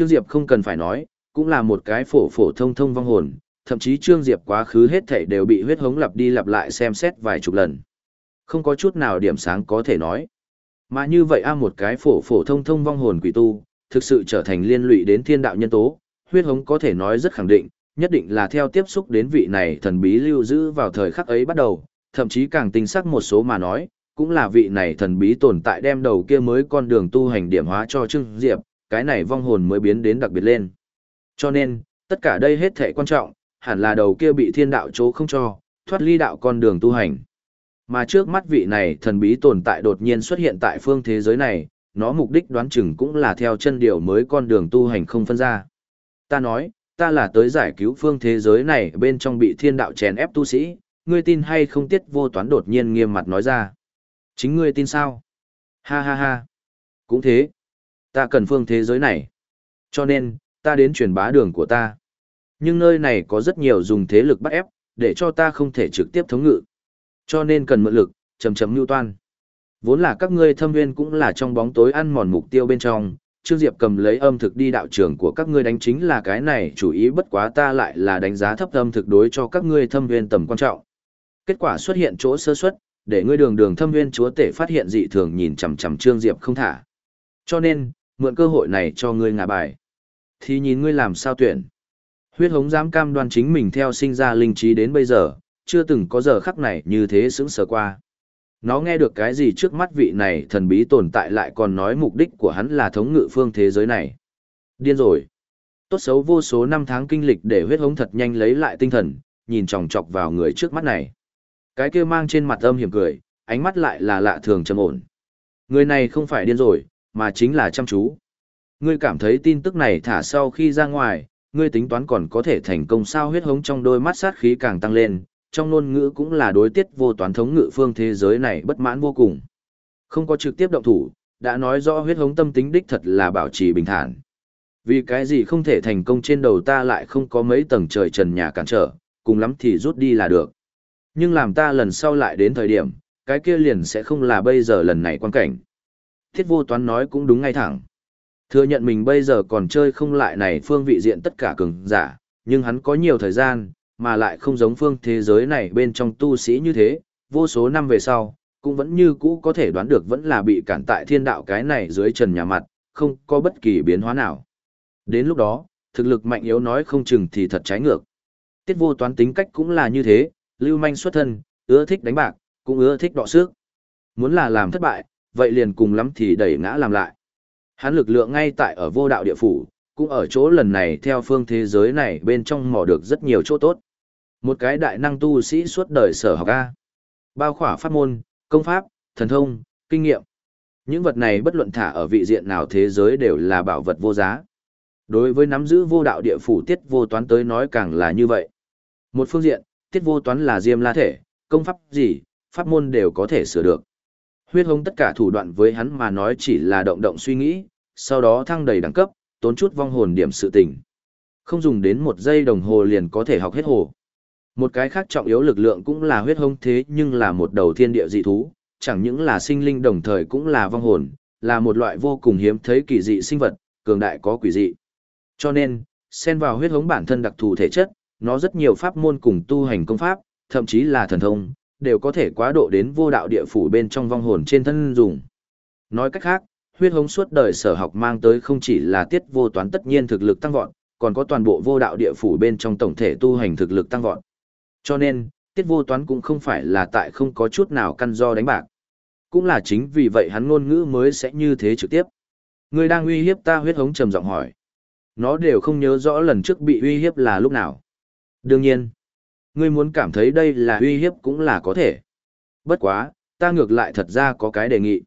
Trương Diệp không cần phải nói, cũng là một cái phổ phổ thông thông vong hồn, thậm chí Trương Diệp quá khứ hết thảy đều bị huyết hống lặp đi lặp lại xem xét vài chục lần. Không có chút nào điểm sáng có thể nói. Mà như vậy a một cái phổ phổ thông thông vong hồn quỷ tu, thực sự trở thành liên lụy đến thiên đạo nhân tố, huyết hống có thể nói rất khẳng định, nhất định là theo tiếp xúc đến vị này thần bí lưu giữ vào thời khắc ấy bắt đầu, thậm chí càng tinh sắc một số mà nói, cũng là vị này thần bí tồn tại đem đầu kia mới con đường tu hành điểm hóa cho Trương Diệp, cái này vong hồn mới biến đến đặc biệt lên. Cho nên, tất cả đây hết thể quan trọng, hẳn là đầu kia bị thiên đạo chỗ không cho, thoát ly đạo con đường tu hành. Mà trước mắt vị này thần bí tồn tại đột nhiên xuất hiện tại phương thế giới này, nó mục đích đoán chừng cũng là theo chân điều mới con đường tu hành không phân ra. Ta nói, ta là tới giải cứu phương thế giới này bên trong bị thiên đạo chèn ép tu sĩ, ngươi tin hay không tiết vô toán đột nhiên nghiêm mặt nói ra. Chính ngươi tin sao? Ha ha ha. Cũng thế. Ta cần phương thế giới này. Cho nên, ta đến truyền bá đường của ta. Nhưng nơi này có rất nhiều dùng thế lực bắt ép, để cho ta không thể trực tiếp thống ngự. Cho nên cần mượn lực, chấm chấm nhu toan. Vốn là các ngươi thâm viên cũng là trong bóng tối ăn mòn mục tiêu bên trong, Trương Diệp cầm lấy âm thực đi đạo trường của các ngươi đánh chính là cái này chủ ý bất quá ta lại là đánh giá thấp âm thực đối cho các ngươi thâm viên tầm quan trọng. Kết quả xuất hiện chỗ sơ suất, để ngươi đường đường thâm viên chúa tể phát hiện dị thường nhìn chằm chằm Trương Diệp không thả. Cho nên, mượn cơ hội này cho ngươi ngả bài. Thì nhìn ngươi làm sao tuyển. Huyết hống dám cam đoan chính mình theo sinh ra linh trí đến bây giờ, chưa từng có giờ khắc này như thế sững sờ qua. Nó nghe được cái gì trước mắt vị này thần bí tồn tại lại còn nói mục đích của hắn là thống ngự phương thế giới này. Điên rồi. Tốt xấu vô số năm tháng kinh lịch để huyết hống thật nhanh lấy lại tinh thần, nhìn chòng chọc vào người trước mắt này. Cái kia mang trên mặt âm hiểm cười, ánh mắt lại là lạ thường trầm ổn. Người này không phải điên rồi, mà chính là chăm chú. Ngươi cảm thấy tin tức này thả sau khi ra ngoài, ngươi tính toán còn có thể thành công sao huyết hống trong đôi mắt sát khí càng tăng lên, trong ngôn ngữ cũng là đối tiết vô toán thống ngự phương thế giới này bất mãn vô cùng. Không có trực tiếp động thủ, đã nói rõ huyết hống tâm tính đích thật là bảo trì bình thản. Vì cái gì không thể thành công trên đầu ta lại không có mấy tầng trời trần nhà cản trở, cùng lắm thì rút đi là được. Nhưng làm ta lần sau lại đến thời điểm, cái kia liền sẽ không là bây giờ lần này quan cảnh. Thiết vô toán nói cũng đúng ngay thẳng. Thừa nhận mình bây giờ còn chơi không lại này phương vị diện tất cả cường giả, nhưng hắn có nhiều thời gian, mà lại không giống phương thế giới này bên trong tu sĩ như thế, vô số năm về sau, cũng vẫn như cũ có thể đoán được vẫn là bị cản tại thiên đạo cái này dưới trần nhà mặt, không có bất kỳ biến hóa nào. Đến lúc đó, thực lực mạnh yếu nói không chừng thì thật trái ngược. Tiết vô toán tính cách cũng là như thế, lưu manh xuất thân, ưa thích đánh bạc, cũng ưa thích đọ sức. Muốn là làm thất bại, vậy liền cùng lắm thì đẩy ngã làm lại. Hắn lực lượng ngay tại ở vô đạo địa phủ, cũng ở chỗ lần này theo phương thế giới này bên trong mò được rất nhiều chỗ tốt. Một cái đại năng tu sĩ suốt đời sở học A. Bao khỏa pháp môn, công pháp, thần thông, kinh nghiệm. Những vật này bất luận thả ở vị diện nào thế giới đều là bảo vật vô giá. Đối với nắm giữ vô đạo địa phủ tiết vô toán tới nói càng là như vậy. Một phương diện, tiết vô toán là diêm la thể, công pháp gì, pháp môn đều có thể sửa được. Huyết hống tất cả thủ đoạn với hắn mà nói chỉ là động động suy nghĩ, sau đó thăng đầy đẳng cấp, tốn chút vong hồn điểm sự tình. Không dùng đến một giây đồng hồ liền có thể học hết hồ. Một cái khác trọng yếu lực lượng cũng là huyết hống thế nhưng là một đầu thiên địa dị thú, chẳng những là sinh linh đồng thời cũng là vong hồn, là một loại vô cùng hiếm thấy kỳ dị sinh vật, cường đại có quỷ dị. Cho nên, xen vào huyết hống bản thân đặc thù thể chất, nó rất nhiều pháp môn cùng tu hành công pháp, thậm chí là thần thông, đều có thể quá độ đến vô đạo địa phủ bên trong vong hồn trên thân dùng. Nói cách khác, huyết hống suốt đời sở học mang tới không chỉ là tiết vô toán tất nhiên thực lực tăng vọt, còn có toàn bộ vô đạo địa phủ bên trong tổng thể tu hành thực lực tăng vọt. Cho nên, tiết vô toán cũng không phải là tại không có chút nào căn do đánh bạc. Cũng là chính vì vậy hắn ngôn ngữ mới sẽ như thế trực tiếp. Người đang uy hiếp ta huyết hống trầm giọng hỏi. Nó đều không nhớ rõ lần trước bị uy hiếp là lúc nào. Đương nhiên, ngươi muốn cảm thấy đây là uy hiếp cũng là có thể. Bất quá, ta ngược lại thật ra có cái đề nghị.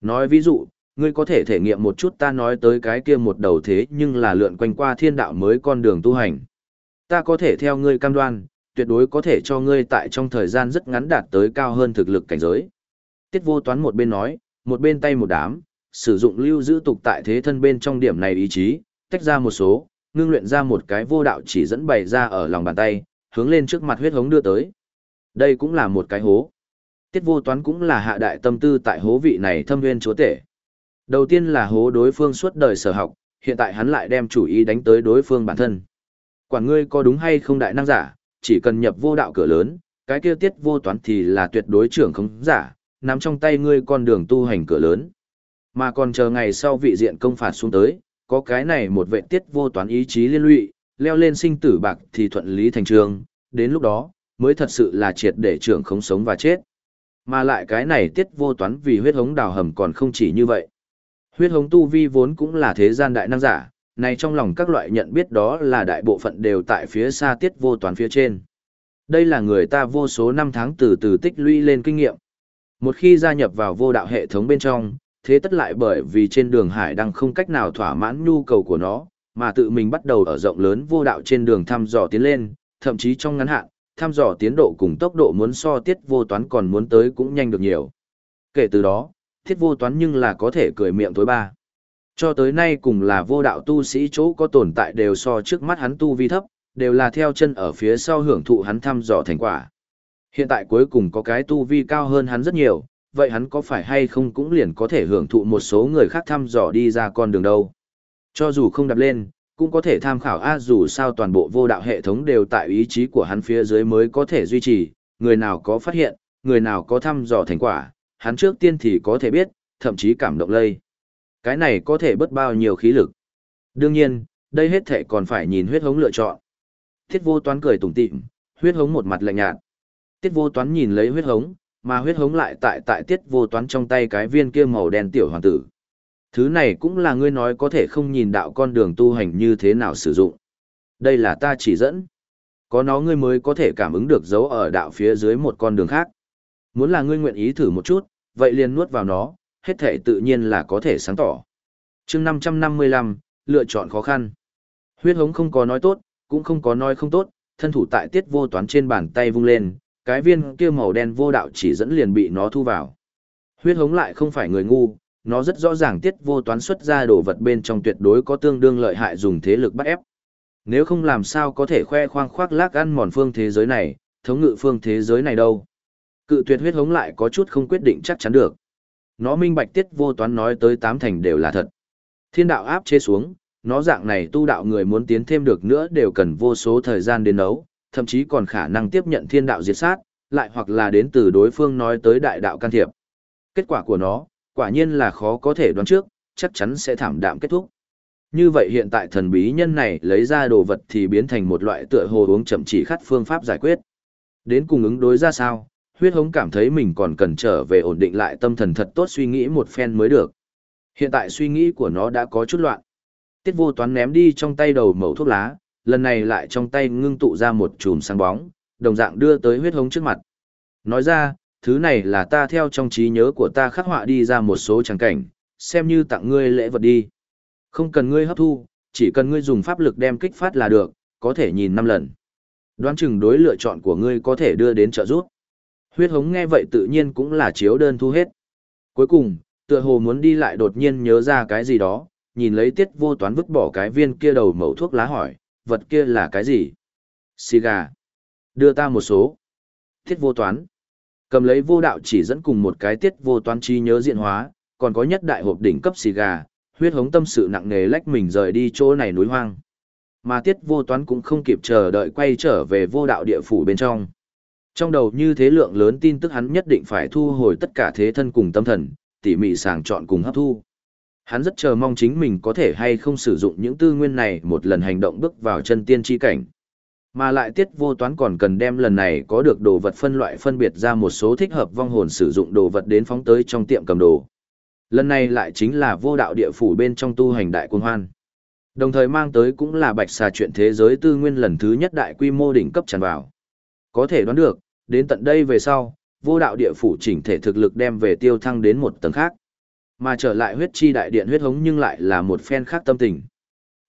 Nói ví dụ, ngươi có thể thể nghiệm một chút ta nói tới cái kia một đầu thế nhưng là lượn quanh qua thiên đạo mới con đường tu hành. Ta có thể theo ngươi cam đoan, tuyệt đối có thể cho ngươi tại trong thời gian rất ngắn đạt tới cao hơn thực lực cảnh giới. Tiết vô toán một bên nói, một bên tay một đám, sử dụng lưu giữ tục tại thế thân bên trong điểm này ý chí, tách ra một số, ngưng luyện ra một cái vô đạo chỉ dẫn bày ra ở lòng bàn tay, hướng lên trước mặt huyết hống đưa tới. Đây cũng là một cái hố. Tiết vô toán cũng là hạ đại tâm tư tại hố vị này thâm nguyên chúa tể. Đầu tiên là hố đối phương suốt đời sở học, hiện tại hắn lại đem chủ ý đánh tới đối phương bản thân. Quản ngươi có đúng hay không đại năng giả, chỉ cần nhập vô đạo cửa lớn, cái kia tiết vô toán thì là tuyệt đối trưởng không giả, nắm trong tay ngươi con đường tu hành cửa lớn. Mà còn chờ ngày sau vị diện công phạt xuống tới, có cái này một vệ tiết vô toán ý chí liên lụy, leo lên sinh tử bạc thì thuận lý thành trường, đến lúc đó, mới thật sự là triệt để trưởng không sống và chết. Mà lại cái này tiết vô toán vì huyết hống đào hầm còn không chỉ như vậy. Huyết hống tu vi vốn cũng là thế gian đại năng giả, này trong lòng các loại nhận biết đó là đại bộ phận đều tại phía xa tiết vô toán phía trên. Đây là người ta vô số năm tháng từ từ tích lũy lên kinh nghiệm. Một khi gia nhập vào vô đạo hệ thống bên trong, thế tất lại bởi vì trên đường hải đang không cách nào thỏa mãn nhu cầu của nó, mà tự mình bắt đầu ở rộng lớn vô đạo trên đường thăm dò tiến lên, thậm chí trong ngắn hạn, thăm dò tiến độ cùng tốc độ muốn so tiết vô toán còn muốn tới cũng nhanh được nhiều. Kể từ đó, thiết vô toán nhưng là có thể cười miệng tối ba. Cho tới nay cùng là vô đạo tu sĩ chỗ có tồn tại đều so trước mắt hắn tu vi thấp, đều là theo chân ở phía sau hưởng thụ hắn thăm dò thành quả. Hiện tại cuối cùng có cái tu vi cao hơn hắn rất nhiều, vậy hắn có phải hay không cũng liền có thể hưởng thụ một số người khác thăm dò đi ra con đường đâu. Cho dù không đập lên, cũng có thể tham khảo a dù sao toàn bộ vô đạo hệ thống đều tại ý chí của hắn phía dưới mới có thể duy trì, người nào có phát hiện, người nào có thăm dò thành quả, hắn trước tiên thì có thể biết, thậm chí cảm động lây. Cái này có thể bớt bao nhiêu khí lực. Đương nhiên, đây hết thể còn phải nhìn huyết hống lựa chọn. Thiết vô toán cười tủm tỉm, huyết hống một mặt lạnh nhạt. Tiết vô toán nhìn lấy huyết hống, mà huyết hống lại tại tại tiết vô toán trong tay cái viên kia màu đen tiểu hoàng tử. Thứ này cũng là ngươi nói có thể không nhìn đạo con đường tu hành như thế nào sử dụng. Đây là ta chỉ dẫn. Có nó ngươi mới có thể cảm ứng được dấu ở đạo phía dưới một con đường khác. Muốn là ngươi nguyện ý thử một chút, vậy liền nuốt vào nó, hết thể tự nhiên là có thể sáng tỏ. chương 555, lựa chọn khó khăn. Huyết hống không có nói tốt, cũng không có nói không tốt, thân thủ tại tiết vô toán trên bàn tay vung lên, cái viên kia màu đen vô đạo chỉ dẫn liền bị nó thu vào. Huyết hống lại không phải người ngu, nó rất rõ ràng tiết vô toán xuất ra đồ vật bên trong tuyệt đối có tương đương lợi hại dùng thế lực bắt ép. Nếu không làm sao có thể khoe khoang khoác lác ăn mòn phương thế giới này, thống ngự phương thế giới này đâu. Cự tuyệt huyết hống lại có chút không quyết định chắc chắn được. Nó minh bạch tiết vô toán nói tới tám thành đều là thật. Thiên đạo áp chế xuống, nó dạng này tu đạo người muốn tiến thêm được nữa đều cần vô số thời gian đến nấu, thậm chí còn khả năng tiếp nhận thiên đạo diệt sát, lại hoặc là đến từ đối phương nói tới đại đạo can thiệp. Kết quả của nó, quả nhiên là khó có thể đoán trước, chắc chắn sẽ thảm đạm kết thúc. Như vậy hiện tại thần bí nhân này lấy ra đồ vật thì biến thành một loại tựa hồ uống chậm chỉ khát phương pháp giải quyết. Đến cùng ứng đối ra sao, huyết hống cảm thấy mình còn cần trở về ổn định lại tâm thần thật tốt suy nghĩ một phen mới được. Hiện tại suy nghĩ của nó đã có chút loạn. Tiết vô toán ném đi trong tay đầu mẩu thuốc lá, lần này lại trong tay ngưng tụ ra một chùm sáng bóng, đồng dạng đưa tới huyết hống trước mặt. Nói ra, thứ này là ta theo trong trí nhớ của ta khắc họa đi ra một số tràng cảnh, xem như tặng ngươi lễ vật đi. Không cần ngươi hấp thu, chỉ cần ngươi dùng pháp lực đem kích phát là được, có thể nhìn năm lần. Đoán chừng đối lựa chọn của ngươi có thể đưa đến trợ giúp. Huyết hống nghe vậy tự nhiên cũng là chiếu đơn thu hết. Cuối cùng, tựa hồ muốn đi lại đột nhiên nhớ ra cái gì đó, nhìn lấy tiết vô toán vứt bỏ cái viên kia đầu mẩu thuốc lá hỏi, vật kia là cái gì? Xì gà. Đưa ta một số. Tiết vô toán. Cầm lấy vô đạo chỉ dẫn cùng một cái tiết vô toán chi nhớ diện hóa, còn có nhất đại hộp đỉnh cấp xì gà, huyết hống tâm sự nặng nề lách mình rời đi chỗ này núi hoang. Mà tiết vô toán cũng không kịp chờ đợi quay trở về vô đạo địa phủ bên trong. Trong đầu như thế lượng lớn tin tức hắn nhất định phải thu hồi tất cả thế thân cùng tâm thần, tỉ mỉ sàng chọn cùng hấp thu. Hắn rất chờ mong chính mình có thể hay không sử dụng những tư nguyên này một lần hành động bước vào chân tiên tri cảnh. Mà lại tiết vô toán còn cần đem lần này có được đồ vật phân loại phân biệt ra một số thích hợp vong hồn sử dụng đồ vật đến phóng tới trong tiệm cầm đồ. Lần này lại chính là vô đạo địa phủ bên trong tu hành đại quân hoan. Đồng thời mang tới cũng là bạch xà chuyện thế giới tư nguyên lần thứ nhất đại quy mô đỉnh cấp tràn vào. Có thể đoán được, đến tận đây về sau, vô đạo địa phủ chỉnh thể thực lực đem về tiêu thăng đến một tầng khác. Mà trở lại huyết chi đại điện huyết hống nhưng lại là một phen khác tâm tình.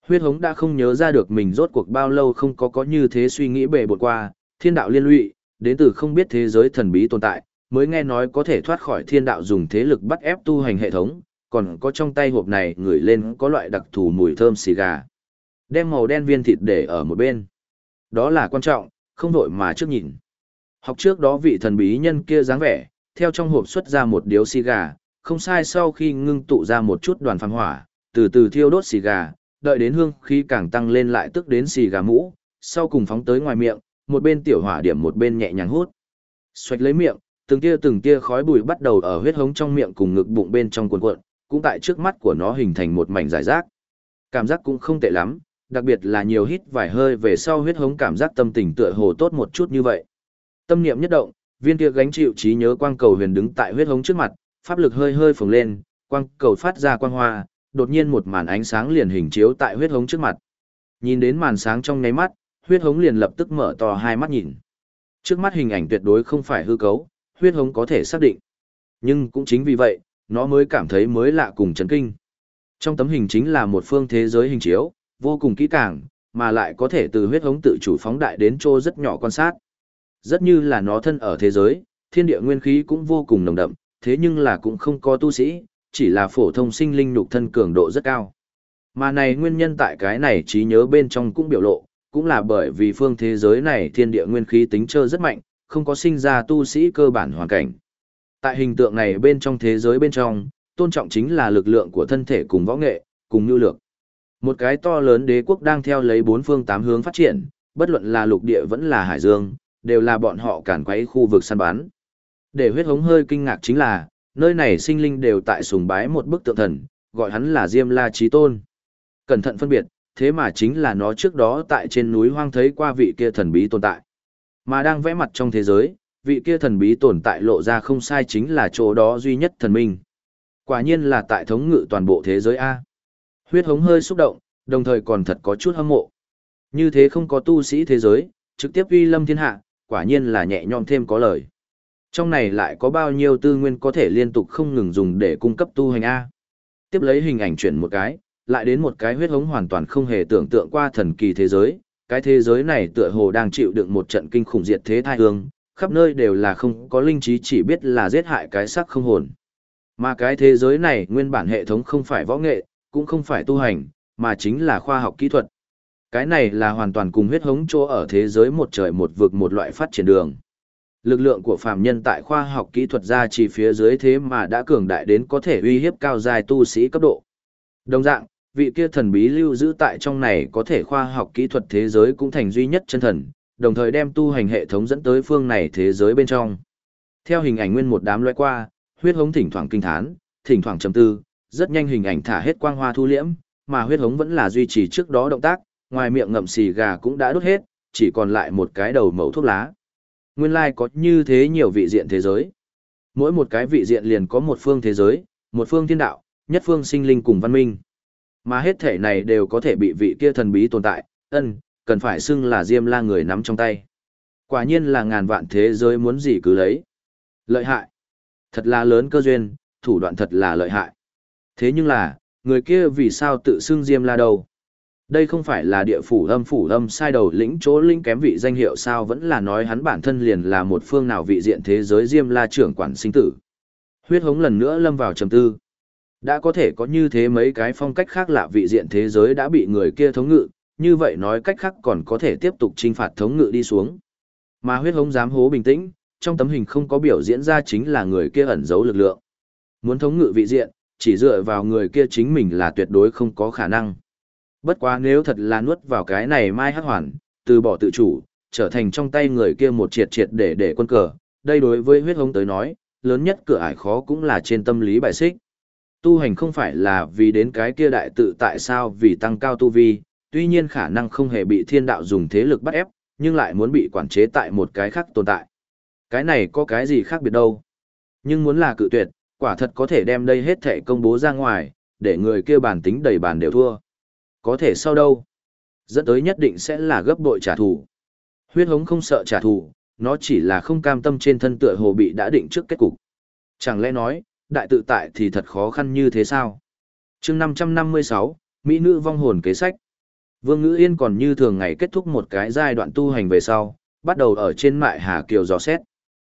Huyết hống đã không nhớ ra được mình rốt cuộc bao lâu không có có như thế suy nghĩ bề bột qua, thiên đạo liên lụy, đến từ không biết thế giới thần bí tồn tại, mới nghe nói có thể thoát khỏi thiên đạo dùng thế lực bắt ép tu hành hệ thống, còn có trong tay hộp này ngửi lên có loại đặc thù mùi thơm xì gà. Đem màu đen viên thịt để ở một bên. Đó là quan trọng, không vội mà trước nhìn. Học trước đó vị thần bí nhân kia dáng vẻ, theo trong hộp xuất ra một điếu xì gà, không sai sau khi ngưng tụ ra một chút đoàn phàm hỏa, từ từ thiêu đốt xì gà, đợi đến hương khí càng tăng lên lại tức đến xì gà mũ, sau cùng phóng tới ngoài miệng, một bên tiểu hỏa điểm một bên nhẹ nhàng hút. Xoạch lấy miệng, từng tia từng tia khói bụi bắt đầu ở huyết hống trong miệng cùng ngực bụng bên trong cuộn cuộn, cũng tại trước mắt của nó hình thành một mảnh giải rác. Cảm giác cũng không tệ lắm, đặc biệt là nhiều hít vài hơi về sau huyết hống cảm giác tâm tình tựa hồ tốt một chút như vậy. Tâm niệm nhất động, viên kia gánh chịu trí nhớ quang cầu huyền đứng tại huyết hống trước mặt, pháp lực hơi hơi phồng lên, quang cầu phát ra quang hoa, đột nhiên một màn ánh sáng liền hình chiếu tại huyết hống trước mặt. Nhìn đến màn sáng trong nháy mắt, huyết hống liền lập tức mở to hai mắt nhìn. Trước mắt hình ảnh tuyệt đối không phải hư cấu, huyết hống có thể xác định. Nhưng cũng chính vì vậy, nó mới cảm thấy mới lạ cùng chấn kinh. Trong tấm hình chính là một phương thế giới hình chiếu, vô cùng kỹ càng, mà lại có thể từ huyết hống tự chủ phóng đại đến chỗ rất nhỏ quan sát. Rất như là nó thân ở thế giới, thiên địa nguyên khí cũng vô cùng nồng đậm, thế nhưng là cũng không có tu sĩ, chỉ là phổ thông sinh linh nhục thân cường độ rất cao. Mà này nguyên nhân tại cái này trí nhớ bên trong cũng biểu lộ, cũng là bởi vì phương thế giới này thiên địa nguyên khí tính trơ rất mạnh, không có sinh ra tu sĩ cơ bản hoàn cảnh. Tại hình tượng này bên trong thế giới bên trong, tôn trọng chính là lực lượng của thân thể cùng võ nghệ, cùng nhu lược. Một cái to lớn đế quốc đang theo lấy bốn phương tám hướng phát triển, bất luận là lục địa vẫn là hải dương, đều là bọn họ cản quấy khu vực săn bắn. Để huyết hống hơi kinh ngạc chính là, nơi này sinh linh đều tại sùng bái một bức tượng thần, gọi hắn là Diêm La Chí Tôn. Cẩn thận phân biệt, thế mà chính là nó trước đó tại trên núi hoang thấy qua vị kia thần bí tồn tại. Mà đang vẽ mặt trong thế giới, vị kia thần bí tồn tại lộ ra không sai chính là chỗ đó duy nhất thần minh. Quả nhiên là tại thống ngự toàn bộ thế giới A. Huyết hống hơi xúc động, đồng thời còn thật có chút hâm mộ. Như thế không có tu sĩ thế giới, trực tiếp uy lâm thiên hạ, quả nhiên là nhẹ nhõm thêm có lời. Trong này lại có bao nhiêu tư nguyên có thể liên tục không ngừng dùng để cung cấp tu hành A. Tiếp lấy hình ảnh chuyển một cái, lại đến một cái huyết hống hoàn toàn không hề tưởng tượng qua thần kỳ thế giới. Cái thế giới này tựa hồ đang chịu đựng một trận kinh khủng diệt thế thai hương, khắp nơi đều là không có linh trí chỉ biết là giết hại cái xác không hồn. Mà cái thế giới này nguyên bản hệ thống không phải võ nghệ, cũng không phải tu hành, mà chính là khoa học kỹ thuật. Cái này là hoàn toàn cùng huyết hống chỗ ở thế giới một trời một vực một loại phát triển đường. Lực lượng của phàm nhân tại khoa học kỹ thuật ra chỉ phía dưới thế mà đã cường đại đến có thể uy hiếp cao dài tu sĩ cấp độ. Đồng dạng, vị kia thần bí lưu giữ tại trong này có thể khoa học kỹ thuật thế giới cũng thành duy nhất chân thần, đồng thời đem tu hành hệ thống dẫn tới phương này thế giới bên trong. Theo hình ảnh nguyên một đám loe qua, huyết hống thỉnh thoảng kinh thán, thỉnh thoảng trầm tư, rất nhanh hình ảnh thả hết quang hoa thu liễm, mà huyết hống vẫn là duy trì trước đó động tác, ngoài miệng ngậm xì gà cũng đã đốt hết, chỉ còn lại một cái đầu mẩu thuốc lá. Nguyên lai like có như thế nhiều vị diện thế giới. Mỗi một cái vị diện liền có một phương thế giới, một phương thiên đạo, nhất phương sinh linh cùng văn minh. Mà hết thể này đều có thể bị vị kia thần bí tồn tại, ân, cần phải xưng là Diêm La người nắm trong tay. Quả nhiên là ngàn vạn thế giới muốn gì cứ lấy. Lợi hại. Thật là lớn cơ duyên, thủ đoạn thật là lợi hại. Thế nhưng là, người kia vì sao tự xưng Diêm La đâu? Đây không phải là địa phủ âm phủ âm sai đầu lĩnh chỗ linh kém vị danh hiệu sao vẫn là nói hắn bản thân liền là một phương nào vị diện thế giới Diêm La trưởng quản sinh tử. Huyết hống lần nữa lâm vào trầm tư. Đã có thể có như thế mấy cái phong cách khác lạ vị diện thế giới đã bị người kia thống ngự, như vậy nói cách khác còn có thể tiếp tục trinh phạt thống ngự đi xuống. Mà huyết hống dám hố bình tĩnh, trong tấm hình không có biểu diễn ra chính là người kia ẩn giấu lực lượng. Muốn thống ngự vị diện, chỉ dựa vào người kia chính mình là tuyệt đối không có khả năng. Bất quá nếu thật là nuốt vào cái này mai hắc hoàn, từ bỏ tự chủ, trở thành trong tay người kia một triệt triệt để để quân cờ, đây đối với huyết hống tới nói, lớn nhất cửa ải khó cũng là trên tâm lý bài xích. Tu hành không phải là vì đến cái kia đại tự tại sao vì tăng cao tu vi, tuy nhiên khả năng không hề bị thiên đạo dùng thế lực bắt ép, nhưng lại muốn bị quản chế tại một cái khác tồn tại. Cái này có cái gì khác biệt đâu. Nhưng muốn là cự tuyệt, quả thật có thể đem đây hết thể công bố ra ngoài, để người kia bản tính đầy bản đều thua. Có thể sau đâu? Dẫn tới nhất định sẽ là gấp bội trả thù. Huyết hống không sợ trả thù, nó chỉ là không cam tâm trên thân tựa hồ bị đã định trước kết cục. Chẳng lẽ nói, đại tự tại thì thật khó khăn như thế sao? chương 556, Mỹ nữ vong hồn kế sách. Vương Ngữ Yên còn như thường ngày kết thúc một cái giai đoạn tu hành về sau, bắt đầu ở trên mại Hà Kiều dò xét.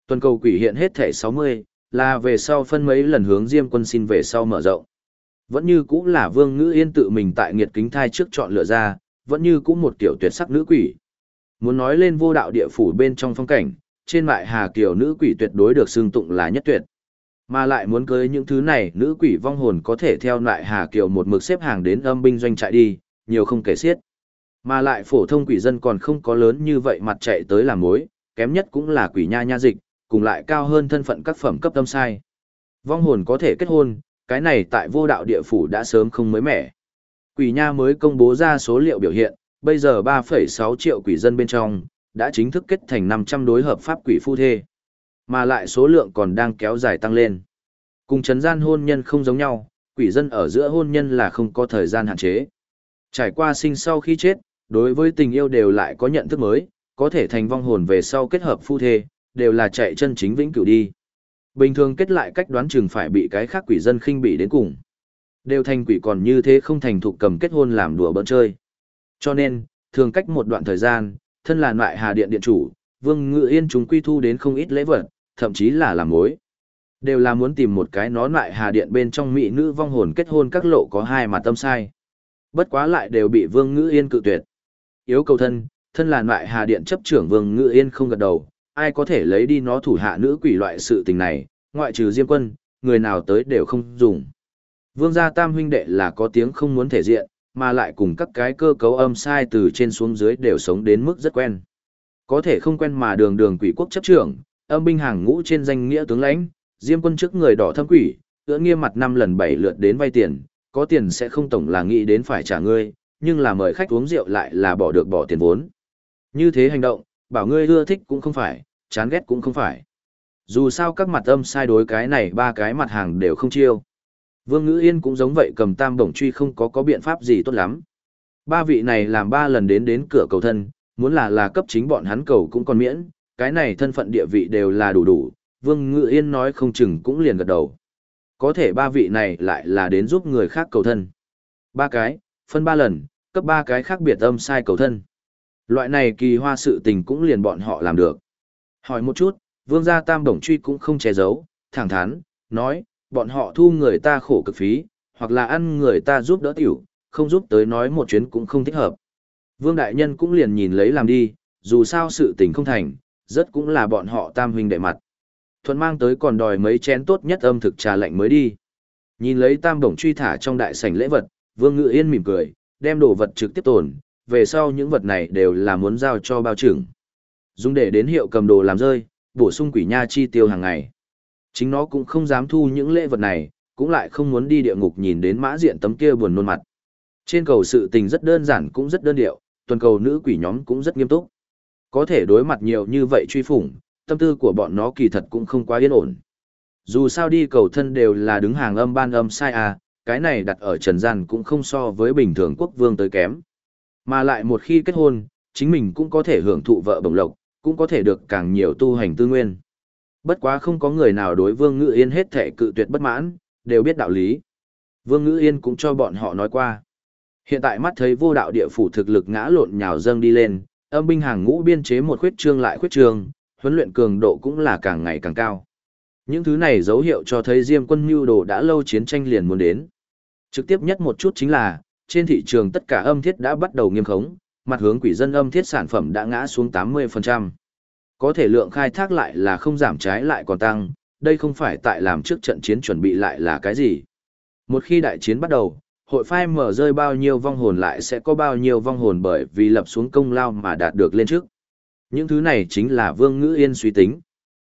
Tuần cầu quỷ hiện hết thể 60, là về sau phân mấy lần hướng Diêm quân xin về sau mở rộng. Vẫn như cũng là Vương Ngữ Yên tự mình tại nghiệt kính thai trước chọn lựa ra, vẫn như cũng một kiểu tuyệt sắc nữ quỷ. Muốn nói lên vô đạo địa phủ bên trong phong cảnh, trên mại Hà Kiều nữ quỷ tuyệt đối được xưng tụng là nhất tuyệt. Mà lại muốn cưới những thứ này, nữ quỷ vong hồn có thể theo lại Hà Kiều một mực xếp hàng đến âm binh doanh trại đi, nhiều không kể xiết. Mà lại phổ thông quỷ dân còn không có lớn như vậy mặt chạy tới làm mối, kém nhất cũng là quỷ nha nha dịch, cùng lại cao hơn thân phận các phẩm cấp tâm sai. Vong hồn có thể kết hôn, cái này tại vô đạo địa phủ đã sớm không mới mẻ. Quỷ nha mới công bố ra số liệu biểu hiện, bây giờ 3,6 triệu quỷ dân bên trong, đã chính thức kết thành 500 đối hợp pháp quỷ phu thê. Mà lại số lượng còn đang kéo dài tăng lên. Cùng chấn gian hôn nhân không giống nhau, quỷ dân ở giữa hôn nhân là không có thời gian hạn chế. Trải qua sinh sau khi chết, đối với tình yêu đều lại có nhận thức mới, có thể thành vong hồn về sau kết hợp phu thê, đều là chạy chân chính vĩnh cửu đi. Bình thường kết lại cách đoán chừng phải bị cái khác quỷ dân khinh bị đến cùng. Đều thành quỷ còn như thế không thành thục cầm kết hôn làm đùa bỡn chơi. Cho nên, thường cách một đoạn thời gian, thân là loại hà điện điện chủ, Vương Ngự Yên chúng quy thu đến không ít lễ vật, thậm chí là làm mối. Đều là muốn tìm một cái nó loại hà điện bên trong mỹ nữ vong hồn kết hôn các lộ có hai mà tâm sai. Bất quá lại đều bị Vương Ngự Yên cự tuyệt. Yếu cầu thân, thân là loại hà điện chấp trưởng Vương Ngự Yên không gật đầu, ai có thể lấy đi nó thủ hạ nữ quỷ loại sự tình này, ngoại trừ Diêm Quân, người nào tới đều không dùng. Vương gia tam huynh đệ là có tiếng không muốn thể diện, mà lại cùng các cái cơ cấu âm sai từ trên xuống dưới đều sống đến mức rất quen. Có thể không quen mà đường đường quỷ quốc chấp trưởng, âm binh hàng ngũ trên danh nghĩa tướng lãnh, diêm quân trước người đỏ thâm quỷ, ưỡn nghiêm mặt năm lần bảy lượt đến vay tiền, có tiền sẽ không tổng là nghĩ đến phải trả ngươi, nhưng là mời khách uống rượu lại là bỏ được bỏ tiền vốn. Như thế hành động, bảo ngươi ưa thích cũng không phải, chán ghét cũng không phải. Dù sao các mặt âm sai đối cái này ba cái mặt hàng đều không chiêu. Vương Ngữ Yên cũng giống vậy cầm tam bổng truy không có có biện pháp gì tốt lắm. Ba vị này làm ba lần đến đến cửa cầu thân, muốn là là cấp chính bọn hắn cầu cũng còn miễn, cái này thân phận địa vị đều là đủ đủ, Vương Ngữ Yên nói không chừng cũng liền gật đầu. Có thể ba vị này lại là đến giúp người khác cầu thân. Ba cái, phân ba lần, cấp ba cái khác biệt âm sai cầu thân. Loại này kỳ hoa sự tình cũng liền bọn họ làm được. Hỏi một chút, Vương gia tam đồng truy cũng không che giấu, thẳng thắn, nói, bọn họ thu người ta khổ cực phí, hoặc là ăn người ta giúp đỡ tiểu, không giúp tới nói một chuyến cũng không thích hợp. Vương Đại Nhân cũng liền nhìn lấy làm đi, dù sao sự tình không thành, rất cũng là bọn họ tam huynh đệ mặt. Thuận mang tới còn đòi mấy chén tốt nhất âm thực trà lạnh mới đi. Nhìn lấy tam đồng truy thả trong đại sảnh lễ vật, Vương Ngự Yên mỉm cười, đem đồ vật trực tiếp tồn, về sau những vật này đều là muốn giao cho bao trưởng. Dùng để đến hiệu cầm đồ làm rơi, bổ sung quỷ nha chi tiêu hàng ngày. Chính nó cũng không dám thu những lễ vật này, cũng lại không muốn đi địa ngục nhìn đến mã diện tấm kia buồn nôn mặt. Trên cầu sự tình rất đơn giản cũng rất đơn điệu, tuần cầu nữ quỷ nhóm cũng rất nghiêm túc. Có thể đối mặt nhiều như vậy truy phủng, tâm tư của bọn nó kỳ thật cũng không quá yên ổn. Dù sao đi cầu thân đều là đứng hàng âm ban âm sai à, cái này đặt ở trần gian cũng không so với bình thường quốc vương tới kém. Mà lại một khi kết hôn, chính mình cũng có thể hưởng thụ vợ bồng lộc, cũng có thể được càng nhiều tu hành tư nguyên. Bất quá không có người nào đối Vương Ngữ Yên hết thể cự tuyệt bất mãn, đều biết đạo lý. Vương Ngữ Yên cũng cho bọn họ nói qua. Hiện tại mắt thấy vô đạo địa phủ thực lực ngã lộn nhào dâng đi lên, âm binh hàng ngũ biên chế một khuyết trương lại khuyết trương, huấn luyện cường độ cũng là càng ngày càng cao. Những thứ này dấu hiệu cho thấy Diêm quân mưu đồ đã lâu chiến tranh liền muốn đến. Trực tiếp nhất một chút chính là, trên thị trường tất cả âm thiết đã bắt đầu nghiêm khống, mặt hướng quỷ dân âm thiết sản phẩm đã ngã xuống 80%. Có thể lượng khai thác lại là không giảm trái lại còn tăng, đây không phải tại làm trước trận chiến chuẩn bị lại là cái gì. Một khi đại chiến bắt đầu, hội phai mở rơi bao nhiêu vong hồn lại sẽ có bao nhiêu vong hồn bởi vì lập xuống công lao mà đạt được lên trước. Những thứ này chính là Vương Ngữ Yên suy tính.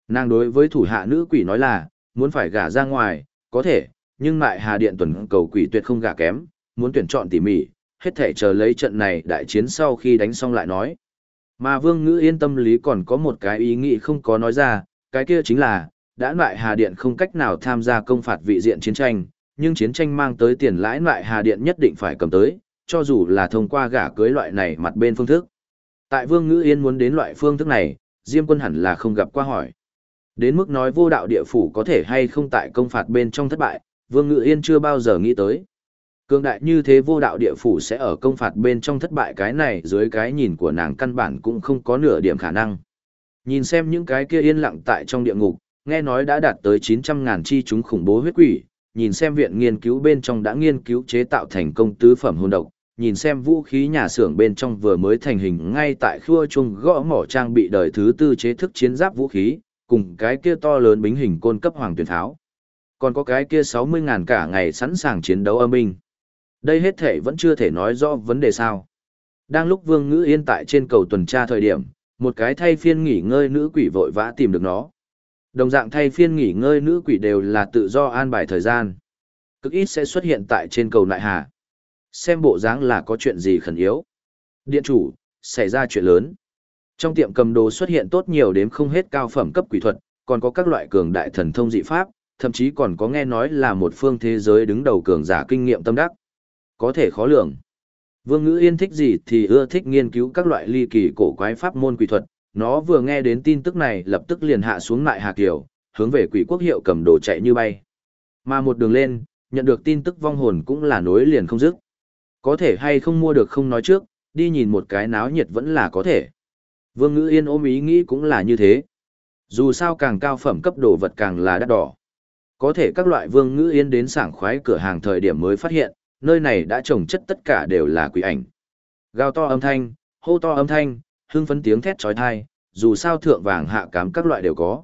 Nàng đối với thủ hạ nữ quỷ nói là, muốn phải gả ra ngoài, có thể, nhưng mại hà điện tuần cầu quỷ tuyệt không gả kém, muốn tuyển chọn tỉ mỉ, hết thể chờ lấy trận này đại chiến sau khi đánh xong lại nói. Mà Vương Ngữ Yên tâm lý còn có một cái ý nghĩ không có nói ra, cái kia chính là, đã loại Hà Điện không cách nào tham gia công phạt vị diện chiến tranh, nhưng chiến tranh mang tới tiền lãi loại Hà Điện nhất định phải cầm tới, cho dù là thông qua gả cưới loại này mặt bên phương thức. Tại Vương Ngữ Yên muốn đến loại phương thức này, Diêm quân hẳn là không gặp qua hỏi. Đến mức nói vô đạo địa phủ có thể hay không tại công phạt bên trong thất bại, Vương Ngữ Yên chưa bao giờ nghĩ tới. Cương đại như thế vô đạo địa phủ sẽ ở công phạt bên trong thất bại cái này dưới cái nhìn của nàng căn bản cũng không có nửa điểm khả năng. Nhìn xem những cái kia yên lặng tại trong địa ngục, nghe nói đã đạt tới 900 ngàn chi chúng khủng bố huyết quỷ, nhìn xem viện nghiên cứu bên trong đã nghiên cứu chế tạo thành công tứ phẩm hôn độc, nhìn xem vũ khí nhà xưởng bên trong vừa mới thành hình ngay tại khua chung gõ mỏ trang bị đời thứ tư chế thức chiến giáp vũ khí, cùng cái kia to lớn bính hình côn cấp hoàng tuyển tháo. Còn có cái kia 60 ngàn cả ngày sẵn sàng chiến đấu âm binh. Đây hết thể vẫn chưa thể nói rõ vấn đề sao. Đang lúc Vương Ngữ Yên tại trên cầu tuần tra thời điểm, một cái thay phiên nghỉ ngơi nữ quỷ vội vã tìm được nó. Đồng dạng thay phiên nghỉ ngơi nữ quỷ đều là tự do an bài thời gian. Cực ít sẽ xuất hiện tại trên cầu nại hà. Xem bộ dáng là có chuyện gì khẩn yếu. Điện chủ, xảy ra chuyện lớn. Trong tiệm cầm đồ xuất hiện tốt nhiều đếm không hết cao phẩm cấp quỷ thuật, còn có các loại cường đại thần thông dị pháp, thậm chí còn có nghe nói là một phương thế giới đứng đầu cường giả kinh nghiệm tâm đắc. Có thể khó lường. Vương Ngữ Yên thích gì thì ưa thích nghiên cứu các loại ly kỳ cổ quái pháp môn quỷ thuật, nó vừa nghe đến tin tức này lập tức liền hạ xuống lại Hà Kiều, hướng về quỷ quốc hiệu cầm đồ chạy như bay. Mà một đường lên, nhận được tin tức vong hồn cũng là nối liền không dứt. Có thể hay không mua được không nói trước, đi nhìn một cái náo nhiệt vẫn là có thể. Vương Ngữ Yên ôm ý nghĩ cũng là như thế. Dù sao càng cao phẩm cấp đồ vật càng là đắt đỏ. Có thể các loại Vương Ngữ Yên đến sảng khoái cửa hàng thời điểm mới phát hiện, nơi này đã trồng chất tất cả đều là quỷ ảnh. Gào to âm thanh, hô to âm thanh, hưng phấn tiếng thét trói thai, dù sao thượng vàng hạ cám các loại đều có.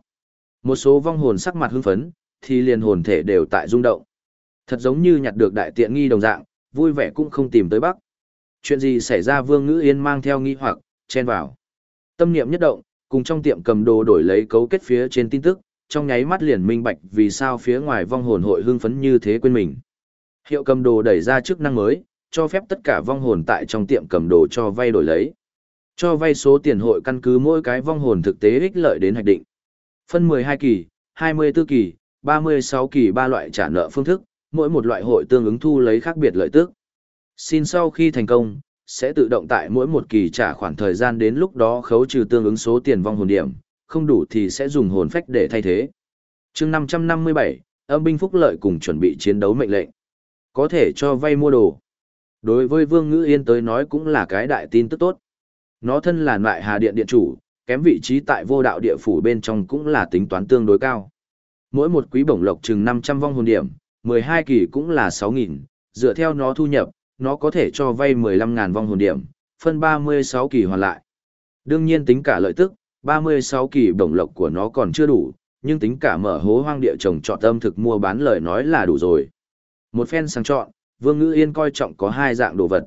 Một số vong hồn sắc mặt hưng phấn, thì liền hồn thể đều tại rung động. Thật giống như nhặt được đại tiện nghi đồng dạng, vui vẻ cũng không tìm tới bắc. Chuyện gì xảy ra Vương Ngữ Yên mang theo nghi hoặc, chen vào. Tâm niệm nhất động, cùng trong tiệm cầm đồ đổi lấy cấu kết phía trên tin tức, trong nháy mắt liền minh bạch vì sao phía ngoài vong hồn hội hưng phấn như thế quên mình. Hiệu cầm đồ đẩy ra chức năng mới, cho phép tất cả vong hồn tại trong tiệm cầm đồ cho vay đổi lấy. Cho vay số tiền hội căn cứ mỗi cái vong hồn thực tế ích lợi đến hoạch định. Phân 12 kỳ, 24 kỳ, 36 kỳ ba loại trả nợ phương thức, mỗi một loại hội tương ứng thu lấy khác biệt lợi tức. Xin sau khi thành công, sẽ tự động tại mỗi một kỳ trả khoản thời gian đến lúc đó khấu trừ tương ứng số tiền vong hồn điểm, không đủ thì sẽ dùng hồn phách để thay thế. chương 557, âm binh phúc lợi cùng chuẩn bị chiến đấu mệnh lệnh. Có thể cho vay mua đồ. Đối với Vương Ngữ Yên tới nói cũng là cái đại tin tức tốt. Nó thân là loại hà điện điện chủ, kém vị trí tại vô đạo địa phủ bên trong cũng là tính toán tương đối cao. Mỗi một quý bổng lộc chừng 500 vong hồn điểm, 12 kỳ cũng là 6.000, dựa theo nó thu nhập, nó có thể cho vay 15.000 vong hồn điểm, phân 36 kỳ hoàn lại. Đương nhiên tính cả lợi tức, 36 kỳ bổng lộc của nó còn chưa đủ, nhưng tính cả mở hố hoang địa trồng trọt tâm thực mua bán lời nói là đủ rồi. Một phen sang chọn, Vương Ngữ Yên coi trọng có hai dạng đồ vật.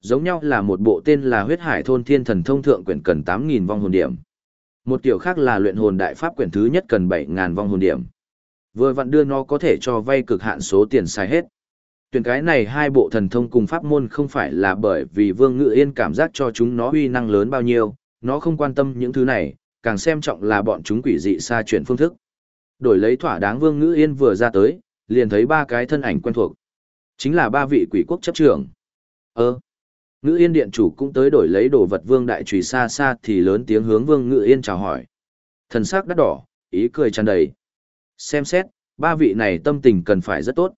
Giống nhau là một bộ tên là huyết hải thôn thiên thần thông thượng quyển cần 8.000 vong hồn điểm. Một kiểu khác là luyện hồn đại pháp quyển thứ nhất cần bảy ngàn vong hồn điểm. Vừa vặn đưa nó có thể cho vay cực hạn số tiền sai hết. Tuyển cái này hai bộ thần thông cùng pháp môn không phải là bởi vì Vương Ngự Yên cảm giác cho chúng nó uy năng lớn bao nhiêu, nó không quan tâm những thứ này, càng xem trọng là bọn chúng quỷ dị xa chuyển phương thức. Đổi lấy thỏa đáng Vương Ngữ Yên vừa ra tới, liền thấy ba cái thân ảnh quen thuộc. Chính là ba vị quỷ quốc chấp trưởng. Ơ, Ngữ Yên điện chủ cũng tới đổi lấy đồ vật Vương đại trùy xa xa thì lớn tiếng hướng Vương Ngữ Yên chào hỏi. Thần sắc đắt đỏ, ý cười tràn đầy. Xem xét, ba vị này tâm tình cần phải rất tốt.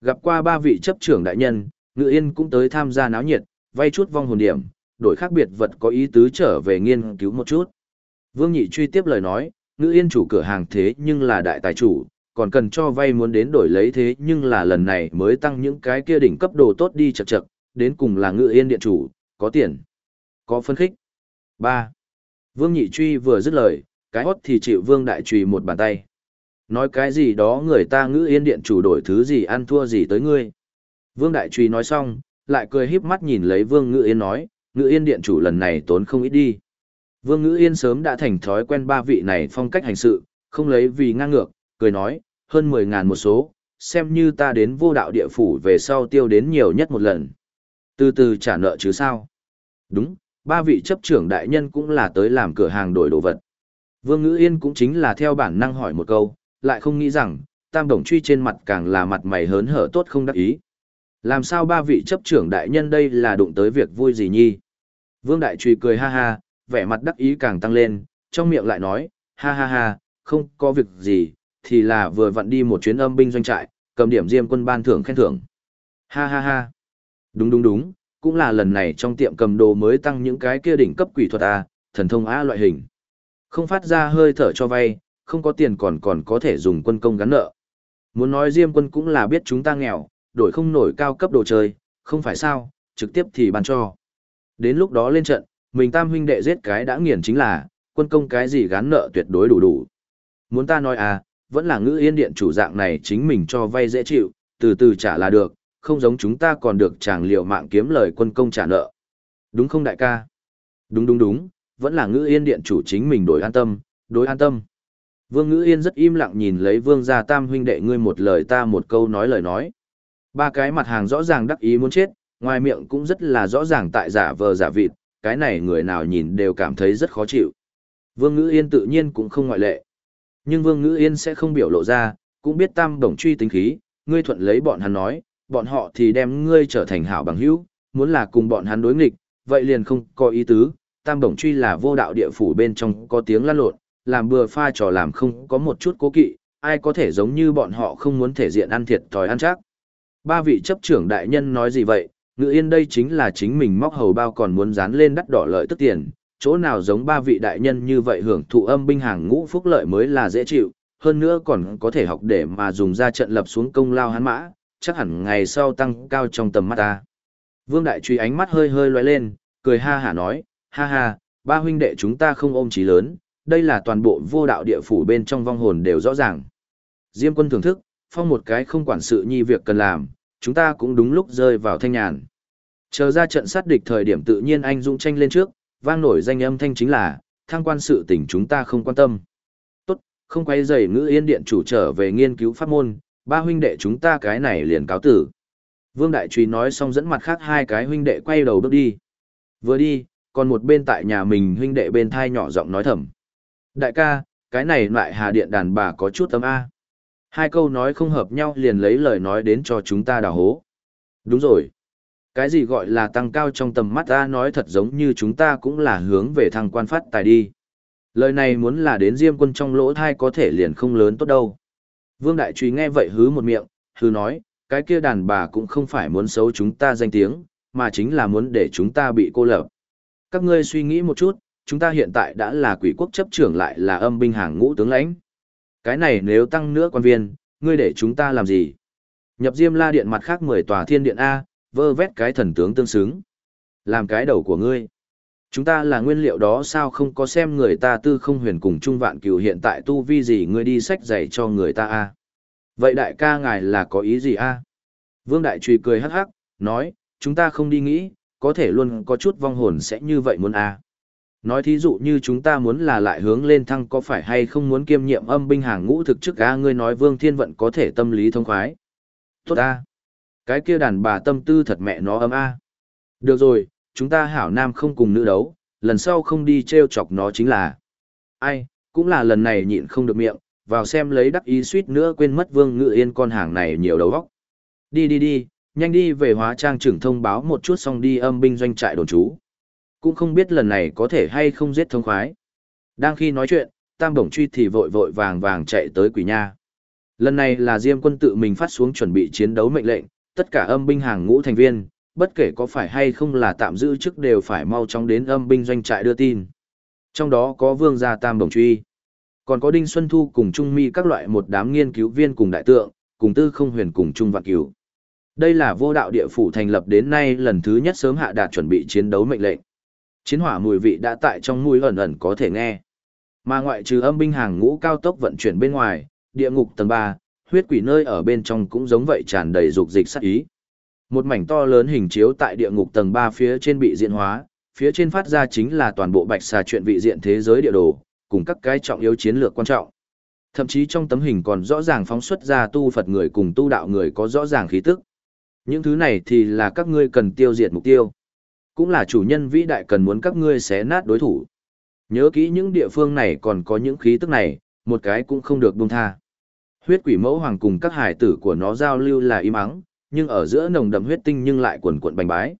Gặp qua ba vị chấp trưởng đại nhân, Ngự Yên cũng tới tham gia náo nhiệt, vay chút vong hồn điểm, đổi khác biệt vật có ý tứ trở về nghiên cứu một chút. Vương Nhị truy tiếp lời nói, Ngự Yên chủ cửa hàng thế nhưng là đại tài chủ, còn cần cho vay muốn đến đổi lấy thế nhưng là lần này mới tăng những cái kia đỉnh cấp đồ tốt đi chật chật, đến cùng là Ngự Yên điện chủ, có tiền, có phân khích. 3. Vương Nhị truy vừa dứt lời, cái hót thì chịu Vương Đại truy một bàn tay. Nói cái gì đó người ta ngữ yên điện chủ đổi thứ gì ăn thua gì tới ngươi. Vương Đại Truy nói xong, lại cười híp mắt nhìn lấy Vương Ngữ Yên nói, Ngữ Yên điện chủ lần này tốn không ít đi. Vương Ngữ Yên sớm đã thành thói quen ba vị này phong cách hành sự, không lấy vì ngang ngược, cười nói, hơn 10 ngàn một số, xem như ta đến vô đạo địa phủ về sau tiêu đến nhiều nhất một lần. Từ từ trả nợ chứ sao? Đúng, ba vị chấp trưởng đại nhân cũng là tới làm cửa hàng đổi đồ vật. Vương Ngữ Yên cũng chính là theo bản năng hỏi một câu, lại không nghĩ rằng, tam đồng truy trên mặt càng là mặt mày hớn hở tốt không đắc ý. Làm sao ba vị chấp trưởng đại nhân đây là đụng tới việc vui gì nhi? Vương Đại Truy cười ha ha, vẻ mặt đắc ý càng tăng lên, trong miệng lại nói, ha ha ha, không có việc gì, thì là vừa vặn đi một chuyến âm binh doanh trại, cầm điểm diêm quân ban thưởng khen thưởng. Ha ha ha. Đúng đúng đúng, cũng là lần này trong tiệm cầm đồ mới tăng những cái kia đỉnh cấp quỷ thuật A, thần thông A loại hình. Không phát ra hơi thở cho vay, không có tiền còn còn có thể dùng quân công gắn nợ. Muốn nói Diêm quân cũng là biết chúng ta nghèo, đổi không nổi cao cấp đồ chơi, không phải sao, trực tiếp thì ban cho. Đến lúc đó lên trận, mình tam huynh đệ giết cái đã nghiền chính là, quân công cái gì gắn nợ tuyệt đối đủ đủ. Muốn ta nói à, vẫn là ngữ yên điện chủ dạng này chính mình cho vay dễ chịu, từ từ trả là được, không giống chúng ta còn được chàng liều mạng kiếm lời quân công trả nợ. Đúng không đại ca? Đúng đúng đúng, vẫn là ngữ yên điện chủ chính mình đổi an tâm, đối an tâm. Vương ngữ yên rất im lặng nhìn lấy vương gia tam huynh đệ ngươi một lời ta một câu nói lời nói. Ba cái mặt hàng rõ ràng đắc ý muốn chết, ngoài miệng cũng rất là rõ ràng tại giả vờ giả vịt, cái này người nào nhìn đều cảm thấy rất khó chịu. Vương ngữ yên tự nhiên cũng không ngoại lệ. Nhưng Vương ngữ yên sẽ không biểu lộ ra, cũng biết tam đồng truy tính khí, ngươi thuận lấy bọn hắn nói, bọn họ thì đem ngươi trở thành hảo bằng hữu, muốn là cùng bọn hắn đối nghịch, vậy liền không có ý tứ, tam đồng truy là vô đạo địa phủ bên trong có tiếng lăn lộn, làm bừa pha trò làm không có một chút cố kỵ, ai có thể giống như bọn họ không muốn thể diện ăn thiệt thòi ăn chắc. Ba vị chấp trưởng đại nhân nói gì vậy, ngự yên đây chính là chính mình móc hầu bao còn muốn dán lên đắt đỏ lợi tức tiền, chỗ nào giống ba vị đại nhân như vậy hưởng thụ âm binh hàng ngũ phúc lợi mới là dễ chịu, hơn nữa còn có thể học để mà dùng ra trận lập xuống công lao hắn mã, chắc hẳn ngày sau tăng cao trong tầm mắt ta. Vương Đại Truy ánh mắt hơi hơi lóe lên, cười ha hả nói, ha ha, ba huynh đệ chúng ta không ôm chí lớn, đây là toàn bộ vô đạo địa phủ bên trong vong hồn đều rõ ràng. Diêm quân thưởng thức, phong một cái không quản sự nhi việc cần làm, chúng ta cũng đúng lúc rơi vào thanh nhàn. Chờ ra trận sát địch thời điểm tự nhiên anh dũng tranh lên trước, vang nổi danh âm thanh chính là, thang quan sự tình chúng ta không quan tâm. Tốt, không quay dày ngữ yên điện chủ trở về nghiên cứu pháp môn, ba huynh đệ chúng ta cái này liền cáo tử. Vương Đại Trùy nói xong dẫn mặt khác hai cái huynh đệ quay đầu bước đi. Vừa đi, còn một bên tại nhà mình huynh đệ bên thai nhỏ giọng nói thầm. Đại ca, cái này lại hà điện đàn bà có chút tấm A. Hai câu nói không hợp nhau liền lấy lời nói đến cho chúng ta đào hố. Đúng rồi. Cái gì gọi là tăng cao trong tầm mắt ta nói thật giống như chúng ta cũng là hướng về thăng quan phát tài đi. Lời này muốn là đến diêm quân trong lỗ thai có thể liền không lớn tốt đâu. Vương Đại Truy nghe vậy hứ một miệng, hứ nói, cái kia đàn bà cũng không phải muốn xấu chúng ta danh tiếng, mà chính là muốn để chúng ta bị cô lập. Các ngươi suy nghĩ một chút, chúng ta hiện tại đã là quỷ quốc chấp trưởng lại là âm binh hàng ngũ tướng lãnh. Cái này nếu tăng nữa quan viên, ngươi để chúng ta làm gì? Nhập Diêm La Điện mặt khác 10 tòa thiên điện A, vơ vét cái thần tướng tương xứng. Làm cái đầu của ngươi. Chúng ta là nguyên liệu đó sao không có xem người ta tư không huyền cùng trung vạn cửu hiện tại tu vi gì ngươi đi sách giày cho người ta a Vậy đại ca ngài là có ý gì a Vương Đại Trùy cười hắc hắc, nói, chúng ta không đi nghĩ, có thể luôn có chút vong hồn sẽ như vậy muốn a Nói thí dụ như chúng ta muốn là lại hướng lên thăng có phải hay không muốn kiêm nhiệm âm binh hàng ngũ thực chức a ngươi nói Vương Thiên Vận có thể tâm lý thông khoái. Tốt a cái kia đàn bà tâm tư thật mẹ nó ấm a Được rồi, chúng ta hảo nam không cùng nữ đấu, lần sau không đi treo chọc nó chính là. Ai, cũng là lần này nhịn không được miệng, vào xem lấy đắc ý suýt nữa quên mất vương ngự yên con hàng này nhiều đầu óc. Đi đi đi, nhanh đi về hóa trang trưởng thông báo một chút xong đi âm binh doanh trại đồn trú. Cũng không biết lần này có thể hay không giết thông khoái. Đang khi nói chuyện, tam bổng truy thì vội vội vàng vàng chạy tới quỷ nha. Lần này là Diêm quân tự mình phát xuống chuẩn bị chiến đấu mệnh lệnh, tất cả âm binh hàng ngũ thành viên, bất kể có phải hay không là tạm giữ chức đều phải mau chóng đến âm binh doanh trại đưa tin. Trong đó có vương gia tam đồng truy, còn có Đinh Xuân Thu cùng Trung Mi các loại một đám nghiên cứu viên cùng đại tượng, cùng tư không huyền cùng Trung Vạn Cửu. Đây là vô đạo địa phủ thành lập đến nay lần thứ nhất sớm hạ đạt chuẩn bị chiến đấu mệnh lệnh. Chiến hỏa mùi vị đã tại trong mũi ẩn ẩn có thể nghe. Mà ngoại trừ âm binh hàng ngũ cao tốc vận chuyển bên ngoài, địa ngục tầng 3, huyết quỷ nơi ở bên trong cũng giống vậy tràn đầy dục dịch sát ý. Một mảnh to lớn hình chiếu tại địa ngục tầng 3 phía trên bị diễn hóa, phía trên phát ra chính là toàn bộ bạch xà chuyện vị diện thế giới địa đồ, cùng các cái trọng yếu chiến lược quan trọng. Thậm chí trong tấm hình còn rõ ràng phóng xuất ra tu Phật người cùng tu đạo người có rõ ràng khí tức. Những thứ này thì là các ngươi cần tiêu diệt mục tiêu. Cũng là chủ nhân vĩ đại cần muốn các ngươi xé nát đối thủ. Nhớ kỹ những địa phương này còn có những khí tức này, một cái cũng không được buông tha. Huyết quỷ mẫu hoàng cùng các hải tử của nó giao lưu là im ắng, nhưng ở giữa nồng đậm huyết tinh nhưng lại quần cuộn bành bái.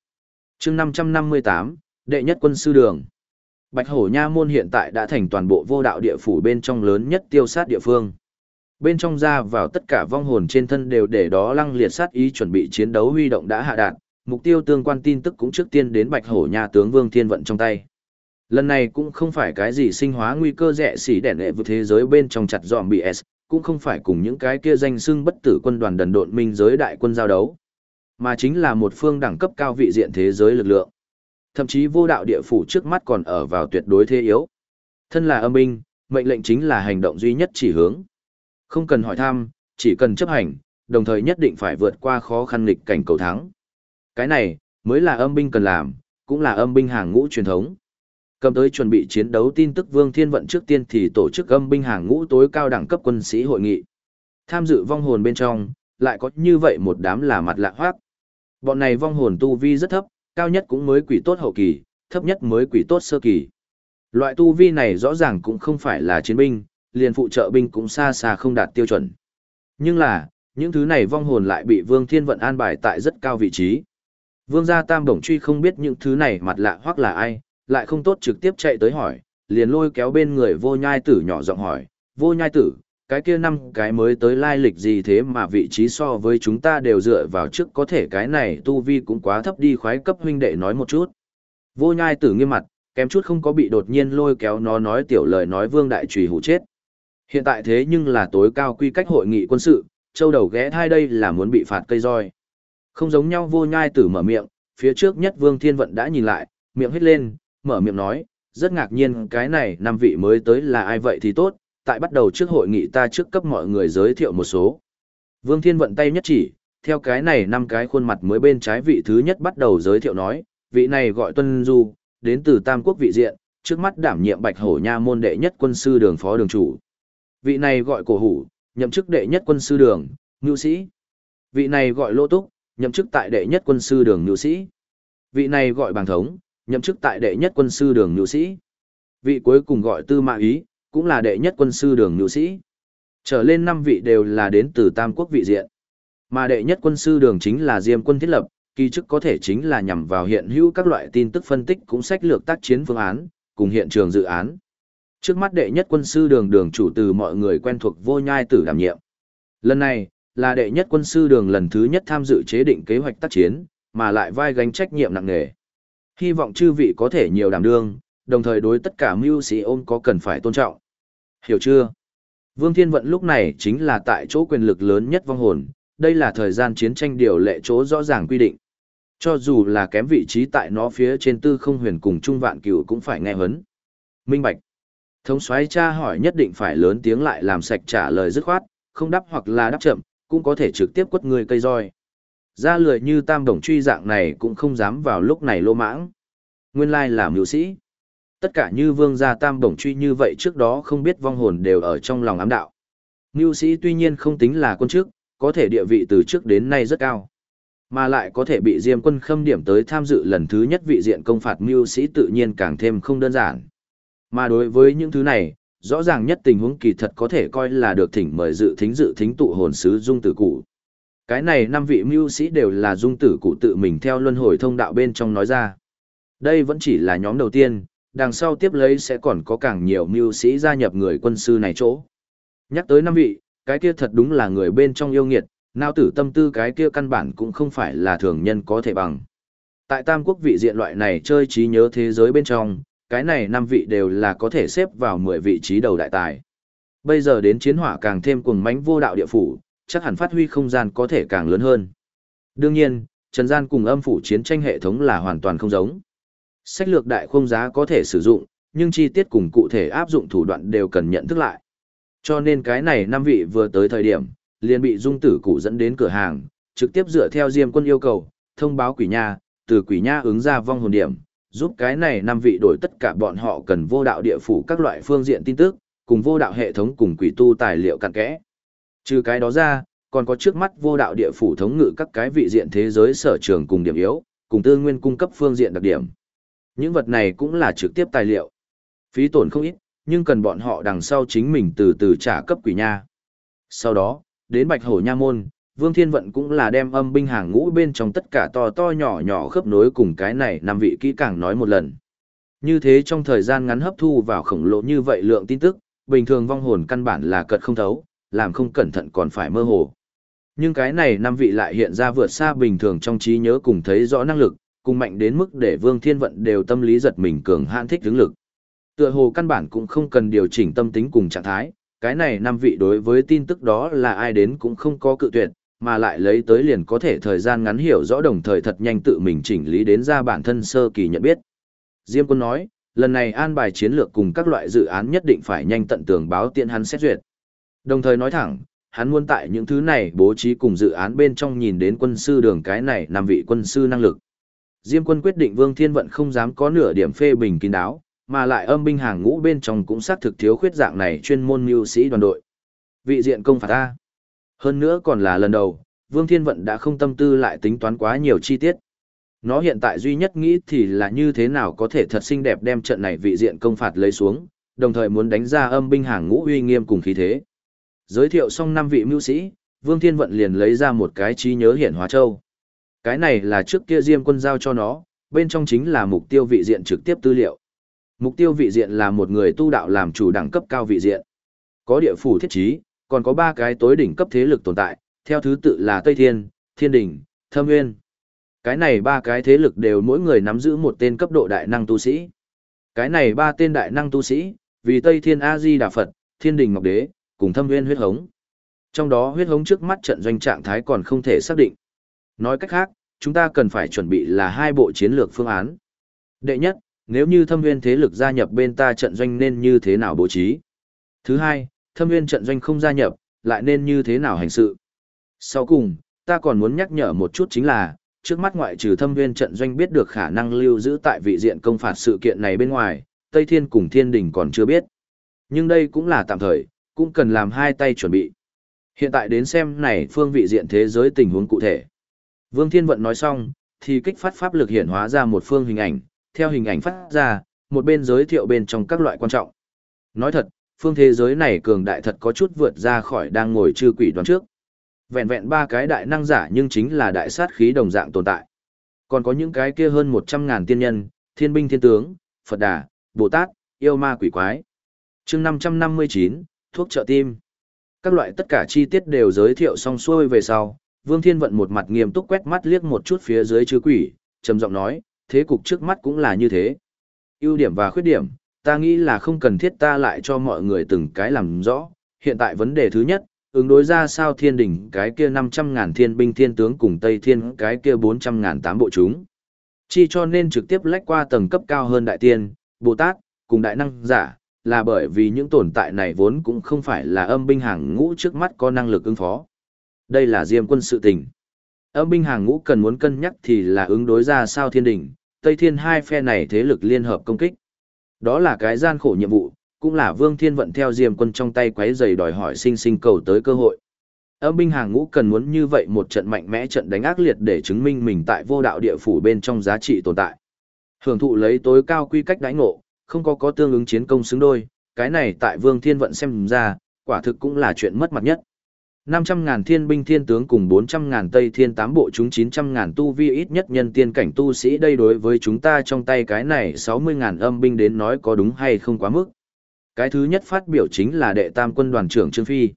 chương 558, đệ nhất quân sư đường. Bạch Hổ Nha Môn hiện tại đã thành toàn bộ vô đạo địa phủ bên trong lớn nhất tiêu sát địa phương. Bên trong ra vào tất cả vong hồn trên thân đều để đó lăng liệt sát ý chuẩn bị chiến đấu huy động đã hạ đạt, mục tiêu tương quan tin tức cũng trước tiên đến Bạch Hổ Nha tướng Vương Thiên Vận trong tay. Lần này cũng không phải cái gì sinh hóa nguy cơ rẻ xỉ đẻ nệ vượt thế giới bên trong chặt dòm bị S, cũng không phải cùng những cái kia danh xưng bất tử quân đoàn đần độn minh giới đại quân giao đấu, mà chính là một phương đẳng cấp cao vị diện thế giới lực lượng. Thậm chí vô đạo địa phủ trước mắt còn ở vào tuyệt đối thế yếu. Thân là âm binh, mệnh lệnh chính là hành động duy nhất chỉ hướng. Không cần hỏi thăm, chỉ cần chấp hành, đồng thời nhất định phải vượt qua khó khăn nghịch cảnh cầu thắng. Cái này, mới là âm binh cần làm, cũng là âm binh hàng ngũ truyền thống. Cầm tới chuẩn bị chiến đấu tin tức Vương Thiên Vận trước tiên thì tổ chức âm binh hàng ngũ tối cao đẳng cấp quân sĩ hội nghị. Tham dự vong hồn bên trong, lại có như vậy một đám là mặt lạ hoác. Bọn này vong hồn tu vi rất thấp, cao nhất cũng mới quỷ tốt hậu kỳ, thấp nhất mới quỷ tốt sơ kỳ. Loại tu vi này rõ ràng cũng không phải là chiến binh, liền phụ trợ binh cũng xa xa không đạt tiêu chuẩn. Nhưng là, những thứ này vong hồn lại bị Vương Thiên Vận an bài tại rất cao vị trí. Vương gia Tam Đồng Truy không biết những thứ này mặt lạ hoặc là ai, lại không tốt trực tiếp chạy tới hỏi, liền lôi kéo bên người vô nhai tử nhỏ giọng hỏi, vô nhai tử, cái kia năm cái mới tới lai lịch gì thế mà vị trí so với chúng ta đều dựa vào trước có thể cái này tu vi cũng quá thấp đi khoái cấp huynh đệ nói một chút. Vô nhai tử nghiêm mặt, kém chút không có bị đột nhiên lôi kéo nó nói tiểu lời nói vương đại trùy hủ chết. Hiện tại thế nhưng là tối cao quy cách hội nghị quân sự, châu đầu ghé thai đây là muốn bị phạt cây roi. Không giống nhau vô nhai tử mở miệng, phía trước nhất vương thiên vận đã nhìn lại, miệng hết lên, mở miệng nói, rất ngạc nhiên cái này năm vị mới tới là ai vậy thì tốt, tại bắt đầu trước hội nghị ta trước cấp mọi người giới thiệu một số. Vương Thiên vận tay nhất chỉ, theo cái này năm cái khuôn mặt mới bên trái vị thứ nhất bắt đầu giới thiệu nói, vị này gọi Tuân Du, đến từ Tam Quốc vị diện, trước mắt đảm nhiệm Bạch Hổ Nha môn đệ nhất quân sư đường phó đường chủ. Vị này gọi Cổ Hủ, nhậm chức đệ nhất quân sư đường, nhu sĩ. Vị này gọi Lô Túc, nhậm chức tại đệ nhất quân sư đường nhu sĩ. Vị này gọi Bàng Thống, nhậm chức tại đệ nhất quân sư đường nhu sĩ. Vị cuối cùng gọi Tư Mã Ý, cũng là đệ nhất quân sư đường nhu sĩ. Trở lên năm vị đều là đến từ Tam Quốc vị diện. Mà đệ nhất quân sư đường chính là Diêm quân thiết lập, kỳ chức có thể chính là nhằm vào hiện hữu các loại tin tức phân tích cũng sách lược tác chiến phương án, cùng hiện trường dự án. Trước mắt đệ nhất quân sư đường đường chủ từ mọi người quen thuộc vô nhai tử đảm nhiệm. Lần này, là đệ nhất quân sư đường lần thứ nhất tham dự chế định kế hoạch tác chiến, mà lại vai gánh trách nhiệm nặng nề. Hy vọng chư vị có thể nhiều đảm đương, đồng thời đối tất cả mưu sĩ ôm có cần phải tôn trọng. Hiểu chưa? Vương Thiên Vận lúc này chính là tại chỗ quyền lực lớn nhất vong hồn, đây là thời gian chiến tranh điều lệ chỗ rõ ràng quy định. Cho dù là kém vị trí tại nó phía trên tư không huyền cùng trung vạn cửu cũng phải nghe hấn. Minh Bạch. Thống soái cha hỏi nhất định phải lớn tiếng lại làm sạch trả lời dứt khoát, không đáp hoặc là đáp chậm, cũng có thể trực tiếp quất người cây roi. Ra lười như tam đồng truy dạng này cũng không dám vào lúc này lô mãng. Nguyên lai là mưu sĩ. Tất cả như vương gia tam đồng truy như vậy trước đó không biết vong hồn đều ở trong lòng ám đạo. Mưu sĩ tuy nhiên không tính là quân chức, có thể địa vị từ trước đến nay rất cao. Mà lại có thể bị Diêm quân khâm điểm tới tham dự lần thứ nhất vị diện công phạt mưu sĩ tự nhiên càng thêm không đơn giản. Mà đối với những thứ này, rõ ràng nhất tình huống kỳ thật có thể coi là được thỉnh mời dự thính dự thính tụ hồn sứ dung tử cụ. Cái này năm vị mưu sĩ đều là dung tử cụ tự mình theo luân hồi thông đạo bên trong nói ra. Đây vẫn chỉ là nhóm đầu tiên, đằng sau tiếp lấy sẽ còn có càng nhiều mưu sĩ gia nhập người quân sư này chỗ. Nhắc tới năm vị, cái kia thật đúng là người bên trong yêu nghiệt, nào tử tâm tư cái kia căn bản cũng không phải là thường nhân có thể bằng. Tại tam quốc vị diện loại này chơi trí nhớ thế giới bên trong, cái này năm vị đều là có thể xếp vào 10 vị trí đầu đại tài. Bây giờ đến chiến hỏa càng thêm cuồng mãnh vô đạo địa phủ, chắc hẳn phát huy không gian có thể càng lớn hơn. Đương nhiên, trần gian cùng âm phủ chiến tranh hệ thống là hoàn toàn không giống. Sách lược đại không giá có thể sử dụng, nhưng chi tiết cùng cụ thể áp dụng thủ đoạn đều cần nhận thức lại. Cho nên cái này năm vị vừa tới thời điểm, liền bị dung tử cụ dẫn đến cửa hàng, trực tiếp dựa theo Diêm quân yêu cầu, thông báo quỷ nha, từ quỷ nha ứng ra vong hồn điểm, giúp cái này năm vị đổi tất cả bọn họ cần vô đạo địa phủ các loại phương diện tin tức, cùng vô đạo hệ thống cùng quỷ tu tài liệu cặn kẽ. Trừ cái đó ra, còn có trước mắt vô đạo địa phủ thống ngự các cái vị diện thế giới sở trường cùng điểm yếu, cùng tư nguyên cung cấp phương diện đặc điểm. Những vật này cũng là trực tiếp tài liệu. Phí tổn không ít, nhưng cần bọn họ đằng sau chính mình từ từ trả cấp quỷ nha. Sau đó, đến Bạch Hổ Nha Môn, Vương Thiên Vận cũng là đem âm binh hàng ngũ bên trong tất cả to to nhỏ nhỏ khớp nối cùng cái này năm vị kỹ càng nói một lần. Như thế trong thời gian ngắn hấp thu vào khổng lồ như vậy lượng tin tức, bình thường vong hồn căn bản là cật không thấu, làm không cẩn thận còn phải mơ hồ. Nhưng cái này năm vị lại hiện ra vượt xa bình thường trong trí nhớ cùng thấy rõ năng lực, cùng mạnh đến mức để Vương Thiên Vận đều tâm lý giật mình cường hãn thích hướng lực. Tựa hồ căn bản cũng không cần điều chỉnh tâm tính cùng trạng thái, cái này năm vị đối với tin tức đó là ai đến cũng không có cự tuyệt, mà lại lấy tới liền có thể thời gian ngắn hiểu rõ đồng thời thật nhanh tự mình chỉnh lý đến ra bản thân sơ kỳ nhận biết. Diêm quân nói, lần này an bài chiến lược cùng các loại dự án nhất định phải nhanh tận tường báo tiện hắn xét duyệt. Đồng thời nói thẳng, hắn muốn tại những thứ này bố trí cùng dự án bên trong nhìn đến quân sư đường cái này nằm vị quân sư năng lực. Diêm quân quyết định Vương Thiên Vận không dám có nửa điểm phê bình kín đáo, mà lại âm binh hàng ngũ bên trong cũng xác thực thiếu khuyết dạng này chuyên môn mưu sĩ đoàn đội. Vị diện công phạt ta. Hơn nữa còn là lần đầu, Vương Thiên Vận đã không tâm tư lại tính toán quá nhiều chi tiết. Nó hiện tại duy nhất nghĩ thì là như thế nào có thể thật xinh đẹp đem trận này vị diện công phạt lấy xuống, đồng thời muốn đánh ra âm binh hàng ngũ uy nghiêm cùng khí thế. Giới thiệu xong năm vị mưu sĩ, Vương Thiên Vận liền lấy ra một cái trí nhớ hiển hóa châu. Cái này là trước kia Diêm quân giao cho nó, bên trong chính là mục tiêu vị diện trực tiếp tư liệu. Mục tiêu vị diện là một người tu đạo làm chủ đẳng cấp cao vị diện. Có địa phủ thiết trí, còn có ba cái tối đỉnh cấp thế lực tồn tại, theo thứ tự là Tây Thiên, Thiên Đình, Thâm Nguyên. Cái này ba cái thế lực đều mỗi người nắm giữ một tên cấp độ đại năng tu sĩ. Cái này ba tên đại năng tu sĩ, vì Tây Thiên A-di Đà Phật, Thiên Đình Ngọc Đế, cùng Thâm Nguyên huyết hống. Trong đó huyết hống trước mắt trận doanh trạng thái còn không thể xác định. Nói cách khác, chúng ta cần phải chuẩn bị là hai bộ chiến lược phương án. Đệ nhất, nếu như thâm nguyên thế lực gia nhập bên ta trận doanh nên như thế nào bố trí? Thứ hai, thâm nguyên trận doanh không gia nhập, lại nên như thế nào hành sự? Sau cùng, ta còn muốn nhắc nhở một chút chính là, trước mắt ngoại trừ thâm nguyên trận doanh biết được khả năng lưu giữ tại vị diện công phạt sự kiện này bên ngoài, Tây Thiên cùng Thiên Đình còn chưa biết. Nhưng đây cũng là tạm thời, cũng cần làm hai tay chuẩn bị. Hiện tại đến xem này phương vị diện thế giới tình huống cụ thể. Vương Thiên Vận nói xong, thì kích phát pháp lực hiện hóa ra một phương hình ảnh, theo hình ảnh phát ra, một bên giới thiệu bên trong các loại quan trọng. Nói thật, phương thế giới này cường đại thật có chút vượt ra khỏi đang ngồi chư quỷ đoán trước. Vẹn vẹn ba cái đại năng giả nhưng chính là đại sát khí đồng dạng tồn tại. Còn có những cái kia hơn 100 ngàn tiên nhân, thiên binh thiên tướng, Phật Đà, Bồ Tát, yêu ma quỷ quái. chương 559, thuốc trợ tim. Các loại tất cả chi tiết đều giới thiệu xong xuôi về sau, Vương Thiên Vận một mặt nghiêm túc quét mắt liếc một chút phía dưới chư quỷ, trầm giọng nói, thế cục trước mắt cũng là như thế. ưu điểm và khuyết điểm, ta nghĩ là không cần thiết ta lại cho mọi người từng cái làm rõ. Hiện tại vấn đề thứ nhất, ứng đối ra sao thiên đỉnh cái kia 500 ngàn thiên binh thiên tướng cùng Tây Thiên cái kia 400 ngàn tám bộ chúng. Chi cho nên trực tiếp lách qua tầng cấp cao hơn đại tiên, Bồ Tát, cùng đại năng giả, là bởi vì những tồn tại này vốn cũng không phải là âm binh hàng ngũ trước mắt có năng lực ứng phó. Đây là diêm quân sự tình. Âm binh hàng ngũ cần muốn cân nhắc thì là ứng đối ra sao thiên đỉnh, Tây Thiên hai phe này thế lực liên hợp công kích. Đó là cái gian khổ nhiệm vụ, cũng là Vương Thiên vận theo Diêm quân trong tay quấy giày đòi hỏi sinh sinh cầu tới cơ hội. Âm binh hàng ngũ cần muốn như vậy một trận mạnh mẽ trận đánh ác liệt để chứng minh mình tại vô đạo địa phủ bên trong giá trị tồn tại. Hưởng thụ lấy tối cao quy cách đánh ngộ, không có có tương ứng chiến công xứng đôi, cái này tại Vương Thiên vận xem ra, quả thực cũng là chuyện mất mặt nhất. 500 ngàn thiên binh thiên tướng cùng 400 ngàn tây thiên tám bộ chúng 900 ngàn tu vi ít nhất nhân tiên cảnh tu sĩ đây đối với chúng ta trong tay cái này 60 ngàn âm binh đến nói có đúng hay không quá mức. Cái thứ nhất phát biểu chính là đệ tam quân đoàn trưởng Trương Phi.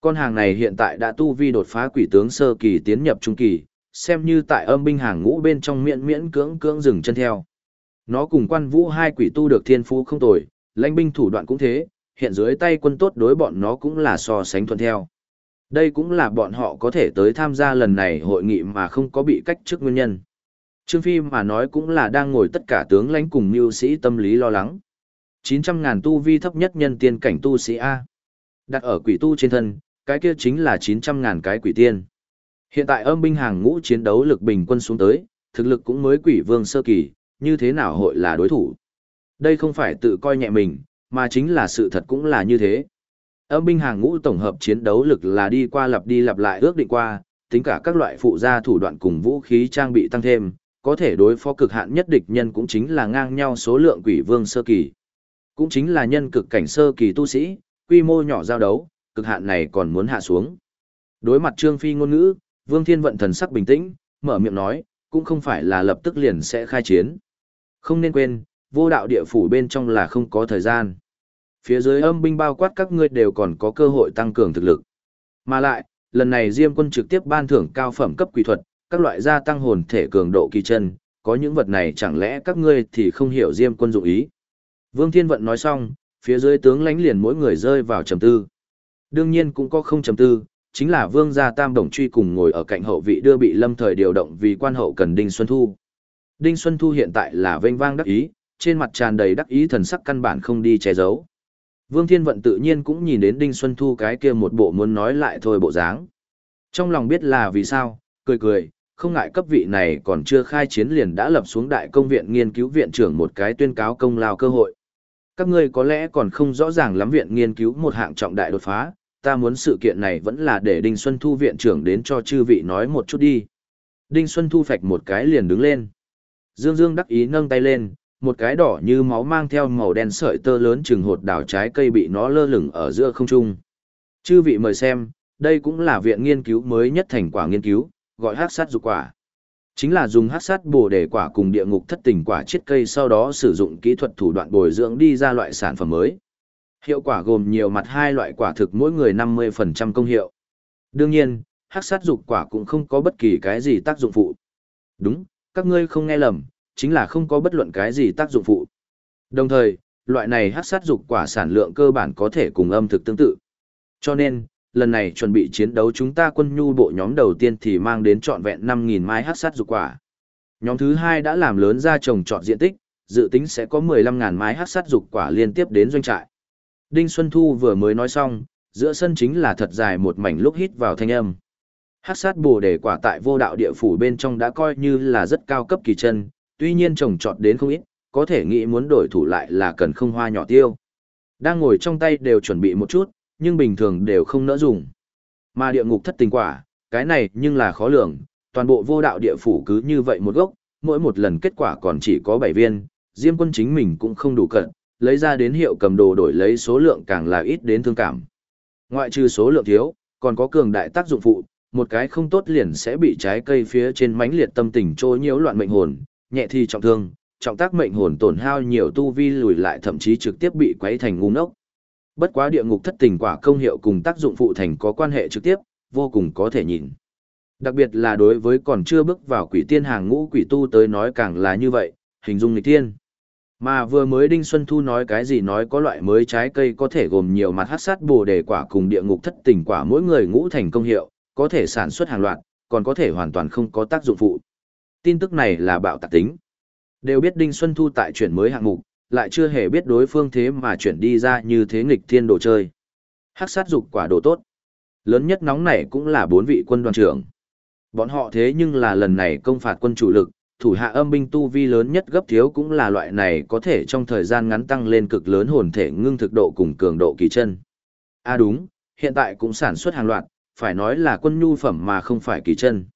Con hàng này hiện tại đã tu vi đột phá quỷ tướng sơ kỳ tiến nhập trung kỳ, xem như tại âm binh hàng ngũ bên trong miễn miễn cưỡng cưỡng dừng chân theo. Nó cùng quan vũ hai quỷ tu được thiên phú không tồi, lãnh binh thủ đoạn cũng thế, hiện dưới tay quân tốt đối bọn nó cũng là so sánh thuận theo. Đây cũng là bọn họ có thể tới tham gia lần này hội nghị mà không có bị cách chức nguyên nhân. Trương Phi mà nói cũng là đang ngồi tất cả tướng lãnh cùng mưu sĩ tâm lý lo lắng. 900.000 tu vi thấp nhất nhân tiên cảnh tu sĩ A. Đặt ở quỷ tu trên thân, cái kia chính là 900.000 cái quỷ tiên. Hiện tại âm binh hàng ngũ chiến đấu lực bình quân xuống tới, thực lực cũng mới quỷ vương sơ kỳ, như thế nào hội là đối thủ. Đây không phải tự coi nhẹ mình, mà chính là sự thật cũng là như thế. Âm binh hàng ngũ tổng hợp chiến đấu lực là đi qua lặp đi lặp lại ước định qua, tính cả các loại phụ gia thủ đoạn cùng vũ khí trang bị tăng thêm, có thể đối phó cực hạn nhất địch nhân cũng chính là ngang nhau số lượng quỷ vương sơ kỳ. Cũng chính là nhân cực cảnh sơ kỳ tu sĩ, quy mô nhỏ giao đấu, cực hạn này còn muốn hạ xuống. Đối mặt Trương Phi ngôn ngữ, Vương Thiên vận thần sắc bình tĩnh, mở miệng nói, cũng không phải là lập tức liền sẽ khai chiến. Không nên quên, vô đạo địa phủ bên trong là không có thời gian phía dưới âm binh bao quát các ngươi đều còn có cơ hội tăng cường thực lực. Mà lại, lần này Diêm quân trực tiếp ban thưởng cao phẩm cấp quỷ thuật, các loại gia tăng hồn thể cường độ kỳ chân, có những vật này chẳng lẽ các ngươi thì không hiểu Diêm quân dụng ý. Vương Thiên Vận nói xong, phía dưới tướng lãnh liền mỗi người rơi vào trầm tư. Đương nhiên cũng có không trầm tư, chính là Vương gia Tam Đồng truy cùng ngồi ở cạnh hậu vị đưa bị lâm thời điều động vì quan hậu cần Đinh Xuân Thu. Đinh Xuân Thu hiện tại là vênh vang đắc ý, trên mặt tràn đầy đắc ý thần sắc căn bản không đi che giấu. Vương Thiên Vận tự nhiên cũng nhìn đến Đinh Xuân Thu cái kia một bộ muốn nói lại thôi bộ dáng. Trong lòng biết là vì sao, cười cười, không ngại cấp vị này còn chưa khai chiến liền đã lập xuống đại công viện nghiên cứu viện trưởng một cái tuyên cáo công lao cơ hội. Các ngươi có lẽ còn không rõ ràng lắm viện nghiên cứu một hạng trọng đại đột phá, ta muốn sự kiện này vẫn là để Đinh Xuân Thu viện trưởng đến cho chư vị nói một chút đi. Đinh Xuân Thu phạch một cái liền đứng lên. Dương Dương đắc ý nâng tay lên, một cái đỏ như máu mang theo màu đen sợi tơ lớn chừng hột đảo trái cây bị nó lơ lửng ở giữa không trung. Chư vị mời xem, đây cũng là viện nghiên cứu mới nhất thành quả nghiên cứu, gọi hắc sát dục quả. Chính là dùng hắc sát bổ để quả cùng địa ngục thất tình quả chiết cây sau đó sử dụng kỹ thuật thủ đoạn bồi dưỡng đi ra loại sản phẩm mới. Hiệu quả gồm nhiều mặt hai loại quả thực mỗi người 50% công hiệu. Đương nhiên, hắc sát dục quả cũng không có bất kỳ cái gì tác dụng phụ. Đúng, các ngươi không nghe lầm, chính là không có bất luận cái gì tác dụng phụ. Đồng thời, loại này hắc sát dục quả sản lượng cơ bản có thể cùng âm thực tương tự. Cho nên, lần này chuẩn bị chiến đấu chúng ta quân nhu bộ nhóm đầu tiên thì mang đến trọn vẹn 5.000 mai hắc sát dục quả. Nhóm thứ hai đã làm lớn ra trồng trọt diện tích, dự tính sẽ có 15.000 mai hắc sát dục quả liên tiếp đến doanh trại. Đinh Xuân Thu vừa mới nói xong, giữa sân chính là thật dài một mảnh lúc hít vào thanh âm. Hắc sát bồ đề quả tại vô đạo địa phủ bên trong đã coi như là rất cao cấp kỳ chân, tuy nhiên trồng trọt đến không ít, có thể nghĩ muốn đổi thủ lại là cần không hoa nhỏ tiêu. Đang ngồi trong tay đều chuẩn bị một chút, nhưng bình thường đều không nỡ dùng. Mà địa ngục thất tình quả, cái này nhưng là khó lường, toàn bộ vô đạo địa phủ cứ như vậy một gốc, mỗi một lần kết quả còn chỉ có 7 viên, Diêm quân chính mình cũng không đủ cận, lấy ra đến hiệu cầm đồ đổi lấy số lượng càng là ít đến thương cảm. Ngoại trừ số lượng thiếu, còn có cường đại tác dụng phụ, một cái không tốt liền sẽ bị trái cây phía trên mãnh liệt tâm tình trôi nhiễu loạn mệnh hồn, nhẹ thì trọng thương, trọng tác mệnh hồn tổn hao nhiều tu vi lùi lại thậm chí trực tiếp bị quấy thành ngu ngốc. Bất quá địa ngục thất tình quả công hiệu cùng tác dụng phụ thành có quan hệ trực tiếp, vô cùng có thể nhìn. Đặc biệt là đối với còn chưa bước vào quỷ tiên hàng ngũ quỷ tu tới nói càng là như vậy, hình dung nghịch tiên. Mà vừa mới Đinh Xuân Thu nói cái gì nói có loại mới trái cây có thể gồm nhiều mặt hát sát bồ đề quả cùng địa ngục thất tình quả mỗi người ngũ thành công hiệu, có thể sản xuất hàng loạt, còn có thể hoàn toàn không có tác dụng phụ. Tin tức này là bạo tạc tính. Đều biết Đinh Xuân Thu tại chuyển mới hạng mục, lại chưa hề biết đối phương thế mà chuyển đi ra như thế nghịch thiên đồ chơi. Hắc sát dục quả đồ tốt. Lớn nhất nóng này cũng là bốn vị quân đoàn trưởng. Bọn họ thế nhưng là lần này công phạt quân chủ lực, thủ hạ âm binh tu vi lớn nhất gấp thiếu cũng là loại này có thể trong thời gian ngắn tăng lên cực lớn hồn thể ngưng thực độ cùng cường độ kỳ chân. À đúng, hiện tại cũng sản xuất hàng loạt, phải nói là quân nhu phẩm mà không phải kỳ chân.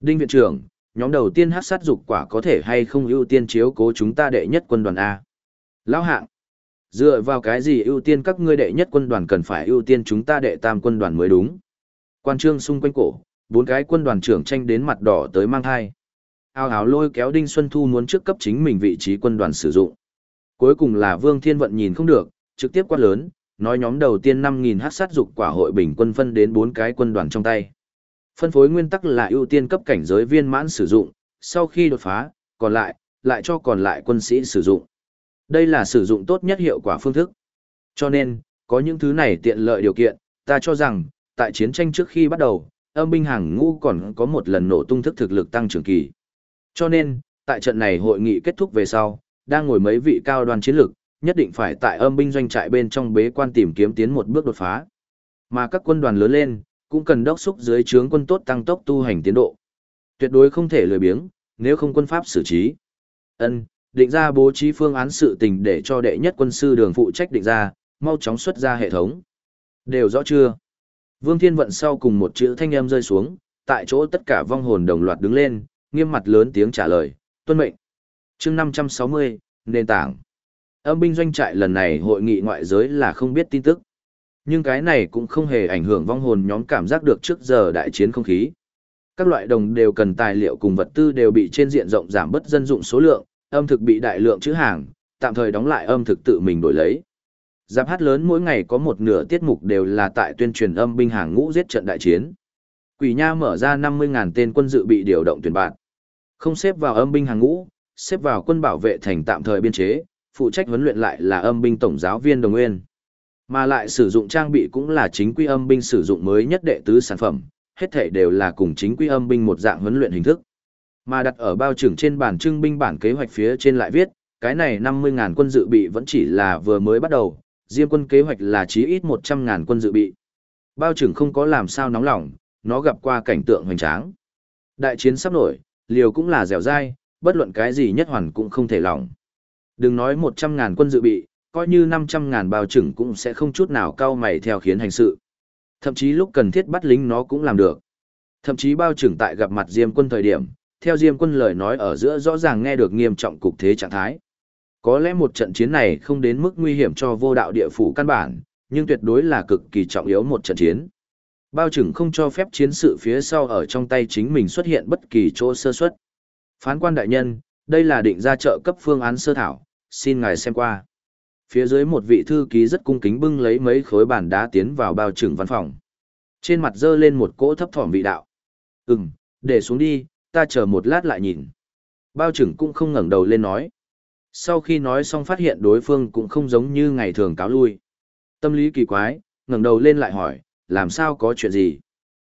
Đinh viện trưởng, nhóm đầu tiên hát sát dục quả có thể hay không ưu tiên chiếu cố chúng ta đệ nhất quân đoàn A. Lão hạng, dựa vào cái gì ưu tiên các ngươi đệ nhất quân đoàn cần phải ưu tiên chúng ta đệ tam quân đoàn mới đúng. Quan trương xung quanh cổ, bốn cái quân đoàn trưởng tranh đến mặt đỏ tới mang thai. Ao áo lôi kéo Đinh Xuân Thu muốn trước cấp chính mình vị trí quân đoàn sử dụng. Cuối cùng là Vương Thiên Vận nhìn không được, trực tiếp quát lớn, nói nhóm đầu tiên 5.000 hát sát dục quả hội bình quân phân đến bốn cái quân đoàn trong tay. Phân phối nguyên tắc là ưu tiên cấp cảnh giới viên mãn sử dụng, sau khi đột phá, còn lại, lại cho còn lại quân sĩ sử dụng. Đây là sử dụng tốt nhất hiệu quả phương thức. Cho nên, có những thứ này tiện lợi điều kiện, ta cho rằng, tại chiến tranh trước khi bắt đầu, âm binh hàng ngũ còn có một lần nổ tung thức thực lực tăng trưởng kỳ. Cho nên, tại trận này hội nghị kết thúc về sau, đang ngồi mấy vị cao đoàn chiến lược, nhất định phải tại âm binh doanh trại bên trong bế quan tìm kiếm tiến một bước đột phá. Mà các quân đoàn lớn lên, cũng cần đốc xúc dưới trướng quân tốt tăng tốc tu hành tiến độ. Tuyệt đối không thể lười biếng, nếu không quân pháp xử trí. Ân, định ra bố trí phương án sự tình để cho đệ nhất quân sư đường phụ trách định ra, mau chóng xuất ra hệ thống. Đều rõ chưa? Vương Thiên Vận sau cùng một chữ thanh âm rơi xuống, tại chỗ tất cả vong hồn đồng loạt đứng lên, nghiêm mặt lớn tiếng trả lời, tuân mệnh. chương 560, nền tảng. Âm binh doanh trại lần này hội nghị ngoại giới là không biết tin tức. Nhưng cái này cũng không hề ảnh hưởng vong hồn nhóm cảm giác được trước giờ đại chiến không khí. Các loại đồng đều cần tài liệu cùng vật tư đều bị trên diện rộng giảm bớt dân dụng số lượng, âm thực bị đại lượng chữ hàng, tạm thời đóng lại âm thực tự mình đổi lấy. Giáp hát lớn mỗi ngày có một nửa tiết mục đều là tại tuyên truyền âm binh hàng ngũ giết trận đại chiến. Quỷ Nha mở ra 50.000 tên quân dự bị điều động tuyển bạn. Không xếp vào âm binh hàng ngũ, xếp vào quân bảo vệ thành tạm thời biên chế, phụ trách huấn luyện lại là âm binh tổng giáo viên Đồng Nguyên. Mà lại sử dụng trang bị cũng là chính quy âm binh sử dụng mới nhất đệ tứ sản phẩm, hết thể đều là cùng chính quy âm binh một dạng huấn luyện hình thức. Mà đặt ở bao trưởng trên bản trưng binh bản kế hoạch phía trên lại viết, cái này 50.000 quân dự bị vẫn chỉ là vừa mới bắt đầu, Diêm quân kế hoạch là chí ít 100.000 quân dự bị. Bao trưởng không có làm sao nóng lòng, nó gặp qua cảnh tượng hoành tráng. Đại chiến sắp nổi, liều cũng là dẻo dai, bất luận cái gì nhất hoàn cũng không thể lỏng. Đừng nói 100.000 quân dự bị, coi như 500.000 bao trưởng cũng sẽ không chút nào cao mày theo khiến hành sự. Thậm chí lúc cần thiết bắt lính nó cũng làm được. Thậm chí bao trưởng tại gặp mặt Diêm quân thời điểm, theo Diêm quân lời nói ở giữa rõ ràng nghe được nghiêm trọng cục thế trạng thái. Có lẽ một trận chiến này không đến mức nguy hiểm cho vô đạo địa phủ căn bản, nhưng tuyệt đối là cực kỳ trọng yếu một trận chiến. Bao trưởng không cho phép chiến sự phía sau ở trong tay chính mình xuất hiện bất kỳ chỗ sơ suất. Phán quan đại nhân, đây là định ra trợ cấp phương án sơ thảo, xin ngài xem qua. Phía dưới một vị thư ký rất cung kính bưng lấy mấy khối bản đá tiến vào bao trưởng văn phòng. Trên mặt dơ lên một cỗ thấp thỏm vị đạo. Ừm, để xuống đi, ta chờ một lát lại nhìn. Bao trưởng cũng không ngẩng đầu lên nói. Sau khi nói xong phát hiện đối phương cũng không giống như ngày thường cáo lui. Tâm lý kỳ quái, ngẩng đầu lên lại hỏi, làm sao có chuyện gì?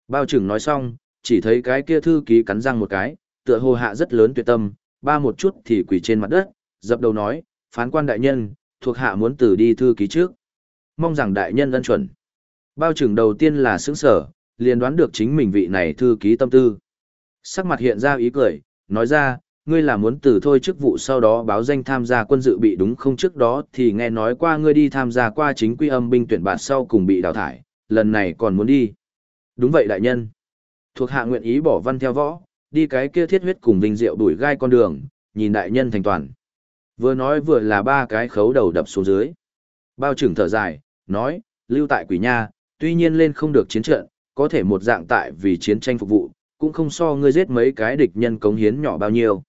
Bao trưởng nói xong, chỉ thấy cái kia thư ký cắn răng một cái, tựa hồ hạ rất lớn tuyệt tâm, ba một chút thì quỳ trên mặt đất, dập đầu nói, phán quan đại nhân, thuộc hạ muốn từ đi thư ký trước. Mong rằng đại nhân ân chuẩn. Bao trưởng đầu tiên là sững sở, liền đoán được chính mình vị này thư ký tâm tư. Sắc mặt hiện ra ý cười, nói ra, ngươi là muốn từ thôi chức vụ sau đó báo danh tham gia quân dự bị đúng không trước đó thì nghe nói qua ngươi đi tham gia qua chính quy âm binh tuyển bạt sau cùng bị đào thải, lần này còn muốn đi. Đúng vậy đại nhân. Thuộc hạ nguyện ý bỏ văn theo võ, đi cái kia thiết huyết cùng vinh diệu đuổi gai con đường, nhìn đại nhân thành toàn. Vừa nói vừa là ba cái khấu đầu đập xuống dưới. Bao trưởng thở dài, nói, lưu tại quỷ nha, tuy nhiên lên không được chiến trận, có thể một dạng tại vì chiến tranh phục vụ, cũng không so ngươi giết mấy cái địch nhân cống hiến nhỏ bao nhiêu.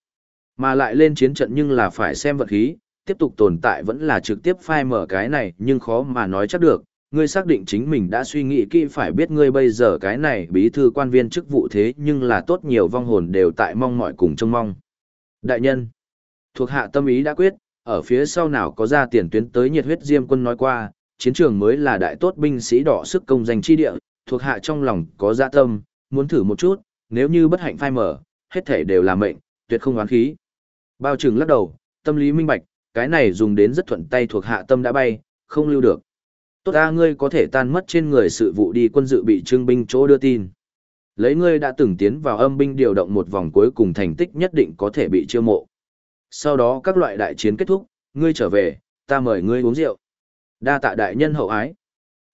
Mà lại lên chiến trận nhưng là phải xem vật khí, tiếp tục tồn tại vẫn là trực tiếp phai mở cái này nhưng khó mà nói chắc được. Ngươi xác định chính mình đã suy nghĩ kỹ phải biết ngươi bây giờ cái này bí thư quan viên chức vụ thế nhưng là tốt nhiều vong hồn đều tại mong mọi cùng trông mong. Đại nhân, thuộc hạ tâm ý đã quyết, ở phía sau nào có ra tiền tuyến tới nhiệt huyết diêm quân nói qua, chiến trường mới là đại tốt binh sĩ đỏ sức công danh chi địa, thuộc hạ trong lòng có dạ tâm, muốn thử một chút, nếu như bất hạnh phai mở, hết thể đều là mệnh, tuyệt không oán khí. Bao trừng lắc đầu, tâm lý minh bạch, cái này dùng đến rất thuận tay thuộc hạ tâm đã bay, không lưu được. Tốt ta ngươi có thể tan mất trên người sự vụ đi quân dự bị trương binh chỗ đưa tin. Lấy ngươi đã từng tiến vào âm binh điều động một vòng cuối cùng thành tích nhất định có thể bị chiêu mộ. Sau đó các loại đại chiến kết thúc, ngươi trở về, ta mời ngươi uống rượu. Đa tạ đại nhân hậu ái.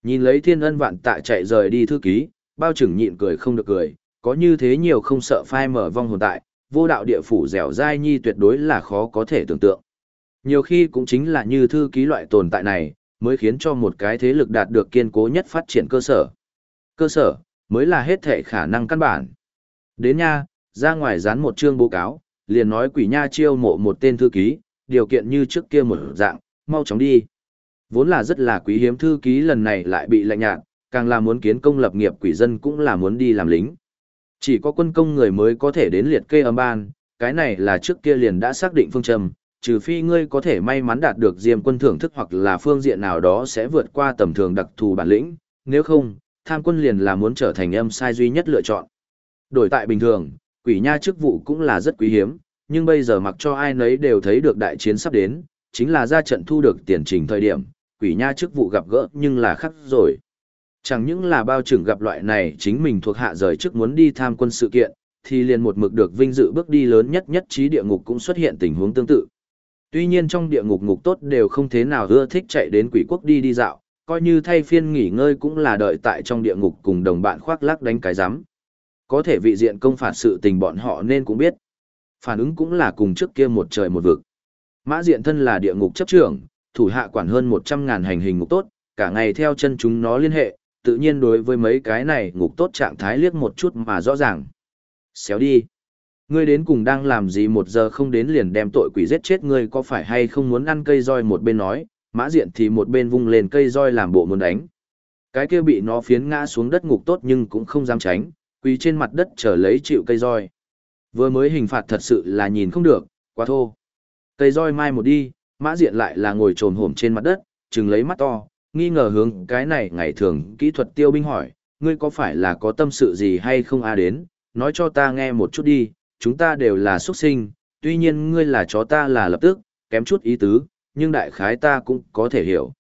Nhìn lấy thiên ân vạn tạ chạy rời đi thư ký, bao trưởng nhịn cười không được cười, có như thế nhiều không sợ phai mở vong hồn tại, vô đạo địa phủ dẻo dai nhi tuyệt đối là khó có thể tưởng tượng. Nhiều khi cũng chính là như thư ký loại tồn tại này, mới khiến cho một cái thế lực đạt được kiên cố nhất phát triển cơ sở. Cơ sở, mới là hết thể khả năng căn bản. Đến nha, ra ngoài dán một chương báo cáo, liền nói quỷ nha chiêu mộ một tên thư ký, điều kiện như trước kia một dạng, mau chóng đi. Vốn là rất là quý hiếm thư ký lần này lại bị lạnh nhạt, càng là muốn kiến công lập nghiệp quỷ dân cũng là muốn đi làm lính. Chỉ có quân công người mới có thể đến liệt kê âm ban, cái này là trước kia liền đã xác định phương châm, trừ phi ngươi có thể may mắn đạt được diêm quân thưởng thức hoặc là phương diện nào đó sẽ vượt qua tầm thường đặc thù bản lĩnh, nếu không, tham quân liền là muốn trở thành âm sai duy nhất lựa chọn. Đổi tại bình thường, quỷ nha chức vụ cũng là rất quý hiếm, nhưng bây giờ mặc cho ai nấy đều thấy được đại chiến sắp đến, chính là ra trận thu được tiền trình thời điểm, quỷ nha chức vụ gặp gỡ nhưng là khắc rồi. Chẳng những là bao trưởng gặp loại này chính mình thuộc hạ rời trước muốn đi tham quân sự kiện, thì liền một mực được vinh dự bước đi lớn nhất nhất trí địa ngục cũng xuất hiện tình huống tương tự. Tuy nhiên trong địa ngục ngục tốt đều không thế nào ưa thích chạy đến quỷ quốc đi đi dạo, coi như thay phiên nghỉ ngơi cũng là đợi tại trong địa ngục cùng đồng bạn khoác lác đánh cái rắm Có thể vị diện công phạt sự tình bọn họ nên cũng biết. Phản ứng cũng là cùng trước kia một trời một vực. Mã diện thân là địa ngục chấp trưởng, thủ hạ quản hơn một trăm ngàn hành hình ngục tốt, cả ngày theo chân chúng nó liên hệ, tự nhiên đối với mấy cái này ngục tốt trạng thái liếc một chút mà rõ ràng. Xéo đi. Ngươi đến cùng đang làm gì một giờ không đến liền đem tội quỷ giết chết ngươi có phải hay không muốn ăn cây roi một bên nói, mã diện thì một bên vung lên cây roi làm bộ muốn đánh. Cái kia bị nó phiến ngã xuống đất ngục tốt nhưng cũng không dám tránh, quỳ trên mặt đất chờ lấy chịu cây roi. Vừa mới hình phạt thật sự là nhìn không được, quá thô. Cây roi mai một đi, mã diện lại là ngồi trồn hổm trên mặt đất, chừng lấy mắt to, nghi ngờ hướng cái này ngày thường kỹ thuật tiêu binh hỏi, ngươi có phải là có tâm sự gì hay không a đến, nói cho ta nghe một chút đi, chúng ta đều là xuất sinh, tuy nhiên ngươi là chó ta là lập tức, kém chút ý tứ, nhưng đại khái ta cũng có thể hiểu.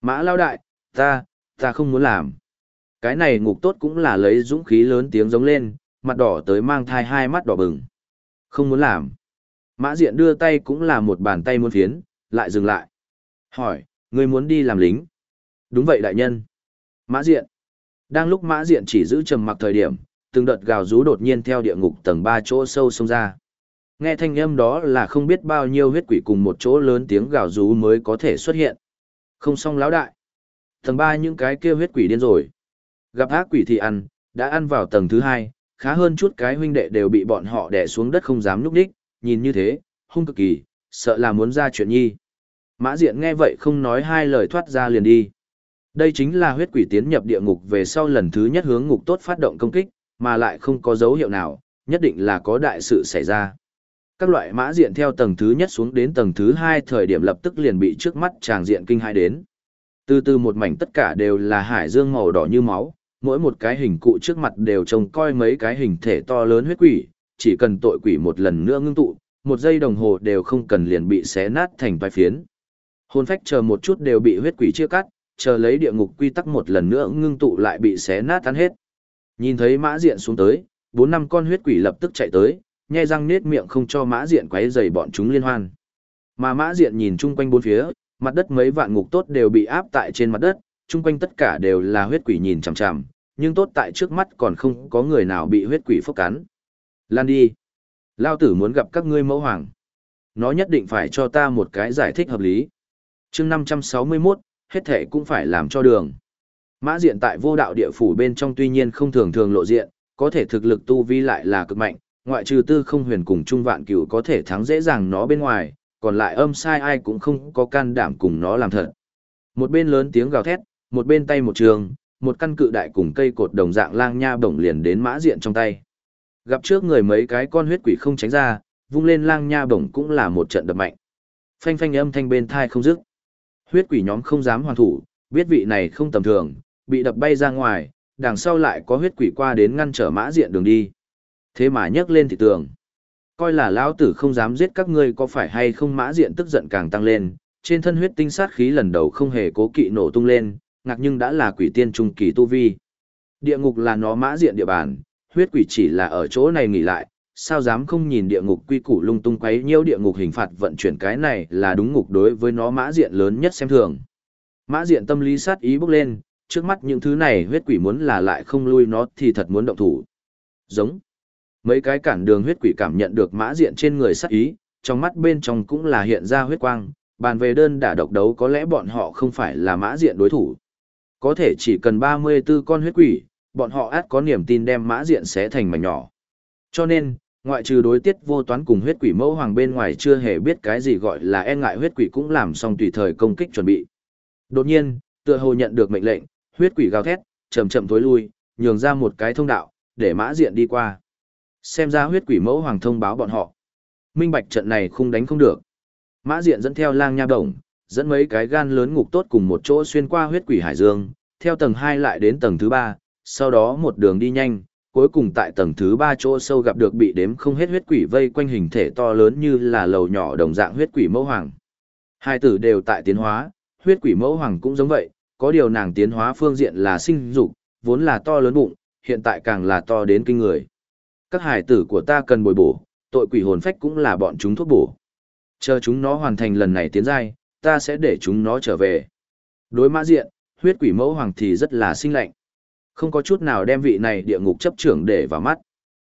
Mã lao đại, ta, ta không muốn làm. Cái này ngục tốt cũng là lấy dũng khí lớn tiếng giống lên, mặt đỏ tới mang thai hai mắt đỏ bừng. Không muốn làm. Mã diện đưa tay cũng là một bàn tay muốn phiến, lại dừng lại. Hỏi, ngươi muốn đi làm lính? Đúng vậy đại nhân. Mã diện. Đang lúc mã diện chỉ giữ trầm mặc thời điểm, từng đợt gào rú đột nhiên theo địa ngục tầng ba chỗ sâu xông ra. Nghe thanh âm đó là không biết bao nhiêu huyết quỷ cùng một chỗ lớn tiếng gào rú mới có thể xuất hiện. Không xong lão đại. Tầng ba những cái kia huyết quỷ điên rồi. Gặp ác quỷ thì ăn, đã ăn vào tầng thứ hai, khá hơn chút cái huynh đệ đều bị bọn họ đè xuống đất không dám núp đích, nhìn như thế, hung cực kỳ, sợ là muốn ra chuyện nhi. Mã diện nghe vậy không nói hai lời thoát ra liền đi. Đây chính là huyết quỷ tiến nhập địa ngục về sau lần thứ nhất hướng ngục tốt phát động công kích, mà lại không có dấu hiệu nào, nhất định là có đại sự xảy ra. Các loại mã diện theo tầng thứ nhất xuống đến tầng thứ hai thời điểm lập tức liền bị trước mắt tràng diện kinh hai đến. Từ từ một mảnh tất cả đều là hải dương màu đỏ như máu, mỗi một cái hình cụ trước mặt đều trông coi mấy cái hình thể to lớn huyết quỷ, chỉ cần tội quỷ một lần nữa ngưng tụ, một giây đồng hồ đều không cần liền bị xé nát thành vài phiến. Hồn phách chờ một chút đều bị huyết quỷ chia cắt, chờ lấy địa ngục quy tắc một lần nữa ngưng tụ lại bị xé nát tan hết. Nhìn thấy mã diện xuống tới, bốn năm con huyết quỷ lập tức chạy tới, nhai răng nết miệng không cho mã diện quấy rầy bọn chúng liên hoan. Mà mã diện nhìn chung quanh bốn phía, mặt đất mấy vạn ngục tốt đều bị áp tại trên mặt đất, chung quanh tất cả đều là huyết quỷ nhìn chằm chằm, nhưng tốt tại trước mắt còn không có người nào bị huyết quỷ phốc cắn. Lan đi. Lao tử muốn gặp các ngươi mẫu hoàng. Nó nhất định phải cho ta một cái giải thích hợp lý. chương 561, hết thể cũng phải làm cho đường. Mã diện tại vô đạo địa phủ bên trong tuy nhiên không thường thường lộ diện, có thể thực lực tu vi lại là cực mạnh, ngoại trừ tư không huyền cùng trung vạn cửu có thể thắng dễ dàng nó bên ngoài, còn lại âm sai ai cũng không có can đảm cùng nó làm thật. Một bên lớn tiếng gào thét, một bên tay một trường, một căn cự đại cùng cây cột đồng dạng lang nha bổng liền đến mã diện trong tay. Gặp trước người mấy cái con huyết quỷ không tránh ra, vung lên lang nha bổng cũng là một trận đập mạnh. Phanh phanh âm thanh bên thai không dứt. Huyết quỷ nhóm không dám hoàn thủ, biết vị này không tầm thường, bị đập bay ra ngoài, đằng sau lại có huyết quỷ qua đến ngăn trở mã diện đường đi. Thế mà nhấc lên thì tường. Coi là lão tử không dám giết các ngươi có phải hay không mã diện tức giận càng tăng lên, trên thân huyết tinh sát khí lần đầu không hề cố kỵ nổ tung lên, ngạc nhưng đã là quỷ tiên trung kỳ tu vi. Địa ngục là nó mã diện địa bàn, huyết quỷ chỉ là ở chỗ này nghỉ lại, sao dám không nhìn địa ngục quy củ lung tung quấy nhiễu địa ngục hình phạt vận chuyển cái này là đúng ngục đối với nó mã diện lớn nhất xem thường. Mã diện tâm lý sát ý bốc lên, trước mắt những thứ này huyết quỷ muốn là lại không lui nó thì thật muốn động thủ. Giống. Mấy cái cản đường huyết quỷ cảm nhận được mã diện trên người sát ý, trong mắt bên trong cũng là hiện ra huyết quang, bàn về đơn đả độc đấu có lẽ bọn họ không phải là mã diện đối thủ. Có thể chỉ cần 34 con huyết quỷ, bọn họ át có niềm tin đem mã diện xé thành mảnh nhỏ. Cho nên, ngoại trừ đối tiết vô toán cùng huyết quỷ mẫu hoàng bên ngoài chưa hề biết cái gì gọi là e ngại huyết quỷ cũng làm xong tùy thời công kích chuẩn bị. Đột nhiên, tựa hồ nhận được mệnh lệnh, huyết quỷ gào thét, chậm chậm tối lui, nhường ra một cái thông đạo, để mã diện đi qua. Xem ra huyết quỷ mẫu hoàng thông báo bọn họ. Minh bạch trận này không đánh không được. Mã diện dẫn theo lang nha đồng, dẫn mấy cái gan lớn ngục tốt cùng một chỗ xuyên qua huyết quỷ hải dương, theo tầng 2 lại đến tầng thứ 3, sau đó một đường đi nhanh, cuối cùng tại tầng thứ 3 chỗ sâu gặp được bị đếm không hết huyết quỷ vây quanh hình thể to lớn như là lầu nhỏ đồng dạng huyết quỷ mẫu hoàng. Hai tử đều tại tiến hóa, huyết quỷ mẫu hoàng cũng giống vậy, có điều nàng tiến hóa phương diện là sinh dục, vốn là to lớn bụng, hiện tại càng là to đến kinh người. Các hải tử của ta cần bồi bổ, tội quỷ hồn phách cũng là bọn chúng thuốc bổ. Chờ chúng nó hoàn thành lần này tiến giai, ta sẽ để chúng nó trở về. Đối mã diện, huyết quỷ mẫu hoàng thì rất là sinh lạnh. Không có chút nào đem vị này địa ngục chấp trưởng để vào mắt.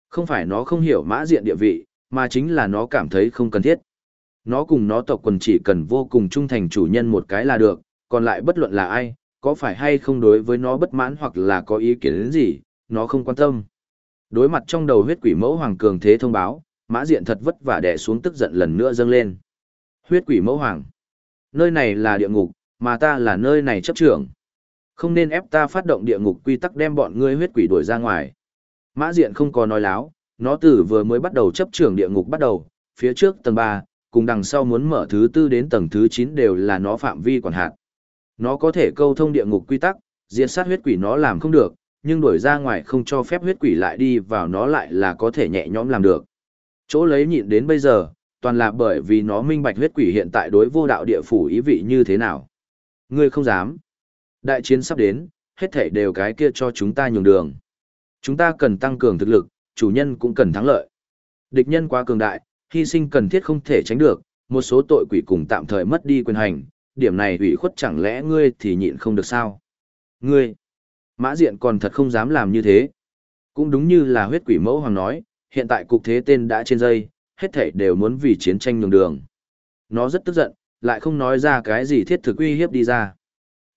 Không phải nó không hiểu mã diện địa vị, mà chính là nó cảm thấy không cần thiết. Nó cùng nó tộc quần chỉ cần vô cùng trung thành chủ nhân một cái là được, còn lại bất luận là ai, có phải hay không đối với nó bất mãn hoặc là có ý kiến đến gì, nó không quan tâm. Đối mặt trong đầu huyết quỷ mẫu hoàng cường thế thông báo, mã diện thật vất vả đè xuống tức giận lần nữa dâng lên. Huyết quỷ mẫu hoàng. Nơi này là địa ngục, mà ta là nơi này chấp trưởng. Không nên ép ta phát động địa ngục quy tắc đem bọn ngươi huyết quỷ đuổi ra ngoài. Mã diện không có nói láo, nó từ vừa mới bắt đầu chấp trưởng địa ngục bắt đầu, phía trước tầng 3, cùng đằng sau muốn mở thứ tư đến tầng thứ 9 đều là nó phạm vi quản hạt. Nó có thể câu thông địa ngục quy tắc, diệt sát huyết quỷ nó làm không được, nhưng đuổi ra ngoài không cho phép huyết quỷ lại đi vào nó lại là có thể nhẹ nhõm làm được. Chỗ lấy nhịn đến bây giờ, toàn là bởi vì nó minh bạch huyết quỷ hiện tại đối vô đạo địa phủ ý vị như thế nào. Ngươi không dám. Đại chiến sắp đến, hết thảy đều cái kia cho chúng ta nhường đường. Chúng ta cần tăng cường thực lực, chủ nhân cũng cần thắng lợi. Địch nhân quá cường đại, hy sinh cần thiết không thể tránh được, một số tội quỷ cùng tạm thời mất đi quyền hành, điểm này ủy khuất chẳng lẽ ngươi thì nhịn không được sao? Ngươi, mã diện còn thật không dám làm như thế. Cũng đúng như là huyết quỷ mẫu hoàng nói, hiện tại cục thế tên đã trên dây, hết thảy đều muốn vì chiến tranh nhường đường. Nó rất tức giận, lại không nói ra cái gì thiết thực uy hiếp đi ra.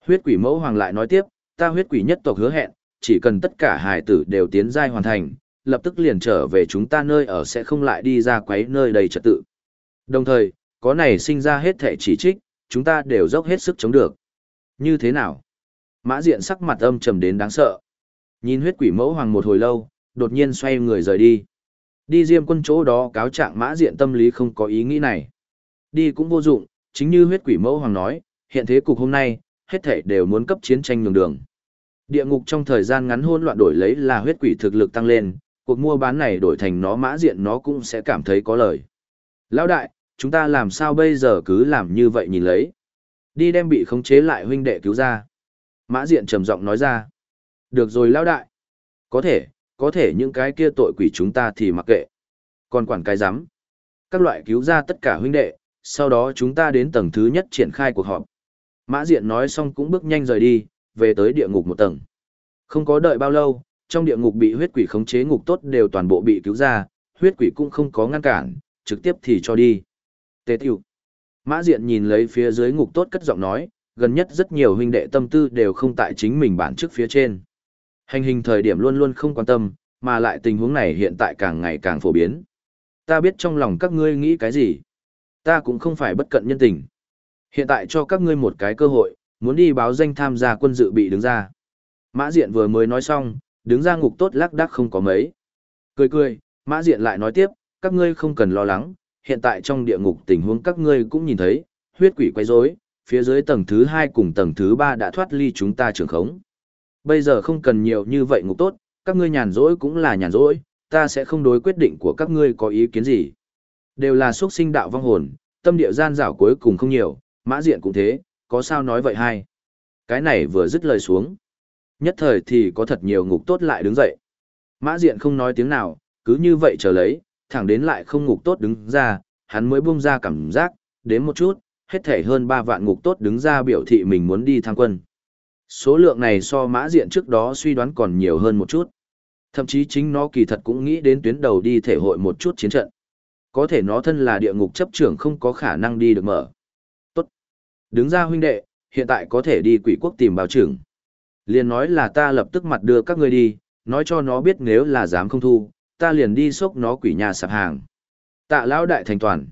Huyết quỷ mẫu hoàng lại nói tiếp, ta huyết quỷ nhất tộc hứa hẹn, chỉ cần tất cả hài tử đều tiến giai hoàn thành, lập tức liền trở về chúng ta nơi ở sẽ không lại đi ra quấy nơi đầy trật tự. Đồng thời, có này sinh ra hết thể chỉ trích, chúng ta đều dốc hết sức chống được. Như thế nào? Mã diện sắc mặt âm trầm đến đáng sợ. Nhìn huyết quỷ mẫu hoàng một hồi lâu, đột nhiên xoay người rời đi. Đi diêm quân chỗ đó cáo trạng mã diện tâm lý không có ý nghĩ này. Đi cũng vô dụng, chính như huyết quỷ mẫu hoàng nói, hiện thế cục hôm nay, hết thể đều muốn cấp chiến tranh nhường đường. Địa ngục trong thời gian ngắn hỗn loạn đổi lấy là huyết quỷ thực lực tăng lên, cuộc mua bán này đổi thành nó mã diện nó cũng sẽ cảm thấy có lời. Lão đại, chúng ta làm sao bây giờ cứ làm như vậy nhìn lấy. Đi đem bị khống chế lại huynh đệ cứu ra. Mã diện trầm giọng nói ra. Được rồi lão đại. Có thể, có thể những cái kia tội quỷ chúng ta thì mặc kệ. Còn quản cái giám. Các loại cứu ra tất cả huynh đệ, sau đó chúng ta đến tầng thứ nhất triển khai cuộc họp. Mã diện nói xong cũng bước nhanh rời đi, về tới địa ngục một tầng. Không có đợi bao lâu, trong địa ngục bị huyết quỷ khống chế ngục tốt đều toàn bộ bị cứu ra, huyết quỷ cũng không có ngăn cản, trực tiếp thì cho đi. Tê tiểu. Mã diện nhìn lấy phía dưới ngục tốt cất giọng nói, gần nhất rất nhiều huynh đệ tâm tư đều không tại chính mình bản trước phía trên. Hành hình thời điểm luôn luôn không quan tâm, mà lại tình huống này hiện tại càng ngày càng phổ biến. Ta biết trong lòng các ngươi nghĩ cái gì. Ta cũng không phải bất cận nhân tình. Hiện tại cho các ngươi một cái cơ hội, muốn đi báo danh tham gia quân dự bị đứng ra. Mã Diện vừa mới nói xong, đứng ra ngục tốt lắc đắc không có mấy. Cười cười, Mã Diện lại nói tiếp, các ngươi không cần lo lắng, hiện tại trong địa ngục tình huống các ngươi cũng nhìn thấy, huyết quỷ quay rối, phía dưới tầng thứ 2 cùng tầng thứ 3 đã thoát ly chúng ta trường khống. Bây giờ không cần nhiều như vậy ngục tốt, các ngươi nhàn rỗi cũng là nhàn rỗi, ta sẽ không đối quyết định của các ngươi có ý kiến gì. Đều là xuất sinh đạo vong hồn, tâm địa gian dảo cuối cùng không nhiều, mã diện cũng thế, có sao nói vậy hay. Cái này vừa dứt lời xuống. Nhất thời thì có thật nhiều ngục tốt lại đứng dậy. Mã diện không nói tiếng nào, cứ như vậy chờ lấy, thẳng đến lại không ngục tốt đứng ra, hắn mới buông ra cảm giác, đến một chút, hết thể hơn 3 vạn ngục tốt đứng ra biểu thị mình muốn đi tham quân. Số lượng này so mã diện trước đó suy đoán còn nhiều hơn một chút. Thậm chí chính nó kỳ thật cũng nghĩ đến tuyến đầu đi thể hội một chút chiến trận. Có thể nó thân là địa ngục chấp trưởng không có khả năng đi được mở. Tốt. Đứng ra huynh đệ, hiện tại có thể đi quỷ quốc tìm bảo trưởng. Liền nói là ta lập tức mặt đưa các ngươi đi, nói cho nó biết nếu là dám không thu, ta liền đi xốc nó quỷ nhà sạp hàng. Tạ lão đại thành toàn.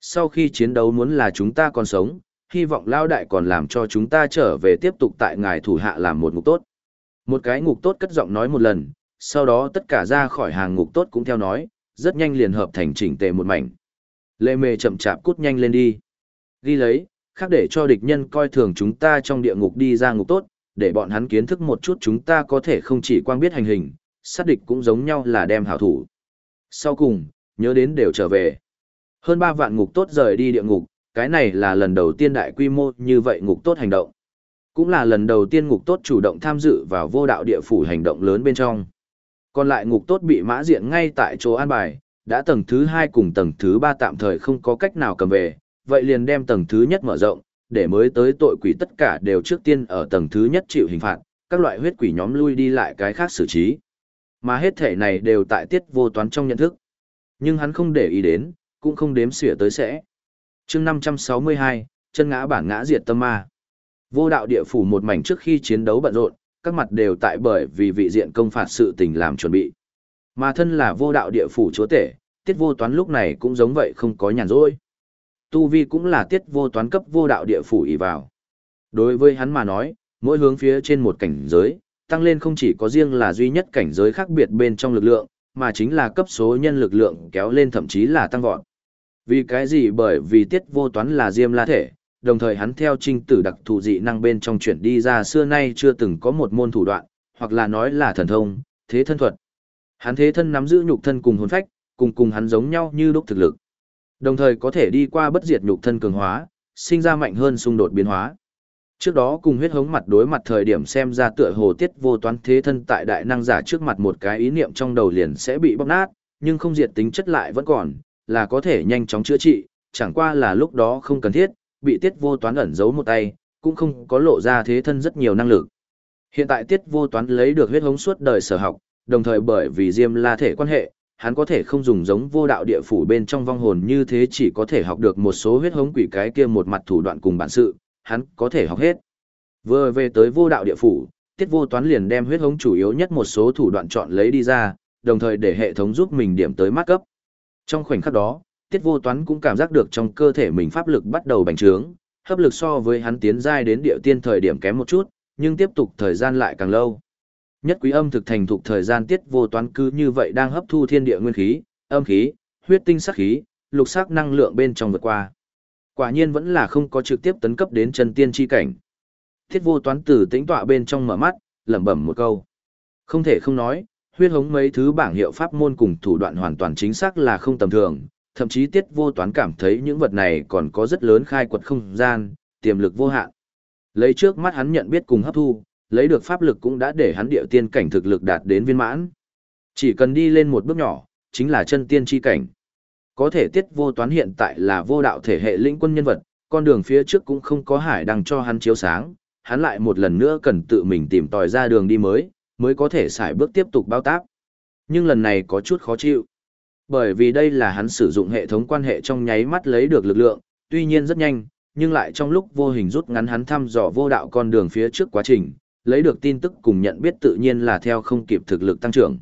Sau khi chiến đấu muốn là chúng ta còn sống, hy vọng lão đại còn làm cho chúng ta trở về tiếp tục tại ngài thủ hạ làm một ngục tốt. Một cái ngục tốt cất giọng nói một lần, sau đó tất cả ra khỏi hàng ngục tốt cũng theo nói, rất nhanh liền hợp thành chỉnh tề một mảnh. Lê mề chậm chạp cút nhanh lên đi. Ghi lấy, khác để cho địch nhân coi thường chúng ta trong địa ngục đi ra ngục tốt, để bọn hắn kiến thức một chút chúng ta có thể không chỉ quang biết hành hình, sát địch cũng giống nhau là đem hảo thủ. Sau cùng, nhớ đến đều trở về. Hơn 3 vạn ngục tốt rời đi địa ngục, cái này là lần đầu tiên đại quy mô như vậy ngục tốt hành động. Cũng là lần đầu tiên ngục tốt chủ động tham dự vào vô đạo địa phủ hành động lớn bên trong. Còn lại ngục tốt bị mã diện ngay tại chỗ an bài, đã tầng thứ 2 cùng tầng thứ 3 tạm thời không có cách nào cầm về, vậy liền đem tầng thứ nhất mở rộng, để mới tới tội quỷ tất cả đều trước tiên ở tầng thứ nhất chịu hình phạt, các loại huyết quỷ nhóm lui đi lại cái khác xử trí. Mà hết thể này đều tại tiết vô toán trong nhận thức. Nhưng hắn không để ý đến, cũng không đếm xỉa tới sẽ. chương 562, chân ngã bản ngã diệt tâm ma. Vô đạo địa phủ một mảnh trước khi chiến đấu bận rộn, các mặt đều tại bởi vì vị diện công phạt sự tình làm chuẩn bị. Mà thân là vô đạo địa phủ chúa tể, tiết vô toán lúc này cũng giống vậy không có nhàn rỗi. Tu vi cũng là tiết vô toán cấp vô đạo địa phủ ý vào. Đối với hắn mà nói, mỗi hướng phía trên một cảnh giới, tăng lên không chỉ có riêng là duy nhất cảnh giới khác biệt bên trong lực lượng, mà chính là cấp số nhân lực lượng kéo lên thậm chí là tăng vọt. Vì cái gì bởi vì tiết vô toán là diêm la thể, đồng thời hắn theo trinh tử đặc thù dị năng bên trong chuyển đi ra xưa nay chưa từng có một môn thủ đoạn, hoặc là nói là thần thông, thế thân thuật. Hắn thế thân nắm giữ nhục thân cùng hồn phách, cùng cùng hắn giống nhau như lúc thực lực. Đồng thời có thể đi qua bất diệt nhục thân cường hóa, sinh ra mạnh hơn xung đột biến hóa. Trước đó cùng huyết hống mặt đối mặt thời điểm xem ra tựa hồ tiết vô toán thế thân tại đại năng giả trước mặt một cái ý niệm trong đầu liền sẽ bị bóc nát, nhưng không diệt tính chất lại vẫn còn, là có thể nhanh chóng chữa trị, chẳng qua là lúc đó không cần thiết, bị tiết vô toán ẩn giấu một tay, cũng không có lộ ra thế thân rất nhiều năng lực. Hiện tại tiết vô toán lấy được huyết hống suốt đời sở học, đồng thời bởi vì diêm la thể quan hệ, hắn có thể không dùng giống vô đạo địa phủ bên trong vong hồn như thế chỉ có thể học được một số huyết hống quỷ cái kia một mặt thủ đoạn cùng bản sự, hắn có thể học hết. Vừa về tới vô đạo địa phủ, tiết vô toán liền đem huyết hống chủ yếu nhất một số thủ đoạn chọn lấy đi ra, đồng thời để hệ thống giúp mình điểm tới mát cấp. Trong khoảnh khắc đó, tiết vô toán cũng cảm giác được trong cơ thể mình pháp lực bắt đầu bành trướng, hấp lực so với hắn tiến giai đến địa tiên thời điểm kém một chút, nhưng tiếp tục thời gian lại càng lâu. Nhất quý âm thực thành thục thời gian tiết vô toán cứ như vậy đang hấp thu thiên địa nguyên khí, âm khí, huyết tinh sắc khí, lục sắc năng lượng bên trong vượt qua. Quả nhiên vẫn là không có trực tiếp tấn cấp đến chân tiên chi cảnh. Thiết vô toán tử tĩnh tọa bên trong mở mắt, lẩm bẩm một câu. Không thể không nói, huyết hống mấy thứ bảng hiệu pháp môn cùng thủ đoạn hoàn toàn chính xác là không tầm thường, thậm chí tiết vô toán cảm thấy những vật này còn có rất lớn khai quật không gian, tiềm lực vô hạn. Lấy trước mắt hắn nhận biết cùng hấp thu, lấy được pháp lực cũng đã để hắn địa tiên cảnh thực lực đạt đến viên mãn. Chỉ cần đi lên một bước nhỏ, chính là chân tiên chi cảnh. Có thể tiết vô toán hiện tại là vô đạo thể hệ lĩnh quân nhân vật, con đường phía trước cũng không có hải đăng cho hắn chiếu sáng, hắn lại một lần nữa cần tự mình tìm tòi ra đường đi mới, mới có thể xài bước tiếp tục bao tác. Nhưng lần này có chút khó chịu. Bởi vì đây là hắn sử dụng hệ thống quan hệ trong nháy mắt lấy được lực lượng, tuy nhiên rất nhanh, nhưng lại trong lúc vô hình rút ngắn hắn thăm dò vô đạo con đường phía trước quá trình, lấy được tin tức cùng nhận biết tự nhiên là theo không kịp thực lực tăng trưởng.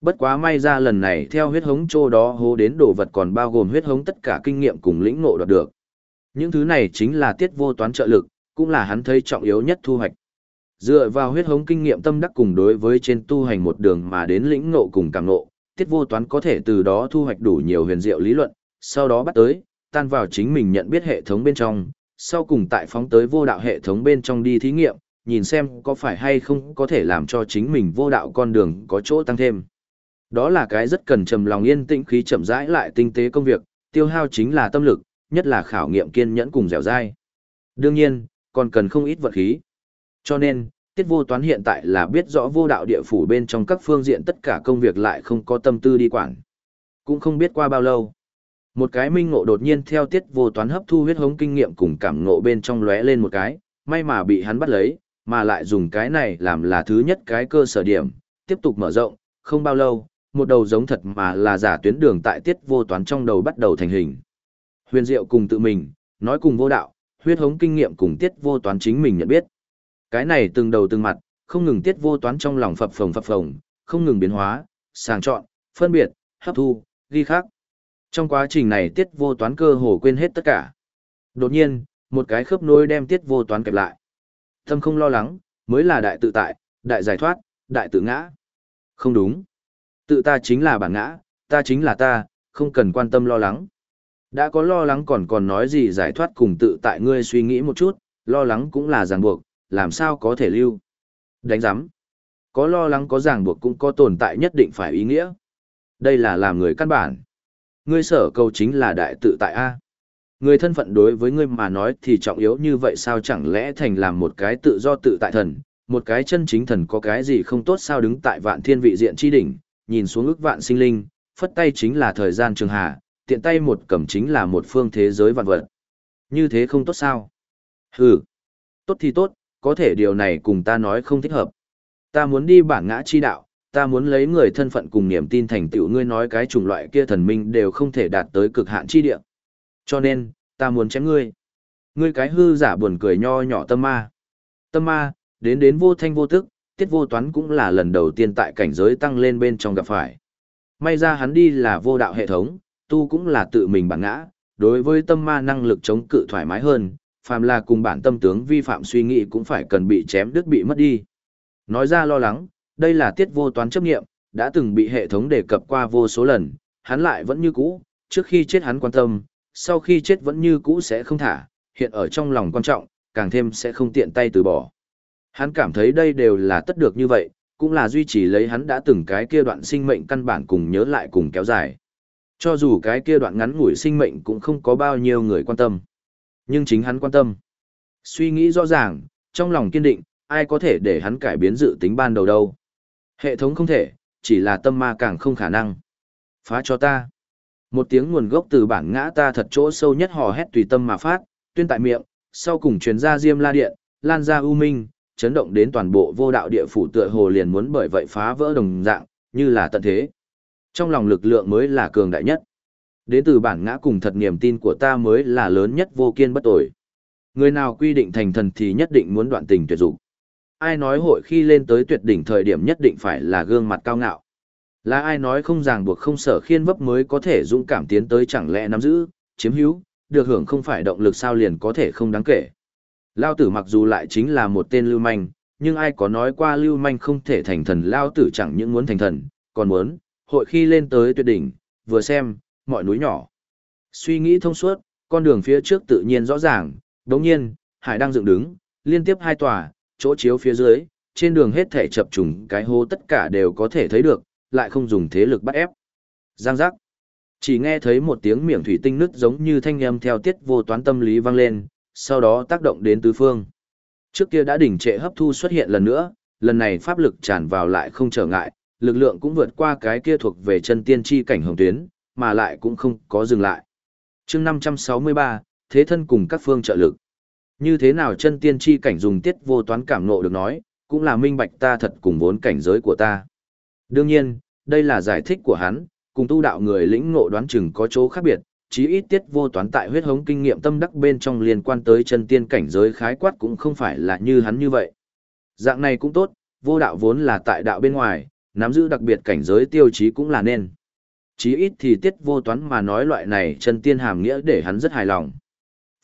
Bất quá may ra lần này theo huyết hống trô đó hô đến đồ vật còn bao gồm huyết hống tất cả kinh nghiệm cùng lĩnh ngộ đoạt được. Những thứ này chính là tiết vô toán trợ lực, cũng là hắn thấy trọng yếu nhất thu hoạch. Dựa vào huyết hống kinh nghiệm tâm đắc cùng đối với trên tu hành một đường mà đến lĩnh ngộ cùng cảm ngộ, tiết vô toán có thể từ đó thu hoạch đủ nhiều huyền diệu lý luận, sau đó bắt tới, tan vào chính mình nhận biết hệ thống bên trong, sau cùng tại phóng tới vô đạo hệ thống bên trong đi thí nghiệm, nhìn xem có phải hay không có thể làm cho chính mình vô đạo con đường có chỗ tăng thêm. Đó là cái rất cần trầm lòng yên tĩnh khí chậm rãi lại tinh tế công việc, tiêu hao chính là tâm lực, nhất là khảo nghiệm kiên nhẫn cùng dẻo dai. Đương nhiên, còn cần không ít vật khí. Cho nên, tiết vô toán hiện tại là biết rõ vô đạo địa phủ bên trong các phương diện tất cả công việc lại không có tâm tư đi quản. Cũng không biết qua bao lâu. Một cái minh ngộ đột nhiên theo tiết vô toán hấp thu huyết hống kinh nghiệm cùng cảm ngộ bên trong lóe lên một cái, may mà bị hắn bắt lấy, mà lại dùng cái này làm là thứ nhất cái cơ sở điểm, tiếp tục mở rộng, không bao lâu, một đầu giống thật mà là giả tuyến đường tại tiết vô toán trong đầu bắt đầu thành hình. Huyền diệu cùng tự mình, nói cùng vô đạo, huyết hống kinh nghiệm cùng tiết vô toán chính mình nhận biết. Cái này từng đầu từng mặt, không ngừng tiết vô toán trong lòng phập phồng phập phồng, không ngừng biến hóa, sàng chọn, phân biệt, hấp thu, ghi khắc. Trong quá trình này tiết vô toán cơ hồ quên hết tất cả. Đột nhiên, một cái khớp nối đem tiết vô toán kẹp lại. Tâm không lo lắng, mới là đại tự tại, đại giải thoát, đại tự ngã. Không đúng. Tự ta chính là bản ngã, ta chính là ta, không cần quan tâm lo lắng. Đã có lo lắng còn còn nói gì giải thoát cùng tự tại ngươi suy nghĩ một chút, lo lắng cũng là ràng buộc, làm sao có thể lưu. Đánh giám. Có lo lắng có ràng buộc cũng có tồn tại nhất định phải ý nghĩa. Đây là làm người căn bản. Ngươi sở cầu chính là đại tự tại A. Người thân phận đối với ngươi mà nói thì trọng yếu như vậy sao chẳng lẽ thành làm một cái tự do tự tại thần, một cái chân chính thần có cái gì không tốt sao đứng tại vạn thiên vị diện chi đỉnh, nhìn xuống ức vạn sinh linh, phất tay chính là thời gian trường hạ, tiện tay một cầm chính là một phương thế giới vạn vật. Như thế không tốt sao? Hừ, tốt thì tốt, có thể điều này cùng ta nói không thích hợp. Ta muốn đi bản ngã chi đạo, ta muốn lấy người thân phận cùng niềm tin thành tựu ngươi nói cái chủng loại kia thần minh đều không thể đạt tới cực hạn chi địa. Cho nên, ta muốn chém ngươi. Ngươi cái hư giả buồn cười nho nhỏ tâm ma. Tâm ma, đến đến vô thanh vô tức, tiết vô toán cũng là lần đầu tiên tại cảnh giới tăng lên bên trong gặp phải. May ra hắn đi là vô đạo hệ thống, tu cũng là tự mình bản ngã, đối với tâm ma năng lực chống cự thoải mái hơn, phàm là cùng bản tâm tướng vi phạm suy nghĩ cũng phải cần bị chém đứt bị mất đi. Nói ra lo lắng, đây là tiết vô toán chấp nghiệm, đã từng bị hệ thống đề cập qua vô số lần, hắn lại vẫn như cũ, trước khi chết hắn quan tâm, sau khi chết vẫn như cũ sẽ không thả, hiện ở trong lòng quan trọng, càng thêm sẽ không tiện tay từ bỏ. Hắn cảm thấy đây đều là tất được như vậy, cũng là duy trì lấy hắn đã từng cái kia đoạn sinh mệnh căn bản cùng nhớ lại cùng kéo dài. Cho dù cái kia đoạn ngắn ngủi sinh mệnh cũng không có bao nhiêu người quan tâm. Nhưng chính hắn quan tâm. Suy nghĩ rõ ràng, trong lòng kiên định, ai có thể để hắn cải biến dự tính ban đầu đâu. Hệ thống không thể, chỉ là tâm ma càng không khả năng. Phá cho ta. Một tiếng nguồn gốc từ bản ngã ta thật chỗ sâu nhất hò hét tùy tâm mà phát, tuyên tại miệng, sau cùng truyền ra diêm la điện, lan ra u minh, chấn động đến toàn bộ vô đạo địa phủ tựa hồ liền muốn bởi vậy phá vỡ đồng dạng, như là tận thế. Trong lòng lực lượng mới là cường đại nhất. Đến từ bản ngã cùng thật niềm tin của ta mới là lớn nhất vô kiên bất tội. Người nào quy định thành thần thì nhất định muốn đoạn tình tuyệt dục. Ai nói hội khi lên tới tuyệt đỉnh thời điểm nhất định phải là gương mặt cao ngạo. Là ai nói không ràng buộc không sở khiên vấp mới có thể dũng cảm tiến tới chẳng lẽ nắm giữ, chiếm hữu, được hưởng không phải động lực sao liền có thể không đáng kể. Lao tử mặc dù lại chính là một tên lưu manh, nhưng ai có nói qua lưu manh không thể thành thần Lao tử chẳng những muốn thành thần, còn muốn, hội khi lên tới tuyệt đỉnh, vừa xem, mọi núi nhỏ. Suy nghĩ thông suốt, con đường phía trước tự nhiên rõ ràng, đồng nhiên, hải đang dựng đứng, liên tiếp hai tòa, chỗ chiếu phía dưới, trên đường hết thể chập trùng cái hố tất cả đều có thể thấy được, lại không dùng thế lực bắt ép. Giang giác. Chỉ nghe thấy một tiếng miệng thủy tinh nứt giống như thanh âm theo tiết vô toán tâm lý vang lên, sau đó tác động đến tứ phương. Trước kia đã đỉnh trệ hấp thu xuất hiện lần nữa, lần này pháp lực tràn vào lại không trở ngại, lực lượng cũng vượt qua cái kia thuộc về chân tiên chi cảnh hồng tuyến, mà lại cũng không có dừng lại. chương 563, thế thân cùng các phương trợ lực. Như thế nào chân tiên chi cảnh dùng tiết vô toán cảm nộ được nói, cũng là minh bạch ta thật cùng vốn cảnh giới của ta. Đương nhiên, đây là giải thích của hắn, cùng tu đạo người lĩnh ngộ đoán chừng có chỗ khác biệt, chí ít tiết vô toán tại huyết hống kinh nghiệm tâm đắc bên trong liên quan tới chân tiên cảnh giới khái quát cũng không phải là như hắn như vậy. Dạng này cũng tốt, vô đạo vốn là tại đạo bên ngoài, nắm giữ đặc biệt cảnh giới tiêu chí cũng là nên. Chí ít thì tiết vô toán mà nói loại này chân tiên hàm nghĩa để hắn rất hài lòng.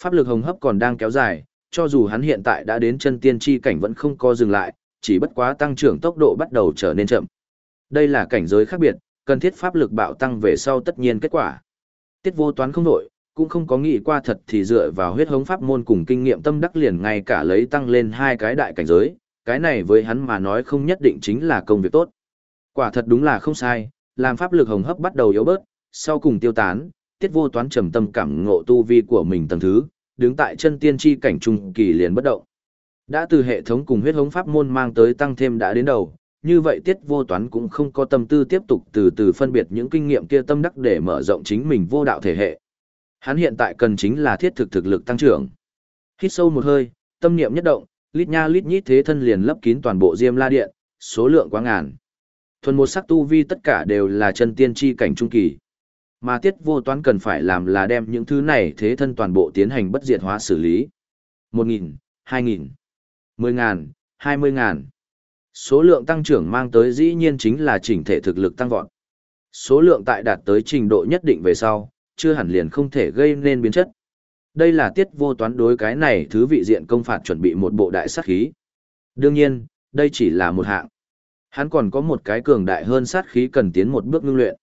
Pháp lực hồng hấp còn đang kéo dài, cho dù hắn hiện tại đã đến chân tiên chi cảnh vẫn không co dừng lại, chỉ bất quá tăng trưởng tốc độ bắt đầu trở nên chậm. Đây là cảnh giới khác biệt, cần thiết pháp lực bạo tăng về sau tất nhiên kết quả. Tiết vô toán không đổi, cũng không có nghĩ qua thật thì dựa vào huyết hống pháp môn cùng kinh nghiệm tâm đắc liền ngay cả lấy tăng lên hai cái đại cảnh giới, cái này với hắn mà nói không nhất định chính là công việc tốt. Quả thật đúng là không sai, làm pháp lực hồng hấp bắt đầu yếu bớt, sau cùng tiêu tán, tiết vô toán trầm tâm cảm ngộ tu vi của mình tầng thứ, đứng tại chân tiên tri cảnh trung kỳ liền bất động. Đã từ hệ thống cùng huyết hống pháp môn mang tới tăng thêm đã đến đầu, như vậy tiết vô toán cũng không có tâm tư tiếp tục từ từ phân biệt những kinh nghiệm kia tâm đắc để mở rộng chính mình vô đạo thể hệ. Hắn hiện tại cần chính là thiết thực thực lực tăng trưởng. Hít sâu một hơi, tâm niệm nhất động, lít nha lít nhít thế thân liền lấp kín toàn bộ diêm la điện, số lượng quá ngàn. Thuần một sắc tu vi tất cả đều là chân tiên tri cảnh trung kỳ. Mà tiết vô toán cần phải làm là đem những thứ này thế thân toàn bộ tiến hành bất diệt hóa xử lý. Một nghìn, hai nghìn, mười ngàn, hai mươi ngàn. Số lượng tăng trưởng mang tới dĩ nhiên chính là chỉnh thể thực lực tăng vọt. Số lượng tại đạt tới trình độ nhất định về sau, chưa hẳn liền không thể gây nên biến chất. Đây là tiết vô toán đối cái này thứ vị diện công phạt chuẩn bị một bộ đại sát khí. Đương nhiên, đây chỉ là một hạng. Hắn còn có một cái cường đại hơn sát khí cần tiến một bước ngưng luyện.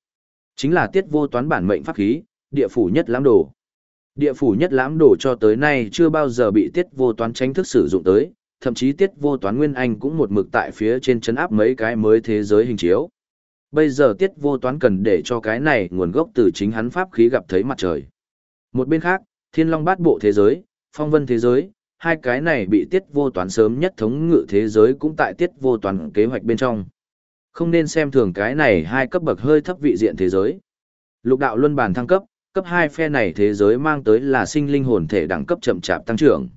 Chính là tiết vô toán bản mệnh pháp khí, địa phủ nhất lãm đồ. Địa phủ nhất lãm đồ cho tới nay chưa bao giờ bị tiết vô toán tránh thức sử dụng tới, thậm chí tiết vô toán nguyên anh cũng một mực tại phía trên chấn áp mấy cái mới thế giới hình chiếu. Bây giờ tiết vô toán cần để cho cái này nguồn gốc từ chính hắn pháp khí gặp thấy mặt trời. Một bên khác, thiên long bát bộ thế giới, phong vân thế giới, hai cái này bị tiết vô toán sớm nhất thống ngự thế giới cũng tại tiết vô toán kế hoạch bên trong. Không nên xem thường cái này hai cấp bậc hơi thấp vị diện thế giới. Lục đạo luân bàn thăng cấp, cấp hai phe này thế giới mang tới là sinh linh hồn thể đẳng cấp chậm chạp tăng trưởng.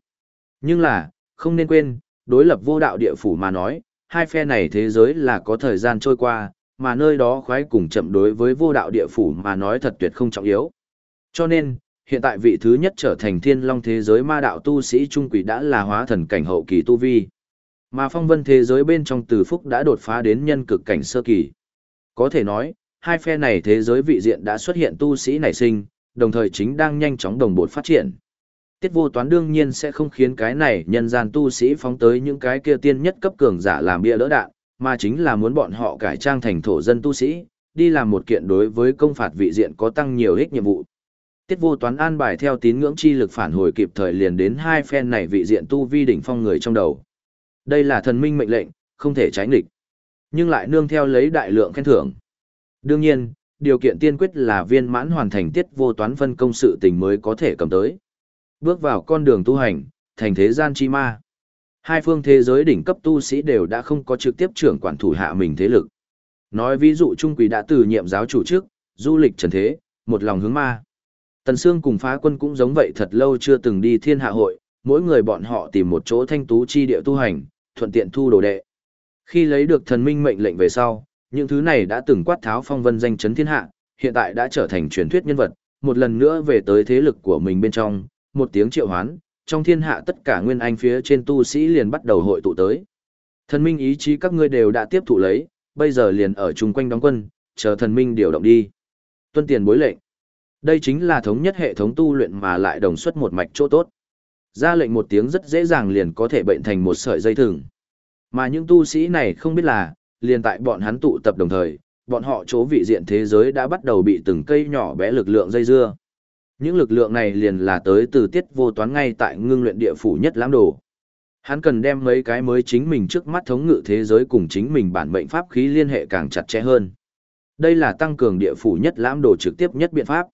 Nhưng là, không nên quên, đối lập vô đạo địa phủ mà nói, hai phe này thế giới là có thời gian trôi qua, mà nơi đó khoái cùng chậm đối với vô đạo địa phủ mà nói thật tuyệt không trọng yếu. Cho nên, hiện tại vị thứ nhất trở thành thiên long thế giới ma đạo tu sĩ trung quỷ đã là hóa thần cảnh hậu kỳ tu vi. Mà phong vân thế giới bên trong từ phúc đã đột phá đến nhân cực cảnh sơ kỳ. Có thể nói, hai phe này thế giới vị diện đã xuất hiện tu sĩ nảy sinh, đồng thời chính đang nhanh chóng đồng bộ phát triển. Tiết vô toán đương nhiên sẽ không khiến cái này nhân gian tu sĩ phóng tới những cái kia tiên nhất cấp cường giả làm bia đỡ đạn, mà chính là muốn bọn họ cải trang thành thổ dân tu sĩ, đi làm một kiện đối với công phạt vị diện có tăng nhiều ích nhiệm vụ. Tiết vô toán an bài theo tín ngưỡng chi lực phản hồi kịp thời liền đến hai phen này vị diện tu vi đỉnh phong người trong đầu. Đây là thần minh mệnh lệnh, không thể trái nghịch, nhưng lại nương theo lấy đại lượng khen thưởng. Đương nhiên, điều kiện tiên quyết là viên mãn hoàn thành tiết vô toán phân công sự tình mới có thể cầm tới. Bước vào con đường tu hành, thành thế gian chi ma. Hai phương thế giới đỉnh cấp tu sĩ đều đã không có trực tiếp trưởng quản thủ hạ mình thế lực. Nói ví dụ Trung Quỷ đã từ nhiệm giáo chủ trước, du lịch trần thế, một lòng hướng ma. Tần Sương cùng phá quân cũng giống vậy thật lâu chưa từng đi thiên hạ hội, mỗi người bọn họ tìm một chỗ thanh tú chi địa tu hành, thuận tiện thu đồ đệ. Khi lấy được thần minh mệnh lệnh về sau, những thứ này đã từng quát tháo phong vân danh chấn thiên hạ, hiện tại đã trở thành truyền thuyết nhân vật, một lần nữa về tới thế lực của mình bên trong, một tiếng triệu hoán, trong thiên hạ tất cả nguyên anh phía trên tu sĩ liền bắt đầu hội tụ tới. Thần minh ý chí các ngươi đều đã tiếp thụ lấy, bây giờ liền ở chung quanh đóng quân, chờ thần minh điều động đi. Tuân tiền bối lệnh. Đây chính là thống nhất hệ thống tu luyện mà lại đồng xuất một mạch chỗ tốt. Ra lệnh một tiếng rất dễ dàng liền có thể bệnh thành một sợi dây thừng. Mà những tu sĩ này không biết là, liền tại bọn hắn tụ tập đồng thời, bọn họ chỗ vị diện thế giới đã bắt đầu bị từng cây nhỏ bé lực lượng dây dưa. Những lực lượng này liền là tới từ tiết vô toán ngay tại ngưng luyện địa phủ nhất lãng đồ. Hắn cần đem mấy cái mới chính mình trước mắt thống ngự thế giới cùng chính mình bản mệnh pháp khí liên hệ càng chặt chẽ hơn. Đây là tăng cường địa phủ nhất lãm đồ trực tiếp nhất biện pháp.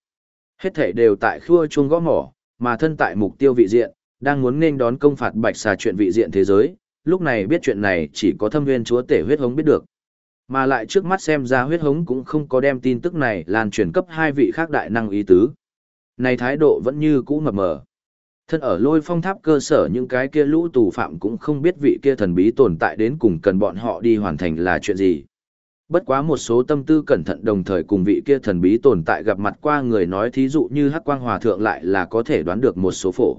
Hết thể đều tại khua chuông gõ mỏ, mà thân tại mục tiêu vị diện, đang muốn nên đón công phạt bạch xà chuyện vị diện thế giới, lúc này biết chuyện này chỉ có thâm viên chúa tể huyết hống biết được. Mà lại trước mắt xem ra huyết hống cũng không có đem tin tức này lan truyền cấp hai vị khác đại năng ý tứ. Này thái độ vẫn như cũ mập mờ. Thân ở lôi phong tháp cơ sở những cái kia lũ tù phạm cũng không biết vị kia thần bí tồn tại đến cùng cần bọn họ đi hoàn thành là chuyện gì. Bất quá một số tâm tư cẩn thận đồng thời cùng vị kia thần bí tồn tại gặp mặt qua người nói thí dụ như hắc quang hòa thượng lại là có thể đoán được một số phổ.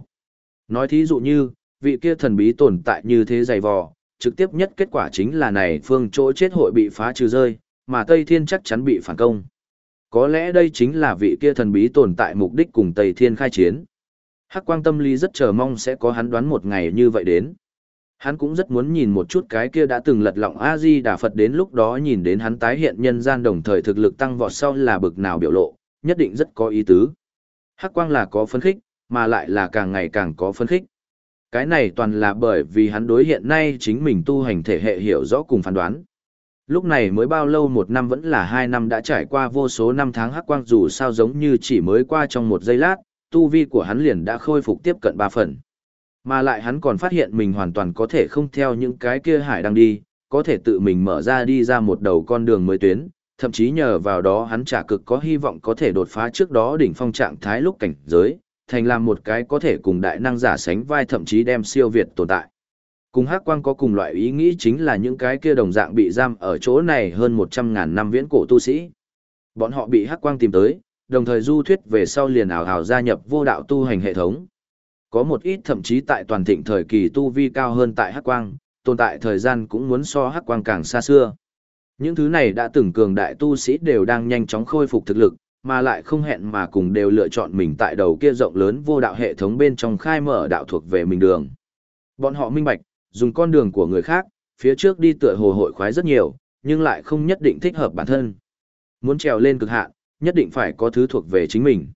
Nói thí dụ như, vị kia thần bí tồn tại như thế dày vò, trực tiếp nhất kết quả chính là này phương chỗ chết hội bị phá trừ rơi, mà Tây Thiên chắc chắn bị phản công. Có lẽ đây chính là vị kia thần bí tồn tại mục đích cùng Tây Thiên khai chiến. Hắc quang tâm lý rất chờ mong sẽ có hắn đoán một ngày như vậy đến. Hắn cũng rất muốn nhìn một chút cái kia đã từng lật lọng A-di Đà Phật đến lúc đó nhìn đến hắn tái hiện nhân gian đồng thời thực lực tăng vọt sau là bực nào biểu lộ, nhất định rất có ý tứ. Hắc quang là có phấn khích, mà lại là càng ngày càng có phấn khích. Cái này toàn là bởi vì hắn đối hiện nay chính mình tu hành thể hệ hiểu rõ cùng phán đoán. Lúc này mới bao lâu một năm vẫn là hai năm đã trải qua vô số năm tháng hắc quang dù sao giống như chỉ mới qua trong một giây lát, tu vi của hắn liền đã khôi phục tiếp cận ba phần. Mà lại hắn còn phát hiện mình hoàn toàn có thể không theo những cái kia hải đang đi, có thể tự mình mở ra đi ra một đầu con đường mới tuyến, thậm chí nhờ vào đó hắn trả cực có hy vọng có thể đột phá trước đó đỉnh phong trạng thái lúc cảnh giới, thành làm một cái có thể cùng đại năng giả sánh vai thậm chí đem siêu việt tồn tại. Cùng hắc quang có cùng loại ý nghĩ chính là những cái kia đồng dạng bị giam ở chỗ này hơn 100.000 năm viễn cổ tu sĩ. Bọn họ bị hắc quang tìm tới, đồng thời du thuyết về sau liền ảo hào gia nhập vô đạo tu hành hệ thống. Có một ít thậm chí tại toàn thịnh thời kỳ tu vi cao hơn tại hắc quang, tồn tại thời gian cũng muốn so hắc quang càng xa xưa. Những thứ này đã từng cường đại tu sĩ đều đang nhanh chóng khôi phục thực lực, mà lại không hẹn mà cùng đều lựa chọn mình tại đầu kia rộng lớn vô đạo hệ thống bên trong khai mở đạo thuộc về mình đường. Bọn họ minh bạch, dùng con đường của người khác, phía trước đi tựa hồ hội khoái rất nhiều, nhưng lại không nhất định thích hợp bản thân. Muốn trèo lên cực hạn, nhất định phải có thứ thuộc về chính mình.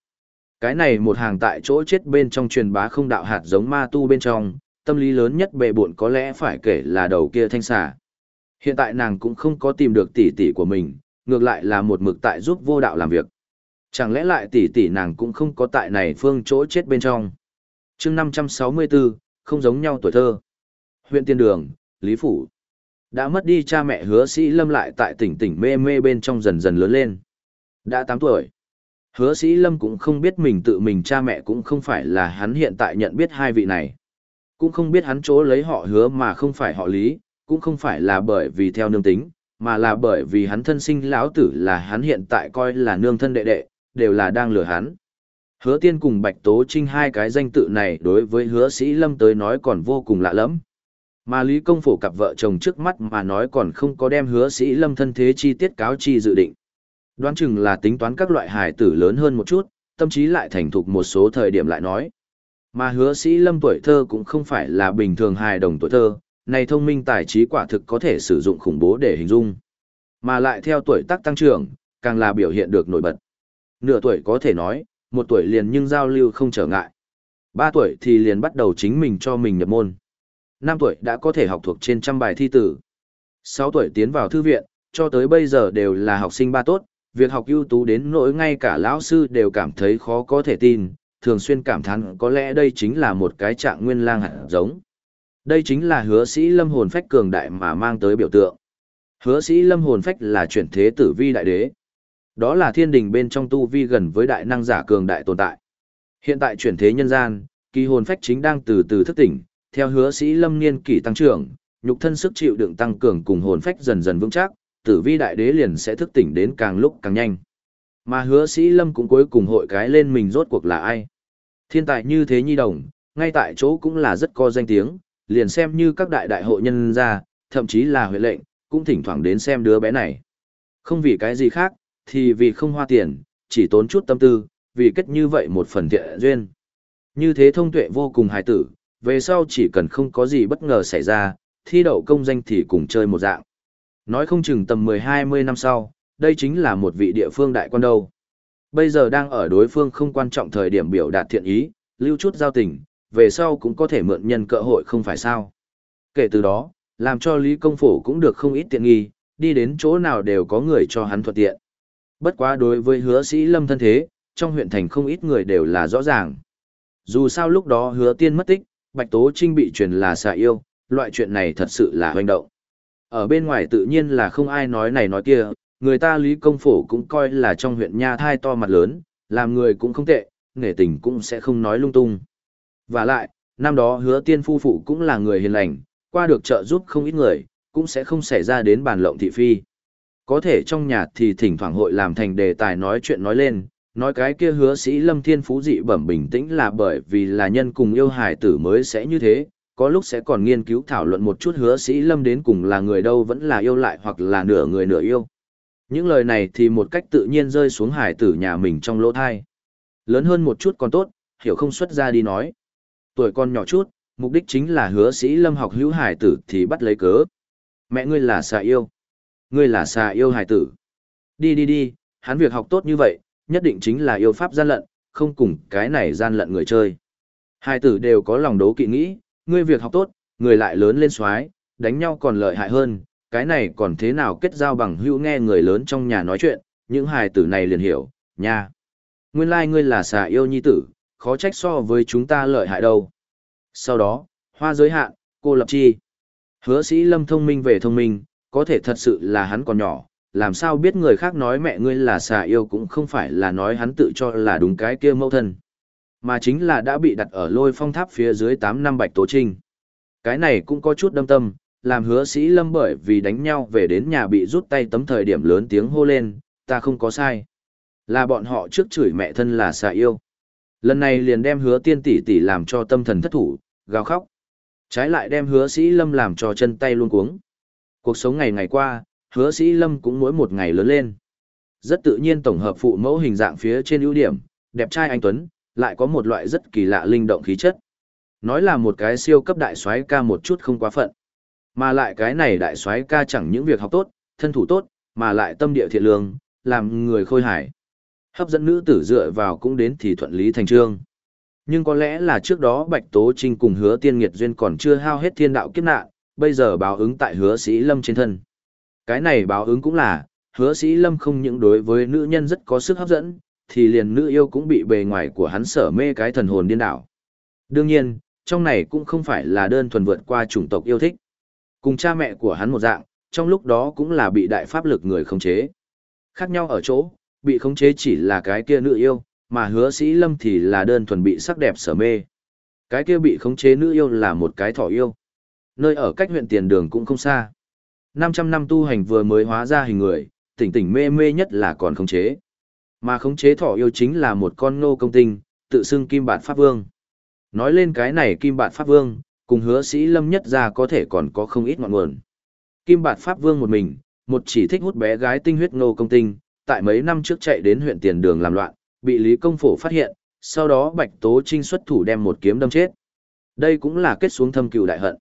Cái này một hàng tại chỗ chết bên trong truyền bá không đạo hạt giống ma tu bên trong, tâm lý lớn nhất bệ buộn có lẽ phải kể là đầu kia thanh xà. Hiện tại nàng cũng không có tìm được tỷ tỷ của mình, ngược lại là một mực tại giúp vô đạo làm việc. Chẳng lẽ lại tỷ tỷ nàng cũng không có tại này phương chỗ chết bên trong. chương 564, không giống nhau tuổi thơ. Huyện Tiên Đường, Lý Phủ. Đã mất đi cha mẹ hứa sĩ lâm lại tại tỉnh tỉnh mê mê bên trong dần dần lớn lên. Đã 8 tuổi. Hứa sĩ lâm cũng không biết mình tự mình cha mẹ cũng không phải là hắn hiện tại nhận biết hai vị này. Cũng không biết hắn chỗ lấy họ hứa mà không phải họ lý, cũng không phải là bởi vì theo nương tính, mà là bởi vì hắn thân sinh lão tử là hắn hiện tại coi là nương thân đệ đệ, đều là đang lừa hắn. Hứa tiên cùng Bạch Tố Trinh hai cái danh tự này đối với hứa sĩ lâm tới nói còn vô cùng lạ lẫm. Mà Lý Công Phổ cặp vợ chồng trước mắt mà nói còn không có đem hứa sĩ lâm thân thế chi tiết cáo chi dự định. Đoán chừng là tính toán các loại hài tử lớn hơn một chút, tâm trí lại thành thục một số thời điểm lại nói. Mà hứa sĩ lâm tuổi thơ cũng không phải là bình thường hài đồng tuổi thơ, này thông minh tài trí quả thực có thể sử dụng khủng bố để hình dung. Mà lại theo tuổi tác tăng trưởng, càng là biểu hiện được nổi bật. Nửa tuổi có thể nói, một tuổi liền nhưng giao lưu không trở ngại. Ba tuổi thì liền bắt đầu chính mình cho mình nhập môn. Năm tuổi đã có thể học thuộc trên trăm bài thi tử. Sáu tuổi tiến vào thư viện, cho tới bây giờ đều là học sinh ba tốt, việc học ưu tú đến nỗi ngay cả lão sư đều cảm thấy khó có thể tin, thường xuyên cảm thán có lẽ đây chính là một cái trạng nguyên lang hạt giống. Đây chính là hứa sĩ lâm hồn phách cường đại mà mang tới biểu tượng. Hứa sĩ lâm hồn phách là chuyển thế tử vi đại đế. Đó là thiên đình bên trong tu vi gần với đại năng giả cường đại tồn tại. Hiện tại chuyển thế nhân gian, kỳ hồn phách chính đang từ từ thức tỉnh, theo hứa sĩ lâm niên kỷ tăng trưởng, nhục thân sức chịu đựng tăng cường cùng hồn phách dần dần vững chắc, tử vi đại đế liền sẽ thức tỉnh đến càng lúc càng nhanh. Mà hứa sĩ lâm cũng cuối cùng hội cái lên mình rốt cuộc là ai. Thiên tài như thế nhi đồng, ngay tại chỗ cũng là rất có danh tiếng, liền xem như các đại đại hội nhân ra, thậm chí là huệ lệnh, cũng thỉnh thoảng đến xem đứa bé này. Không vì cái gì khác, thì vì không hoa tiền, chỉ tốn chút tâm tư, vì kết như vậy một phần thiện duyên. Như thế thông tuệ vô cùng hài tử, về sau chỉ cần không có gì bất ngờ xảy ra, thi đậu công danh thì cùng chơi một dạng. Nói không chừng tầm 10-20 năm sau, đây chính là một vị địa phương đại quan đâu. Bây giờ đang ở đối phương không quan trọng thời điểm biểu đạt thiện ý, lưu chút giao tình, về sau cũng có thể mượn nhân cơ hội không phải sao. Kể từ đó, làm cho Lý Công Phổ cũng được không ít tiện nghi, đi đến chỗ nào đều có người cho hắn thuận tiện. Bất quá đối với hứa sĩ lâm thân thế, trong huyện thành không ít người đều là rõ ràng. Dù sao lúc đó hứa tiên mất tích, Bạch Tố Trinh bị truyền là xà yêu, loại chuyện này thật sự là hoành động. Ở bên ngoài tự nhiên là không ai nói này nói kia, người ta Lý Công Phổ cũng coi là trong huyện nha thai to mặt lớn, làm người cũng không tệ, nghề tình cũng sẽ không nói lung tung. Và lại, năm đó hứa tiên phu phụ cũng là người hiền lành, qua được trợ giúp không ít người, cũng sẽ không xảy ra đến bàn lộng thị phi. Có thể trong nhà thì thỉnh thoảng hội làm thành đề tài nói chuyện nói lên, nói cái kia hứa sĩ lâm thiên phú dị bẩm bình tĩnh là bởi vì là nhân cùng yêu hài tử mới sẽ như thế, có lúc sẽ còn nghiên cứu thảo luận một chút hứa sĩ lâm đến cùng là người đâu vẫn là yêu lại hoặc là nửa người nửa yêu. Những lời này thì một cách tự nhiên rơi xuống hải tử nhà mình trong lỗ thai. Lớn hơn một chút còn tốt, hiểu không xuất ra đi nói. Tuổi con nhỏ chút, mục đích chính là hứa sĩ lâm học hữu hải tử thì bắt lấy cớ. Mẹ ngươi là xà yêu. Ngươi là xà yêu hải tử. Đi đi đi, hắn việc học tốt như vậy, nhất định chính là yêu pháp gian lận, không cùng cái này gian lận người chơi. Hai tử đều có lòng đấu kỵ nghĩ, ngươi việc học tốt, người lại lớn lên xoái, đánh nhau còn lợi hại hơn, cái này còn thế nào kết giao bằng hữu nghe người lớn trong nhà nói chuyện, những hài tử này liền hiểu, nha. Nguyên lai like ngươi là xà yêu nhi tử, khó trách so với chúng ta lợi hại đâu. Sau đó, hoa giới hạn, cô lập chi. Hứa sĩ lâm thông minh về thông minh, có thể thật sự là hắn còn nhỏ, làm sao biết người khác nói mẹ ngươi là xà yêu cũng không phải là nói hắn tự cho là đúng cái kia mẫu thân. Mà chính là đã bị đặt ở lôi phong tháp phía dưới tám năm bạch tố trinh. Cái này cũng có chút đâm tâm, làm hứa sĩ lâm bởi vì đánh nhau về đến nhà bị rút tay tấm thời điểm lớn tiếng hô lên, ta không có sai. Là bọn họ trước chửi mẹ thân là xà yêu. Lần này liền đem hứa tiên tỷ tỷ làm cho tâm thần thất thủ, gào khóc. Trái lại đem hứa sĩ lâm làm cho chân tay luôn cuống. Cuộc sống ngày ngày qua, hứa sĩ lâm cũng mỗi một ngày lớn lên. Rất tự nhiên tổng hợp phụ mẫu hình dạng phía trên ưu điểm, đẹp trai anh Tuấn, lại có một loại rất kỳ lạ linh động khí chất. Nói là một cái siêu cấp đại soái ca một chút không quá phận. Mà lại cái này đại soái ca chẳng những việc học tốt, thân thủ tốt, mà lại tâm địa thiện lương, làm người khôi hài. Hấp dẫn nữ tử dựa vào cũng đến thì thuận lý thành trương. Nhưng có lẽ là trước đó Bạch Tố Trinh cùng hứa tiên nghiệt duyên còn chưa hao hết thiên đạo kiếp nạn, bây giờ báo ứng tại hứa sĩ lâm trên thân. Cái này báo ứng cũng là, hứa sĩ lâm không những đối với nữ nhân rất có sức hấp dẫn, thì liền nữ yêu cũng bị bề ngoài của hắn sở mê cái thần hồn điên đảo. Đương nhiên, trong này cũng không phải là đơn thuần vượt qua chủng tộc yêu thích. Cùng cha mẹ của hắn một dạng, trong lúc đó cũng là bị đại pháp lực người khống chế. Khác nhau ở chỗ, bị khống chế chỉ là cái kia nữ yêu, mà hứa sĩ lâm thì là đơn thuần bị sắc đẹp sở mê. Cái kia bị khống chế nữ yêu là một cái thỏ yêu. Nơi ở cách huyện tiền đường cũng không xa. 500 năm tu hành vừa mới hóa ra hình người, tỉnh tỉnh mê mê nhất là còn khống chế. Mà khống chế thỏ yêu chính là một con nô công tinh, tự xưng kim bản pháp vương. Nói lên cái này kim bản pháp vương, cùng hứa sĩ lâm nhất ra có thể còn có không ít ngọn nguồn. Kim bản pháp vương một mình, một chỉ thích hút bé gái tinh huyết nô công tinh, tại mấy năm trước chạy đến huyện tiền đường làm loạn, bị Lý Công Phổ phát hiện, sau đó Bạch Tố Trinh xuất thủ đem một kiếm đâm chết. Đây cũng là kết xuống thâm cựu đại hận.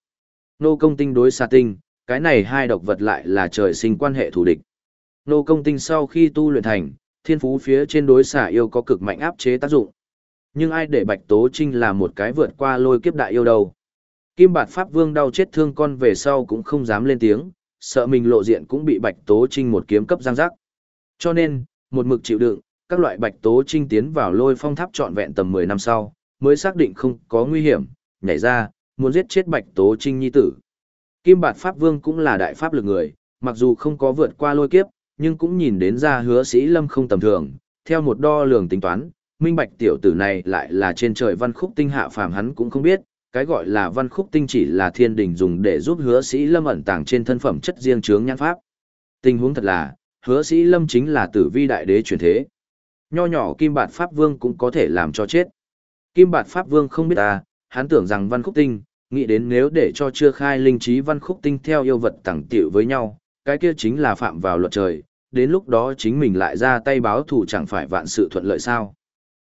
Nô công tinh đối xa tinh, cái này hai độc vật lại là trời sinh quan hệ thù địch. Nô công tinh sau khi tu luyện thành, thiên phú phía trên đối xả yêu có cực mạnh áp chế tác dụng. Nhưng ai để Bạch Tố Trinh là một cái vượt qua lôi kiếp đại yêu đầu Kim Bạt Pháp Vương đau chết thương con về sau cũng không dám lên tiếng, sợ mình lộ diện cũng bị Bạch Tố Trinh một kiếm cấp giang giác. Cho nên, một mực chịu đựng, các loại bạch tố trinh tiến vào lôi phong tháp trọn vẹn tầm 10 năm sau, mới xác định không có nguy hiểm, nhảy ra, muốn giết chết bạch tố trinh nhi tử. Kim Bạt Pháp Vương cũng là đại pháp lực người, mặc dù không có vượt qua lôi kiếp, nhưng cũng nhìn đến ra hứa sĩ lâm không tầm thường, theo một đo lường tính toán, minh bạch tiểu tử này lại là trên trời văn khúc tinh hạ phàm hắn cũng không biết, cái gọi là văn khúc tinh chỉ là thiên đình dùng để giúp hứa sĩ lâm ẩn tàng trên thân phẩm chất riêng chướng nhãn pháp. Tình huống thật là, hứa sĩ lâm chính là tử vi đại đế truyền thế. Nho nhỏ kim bạt pháp vương cũng có thể làm cho chết. Kim bạt pháp vương không biết ta, hắn tưởng rằng văn khúc tinh, nghĩ đến nếu để cho chưa khai linh trí văn khúc tinh theo yêu vật tẳng tiểu với nhau, cái kia chính là phạm vào luật trời, đến lúc đó chính mình lại ra tay báo thù chẳng phải vạn sự thuận lợi sao.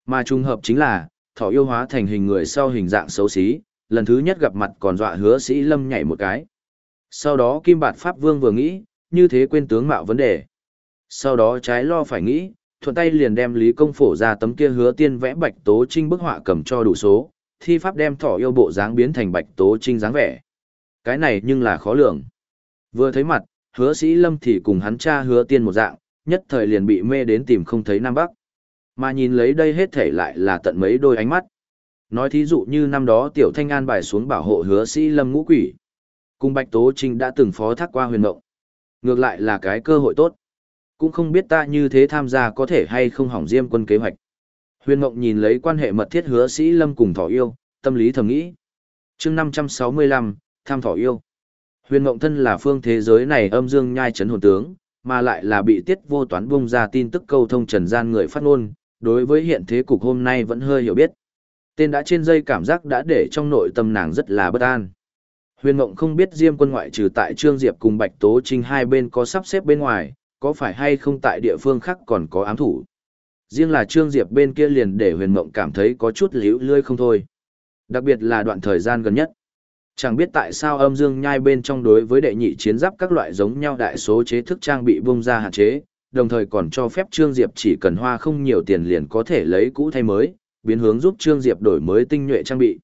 Mà trùng hợp chính là, thỏ yêu hóa thành hình người sau hình dạng xấu xí, lần thứ nhất gặp mặt còn dọa hứa sĩ lâm nhảy một cái. Sau đó Kim Bạt Pháp Vương vừa nghĩ, như thế quên tướng mạo vấn đề. Sau đó trái lo phải nghĩ, thuận tay liền đem Lý Công Phổ ra tấm kia hứa tiên vẽ bạch tố trinh bức họa cầm cho đủ số, thi pháp đem thỏ yêu bộ dáng biến thành bạch tố trinh dáng vẻ. Cái này nhưng là khó lường. Vừa thấy mặt, hứa sĩ lâm thì cùng hắn cha hứa tiên một dạng, nhất thời liền bị mê đến tìm không thấy Nam Bắc. Mà nhìn lấy đây hết thể lại là tận mấy đôi ánh mắt. Nói thí dụ như năm đó Tiểu Thanh An bài xuống bảo hộ hứa sĩ lâm ngũ quỷ. Cùng Bạch Tố Trinh đã từng phó thác qua huyền mộng. Ngược lại là cái cơ hội tốt. Cũng không biết ta như thế tham gia có thể hay không hỏng diêm quân kế hoạch. Huyền mộng nhìn lấy quan hệ mật thiết hứa sĩ lâm cùng thỏ yêu, tâm lý thầm nghĩ. chương 565, tham thỏ yêu. Huyền mộng thân là phương thế giới này âm dương nhai chấn hồn tướng, mà lại là bị tiết vô toán bung ra tin tức câu thông trần gian người phát ngôn, đối với hiện thế cục hôm nay vẫn hơi hiểu biết. Tên đã trên dây cảm giác đã để trong nội tâm nàng rất là bất an. Huyền Mộng không biết Diêm quân ngoại trừ tại Trương Diệp cùng Bạch Tố Trinh hai bên có sắp xếp bên ngoài, có phải hay không tại địa phương khác còn có ám thủ. Riêng là Trương Diệp bên kia liền để Huyền Mộng cảm thấy có chút liễu lươi không thôi. Đặc biệt là đoạn thời gian gần nhất. Chẳng biết tại sao âm dương nhai bên trong đối với đệ nhị chiến giáp các loại giống nhau đại số chế thức trang bị bung ra hạn chế, đồng thời còn cho phép Trương Diệp chỉ cần hoa không nhiều tiền liền có thể lấy cũ thay mới, biến hướng giúp Trương Diệp đổi mới tinh nhuệ trang bị.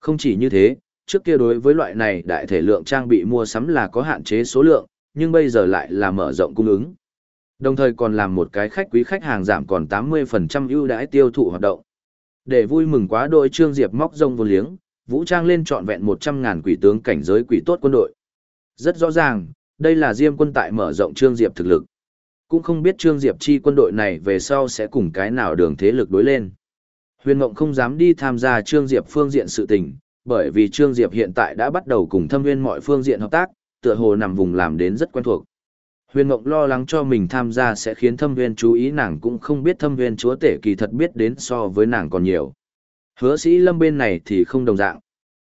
Không chỉ như thế, trước kia đối với loại này đại thể lượng trang bị mua sắm là có hạn chế số lượng, nhưng bây giờ lại là mở rộng cung ứng. Đồng thời còn làm một cái khách quý khách hàng giảm còn 80% ưu đãi tiêu thụ hoạt động. Để vui mừng quá đội Trương Diệp móc rông vô liếng, vũ trang lên trọn vẹn 100.000 quỷ tướng cảnh giới quỷ tốt quân đội. Rất rõ ràng, đây là Diêm quân tại mở rộng Trương Diệp thực lực. Cũng không biết Trương Diệp chi quân đội này về sau sẽ cùng cái nào đường thế lực đối lên. Huyền Mộng không dám đi tham gia Trương Diệp phương diện sự tình, bởi vì Trương Diệp hiện tại đã bắt đầu cùng thâm nguyên mọi phương diện hợp tác, tựa hồ nằm vùng làm đến rất quen thuộc. Huyền Mộng lo lắng cho mình tham gia sẽ khiến thâm Viên chú ý nàng cũng không biết thâm Viên chúa tể kỳ thật biết đến so với nàng còn nhiều. Hứa sĩ lâm bên này thì không đồng dạng.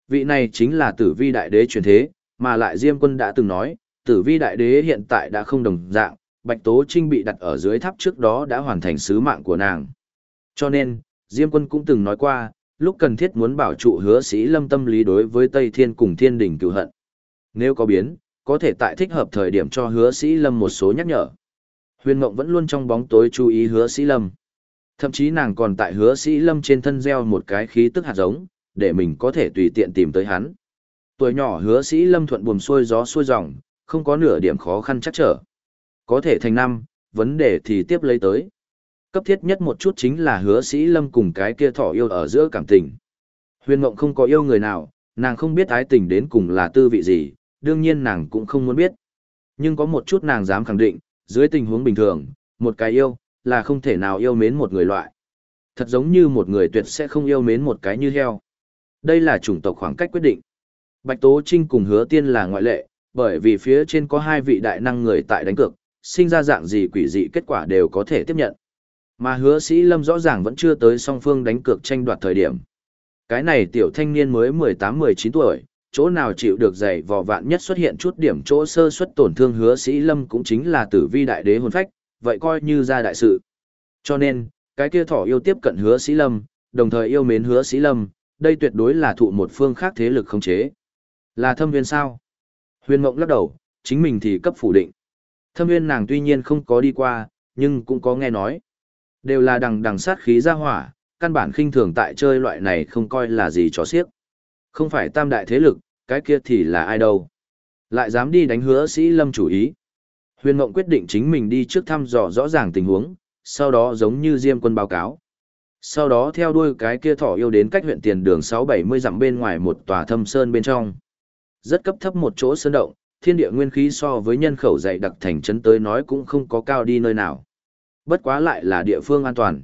Vị này chính là tử vi đại đế truyền thế, mà lại Diêm quân đã từng nói, tử vi đại đế hiện tại đã không đồng dạng, Bạch Tố Trinh bị đặt ở dưới tháp trước đó đã hoàn thành sứ mạng của nàng. Cho nên, Diêm quân cũng từng nói qua, lúc cần thiết muốn bảo trụ hứa sĩ lâm tâm lý đối với Tây Thiên cùng Thiên Đình cựu hận. Nếu có biến, có thể tại thích hợp thời điểm cho hứa sĩ lâm một số nhắc nhở. Huyền Mộng vẫn luôn trong bóng tối chú ý hứa sĩ lâm. Thậm chí nàng còn tại hứa sĩ lâm trên thân gieo một cái khí tức hạt giống, để mình có thể tùy tiện tìm tới hắn. Tuổi nhỏ hứa sĩ lâm thuận buồm xuôi gió xuôi dòng, không có nửa điểm khó khăn chắc trở. Có thể thành năm, vấn đề thì tiếp lấy tới. Cấp thiết nhất một chút chính là hứa sĩ lâm cùng cái kia thỏ yêu ở giữa cảm tình. Huyền mộng không có yêu người nào, nàng không biết ái tình đến cùng là tư vị gì, đương nhiên nàng cũng không muốn biết. Nhưng có một chút nàng dám khẳng định, dưới tình huống bình thường, một cái yêu, là không thể nào yêu mến một người loại. Thật giống như một người tuyệt sẽ không yêu mến một cái như heo. Đây là chủng tộc khoảng cách quyết định. Bạch Tố Trinh cùng hứa tiên là ngoại lệ, bởi vì phía trên có hai vị đại năng người tại đánh cược, sinh ra dạng gì quỷ dị kết quả đều có thể tiếp nhận. Mà hứa sĩ lâm rõ ràng vẫn chưa tới song phương đánh cược tranh đoạt thời điểm. Cái này tiểu thanh niên mới 18-19 tuổi, chỗ nào chịu được dày vò vạn nhất xuất hiện chút điểm chỗ sơ xuất tổn thương hứa sĩ lâm cũng chính là tử vi đại đế hồn phách, vậy coi như ra đại sự. Cho nên, cái kia thỏ yêu tiếp cận hứa sĩ lâm, đồng thời yêu mến hứa sĩ lâm, đây tuyệt đối là thụ một phương khác thế lực khống chế. Là thâm viên sao? Huyền mộng lắc đầu, chính mình thì cấp phủ định. Thâm viên nàng tuy nhiên không có đi qua, nhưng cũng có nghe nói. Đều là đằng đằng sát khí ra hỏa, căn bản khinh thường tại chơi loại này không coi là gì cho xiếc. Không phải tam đại thế lực, cái kia thì là ai đâu. Lại dám đi đánh hứa sĩ lâm chủ ý. Huyền Mộng quyết định chính mình đi trước thăm dò rõ ràng tình huống, sau đó giống như Diêm quân báo cáo. Sau đó theo đuôi cái kia thỏ yêu đến cách huyện tiền đường 670 dặm bên ngoài một tòa thâm sơn bên trong. Rất cấp thấp một chỗ sơn động, thiên địa nguyên khí so với nhân khẩu dày đặc thành trấn tới nói cũng không có cao đi nơi nào. Bất quá lại là địa phương an toàn.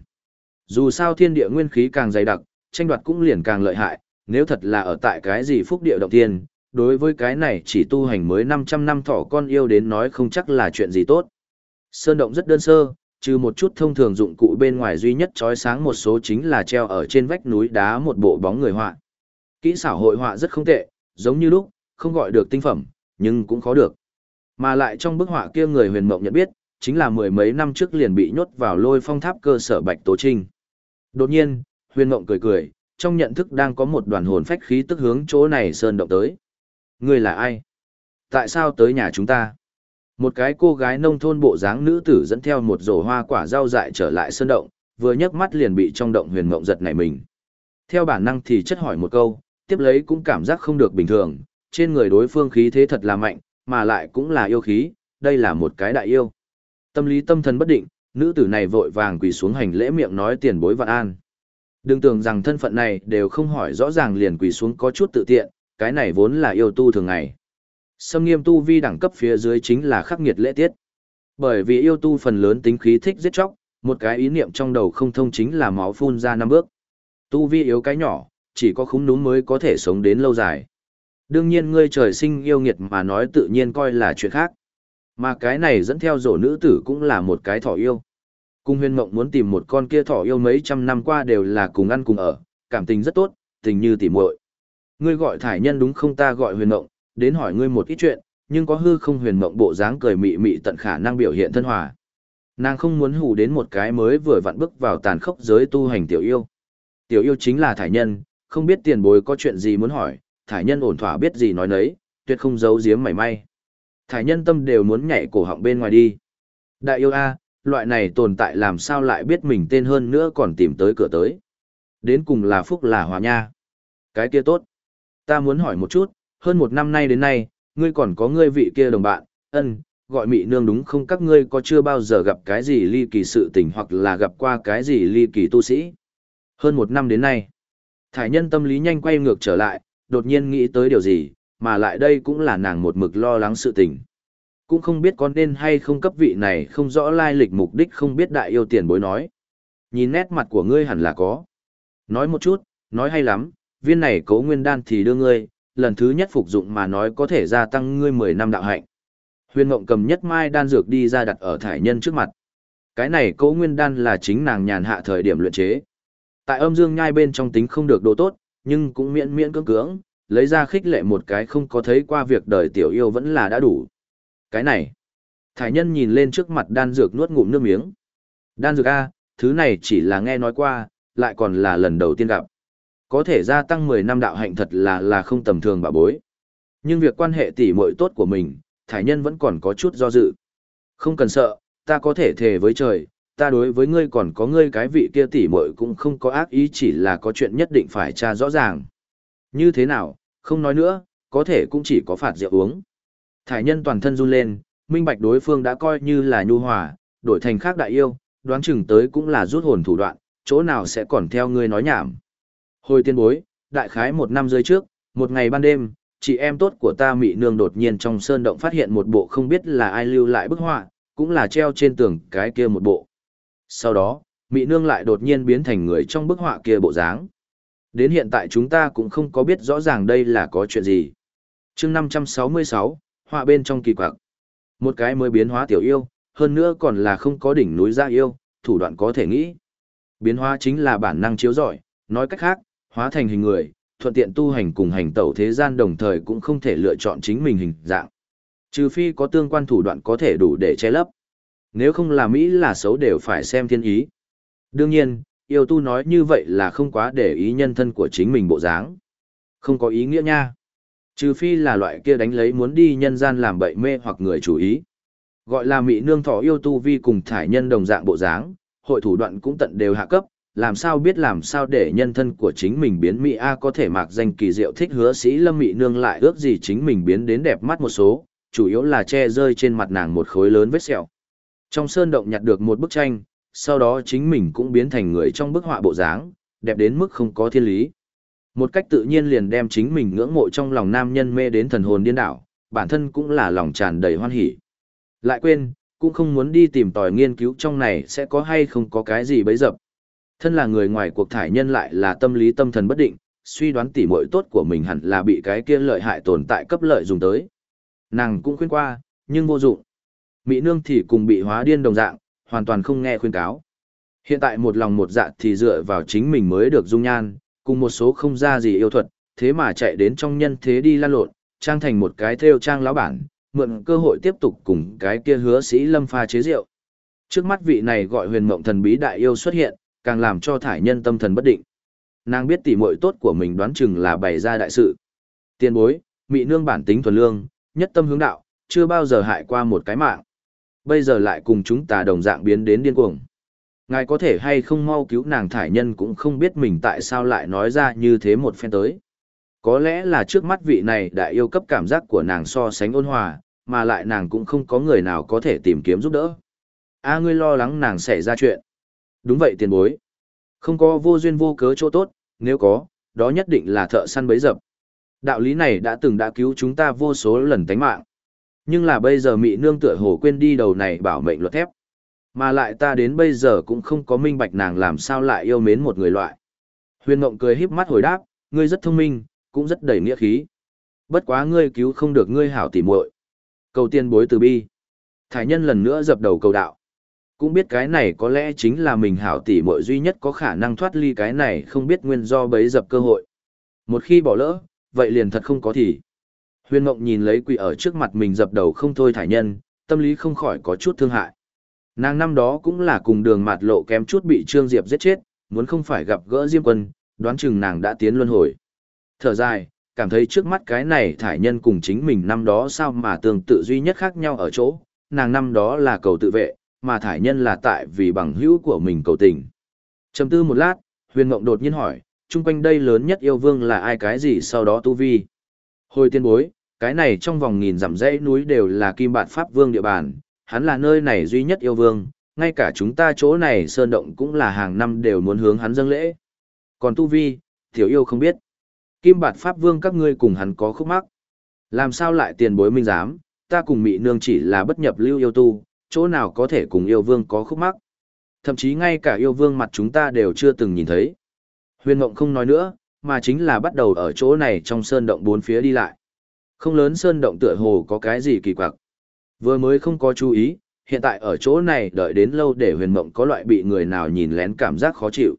Dù sao thiên địa nguyên khí càng dày đặc, tranh đoạt cũng liền càng lợi hại, nếu thật là ở tại cái gì phúc địa động thiên, đối với cái này chỉ tu hành mới 500 năm thỏ con yêu đến nói không chắc là chuyện gì tốt. Sơn động rất đơn sơ, trừ một chút thông thường dụng cụ bên ngoài duy nhất trói sáng một số chính là treo ở trên vách núi đá một bộ bóng người họa. Kỹ xảo hội họa rất không tệ, giống như lúc, không gọi được tinh phẩm, nhưng cũng khó được. Mà lại trong bức họa kia người huyền mộng nhận biết, chính là mười mấy năm trước liền bị nhốt vào lôi phong tháp cơ sở Bạch Tố Trinh. Đột nhiên, huyền mộng cười cười, trong nhận thức đang có một đoàn hồn phách khí tức hướng chỗ này sơn động tới. Người là ai? Tại sao tới nhà chúng ta? Một cái cô gái nông thôn bộ dáng nữ tử dẫn theo một rổ hoa quả rau dại trở lại sơn động, vừa nhấc mắt liền bị trong động huyền mộng giật nảy mình. Theo bản năng thì chất hỏi một câu, tiếp lấy cũng cảm giác không được bình thường, trên người đối phương khí thế thật là mạnh, mà lại cũng là yêu khí, đây là một cái đại yêu. Tâm lý tâm thần bất định, nữ tử này vội vàng quỳ xuống hành lễ miệng nói tiền bối vạn an. Đừng tưởng rằng thân phận này đều không hỏi rõ ràng liền quỳ xuống có chút tự tiện, cái này vốn là yêu tu thường ngày. Sâm nghiêm tu vi đẳng cấp phía dưới chính là khắc nghiệt lễ tiết. Bởi vì yêu tu phần lớn tính khí thích giết chóc, một cái ý niệm trong đầu không thông chính là máu phun ra năm bước. Tu vi yếu cái nhỏ, chỉ có khúng núm mới có thể sống đến lâu dài. Đương nhiên ngươi trời sinh yêu nghiệt mà nói tự nhiên coi là chuyện khác. Mà cái này dẫn theo rổ nữ tử cũng là một cái thỏ yêu. Cung huyền mộng muốn tìm một con kia thỏ yêu mấy trăm năm qua đều là cùng ăn cùng ở, cảm tình rất tốt, tình như tỉ muội. Ngươi gọi thải nhân đúng không ta gọi huyền mộng, đến hỏi ngươi một ít chuyện, nhưng có hư không huyền mộng bộ dáng cười mị mị tận khả năng biểu hiện thân hòa. Nàng không muốn hù đến một cái mới vừa vặn bước vào tàn khốc giới tu hành tiểu yêu. Tiểu yêu chính là thải nhân, không biết tiền bối có chuyện gì muốn hỏi, thải nhân ổn thỏa biết gì nói nấy, tuyệt không giấu giếm mảy may. Thải nhân tâm đều muốn nhảy cổ họng bên ngoài đi. Đại yêu A, loại này tồn tại làm sao lại biết mình tên hơn nữa còn tìm tới cửa tới. Đến cùng là phúc là hòa nha. Cái kia tốt. Ta muốn hỏi một chút, hơn một năm nay đến nay, ngươi còn có ngươi vị kia đồng bạn, ân, gọi mị nương đúng không các ngươi có chưa bao giờ gặp cái gì ly kỳ sự tình hoặc là gặp qua cái gì ly kỳ tu sĩ. Hơn một năm đến nay, thải nhân tâm lý nhanh quay ngược trở lại, đột nhiên nghĩ tới điều gì, mà lại đây cũng là nàng một mực lo lắng sự tình. Cũng không biết con nên hay không cấp vị này không rõ lai lịch mục đích không biết đại yêu tiền bối nói. Nhìn nét mặt của ngươi hẳn là có. Nói một chút, nói hay lắm, viên này cấu nguyên đan thì đưa ngươi, lần thứ nhất phục dụng mà nói có thể gia tăng ngươi 10 năm đạo hạnh. Huyền Mộng cầm nhất mai đan dược đi ra đặt ở thải nhân trước mặt. Cái này cấu nguyên đan là chính nàng nhàn hạ thời điểm luyện chế. Tại âm dương nhai bên trong tính không được đồ tốt, nhưng cũng miễn miễn cưỡng cưỡng, lấy ra khích lệ một cái không có thấy qua việc đời tiểu yêu vẫn là đã đủ. Cái này, thải nhân nhìn lên trước mặt đan dược nuốt ngụm nước miếng. Đan dược A, thứ này chỉ là nghe nói qua, lại còn là lần đầu tiên gặp. Có thể gia tăng 10 năm đạo hạnh thật là là không tầm thường bà bối. Nhưng việc quan hệ tỉ muội tốt của mình, thải nhân vẫn còn có chút do dự. Không cần sợ, ta có thể thề với trời, ta đối với ngươi còn có ngươi cái vị kia tỉ muội cũng không có ác ý chỉ là có chuyện nhất định phải tra rõ ràng. Như thế nào, không nói nữa, có thể cũng chỉ có phạt rượu uống. Thải nhân toàn thân run lên, minh bạch đối phương đã coi như là nhu hòa, đổi thành khác đại yêu, đoán chừng tới cũng là rút hồn thủ đoạn, chỗ nào sẽ còn theo ngươi nói nhảm. Hồi tiên bối, đại khái một năm rơi trước, một ngày ban đêm, chị em tốt của ta mị nương đột nhiên trong sơn động phát hiện một bộ không biết là ai lưu lại bức họa, cũng là treo trên tường cái kia một bộ. Sau đó, mị nương lại đột nhiên biến thành người trong bức họa kia bộ dáng. Đến hiện tại chúng ta cũng không có biết rõ ràng đây là có chuyện gì. chương 566, họa bên trong kỳ quặc. Một cái mới biến hóa tiểu yêu, hơn nữa còn là không có đỉnh núi ra yêu, thủ đoạn có thể nghĩ. Biến hóa chính là bản năng chiếu giỏi, nói cách khác, hóa thành hình người, thuận tiện tu hành cùng hành tẩu thế gian đồng thời cũng không thể lựa chọn chính mình hình dạng. Trừ phi có tương quan thủ đoạn có thể đủ để che lấp. Nếu không là Mỹ là xấu đều phải xem thiên ý. Đương nhiên, yêu tu nói như vậy là không quá để ý nhân thân của chính mình bộ dáng. Không có ý nghĩa nha. Trừ phi là loại kia đánh lấy muốn đi nhân gian làm bậy mê hoặc người chủ ý. Gọi là mỹ nương thọ yêu tu vi cùng thải nhân đồng dạng bộ dáng, hội thủ đoạn cũng tận đều hạ cấp, làm sao biết làm sao để nhân thân của chính mình biến mỹ A có thể mạc danh kỳ diệu thích hứa sĩ lâm mỹ nương lại ước gì chính mình biến đến đẹp mắt một số, chủ yếu là che rơi trên mặt nàng một khối lớn vết sẹo. Trong sơn động nhặt được một bức tranh, sau đó chính mình cũng biến thành người trong bức họa bộ dáng, đẹp đến mức không có thiên lý. Một cách tự nhiên liền đem chính mình ngưỡng mộ trong lòng nam nhân mê đến thần hồn điên đảo, bản thân cũng là lòng tràn đầy hoan hỉ. Lại quên, cũng không muốn đi tìm tòi nghiên cứu trong này sẽ có hay không có cái gì bấy dập. Thân là người ngoài cuộc thải nhân lại là tâm lý tâm thần bất định, suy đoán tỉ muội tốt của mình hẳn là bị cái kia lợi hại tồn tại cấp lợi dùng tới. Nàng cũng khuyên qua, nhưng vô dụng. Mỹ nương thì cùng bị hóa điên đồng dạng, hoàn toàn không nghe khuyên cáo. Hiện tại một lòng một dạ thì dựa vào chính mình mới được dung nhan, cùng một số không ra gì yêu thuật, thế mà chạy đến trong nhân thế đi lan lộn, trang thành một cái theo trang lão bản, mượn cơ hội tiếp tục cùng cái kia hứa sĩ lâm pha chế rượu. Trước mắt vị này gọi huyền mộng thần bí đại yêu xuất hiện, càng làm cho thải nhân tâm thần bất định. Nàng biết tỉ muội tốt của mình đoán chừng là bày ra đại sự. Tiên bối, mị nương bản tính thuần lương, nhất tâm hướng đạo, chưa bao giờ hại qua một cái mạng. Bây giờ lại cùng chúng ta đồng dạng biến đến điên cuồng. Ngài có thể hay không mau cứu nàng thải nhân cũng không biết mình tại sao lại nói ra như thế một phen tới. Có lẽ là trước mắt vị này đã yêu cấp cảm giác của nàng so sánh ôn hòa, mà lại nàng cũng không có người nào có thể tìm kiếm giúp đỡ. A ngươi lo lắng nàng xảy ra chuyện. Đúng vậy tiền bối. Không có vô duyên vô cớ chỗ tốt, nếu có, đó nhất định là thợ săn bấy dập. Đạo lý này đã từng đã cứu chúng ta vô số lần tánh mạng. Nhưng là bây giờ mị nương tựa hồ quên đi đầu này bảo mệnh luật thép. Mà lại ta đến bây giờ cũng không có minh bạch nàng làm sao lại yêu mến một người loại. Huyền Ngộng cười híp mắt hồi đáp, ngươi rất thông minh, cũng rất đầy nghĩa khí. Bất quá ngươi cứu không được ngươi hảo tỉ muội. Cầu tiên bối từ bi. Thái nhân lần nữa dập đầu cầu đạo. Cũng biết cái này có lẽ chính là mình hảo tỉ muội duy nhất có khả năng thoát ly cái này không biết nguyên do bấy dập cơ hội. Một khi bỏ lỡ, vậy liền thật không có thì. Huyền Ngộng nhìn lấy quỷ ở trước mặt mình dập đầu không thôi thải nhân, tâm lý không khỏi có chút thương hại. Nàng năm đó cũng là cùng đường mạt lộ kém chút bị Trương Diệp giết chết, muốn không phải gặp gỡ Diêm Quân, đoán chừng nàng đã tiến luân hồi. Thở dài, cảm thấy trước mắt cái này thải nhân cùng chính mình năm đó sao mà tương tự duy nhất khác nhau ở chỗ, nàng năm đó là cầu tự vệ, mà thải nhân là tại vì bằng hữu của mình cầu tình. Chầm tư một lát, huyền mộng đột nhiên hỏi, chung quanh đây lớn nhất yêu vương là ai cái gì sau đó tu vi. Hồi tiên bối, cái này trong vòng nghìn dặm dãy núi đều là kim bạt pháp vương địa bàn, hắn là nơi này duy nhất yêu vương, ngay cả chúng ta chỗ này sơn động cũng là hàng năm đều muốn hướng hắn dâng lễ. Còn tu vi, tiểu yêu không biết. Kim bạt pháp vương các ngươi cùng hắn có khúc mắc. Làm sao lại tiền bối minh giám, ta cùng mị nương chỉ là bất nhập lưu yêu tu, chỗ nào có thể cùng yêu vương có khúc mắc. Thậm chí ngay cả yêu vương mặt chúng ta đều chưa từng nhìn thấy. Huyền Ngộng không nói nữa, mà chính là bắt đầu ở chỗ này trong sơn động bốn phía đi lại. Không lớn sơn động tựa hồ có cái gì kỳ quặc. Vừa mới không có chú ý, hiện tại ở chỗ này đợi đến lâu để huyền mộng có loại bị người nào nhìn lén cảm giác khó chịu.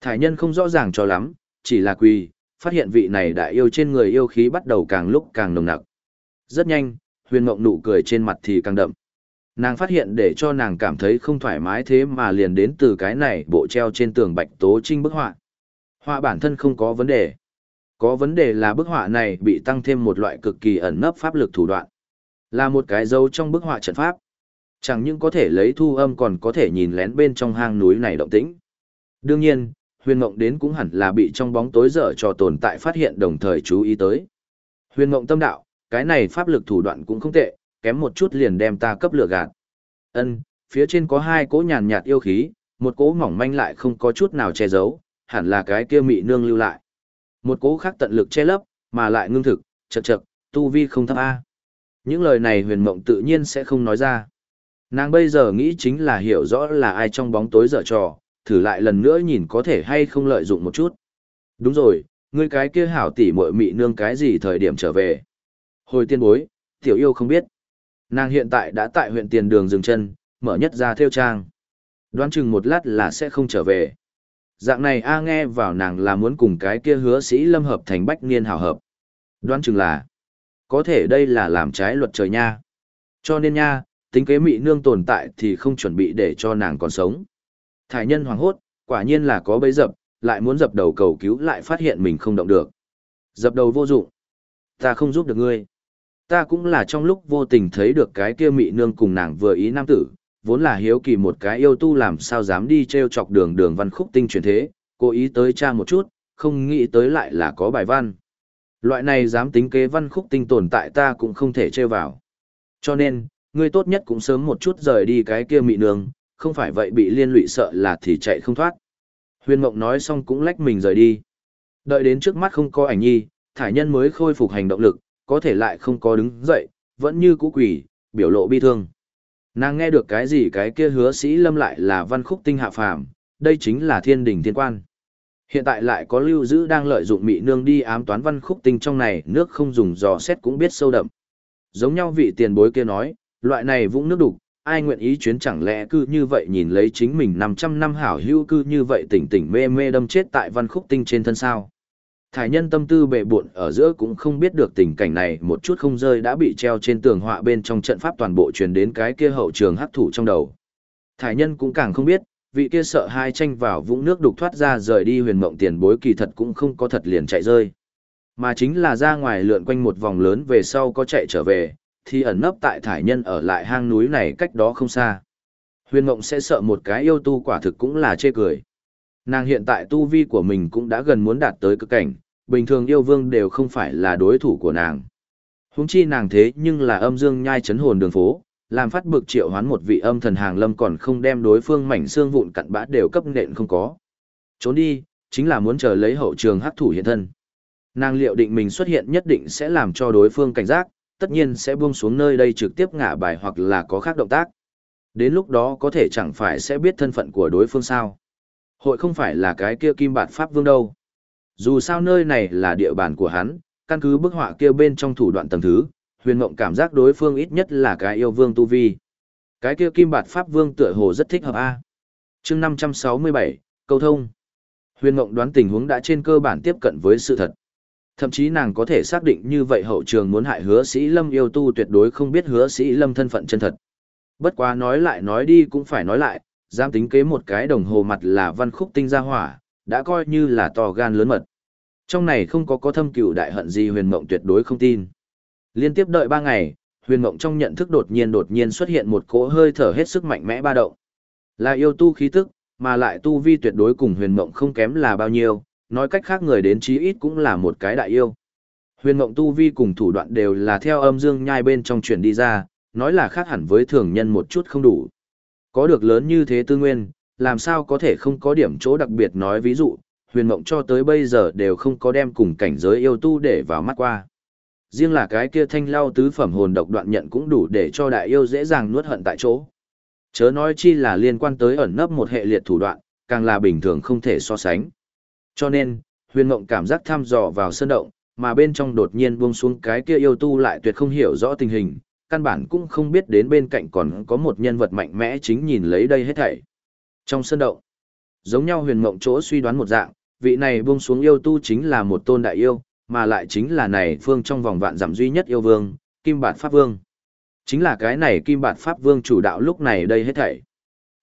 Thải nhân không rõ ràng cho lắm, chỉ là quỳ, phát hiện vị này đã yêu trên người yêu khí bắt đầu càng lúc càng nồng nặc. Rất nhanh, huyền mộng nụ cười trên mặt thì càng đậm. Nàng phát hiện để cho nàng cảm thấy không thoải mái thế mà liền đến từ cái này bộ treo trên tường bạch tố trinh bức họa. Họa bản thân không có vấn đề. Có vấn đề là bức họa này bị tăng thêm một loại cực kỳ ẩn nấp pháp lực thủ đoạn. Là một cái dấu trong bức họa trận pháp. Chẳng những có thể lấy thu âm còn có thể nhìn lén bên trong hang núi này động tĩnh. Đương nhiên, huyền mộng đến cũng hẳn là bị trong bóng tối dở cho tồn tại phát hiện đồng thời chú ý tới. Huyền mộng tâm đạo, cái này pháp lực thủ đoạn cũng không tệ, kém một chút liền đem ta cấp lửa gạt. Ân, phía trên có hai cỗ nhàn nhạt yêu khí, một cỗ mỏng manh lại không có chút nào che giấu, hẳn là cái kia mị nương lưu lại. Một cỗ khác tận lực che lấp, mà lại ngưng thực, chật chật, tu vi không thấp A. Những lời này huyền mộng tự nhiên sẽ không nói ra. Nàng bây giờ nghĩ chính là hiểu rõ là ai trong bóng tối dở trò, thử lại lần nữa nhìn có thể hay không lợi dụng một chút. Đúng rồi, ngươi cái kia hảo tỉ muội mị nương cái gì thời điểm trở về. Hồi tiên bối, tiểu yêu không biết. Nàng hiện tại đã tại huyện tiền đường dừng chân, mở nhất ra theo trang. Đoán chừng một lát là sẽ không trở về. Dạng này A nghe vào nàng là muốn cùng cái kia hứa sĩ lâm hợp thành bách niên hảo hợp. Đoán chừng là, có thể đây là làm trái luật trời nha. Cho nên nha, tính kế mị nương tồn tại thì không chuẩn bị để cho nàng còn sống. Thải nhân hoàng hốt, quả nhiên là có bấy dập, lại muốn dập đầu cầu cứu lại phát hiện mình không động được. Dập đầu vô dụng. Ta không giúp được ngươi. Ta cũng là trong lúc vô tình thấy được cái kia mị nương cùng nàng vừa ý nam tử, vốn là hiếu kỳ một cái yêu tu làm sao dám đi treo chọc đường đường văn khúc tinh truyền thế, cố ý tới tra một chút, không nghĩ tới lại là có bài văn. Loại này dám tính kế văn khúc tinh tồn tại ta cũng không thể chơi vào. Cho nên, ngươi tốt nhất cũng sớm một chút rời đi cái kia mị nương, không phải vậy bị liên lụy sợ là thì chạy không thoát. Huyền Mộng nói xong cũng lách mình rời đi. Đợi đến trước mắt không có ảnh nhi, thải nhân mới khôi phục hành động lực, có thể lại không có đứng dậy, vẫn như cũ quỷ, biểu lộ bi thương. Nàng nghe được cái gì cái kia hứa sĩ lâm lại là văn khúc tinh hạ phàm, đây chính là thiên đình thiên quan. Hiện tại lại có lưu giữ đang lợi dụng mị nương đi ám toán văn khúc tinh trong này, nước không dùng dò xét cũng biết sâu đậm. Giống nhau vị tiền bối kia nói, loại này vũng nước đục, ai nguyện ý chuyến chẳng lẽ cứ như vậy nhìn lấy chính mình 500 năm hảo hữu cư như vậy tỉnh tỉnh mê mê đâm chết tại văn khúc tinh trên thân sao. Thải nhân tâm tư bệ buộn ở giữa cũng không biết được tình cảnh này một chút không rơi đã bị treo trên tường họa bên trong trận pháp toàn bộ truyền đến cái kia hậu trường hắc thủ trong đầu. Thải nhân cũng càng không biết, vị kia sợ hai tranh vào vũng nước đục thoát ra rời đi huyền mộng tiền bối kỳ thật cũng không có thật liền chạy rơi. Mà chính là ra ngoài lượn quanh một vòng lớn về sau có chạy trở về, thì ẩn nấp tại thải nhân ở lại hang núi này cách đó không xa. Huyền mộng sẽ sợ một cái yêu tu quả thực cũng là chê cười. Nàng hiện tại tu vi của mình cũng đã gần muốn đạt tới cực cảnh, bình thường yêu vương đều không phải là đối thủ của nàng. Húng chi nàng thế nhưng là âm dương nhai chấn hồn đường phố, làm phát bực triệu hoán một vị âm thần hàng lâm còn không đem đối phương mảnh xương vụn cặn bã đều cấp nện không có. Trốn đi, chính là muốn chờ lấy hậu trường hắc thủ hiện thân. Nàng liệu định mình xuất hiện nhất định sẽ làm cho đối phương cảnh giác, tất nhiên sẽ buông xuống nơi đây trực tiếp ngả bài hoặc là có khác động tác. Đến lúc đó có thể chẳng phải sẽ biết thân phận của đối phương sao. Hội không phải là cái kia kim bạt pháp vương đâu. Dù sao nơi này là địa bàn của hắn, căn cứ bức họa kia bên trong thủ đoạn tầng thứ, huyền mộng cảm giác đối phương ít nhất là cái yêu vương tu vi. Cái kia kim bạt pháp vương tựa hồ rất thích hợp A. chương 567, câu thông. Huyền mộng đoán tình huống đã trên cơ bản tiếp cận với sự thật. Thậm chí nàng có thể xác định như vậy hậu trường muốn hại hứa sĩ lâm yêu tu tuyệt đối không biết hứa sĩ lâm thân phận chân thật. Bất quá nói lại nói đi cũng phải nói lại, giam tính kế một cái đồng hồ mặt là văn khúc tinh gia hỏa, đã coi như là to gan lớn mật. Trong này không có có thâm cựu đại hận gì huyền mộng tuyệt đối không tin. Liên tiếp đợi ba ngày, huyền mộng trong nhận thức đột nhiên đột nhiên xuất hiện một cỗ hơi thở hết sức mạnh mẽ ba động. Là yêu tu khí tức, mà lại tu vi tuyệt đối cùng huyền mộng không kém là bao nhiêu, nói cách khác người đến chí ít cũng là một cái đại yêu. Huyền mộng tu vi cùng thủ đoạn đều là theo âm dương nhai bên trong chuyển đi ra, nói là khác hẳn với thường nhân một chút không đủ. Có được lớn như thế tư nguyên, làm sao có thể không có điểm chỗ đặc biệt nói ví dụ, huyền mộng cho tới bây giờ đều không có đem cùng cảnh giới yêu tu để vào mắt qua. Riêng là cái kia thanh lao tứ phẩm hồn độc đoạn nhận cũng đủ để cho đại yêu dễ dàng nuốt hận tại chỗ. Chớ nói chi là liên quan tới ẩn nấp một hệ liệt thủ đoạn, càng là bình thường không thể so sánh. Cho nên, huyền mộng cảm giác thăm dò vào sơn động, mà bên trong đột nhiên buông xuống cái kia yêu tu lại tuyệt không hiểu rõ tình hình, căn bản cũng không biết đến bên cạnh còn có một nhân vật mạnh mẽ chính nhìn lấy đây hết thảy. Trong sơn động, giống nhau huyền mộng chỗ suy đoán một dạng, vị này buông xuống yêu tu chính là một tôn đại yêu, mà lại chính là này phương trong vòng vạn giảm duy nhất yêu vương, Kim Bạt Pháp Vương. Chính là cái này Kim Bạt Pháp Vương chủ đạo lúc này đây hết thảy.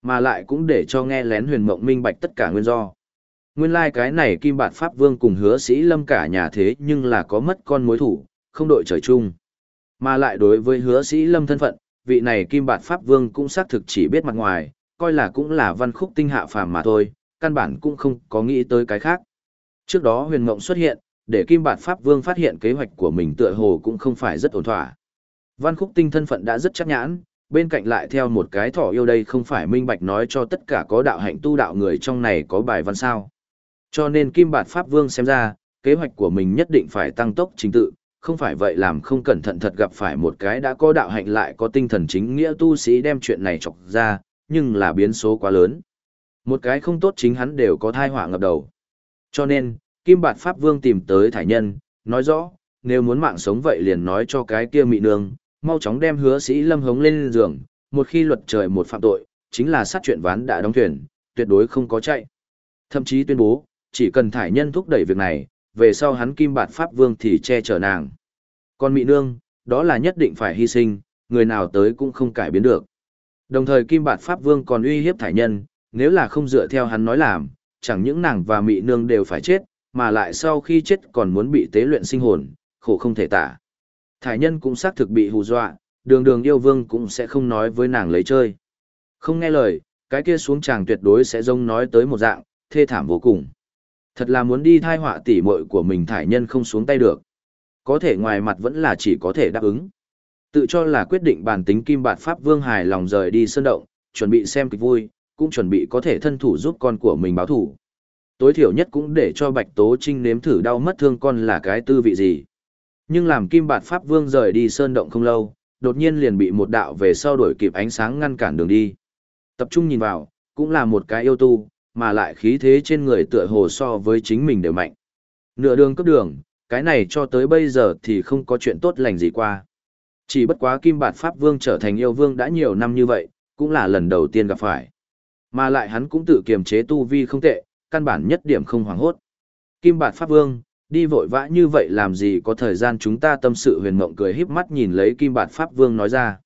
Mà lại cũng để cho nghe lén huyền mộng minh bạch tất cả nguyên do. Nguyên lai like cái này Kim Bạt Pháp Vương cùng hứa sĩ lâm cả nhà thế nhưng là có mất con mối thủ, không đội trời chung. Mà lại đối với hứa sĩ lâm thân phận, vị này Kim Bạt Pháp Vương cũng xác thực chỉ biết mặt ngoài, coi là cũng là văn khúc tinh hạ phàm mà thôi, căn bản cũng không có nghĩ tới cái khác. Trước đó huyền mộng xuất hiện, để Kim Bạt Pháp Vương phát hiện kế hoạch của mình tựa hồ cũng không phải rất ổn thỏa. Văn khúc tinh thân phận đã rất chắc nhãn, bên cạnh lại theo một cái thỏ yêu đây không phải minh bạch nói cho tất cả có đạo hạnh tu đạo người trong này có bài văn sao. Cho nên Kim Bạt Pháp Vương xem ra, kế hoạch của mình nhất định phải tăng tốc chính tự, không phải vậy làm không cẩn thận thật gặp phải một cái đã có đạo hạnh lại có tinh thần chính nghĩa tu sĩ đem chuyện này chọc ra, nhưng là biến số quá lớn. Một cái không tốt chính hắn đều có thai họa ngập đầu. Cho nên, Kim Bạt Pháp Vương tìm tới thải nhân, nói rõ, nếu muốn mạng sống vậy liền nói cho cái kia mị nương, mau chóng đem hứa sĩ lâm hống lên giường, một khi luật trời một phạm tội, chính là sát chuyện ván đã đóng thuyền, tuyệt đối không có chạy. Thậm chí tuyên bố, chỉ cần thải nhân thúc đẩy việc này, về sau hắn Kim Bạt Pháp Vương thì che chở nàng. Còn mị nương, đó là nhất định phải hy sinh, người nào tới cũng không cải biến được. Đồng thời Kim Bạt Pháp Vương còn uy hiếp thải nhân, nếu là không dựa theo hắn nói làm, chẳng những nàng và mị nương đều phải chết, mà lại sau khi chết còn muốn bị tế luyện sinh hồn, khổ không thể tả. Thải nhân cũng xác thực bị hù dọa, đường đường yêu vương cũng sẽ không nói với nàng lấy chơi. Không nghe lời, cái kia xuống chàng tuyệt đối sẽ rông nói tới một dạng, thê thảm vô cùng. Thật là muốn đi thai họa tỉ muội của mình thải nhân không xuống tay được. Có thể ngoài mặt vẫn là chỉ có thể đáp ứng. Tự cho là quyết định bản tính kim bạt pháp vương hài lòng rời đi sơn động, chuẩn bị xem kịch vui, cũng chuẩn bị có thể thân thủ giúp con của mình báo thủ. Tối thiểu nhất cũng để cho Bạch Tố Trinh nếm thử đau mất thương con là cái tư vị gì. Nhưng làm Kim Bạt Pháp Vương rời đi sơn động không lâu, đột nhiên liền bị một đạo về sau đổi kịp ánh sáng ngăn cản đường đi. Tập trung nhìn vào, cũng là một cái yêu tu, mà lại khí thế trên người tựa hồ so với chính mình đều mạnh. Nửa đường cấp đường, cái này cho tới bây giờ thì không có chuyện tốt lành gì qua. Chỉ bất quá Kim Bạt Pháp Vương trở thành yêu vương đã nhiều năm như vậy, cũng là lần đầu tiên gặp phải. Mà lại hắn cũng tự kiềm chế tu vi không tệ, căn bản nhất điểm không hoảng hốt. Kim Bạt Pháp Vương, đi vội vã như vậy làm gì có thời gian chúng ta tâm sự huyền mộng cười híp mắt nhìn lấy Kim Bạt Pháp Vương nói ra.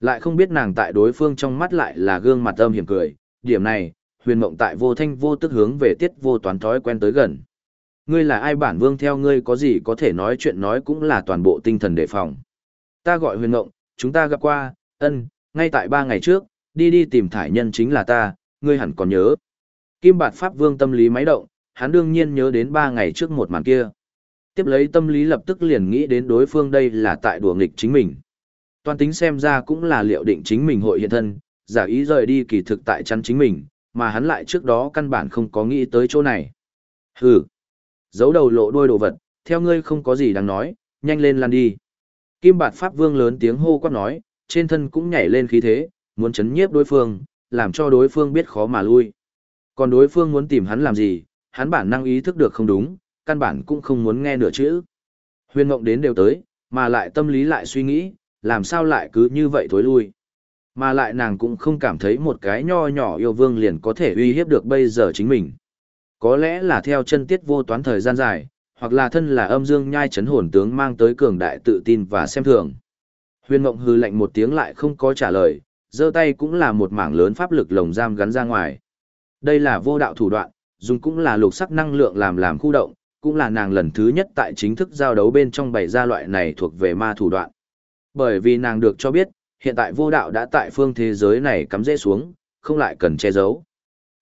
Lại không biết nàng tại đối phương trong mắt lại là gương mặt âm hiểm cười, điểm này, huyền mộng tại vô thanh vô tức hướng về tiết vô toán thói quen tới gần. Ngươi là ai bản vương theo ngươi có gì có thể nói chuyện nói cũng là toàn bộ tinh thần đề phòng. Ta gọi huyền mộng, chúng ta gặp qua, ân, ngay tại ba ngày trước, đi đi tìm thải nhân chính là ta, ngươi hẳn còn nhớ. Kim bạt pháp vương tâm lý máy động, hắn đương nhiên nhớ đến ba ngày trước một màn kia. Tiếp lấy tâm lý lập tức liền nghĩ đến đối phương đây là tại đùa nghịch chính mình. Toàn tính xem ra cũng là liệu định chính mình hội hiện thân, giả ý rời đi kỳ thực tại chắn chính mình, mà hắn lại trước đó căn bản không có nghĩ tới chỗ này. Hừ, giấu đầu lộ đuôi đồ vật, theo ngươi không có gì đáng nói, nhanh lên lan đi. Kim bạt pháp vương lớn tiếng hô quát nói, trên thân cũng nhảy lên khí thế, muốn chấn nhiếp đối phương, làm cho đối phương biết khó mà lui. Còn đối phương muốn tìm hắn làm gì, hắn bản năng ý thức được không đúng, căn bản cũng không muốn nghe nửa chữ. Huyền Ngộng đến đều tới, mà lại tâm lý lại suy nghĩ, làm sao lại cứ như vậy thối lui. Mà lại nàng cũng không cảm thấy một cái nho nhỏ yêu vương liền có thể uy hiếp được bây giờ chính mình. Có lẽ là theo chân tiết vô toán thời gian dài, hoặc là thân là âm dương nhai chấn hồn tướng mang tới cường đại tự tin và xem thường. Huyền Mộng hư lạnh một tiếng lại không có trả lời, giơ tay cũng là một mảng lớn pháp lực lồng giam gắn ra ngoài. Đây là vô đạo thủ đoạn, dùng cũng là lục sắc năng lượng làm làm khu động, cũng là nàng lần thứ nhất tại chính thức giao đấu bên trong bảy gia loại này thuộc về ma thủ đoạn. Bởi vì nàng được cho biết, hiện tại vô đạo đã tại phương thế giới này cắm rễ xuống, không lại cần che giấu.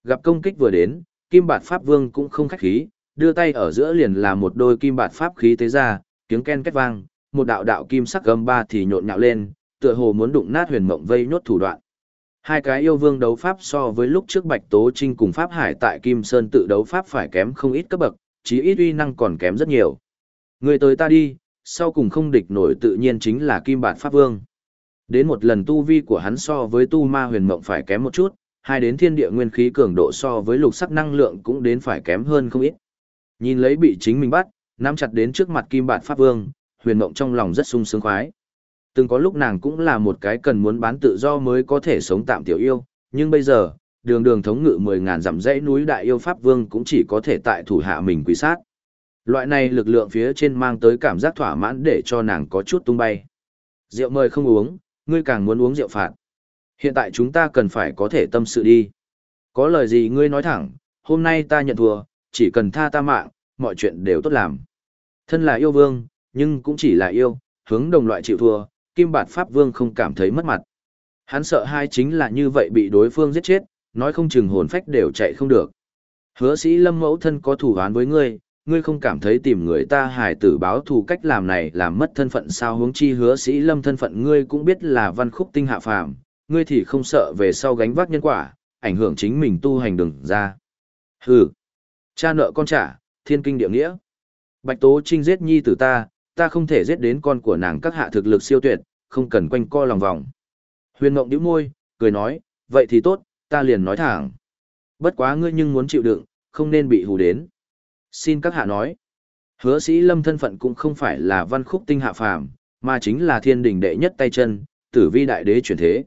Gặp công kích vừa đến, Kim Bạt Pháp Vương cũng không khách khí, đưa tay ở giữa liền là một đôi kim bạt pháp khí tế ra, tiếng ken két vang, một đạo đạo kim sắc gầm ba thì nhộn nhạo lên, tựa hồ muốn đụng nát huyền mộng vây nhốt thủ đoạn. Hai cái yêu vương đấu pháp so với lúc trước Bạch Tố Trinh cùng Pháp Hải tại Kim Sơn tự đấu pháp phải kém không ít cấp bậc, chí ít uy năng còn kém rất nhiều. Người tới ta đi, sau cùng không địch nổi tự nhiên chính là Kim Bạt Pháp Vương. Đến một lần tu vi của hắn so với tu ma huyền mộng phải kém một chút, hai đến thiên địa nguyên khí cường độ so với lục sắc năng lượng cũng đến phải kém hơn không ít. Nhìn lấy bị chính mình bắt, nắm chặt đến trước mặt Kim Bạt Pháp Vương, huyền mộng trong lòng rất sung sướng khoái. Từng có lúc nàng cũng là một cái cần muốn bán tự do mới có thể sống tạm tiểu yêu, nhưng bây giờ, đường đường thống ngự mười ngàn dặm dãy núi đại yêu Pháp Vương cũng chỉ có thể tại thủ hạ mình quý sát. Loại này lực lượng phía trên mang tới cảm giác thỏa mãn để cho nàng có chút tung bay. Rượu mời không uống, ngươi càng muốn uống rượu phạt. Hiện tại chúng ta cần phải có thể tâm sự đi. Có lời gì ngươi nói thẳng, hôm nay ta nhận thua, chỉ cần tha ta mạng, mọi chuyện đều tốt làm. Thân là yêu vương, nhưng cũng chỉ là yêu, hướng đồng loại chịu thua, kim bạt pháp vương không cảm thấy mất mặt. Hắn sợ hai chính là như vậy bị đối phương giết chết, nói không chừng hồn phách đều chạy không được. Hứa sĩ lâm mẫu thân có thủ án với ngươi, ngươi không cảm thấy tìm người ta hài tử báo thù cách làm này làm mất thân phận sao hướng chi hứa sĩ lâm thân phận ngươi cũng biết là văn khúc tinh hạ phàm, ngươi thì không sợ về sau gánh vác nhân quả, ảnh hưởng chính mình tu hành đường ra. Hừ, Cha nợ con trả, thiên kinh địa nghĩa. Bạch Tố Trinh giết nhi tử ta, ta không thể giết đến con của nàng các hạ thực lực siêu tuyệt, không cần quanh co lòng vòng. Huyền Ngộng nhíu môi, cười nói, vậy thì tốt, ta liền nói thẳng. Bất quá ngươi nhưng muốn chịu đựng, không nên bị hù đến. Xin các hạ nói. Hứa sĩ lâm thân phận cũng không phải là văn khúc tinh hạ phàm, mà chính là thiên đình đệ nhất tay chân, tử vi đại đế chuyển thế.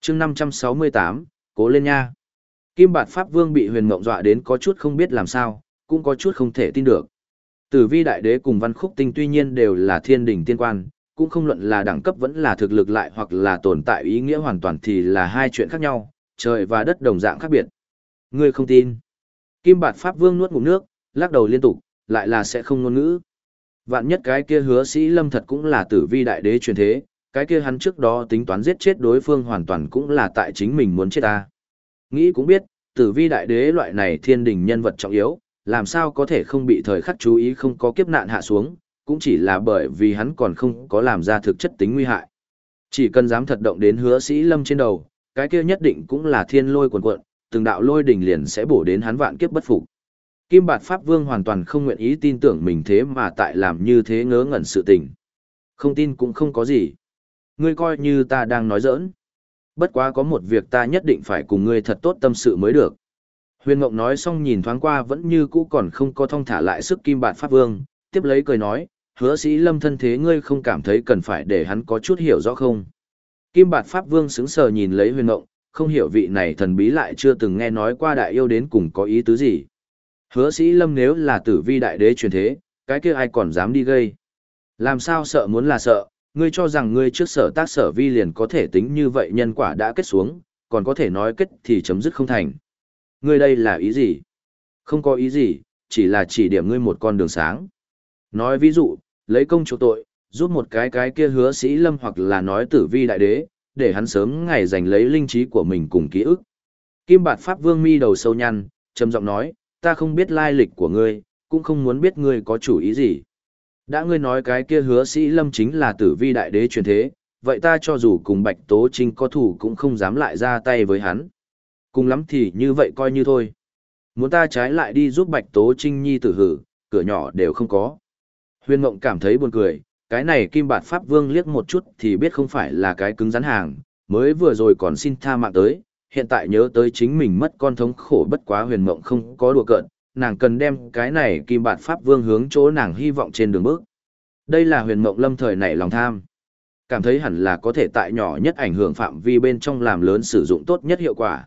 chương 568, cố lên nha. Kim Bạt Pháp Vương bị huyền mộng dọa đến có chút không biết làm sao, cũng có chút không thể tin được. Tử vi đại đế cùng văn khúc tinh tuy nhiên đều là thiên đình tiên quan, cũng không luận là đẳng cấp vẫn là thực lực lại hoặc là tồn tại ý nghĩa hoàn toàn thì là hai chuyện khác nhau, trời và đất đồng dạng khác biệt. Ngươi không tin. Kim Bạt Pháp Vương nuốt ngụm nước, lắc đầu liên tục, lại là sẽ không ngôn ngữ. Vạn nhất cái kia hứa sĩ lâm thật cũng là tử vi đại đế truyền thế, cái kia hắn trước đó tính toán giết chết đối phương hoàn toàn cũng là tại chính mình muốn chết ta. Nghĩ cũng biết, tử vi đại đế loại này thiên đình nhân vật trọng yếu, làm sao có thể không bị thời khắc chú ý không có kiếp nạn hạ xuống, cũng chỉ là bởi vì hắn còn không có làm ra thực chất tính nguy hại. Chỉ cần dám thật động đến hứa sĩ lâm trên đầu, cái kia nhất định cũng là thiên lôi quần quận, từng đạo lôi đỉnh liền sẽ bổ đến hắn vạn kiếp bất phục. Kim Bạt Pháp Vương hoàn toàn không nguyện ý tin tưởng mình thế mà tại làm như thế ngớ ngẩn sự tình. Không tin cũng không có gì. Ngươi coi như ta đang nói giỡn. Bất quá có một việc ta nhất định phải cùng ngươi thật tốt tâm sự mới được. Huyền Ngộng nói xong nhìn thoáng qua vẫn như cũ còn không có thông thả lại sức Kim Bạt Pháp Vương, tiếp lấy cười nói, hứa sĩ lâm thân thế ngươi không cảm thấy cần phải để hắn có chút hiểu rõ không. Kim Bạt Pháp Vương sững sờ nhìn lấy Huyền Ngộng, không hiểu vị này thần bí lại chưa từng nghe nói qua đại yêu đến cùng có ý tứ gì. Hứa sĩ lâm nếu là tử vi đại đế truyền thế, cái kia ai còn dám đi gây. Làm sao sợ muốn là sợ, ngươi cho rằng ngươi trước sở tác sở vi liền có thể tính như vậy nhân quả đã kết xuống, còn có thể nói kết thì chấm dứt không thành. Ngươi đây là ý gì? Không có ý gì, chỉ là chỉ điểm ngươi một con đường sáng. Nói ví dụ, lấy công chỗ tội, giúp một cái cái kia hứa sĩ lâm hoặc là nói tử vi đại đế, để hắn sớm ngày giành lấy linh trí của mình cùng ký ức. Kim Bạt Pháp Vương mi đầu sâu nhăn, trầm giọng nói, ta không biết lai lịch của ngươi, cũng không muốn biết ngươi có chủ ý gì. Đã ngươi nói cái kia hứa sĩ lâm chính là tử vi đại đế truyền thế, vậy ta cho dù cùng Bạch Tố Trinh có thủ cũng không dám lại ra tay với hắn. Cùng lắm thì như vậy coi như thôi. Muốn ta trái lại đi giúp Bạch Tố Trinh nhi tử hử, cửa nhỏ đều không có. Huyền Mộng cảm thấy buồn cười, cái này Kim Bạt Pháp Vương liếc một chút thì biết không phải là cái cứng rắn hàng, mới vừa rồi còn xin tha mạng tới, hiện tại nhớ tới chính mình mất con thống khổ bất quá huyền mộng không có đùa cợt, nàng cần đem cái này Kim Bạt Pháp Vương hướng chỗ nàng hy vọng trên đường bước. Đây là huyền mộng lâm thời nảy lòng tham. Cảm thấy hẳn là có thể tại nhỏ nhất ảnh hưởng phạm vi bên trong làm lớn sử dụng tốt nhất hiệu quả.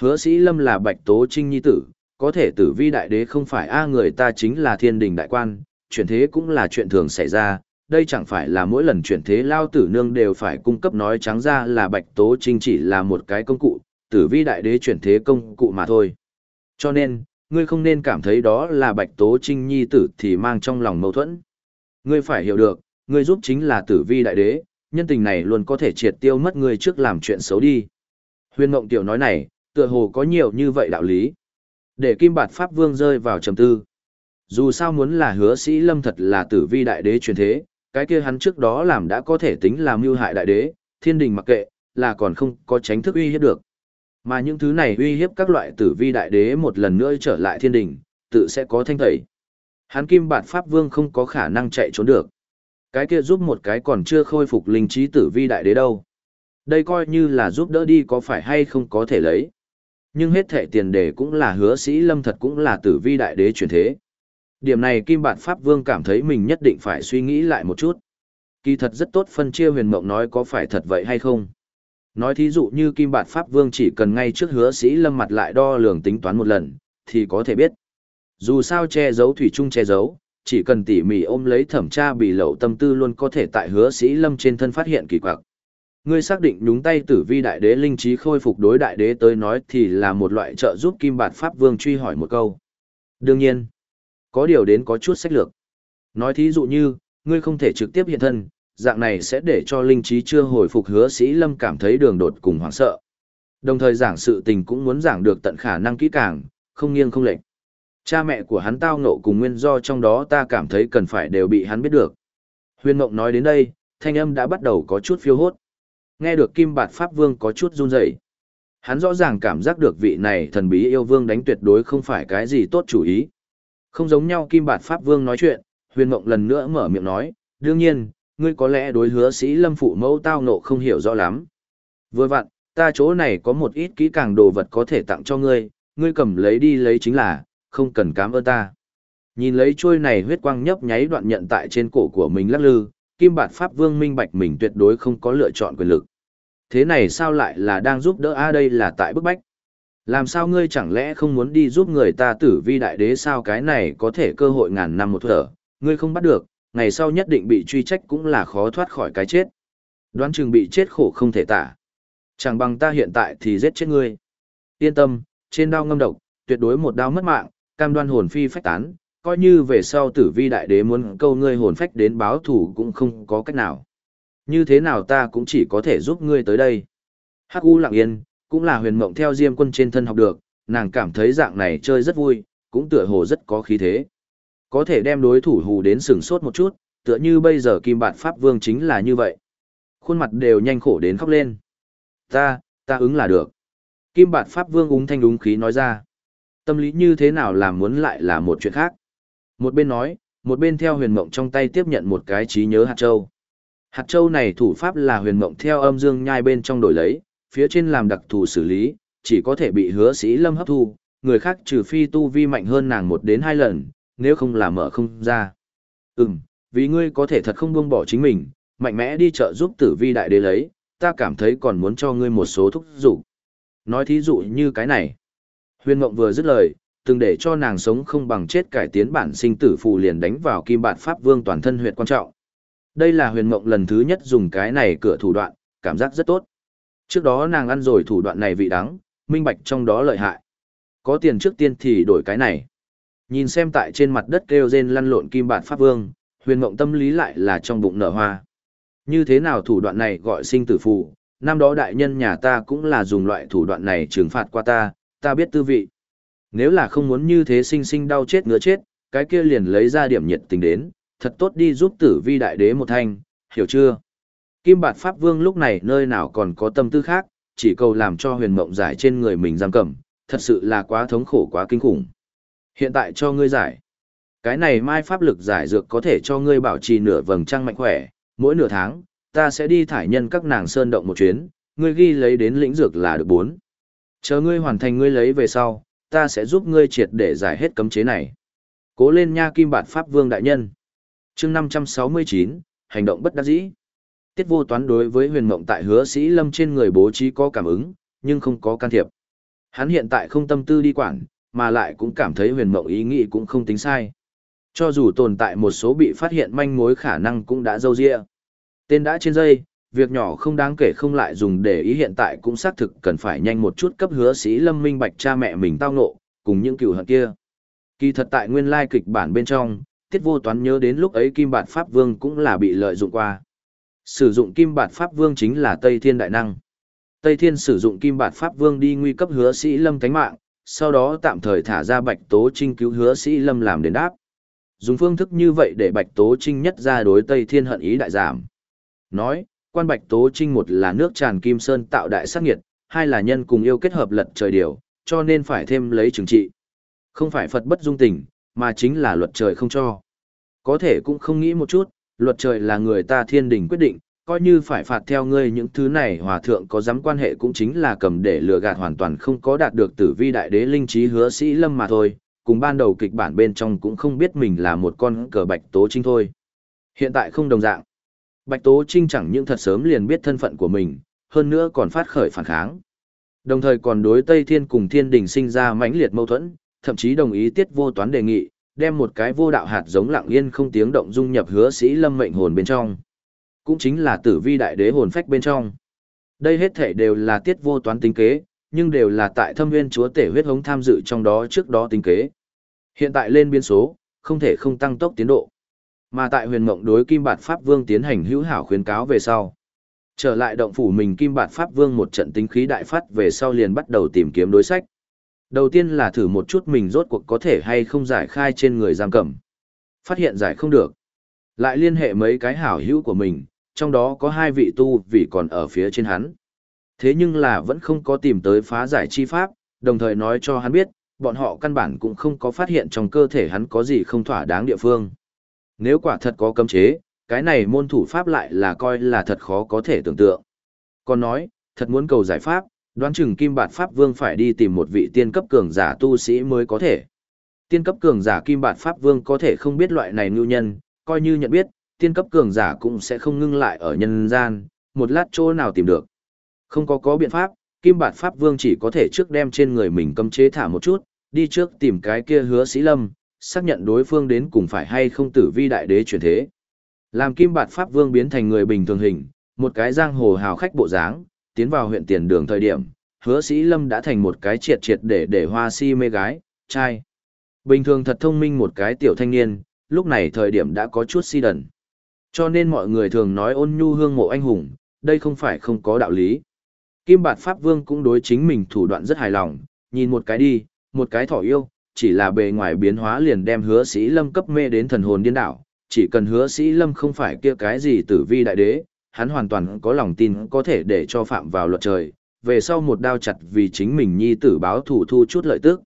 Hứa sĩ lâm là bạch tố trinh nhi tử, có thể tử vi đại đế không phải a người ta chính là thiên đình đại quan, chuyển thế cũng là chuyện thường xảy ra, đây chẳng phải là mỗi lần chuyển thế lao tử nương đều phải cung cấp nói trắng ra là bạch tố trinh chỉ là một cái công cụ, tử vi đại đế chuyển thế công cụ mà thôi. Cho nên, ngươi không nên cảm thấy đó là bạch tố trinh nhi tử thì mang trong lòng mâu thuẫn. Ngươi phải hiểu được, ngươi giúp chính là tử vi đại đế, nhân tình này luôn có thể triệt tiêu mất ngươi trước làm chuyện xấu đi. Huyền mộng tiểu nói này, tựa hồ có nhiều như vậy đạo lý. Để kim bạt pháp vương rơi vào trầm tư. Dù sao muốn là hứa sĩ lâm thật là tử vi đại đế truyền thế, cái kia hắn trước đó làm đã có thể tính làm mưu hại đại đế, thiên đình mặc kệ, là còn không có tránh thức uy hiếp được. Mà những thứ này uy hiếp các loại tử vi đại đế một lần nữa trở lại thiên đình, tự sẽ có thanh tẩy. Hắn kim bản pháp vương không có khả năng chạy trốn được. Cái kia giúp một cái còn chưa khôi phục linh trí tử vi đại đế đâu. Đây coi như là giúp đỡ đi có phải hay không có thể lấy. Nhưng hết thệ tiền đề cũng là hứa sĩ lâm thật cũng là tử vi đại đế truyền thế. Điểm này Kim Bản Pháp Vương cảm thấy mình nhất định phải suy nghĩ lại một chút. Kỳ thật rất tốt phân chia huyền mộng nói có phải thật vậy hay không. Nói thí dụ như Kim Bản Pháp Vương chỉ cần ngay trước hứa sĩ lâm mặt lại đo lường tính toán một lần, thì có thể biết. Dù sao che giấu thủy chung che giấu, chỉ cần tỉ mỉ ôm lấy thẩm tra bị lậu tâm tư luôn có thể tại hứa sĩ lâm trên thân phát hiện kỳ quặc. Ngươi xác định đúng tay tử vi đại đế linh trí khôi phục đối đại đế tới nói thì là một loại trợ giúp Kim Bản Pháp Vương truy hỏi một câu. Đương nhiên, có điều đến có chút sách lược. Nói thí dụ như, ngươi không thể trực tiếp hiện thân, dạng này sẽ để cho linh trí chưa hồi phục hứa sĩ lâm cảm thấy đường đột cùng hoảng sợ. Đồng thời giảng sự tình cũng muốn giảng được tận khả năng kỹ càng, không nghiêng không lệch. Cha mẹ của hắn tao ngộ cùng nguyên do trong đó ta cảm thấy cần phải đều bị hắn biết được. Huyền Mộng nói đến đây, thanh âm đã bắt đầu có chút phiêu hốt. Nghe được Kim Bạt Pháp Vương có chút run rẩy. Hắn rõ ràng cảm giác được vị này thần bí yêu vương đánh tuyệt đối không phải cái gì tốt chủ ý. Không giống nhau Kim Bạt Pháp Vương nói chuyện, Huyền Mộng lần nữa mở miệng nói, đương nhiên, ngươi có lẽ đối hứa sĩ lâm phụ mẫu tao nộ không hiểu rõ lắm. Vừa vặn, ta chỗ này có một ít kỹ càng đồ vật có thể tặng cho ngươi, ngươi cầm lấy đi lấy chính là, không cần cảm ơn ta. Nhìn lấy chuôi này huyết quang nhấp nháy đoạn nhận tại trên cổ của mình lắc lư, Kim Bạt Pháp Vương minh bạch mình tuyệt đối không có lựa chọn quyền lực. Thế này sao lại là đang giúp đỡ a đây là tại bức bách. Làm sao ngươi chẳng lẽ không muốn đi giúp người ta tử vi đại đế sao cái này có thể cơ hội ngàn năm một thở, ngươi không bắt được, ngày sau nhất định bị truy trách cũng là khó thoát khỏi cái chết. Đoán chừng bị chết khổ không thể tả. Chẳng bằng ta hiện tại thì giết chết ngươi. Yên tâm, trên đao ngâm độc, tuyệt đối một đao mất mạng, cam đoan hồn phi phách tán, coi như về sau tử vi đại đế muốn câu ngươi hồn phách đến báo thủ cũng không có cách nào. Như thế nào ta cũng chỉ có thể giúp ngươi tới đây. Hắc U lặng yên, cũng là huyền mộng theo diêm quân trên thân học được, nàng cảm thấy dạng này chơi rất vui, cũng tựa hồ rất có khí thế. Có thể đem đối thủ hù đến sừng sốt một chút, tựa như bây giờ kim bản pháp vương chính là như vậy. Khuôn mặt đều nhanh khổ đến khóc lên. Ta, ta ứng là được. Kim bạn Pháp Vương úng thanh đúng khí nói ra. Tâm lý như thế nào làm muốn lại là một chuyện khác. Một bên nói, một bên theo huyền mộng trong tay tiếp nhận một cái trí nhớ hạt châu. Hạt châu này thủ pháp là huyền mộng theo âm dương nhai bên trong đổi lấy, phía trên làm đặc thù xử lý, chỉ có thể bị hứa sĩ lâm hấp thu, người khác trừ phi tu vi mạnh hơn nàng một đến hai lần, nếu không làm mở không ra. Ừm, vì ngươi có thể thật không buông bỏ chính mình, mạnh mẽ đi chợ giúp tử vi đại đế lấy, ta cảm thấy còn muốn cho ngươi một số thúc dụ. Nói thí dụ như cái này. Huyền Mộng vừa dứt lời, từng để cho nàng sống không bằng chết cải tiến bản sinh tử phù liền đánh vào kim bạt pháp vương toàn thân huyệt quan trọng. Đây là huyền mộng lần thứ nhất dùng cái này cửa thủ đoạn, cảm giác rất tốt. Trước đó nàng ăn rồi thủ đoạn này vị đắng, minh bạch trong đó lợi hại. Có tiền trước tiên thì đổi cái này. Nhìn xem tại trên mặt đất kêu rên lăn lộn kim bản pháp vương, huyền mộng tâm lý lại là trong bụng nở hoa. Như thế nào thủ đoạn này gọi sinh tử phù, năm đó đại nhân nhà ta cũng là dùng loại thủ đoạn này trừng phạt qua ta, ta biết tư vị. Nếu là không muốn như thế sinh sinh đau chết ngứa chết, cái kia liền lấy ra điểm nhiệt tình đến, thật tốt đi giúp tử vi đại đế một thanh, hiểu chưa? Kim Bạt Pháp Vương lúc này nơi nào còn có tâm tư khác, chỉ cầu làm cho huyền mộng giải trên người mình giam cầm, thật sự là quá thống khổ quá kinh khủng. Hiện tại cho ngươi giải. Cái này mai pháp lực giải dược có thể cho ngươi bảo trì nửa vầng trăng mạnh khỏe, mỗi nửa tháng, ta sẽ đi thải nhân các nàng sơn động một chuyến, ngươi ghi lấy đến lĩnh dược là được bốn. Chờ ngươi hoàn thành ngươi lấy về sau, ta sẽ giúp ngươi triệt để giải hết cấm chế này. Cố lên nha kim Bạt pháp vương đại nhân. chương 569, hành động bất đắc dĩ. Tiết vô toán đối với huyền mộng tại hứa sĩ lâm trên người bố trí có cảm ứng, nhưng không có can thiệp. Hắn hiện tại không tâm tư đi quản, mà lại cũng cảm thấy huyền mộng ý nghĩ cũng không tính sai. Cho dù tồn tại một số bị phát hiện manh mối khả năng cũng đã dâu dịa. Tên đã trên dây, việc nhỏ không đáng kể không lại dùng để ý hiện tại cũng xác thực cần phải nhanh một chút cấp hứa sĩ lâm minh bạch cha mẹ mình tao nộ, cùng những cựu hận kia. Kỳ thật tại nguyên lai kịch bản bên trong, tiết vô toán nhớ đến lúc ấy kim bản pháp vương cũng là bị lợi dụng qua. Sử dụng kim bạt pháp vương chính là Tây Thiên Đại Năng. Tây Thiên sử dụng kim bạt pháp vương đi nguy cấp hứa sĩ lâm thánh mạng, sau đó tạm thời thả ra bạch tố trinh cứu hứa sĩ lâm làm đền đáp. Dùng phương thức như vậy để bạch tố trinh nhất ra đối Tây Thiên hận ý đại giảm. Nói, quan bạch tố trinh một là nước tràn kim sơn tạo đại sát nghiệt, hai là nhân cùng yêu kết hợp lật trời điều, cho nên phải thêm lấy trừng trị. Không phải Phật bất dung tình, mà chính là luật trời không cho. Có thể cũng không nghĩ một chút, luật trời là người ta thiên đình quyết định, coi như phải phạt theo ngươi những thứ này hòa thượng có dám quan hệ cũng chính là cầm để lừa gạt hoàn toàn không có đạt được tử vi đại đế linh trí hứa sĩ lâm mà thôi, cùng ban đầu kịch bản bên trong cũng không biết mình là một con cờ bạch tố trinh thôi. Hiện tại không đồng dạng. Bạch Tố Trinh chẳng những thật sớm liền biết thân phận của mình, hơn nữa còn phát khởi phản kháng. Đồng thời còn đối Tây Thiên cùng Thiên Đình sinh ra mãnh liệt mâu thuẫn, thậm chí đồng ý tiết vô toán đề nghị, đem một cái vô đạo hạt giống lặng yên không tiếng động dung nhập hứa sĩ lâm mệnh hồn bên trong. Cũng chính là tử vi đại đế hồn phách bên trong. Đây hết thể đều là tiết vô toán tính kế, nhưng đều là tại thâm viên chúa tể huyết hống tham dự trong đó trước đó tính kế. Hiện tại lên biên số, không thể không tăng tốc tiến độ. Mà tại huyền mộng đối Kim Bạt Pháp Vương tiến hành hữu hảo khuyến cáo về sau. Trở lại động phủ mình Kim Bạt Pháp Vương một trận tính khí đại phát về sau liền bắt đầu tìm kiếm đối sách. Đầu tiên là thử một chút mình rốt cuộc có thể hay không giải khai trên người giam cầm. Phát hiện giải không được. Lại liên hệ mấy cái hảo hữu của mình, trong đó có hai vị tu vì còn ở phía trên hắn. Thế nhưng là vẫn không có tìm tới phá giải chi pháp, đồng thời nói cho hắn biết, bọn họ căn bản cũng không có phát hiện trong cơ thể hắn có gì không thỏa đáng địa phương. Nếu quả thật có cấm chế, cái này môn thủ pháp lại là coi là thật khó có thể tưởng tượng. Còn nói, thật muốn cầu giải pháp, đoán chừng Kim Bạt Pháp Vương phải đi tìm một vị tiên cấp cường giả tu sĩ mới có thể. Tiên cấp cường giả Kim Bạt Pháp Vương có thể không biết loại này nhu nhân, coi như nhận biết, tiên cấp cường giả cũng sẽ không ngưng lại ở nhân gian, một lát chỗ nào tìm được. Không có có biện pháp, Kim Bạt Pháp Vương chỉ có thể trước đem trên người mình cấm chế thả một chút, đi trước tìm cái kia hứa sĩ lâm, xác nhận đối phương đến cùng phải hay không tử vi đại đế chuyển thế. Làm kim bạt pháp vương biến thành người bình thường hình, một cái giang hồ hào khách bộ dáng, tiến vào huyện tiền đường thời điểm, hứa sĩ lâm đã thành một cái triệt triệt để để hoa si mê gái, trai. Bình thường thật thông minh một cái tiểu thanh niên, lúc này thời điểm đã có chút si đần. Cho nên mọi người thường nói ôn nhu hương mộ anh hùng, đây không phải không có đạo lý. Kim Bạt Pháp Vương cũng đối chính mình thủ đoạn rất hài lòng, nhìn một cái đi, một cái thỏ yêu, chỉ là bề ngoài biến hóa liền đem hứa sĩ lâm cấp mê đến thần hồn điên đảo, chỉ cần hứa sĩ lâm không phải kia cái gì tử vi đại đế, hắn hoàn toàn có lòng tin có thể để cho phạm vào luật trời, về sau một đao chặt vì chính mình nhi tử báo thủ thu chút lợi tức.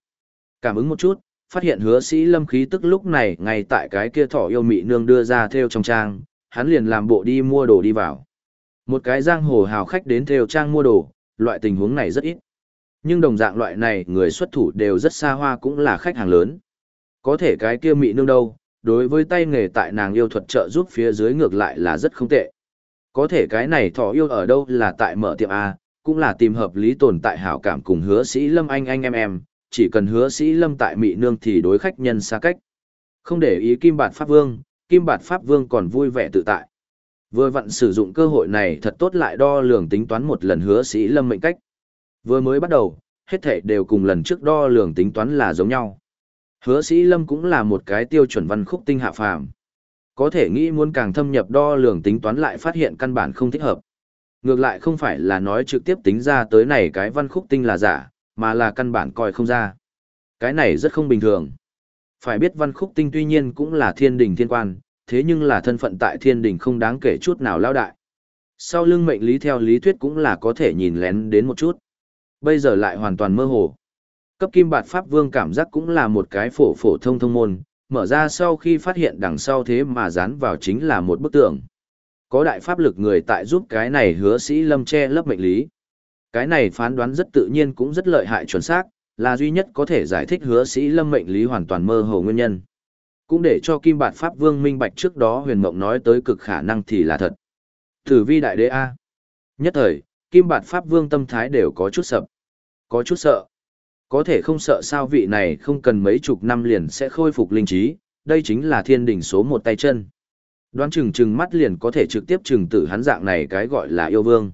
Cảm ứng một chút, phát hiện hứa sĩ lâm khí tức lúc này ngay tại cái kia thỏ yêu mị nương đưa ra theo trong trang, hắn liền làm bộ đi mua đồ đi vào. Một cái giang hồ hào khách đến theo trang mua đồ, loại tình huống này rất ít. Nhưng đồng dạng loại này người xuất thủ đều rất xa hoa cũng là khách hàng lớn. Có thể cái kia mị nương đâu, đối với tay nghề tại nàng yêu thuật trợ giúp phía dưới ngược lại là rất không tệ. Có thể cái này thỏ yêu ở đâu là tại mở tiệm A, cũng là tìm hợp lý tồn tại hảo cảm cùng hứa sĩ lâm anh anh em em, chỉ cần hứa sĩ lâm tại mị nương thì đối khách nhân xa cách. Không để ý kim bạt pháp vương, kim bạt pháp vương còn vui vẻ tự tại. Vừa vặn sử dụng cơ hội này thật tốt lại đo lường tính toán một lần hứa sĩ lâm mệnh cách. Vừa mới bắt đầu, hết thể đều cùng lần trước đo lường tính toán là giống nhau. Hứa sĩ lâm cũng là một cái tiêu chuẩn văn khúc tinh hạ phàm. Có thể nghĩ muốn càng thâm nhập đo lường tính toán lại phát hiện căn bản không thích hợp. Ngược lại không phải là nói trực tiếp tính ra tới này cái văn khúc tinh là giả, mà là căn bản coi không ra. Cái này rất không bình thường. Phải biết văn khúc tinh tuy nhiên cũng là thiên đình thiên quan, thế nhưng là thân phận tại thiên đình không đáng kể chút nào lao đại. Sau lưng mệnh lý theo lý thuyết cũng là có thể nhìn lén đến một chút. Bây giờ lại hoàn toàn mơ hồ. Cấp kim bạt pháp vương cảm giác cũng là một cái phổ phổ thông thông môn, mở ra sau khi phát hiện đằng sau thế mà dán vào chính là một bức tượng. Có đại pháp lực người tại giúp cái này hứa sĩ lâm che lấp mệnh lý. Cái này phán đoán rất tự nhiên cũng rất lợi hại chuẩn xác, là duy nhất có thể giải thích hứa sĩ lâm mệnh lý hoàn toàn mơ hồ nguyên nhân. Cũng để cho Kim Bạt Pháp Vương minh bạch trước đó huyền mộng nói tới cực khả năng thì là thật. thử vi đại đế A. Nhất thời, Kim Bạt Pháp Vương tâm thái đều có chút sập. Có chút sợ. Có thể không sợ sao vị này không cần mấy chục năm liền sẽ khôi phục linh trí, đây chính là thiên đỉnh số một tay chân. Đoán chừng chừng mắt liền có thể trực tiếp chừng tử hắn dạng này cái gọi là yêu vương.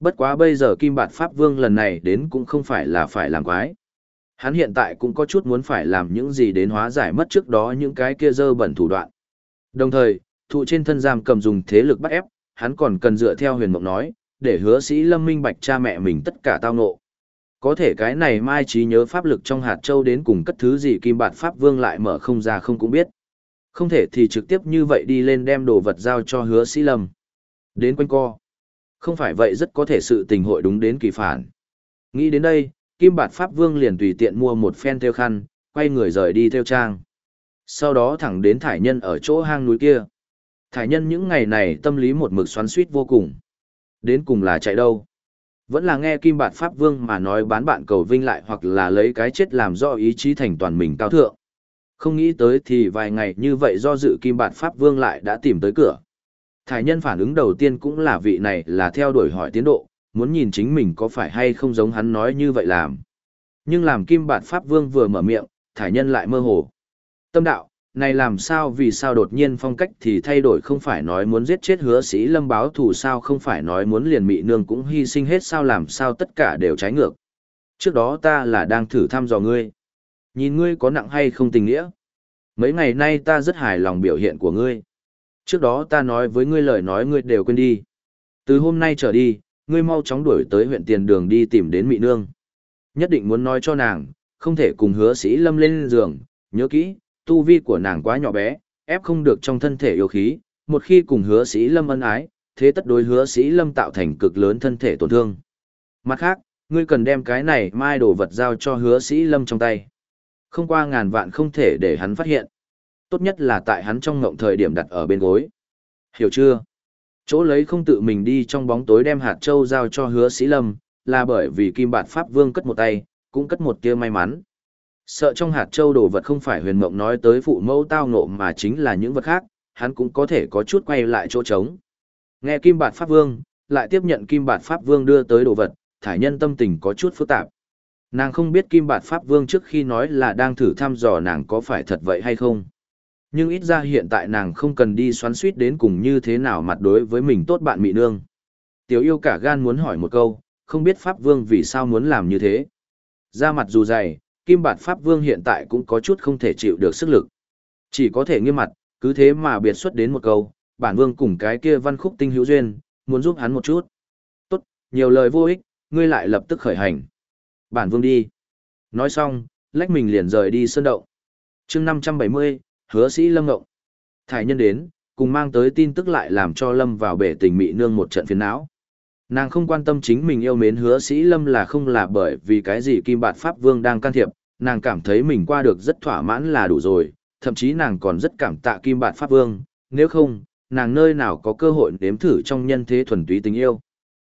Bất quá bây giờ Kim Bạt Pháp Vương lần này đến cũng không phải là phải làm quái. Hắn hiện tại cũng có chút muốn phải làm những gì đến hóa giải mất trước đó những cái kia dơ bẩn thủ đoạn. Đồng thời, thụ trên thân giam cầm dùng thế lực bắt ép, hắn còn cần dựa theo huyền mộng nói, để hứa sĩ lâm minh bạch cha mẹ mình tất cả tao ngộ. Có thể cái này mai trí nhớ pháp lực trong hạt châu đến cùng cất thứ gì kim bạt pháp vương lại mở không ra không cũng biết. Không thể thì trực tiếp như vậy đi lên đem đồ vật giao cho hứa sĩ lâm. Đến quanh co. Không phải vậy rất có thể sự tình hội đúng đến kỳ phản. Nghĩ đến đây, Kim Bạt Pháp Vương liền tùy tiện mua một phen theo khăn, quay người rời đi theo trang. Sau đó thẳng đến thải nhân ở chỗ hang núi kia. Thải nhân những ngày này tâm lý một mực xoắn suýt vô cùng. Đến cùng là chạy đâu? Vẫn là nghe Kim Bạt Pháp Vương mà nói bán bạn cầu vinh lại hoặc là lấy cái chết làm do ý chí thành toàn mình cao thượng. Không nghĩ tới thì vài ngày như vậy do dự Kim Bạt Pháp Vương lại đã tìm tới cửa. Thải nhân phản ứng đầu tiên cũng là vị này là theo đuổi hỏi tiến độ, muốn nhìn chính mình có phải hay không giống hắn nói như vậy làm. Nhưng làm kim bạt Pháp Vương vừa mở miệng, thải nhân lại mơ hồ. Tâm đạo, này làm sao vì sao đột nhiên phong cách thì thay đổi không phải nói muốn giết chết hứa sĩ lâm báo thù sao không phải nói muốn liền mị nương cũng hy sinh hết sao làm sao tất cả đều trái ngược. Trước đó ta là đang thử thăm dò ngươi. Nhìn ngươi có nặng hay không tình nghĩa. Mấy ngày nay ta rất hài lòng biểu hiện của ngươi. Trước đó ta nói với ngươi lời nói ngươi đều quên đi. Từ hôm nay trở đi, ngươi mau chóng đuổi tới huyện tiền đường đi tìm đến mị nương. Nhất định muốn nói cho nàng, không thể cùng hứa sĩ lâm lên giường, nhớ kỹ, tu vi của nàng quá nhỏ bé, ép không được trong thân thể yêu khí, một khi cùng hứa sĩ lâm ân ái, thế tất đối hứa sĩ lâm tạo thành cực lớn thân thể tổn thương. Mặt khác, ngươi cần đem cái này mai đồ vật giao cho hứa sĩ lâm trong tay. Không qua ngàn vạn không thể để hắn phát hiện. Tốt nhất là tại hắn trong ngộng thời điểm đặt ở bên gối. Hiểu chưa? Chỗ lấy không tự mình đi trong bóng tối đem hạt châu giao cho hứa sĩ lâm, là bởi vì kim bản pháp vương cất một tay, cũng cất một tia may mắn. Sợ trong hạt châu đồ vật không phải huyền mộng nói tới phụ mẫu tao nộ mà chính là những vật khác, hắn cũng có thể có chút quay lại chỗ trống. Nghe kim bạt pháp vương, lại tiếp nhận kim bạt pháp vương đưa tới đồ vật, thải nhân tâm tình có chút phức tạp. Nàng không biết kim bạt pháp vương trước khi nói là đang thử thăm dò nàng có phải thật vậy hay không. Nhưng ít ra hiện tại nàng không cần đi xoắn suýt đến cùng như thế nào mặt đối với mình tốt bạn mị nương. Tiểu yêu cả gan muốn hỏi một câu, không biết Pháp Vương vì sao muốn làm như thế. Ra mặt dù dày, Kim Bạt Pháp Vương hiện tại cũng có chút không thể chịu được sức lực. Chỉ có thể nghiêm mặt, cứ thế mà biệt xuất đến một câu, bản vương cùng cái kia văn khúc tinh hữu duyên, muốn giúp hắn một chút. Tốt, nhiều lời vô ích, ngươi lại lập tức khởi hành. Bản vương đi. Nói xong, lách mình liền rời đi sơn động. chương 570, hứa sĩ lâm ngộng. Thải nhân đến, cùng mang tới tin tức lại làm cho lâm vào bể tình mị nương một trận phiền não. Nàng không quan tâm chính mình yêu mến hứa sĩ lâm là không là bởi vì cái gì kim bạt pháp vương đang can thiệp, nàng cảm thấy mình qua được rất thỏa mãn là đủ rồi, thậm chí nàng còn rất cảm tạ kim bạt pháp vương, nếu không, nàng nơi nào có cơ hội nếm thử trong nhân thế thuần túy tình yêu.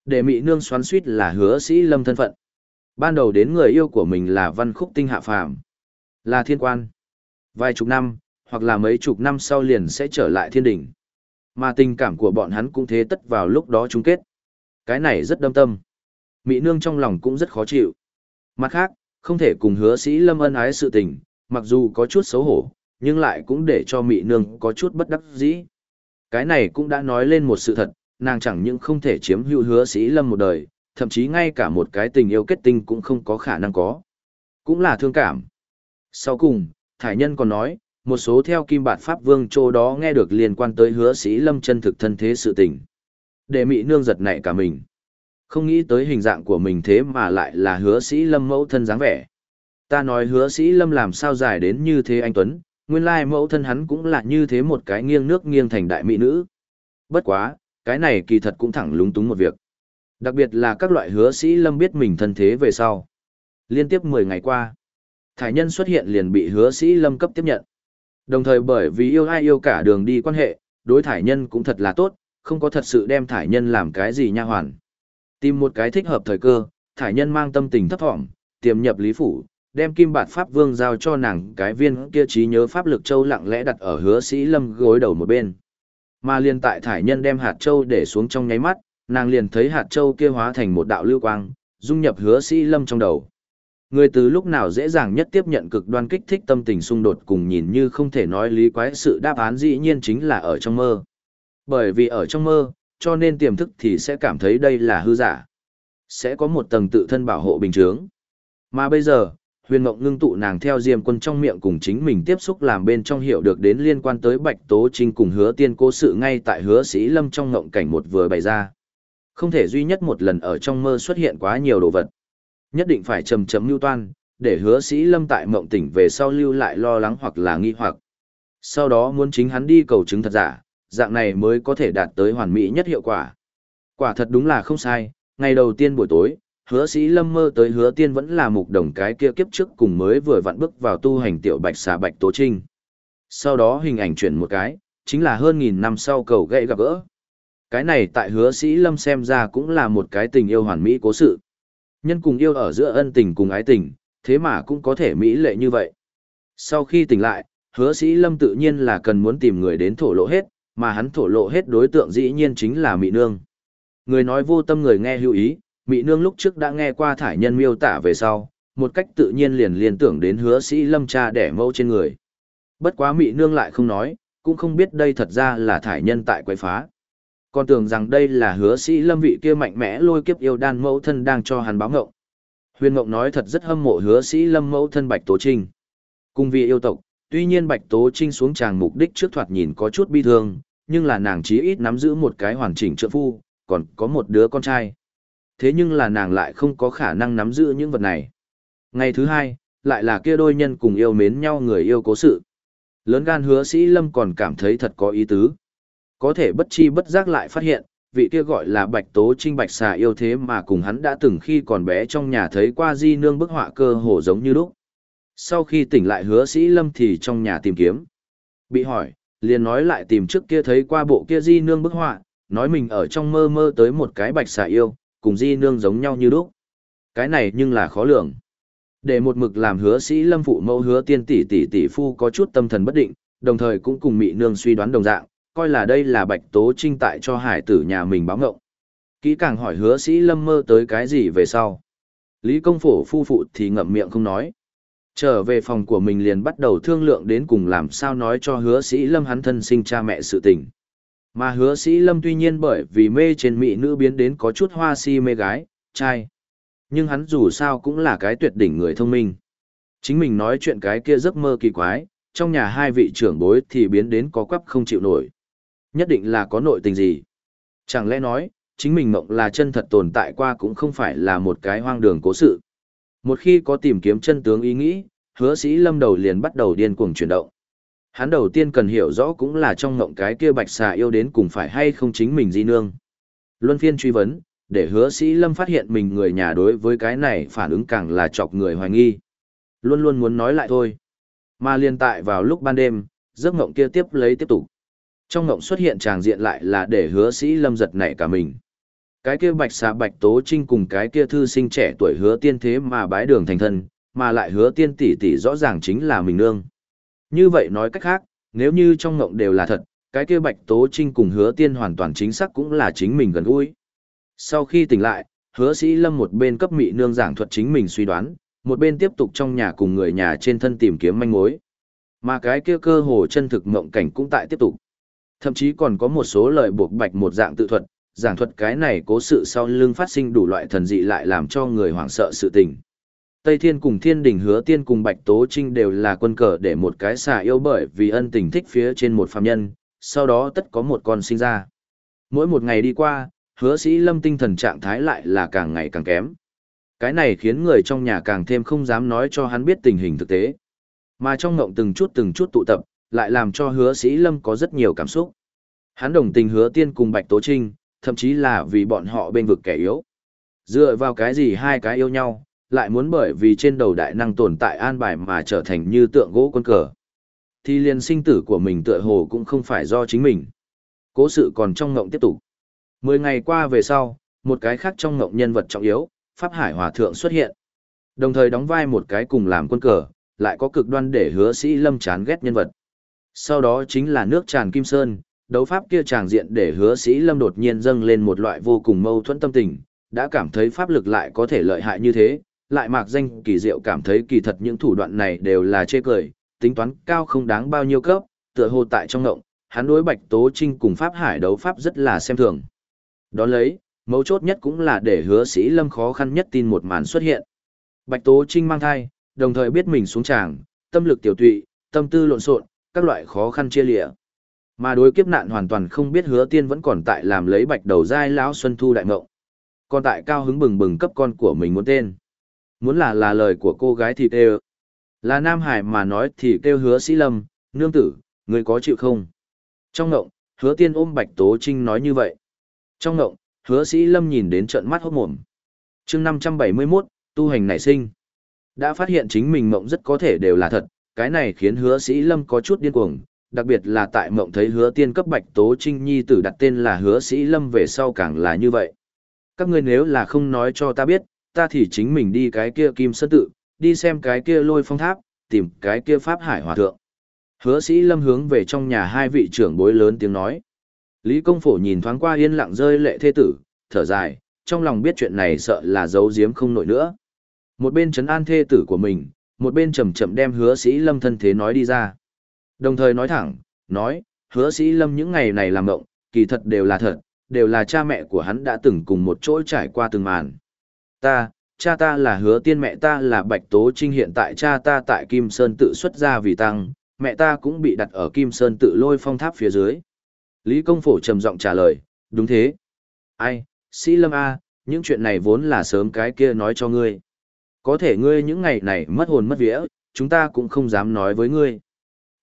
Để mỹ nương xoắn suýt là hứa sĩ lâm thân phận. Ban đầu đến người yêu của mình là văn khúc tinh hạ phàm, là thiên quan. Vài chục năm, hoặc là mấy chục năm sau liền sẽ trở lại thiên đỉnh. Mà tình cảm của bọn hắn cũng thế tất vào lúc đó chung kết. Cái này rất đâm tâm. Mỹ nương trong lòng cũng rất khó chịu. Mặt khác, không thể cùng hứa sĩ lâm ân ái sự tình, mặc dù có chút xấu hổ, nhưng lại cũng để cho Mỹ nương có chút bất đắc dĩ. Cái này cũng đã nói lên một sự thật, nàng chẳng những không thể chiếm hữu hứa sĩ lâm một đời, thậm chí ngay cả một cái tình yêu kết tinh cũng không có khả năng có. Cũng là thương cảm. Sau cùng, Thải Nhân còn nói, một số theo Kim Bạt Pháp Vương châu đó nghe được liên quan tới hứa sĩ lâm chân thực thân thế sự tình. Để Mỹ nương giật nảy cả mình. Không nghĩ tới hình dạng của mình thế mà lại là hứa sĩ lâm mẫu thân dáng vẻ. Ta nói hứa sĩ lâm làm sao dài đến như thế anh Tuấn, nguyên lai mẫu thân hắn cũng là như thế một cái nghiêng nước nghiêng thành đại mỹ nữ. Bất quá, cái này kỳ thật cũng thẳng lúng túng một việc. Đặc biệt là các loại hứa sĩ lâm biết mình thân thế về sau. Liên tiếp 10 ngày qua, thải nhân xuất hiện liền bị hứa sĩ lâm cấp tiếp nhận. Đồng thời bởi vì yêu ai yêu cả đường đi quan hệ, đối thải nhân cũng thật là tốt, không có thật sự đem thải nhân làm cái gì nha hoàn. Tìm một cái thích hợp thời cơ, thải nhân mang tâm tình thấp thỏm, tiềm nhập lý phủ, đem kim bạt pháp vương giao cho nàng cái viên kia trí nhớ pháp lực châu lặng lẽ đặt ở hứa sĩ lâm gối đầu một bên. Mà liền tại thải nhân đem hạt châu để xuống trong nháy mắt, nàng liền thấy hạt châu kia hóa thành một đạo lưu quang, dung nhập hứa sĩ lâm trong đầu. Người từ lúc nào dễ dàng nhất tiếp nhận cực đoan kích thích tâm tình xung đột cùng nhìn như không thể nói lý quái sự đáp án dĩ nhiên chính là ở trong mơ. Bởi vì ở trong mơ, cho nên tiềm thức thì sẽ cảm thấy đây là hư giả. Sẽ có một tầng tự thân bảo hộ bình chướng. Mà bây giờ, huyền mộng ngưng tụ nàng theo diêm quân trong miệng cùng chính mình tiếp xúc làm bên trong hiểu được đến liên quan tới bạch tố trinh cùng hứa tiên cố sự ngay tại hứa sĩ lâm trong ngộng cảnh một vừa bày ra không thể duy nhất một lần ở trong mơ xuất hiện quá nhiều đồ vật nhất định phải chầm chấm mưu toan để hứa sĩ lâm tại mộng tỉnh về sau lưu lại lo lắng hoặc là nghi hoặc sau đó muốn chính hắn đi cầu chứng thật giả dạng này mới có thể đạt tới hoàn mỹ nhất hiệu quả quả thật đúng là không sai ngày đầu tiên buổi tối hứa sĩ lâm mơ tới hứa tiên vẫn là mục đồng cái kia kiếp trước cùng mới vừa vặn bước vào tu hành tiểu bạch xà bạch tố trinh. Sau đó hình ảnh chuyển một cái, chính là hơn nghìn năm sau cầu gậy gặp gỡ. Cái này tại hứa sĩ lâm xem ra cũng là một cái tình yêu hoàn mỹ cố sự. Nhân cùng yêu ở giữa ân tình cùng ái tình, thế mà cũng có thể mỹ lệ như vậy. Sau khi tỉnh lại, hứa sĩ lâm tự nhiên là cần muốn tìm người đến thổ lộ hết, mà hắn thổ lộ hết đối tượng dĩ nhiên chính là mỹ nương. Người nói vô tâm người nghe hữu ý, Mị nương lúc trước đã nghe qua thải nhân miêu tả về sau, một cách tự nhiên liền liên tưởng đến hứa sĩ lâm cha đẻ mẫu trên người. Bất quá mị nương lại không nói, cũng không biết đây thật ra là thải nhân tại quậy phá. Còn tưởng rằng đây là hứa sĩ lâm vị kia mạnh mẽ lôi kiếp yêu đan mẫu thân đang cho hắn báo ngộng. Huyền Ngộng nói thật rất hâm mộ hứa sĩ lâm mẫu thân Bạch Tố Trinh. Cùng vì yêu tộc, tuy nhiên Bạch Tố Trinh xuống tràng mục đích trước thoạt nhìn có chút bi thương, nhưng là nàng chí ít nắm giữ một cái hoàn chỉnh trợ phu, còn có một đứa con trai thế nhưng là nàng lại không có khả năng nắm giữ những vật này. Ngày thứ hai, lại là kia đôi nhân cùng yêu mến nhau người yêu cố sự. Lớn gan hứa sĩ lâm còn cảm thấy thật có ý tứ. Có thể bất chi bất giác lại phát hiện, vị kia gọi là bạch tố trinh bạch xà yêu thế mà cùng hắn đã từng khi còn bé trong nhà thấy qua di nương bức họa cơ hồ giống như lúc. Sau khi tỉnh lại hứa sĩ lâm thì trong nhà tìm kiếm. Bị hỏi, liền nói lại tìm trước kia thấy qua bộ kia di nương bức họa, nói mình ở trong mơ mơ tới một cái bạch xà yêu, cùng di nương giống nhau như lúc. Cái này nhưng là khó lường. Để một mực làm hứa sĩ lâm phụ mẫu hứa tiên tỷ tỷ tỷ phu có chút tâm thần bất định, đồng thời cũng cùng mị nương suy đoán đồng dạng, coi là đây là bạch tố trinh tại cho hải tử nhà mình báo ngộng. Kỹ càng hỏi hứa sĩ lâm mơ tới cái gì về sau. Lý công phổ phu phụ thì ngậm miệng không nói. Trở về phòng của mình liền bắt đầu thương lượng đến cùng làm sao nói cho hứa sĩ lâm hắn thân sinh cha mẹ sự tình. Mà hứa sĩ lâm tuy nhiên bởi vì mê trên mỹ nữ biến đến có chút hoa si mê gái, trai. Nhưng hắn dù sao cũng là cái tuyệt đỉnh người thông minh. Chính mình nói chuyện cái kia giấc mơ kỳ quái, trong nhà hai vị trưởng bối thì biến đến có quắp không chịu nổi. Nhất định là có nội tình gì. Chẳng lẽ nói, chính mình mộng là chân thật tồn tại qua cũng không phải là một cái hoang đường cố sự. Một khi có tìm kiếm chân tướng ý nghĩ, hứa sĩ lâm đầu liền bắt đầu điên cuồng chuyển động. Hắn đầu tiên cần hiểu rõ cũng là trong ngộng cái kia bạch xà yêu đến cùng phải hay không chính mình di nương. Luân phiên truy vấn, để hứa sĩ lâm phát hiện mình người nhà đối với cái này phản ứng càng là chọc người hoài nghi. Luôn luôn muốn nói lại thôi. Mà liên tại vào lúc ban đêm, giấc ngộng kia tiếp lấy tiếp tục. Trong ngộng xuất hiện tràng diện lại là để hứa sĩ lâm giật nảy cả mình. Cái kia bạch xà bạch tố trinh cùng cái kia thư sinh trẻ tuổi hứa tiên thế mà bái đường thành thân, mà lại hứa tiên tỷ tỷ rõ ràng chính là mình nương. Như vậy nói cách khác, nếu như trong ngộng đều là thật, cái kia bạch tố trinh cùng hứa tiên hoàn toàn chính xác cũng là chính mình gần gũi. Sau khi tỉnh lại, hứa sĩ lâm một bên cấp mị nương giảng thuật chính mình suy đoán, một bên tiếp tục trong nhà cùng người nhà trên thân tìm kiếm manh mối. Mà cái kia cơ hồ chân thực mộng cảnh cũng tại tiếp tục. Thậm chí còn có một số lời buộc bạch một dạng tự thuật, giảng thuật cái này cố sự sau lưng phát sinh đủ loại thần dị lại làm cho người hoảng sợ sự tình. Tây Thiên cùng Thiên Đình hứa tiên cùng Bạch Tố Trinh đều là quân cờ để một cái xà yêu bởi vì ân tình thích phía trên một phàm nhân, sau đó tất có một con sinh ra. Mỗi một ngày đi qua, hứa sĩ lâm tinh thần trạng thái lại là càng ngày càng kém. Cái này khiến người trong nhà càng thêm không dám nói cho hắn biết tình hình thực tế. Mà trong ngộng từng chút từng chút tụ tập, lại làm cho hứa sĩ lâm có rất nhiều cảm xúc. Hắn đồng tình hứa tiên cùng Bạch Tố Trinh, thậm chí là vì bọn họ bên vực kẻ yếu. Dựa vào cái gì hai cái yêu nhau, lại muốn bởi vì trên đầu đại năng tồn tại an bài mà trở thành như tượng gỗ quân cờ. Thì liền sinh tử của mình tựa hồ cũng không phải do chính mình. Cố sự còn trong ngộng tiếp tục. Mười ngày qua về sau, một cái khác trong ngộng nhân vật trọng yếu, Pháp Hải Hòa Thượng xuất hiện. Đồng thời đóng vai một cái cùng làm quân cờ, lại có cực đoan để hứa sĩ lâm chán ghét nhân vật. Sau đó chính là nước tràn Kim Sơn, đấu pháp kia tràng diện để hứa sĩ lâm đột nhiên dâng lên một loại vô cùng mâu thuẫn tâm tình, đã cảm thấy pháp lực lại có thể lợi hại như thế, lại mạc danh kỳ diệu cảm thấy kỳ thật những thủ đoạn này đều là chê cười, tính toán cao không đáng bao nhiêu cấp, tựa hồ tại trong ngộng, hắn đối Bạch Tố Trinh cùng Pháp Hải đấu pháp rất là xem thường. Đón lấy, mấu chốt nhất cũng là để hứa sĩ lâm khó khăn nhất tin một màn xuất hiện. Bạch Tố Trinh mang thai, đồng thời biết mình xuống tràng, tâm lực tiểu tụy, tâm tư lộn xộn, các loại khó khăn chia lịa. Mà đối kiếp nạn hoàn toàn không biết hứa tiên vẫn còn tại làm lấy bạch đầu dai lão xuân thu đại ngộng. Còn tại cao hứng bừng bừng cấp con của mình muốn tên. Muốn là là lời của cô gái thì kêu. Là Nam Hải mà nói thì kêu hứa sĩ lâm, nương tử, người có chịu không? Trong ngộng, hứa tiên ôm bạch tố trinh nói như vậy. Trong ngộng, hứa sĩ lâm nhìn đến trận mắt hốt mồm. chương 571, tu hành nảy sinh. Đã phát hiện chính mình mộng rất có thể đều là thật, cái này khiến hứa sĩ lâm có chút điên cuồng, đặc biệt là tại mộng thấy hứa tiên cấp bạch tố trinh nhi tử đặt tên là hứa sĩ lâm về sau càng là như vậy. Các ngươi nếu là không nói cho ta biết, ta thì chính mình đi cái kia kim sơn tự, đi xem cái kia lôi phong tháp, tìm cái kia pháp hải hòa thượng. Hứa sĩ lâm hướng về trong nhà hai vị trưởng bối lớn tiếng nói. Lý công phổ nhìn thoáng qua yên lặng rơi lệ thê tử, thở dài, trong lòng biết chuyện này sợ là giấu giếm không nổi nữa. Một bên trấn an thê tử của mình, một bên chậm chậm đem hứa sĩ lâm thân thế nói đi ra. Đồng thời nói thẳng, nói, hứa sĩ lâm những ngày này làm mộng, kỳ thật đều là thật, đều là cha mẹ của hắn đã từng cùng một chỗ trải qua từng màn. Ta, cha ta là hứa tiên mẹ ta là Bạch Tố Trinh hiện tại cha ta tại Kim Sơn tự xuất ra vì tăng, mẹ ta cũng bị đặt ở Kim Sơn tự lôi phong tháp phía dưới. Lý Công Phổ trầm giọng trả lời, đúng thế. Ai, sĩ lâm A, những chuyện này vốn là sớm cái kia nói cho ngươi. Có thể ngươi những ngày này mất hồn mất vía, chúng ta cũng không dám nói với ngươi.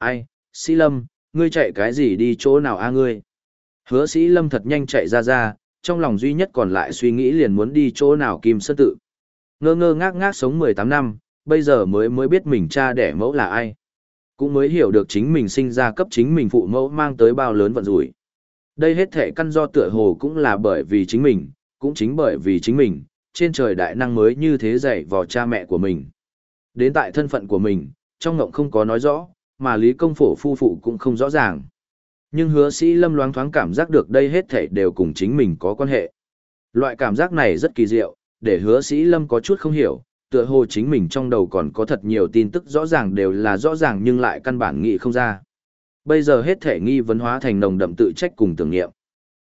Ai, sĩ lâm, ngươi chạy cái gì đi chỗ nào a ngươi? Hứa sĩ lâm thật nhanh chạy ra ra, trong lòng duy nhất còn lại suy nghĩ liền muốn đi chỗ nào kim sơn tự. Ngơ ngơ ngác ngác sống 18 năm, bây giờ mới mới biết mình cha đẻ mẫu là ai. Cũng mới hiểu được chính mình sinh ra cấp chính mình phụ mẫu mang tới bao lớn vận rủi. Đây hết thể căn do tựa hồ cũng là bởi vì chính mình, cũng chính bởi vì chính mình, trên trời đại năng mới như thế dạy vào cha mẹ của mình. Đến tại thân phận của mình, trong ngộng không có nói rõ, mà Lý Công Phổ phu phụ cũng không rõ ràng. Nhưng hứa sĩ lâm loáng thoáng cảm giác được đây hết thể đều cùng chính mình có quan hệ. Loại cảm giác này rất kỳ diệu, để hứa sĩ lâm có chút không hiểu, tựa hồ chính mình trong đầu còn có thật nhiều tin tức rõ ràng đều là rõ ràng nhưng lại căn bản nghĩ không ra. Bây giờ hết thể nghi vấn hóa thành nồng đậm tự trách cùng tưởng niệm.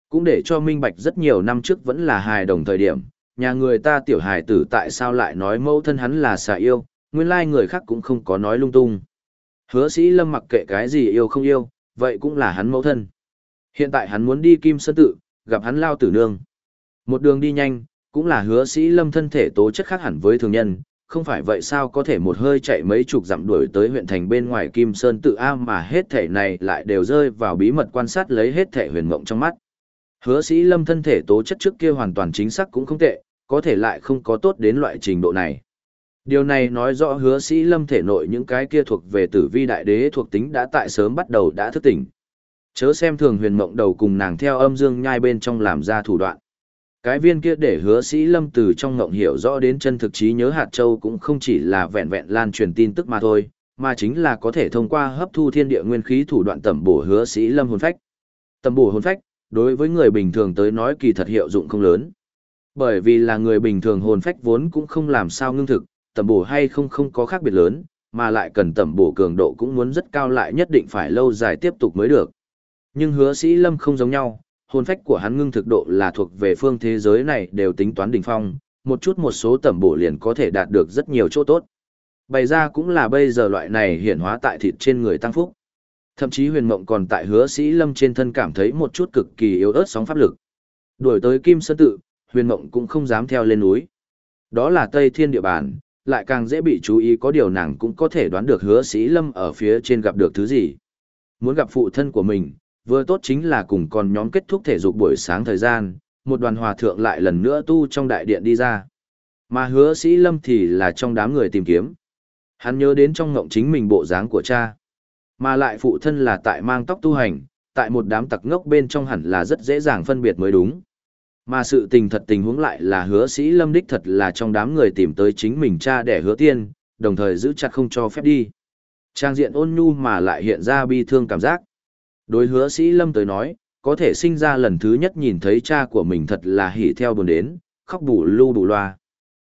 Cũng để cho minh bạch rất nhiều năm trước vẫn là hài đồng thời điểm, nhà người ta tiểu hài tử tại sao lại nói mẫu thân hắn là xà yêu, nguyên lai người khác cũng không có nói lung tung. Hứa sĩ lâm mặc kệ cái gì yêu không yêu, vậy cũng là hắn mẫu thân. Hiện tại hắn muốn đi Kim Sơn Tự, gặp hắn lao tử nương. Một đường đi nhanh, cũng là hứa sĩ lâm thân thể tố chất khác hẳn với thường nhân, không phải vậy sao có thể một hơi chạy mấy chục dặm đuổi tới huyện thành bên ngoài Kim Sơn Tự A mà hết thể này lại đều rơi vào bí mật quan sát lấy hết thể huyền mộng trong mắt. Hứa sĩ lâm thân thể tố chất trước kia hoàn toàn chính xác cũng không tệ, có thể lại không có tốt đến loại trình độ này. Điều này nói rõ hứa sĩ lâm thể nội những cái kia thuộc về tử vi đại đế thuộc tính đã tại sớm bắt đầu đã thức tỉnh. Chớ xem thường huyền mộng đầu cùng nàng theo âm dương nhai bên trong làm ra thủ đoạn. Cái viên kia để hứa sĩ lâm từ trong ngộng hiểu rõ đến chân thực trí nhớ hạt châu cũng không chỉ là vẹn vẹn lan truyền tin tức mà thôi, mà chính là có thể thông qua hấp thu thiên địa nguyên khí thủ đoạn tẩm bổ hứa sĩ lâm hồn phách. Tẩm bổ hồn phách, đối với người bình thường tới nói kỳ thật hiệu dụng không lớn. Bởi vì là người bình thường hồn phách vốn cũng không làm sao ngưng thực, tẩm bổ hay không không có khác biệt lớn, mà lại cần tẩm bổ cường độ cũng muốn rất cao lại nhất định phải lâu dài tiếp tục mới được. Nhưng hứa sĩ lâm không giống nhau, hồn phách của hắn ngưng thực độ là thuộc về phương thế giới này đều tính toán đỉnh phong, một chút một số tẩm bổ liền có thể đạt được rất nhiều chỗ tốt. Bày ra cũng là bây giờ loại này hiển hóa tại thịt trên người tăng phúc. Thậm chí huyền mộng còn tại hứa sĩ lâm trên thân cảm thấy một chút cực kỳ yếu ớt sóng pháp lực. Đuổi tới Kim Sơn Tự, huyền mộng cũng không dám theo lên núi. Đó là Tây Thiên địa bàn, lại càng dễ bị chú ý có điều nàng cũng có thể đoán được hứa sĩ lâm ở phía trên gặp được thứ gì. Muốn gặp phụ thân của mình, vừa tốt chính là cùng con nhóm kết thúc thể dục buổi sáng thời gian, một đoàn hòa thượng lại lần nữa tu trong đại điện đi ra. Mà hứa sĩ lâm thì là trong đám người tìm kiếm. Hắn nhớ đến trong ngộng chính mình bộ dáng của cha. Mà lại phụ thân là tại mang tóc tu hành, tại một đám tặc ngốc bên trong hẳn là rất dễ dàng phân biệt mới đúng. Mà sự tình thật tình huống lại là hứa sĩ lâm đích thật là trong đám người tìm tới chính mình cha để hứa tiên, đồng thời giữ chặt không cho phép đi. Trang diện ôn nhu mà lại hiện ra bi thương cảm giác. Đối hứa sĩ lâm tới nói, có thể sinh ra lần thứ nhất nhìn thấy cha của mình thật là hỉ theo buồn đến, khóc bù lưu bù loa.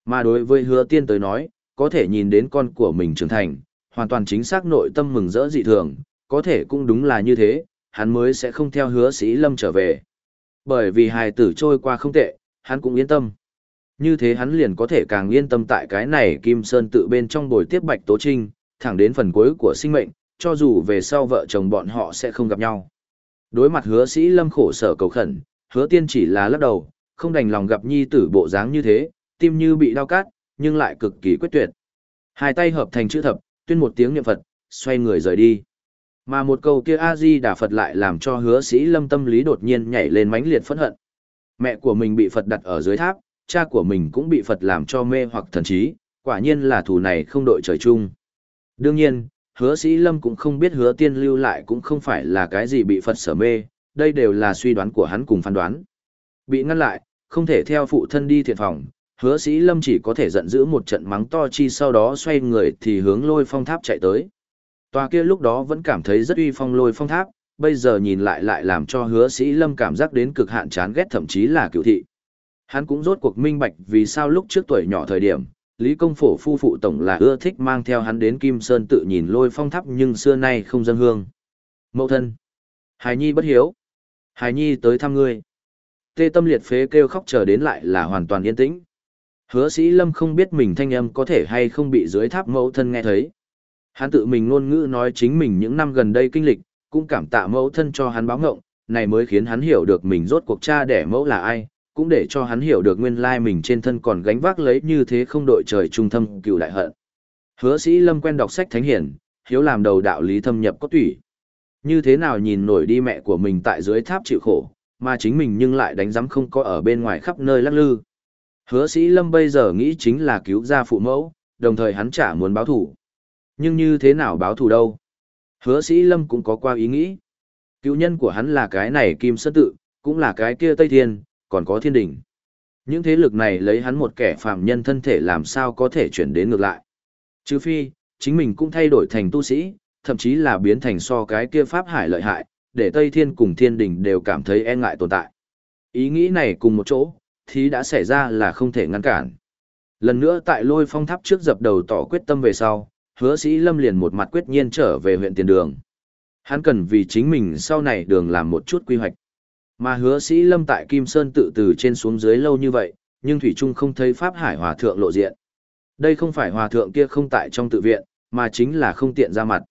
Mà đối với hứa tiên tới nói, có thể nhìn đến con của mình trưởng thành, hoàn toàn chính xác nội tâm mừng rỡ dị thường, có thể cũng đúng là như thế, hắn mới sẽ không theo hứa sĩ lâm trở về. Bởi vì hài tử trôi qua không tệ, hắn cũng yên tâm. Như thế hắn liền có thể càng yên tâm tại cái này Kim Sơn tự bên trong bồi tiếp Bạch Tố Trinh, thẳng đến phần cuối của sinh mệnh, cho dù về sau vợ chồng bọn họ sẽ không gặp nhau. Đối mặt hứa sĩ lâm khổ sở cầu khẩn, hứa tiên chỉ là lắc đầu, không đành lòng gặp nhi tử bộ dáng như thế, tim như bị đau cát, nhưng lại cực kỳ quyết tuyệt. Hai tay hợp thành chữ thập, tuyên một tiếng niệm Phật, xoay người rời đi. Mà một câu kia A-di Đà Phật lại làm cho hứa sĩ lâm tâm lý đột nhiên nhảy lên mãnh liệt phẫn hận. Mẹ của mình bị Phật đặt ở dưới tháp, cha của mình cũng bị Phật làm cho mê hoặc thần trí, quả nhiên là thù này không đội trời chung. Đương nhiên, hứa sĩ lâm cũng không biết hứa tiên lưu lại cũng không phải là cái gì bị Phật sở mê, đây đều là suy đoán của hắn cùng phán đoán. Bị ngăn lại, không thể theo phụ thân đi thiện phòng, hứa sĩ lâm chỉ có thể giận dữ một trận mắng to chi sau đó xoay người thì hướng lôi phong tháp chạy tới. Tòa kia lúc đó vẫn cảm thấy rất uy phong lôi phong tháp, bây giờ nhìn lại lại làm cho hứa sĩ lâm cảm giác đến cực hạn chán ghét thậm chí là cựu thị. Hắn cũng rốt cuộc minh bạch vì sao lúc trước tuổi nhỏ thời điểm, Lý Công Phổ phu phụ tổng là ưa thích mang theo hắn đến Kim Sơn tự nhìn lôi phong tháp nhưng xưa nay không dân hương. Mậu thân. Hải Nhi bất hiếu. Hải Nhi tới thăm ngươi. Tê tâm liệt phế kêu khóc chờ đến lại là hoàn toàn yên tĩnh. Hứa sĩ lâm không biết mình thanh âm có thể hay không bị dưới tháp mẫu thân nghe thấy. Hắn tự mình ngôn ngữ nói chính mình những năm gần đây kinh lịch, cũng cảm tạ mẫu thân cho hắn báo ngộng, này mới khiến hắn hiểu được mình rốt cuộc cha đẻ mẫu là ai, cũng để cho hắn hiểu được nguyên lai mình trên thân còn gánh vác lấy như thế không đội trời trung thâm cựu đại hận. Hứa sĩ lâm quen đọc sách thánh hiển, hiếu làm đầu đạo lý thâm nhập có tủy. Như thế nào nhìn nổi đi mẹ của mình tại dưới tháp chịu khổ, mà chính mình nhưng lại đánh giám không có ở bên ngoài khắp nơi lắc lư. Hứa sĩ lâm bây giờ nghĩ chính là cứu ra phụ mẫu, đồng thời hắn chả muốn báo thủ. Nhưng như thế nào báo thù đâu? Hứa sĩ lâm cũng có qua ý nghĩ. Cứu nhân của hắn là cái này Kim Sơn Tự, cũng là cái kia Tây Thiên, còn có thiên Đình, Những thế lực này lấy hắn một kẻ phàm nhân thân thể làm sao có thể chuyển đến ngược lại. Trừ phi, chính mình cũng thay đổi thành tu sĩ, thậm chí là biến thành so cái kia Pháp Hải lợi hại, để Tây Thiên cùng thiên Đình đều cảm thấy e ngại tồn tại. Ý nghĩ này cùng một chỗ, thì đã xảy ra là không thể ngăn cản. Lần nữa tại lôi phong tháp trước dập đầu tỏ quyết tâm về sau, hứa sĩ lâm liền một mặt quyết nhiên trở về huyện tiền đường. Hắn cần vì chính mình sau này đường làm một chút quy hoạch. Mà hứa sĩ lâm tại Kim Sơn tự từ trên xuống dưới lâu như vậy, nhưng Thủy Trung không thấy Pháp Hải Hòa Thượng lộ diện. Đây không phải Hòa Thượng kia không tại trong tự viện, mà chính là không tiện ra mặt.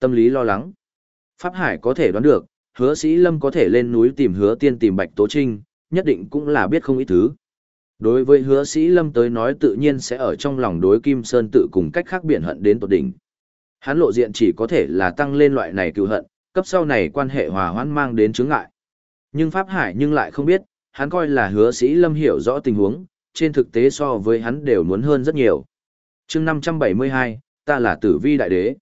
Tâm lý lo lắng. Pháp Hải có thể đoán được, hứa sĩ lâm có thể lên núi tìm hứa tiên tìm Bạch Tố Trinh, nhất định cũng là biết không ít thứ. Đối với hứa sĩ lâm tới nói tự nhiên sẽ ở trong lòng đối Kim Sơn tự cùng cách khác biện hận đến tột đỉnh. Hắn lộ diện chỉ có thể là tăng lên loại này cựu hận, cấp sau này quan hệ hòa hoãn mang đến chướng ngại. Nhưng Pháp Hải nhưng lại không biết, hắn coi là hứa sĩ lâm hiểu rõ tình huống, trên thực tế so với hắn đều muốn hơn rất nhiều. chương 572, ta là tử vi đại đế.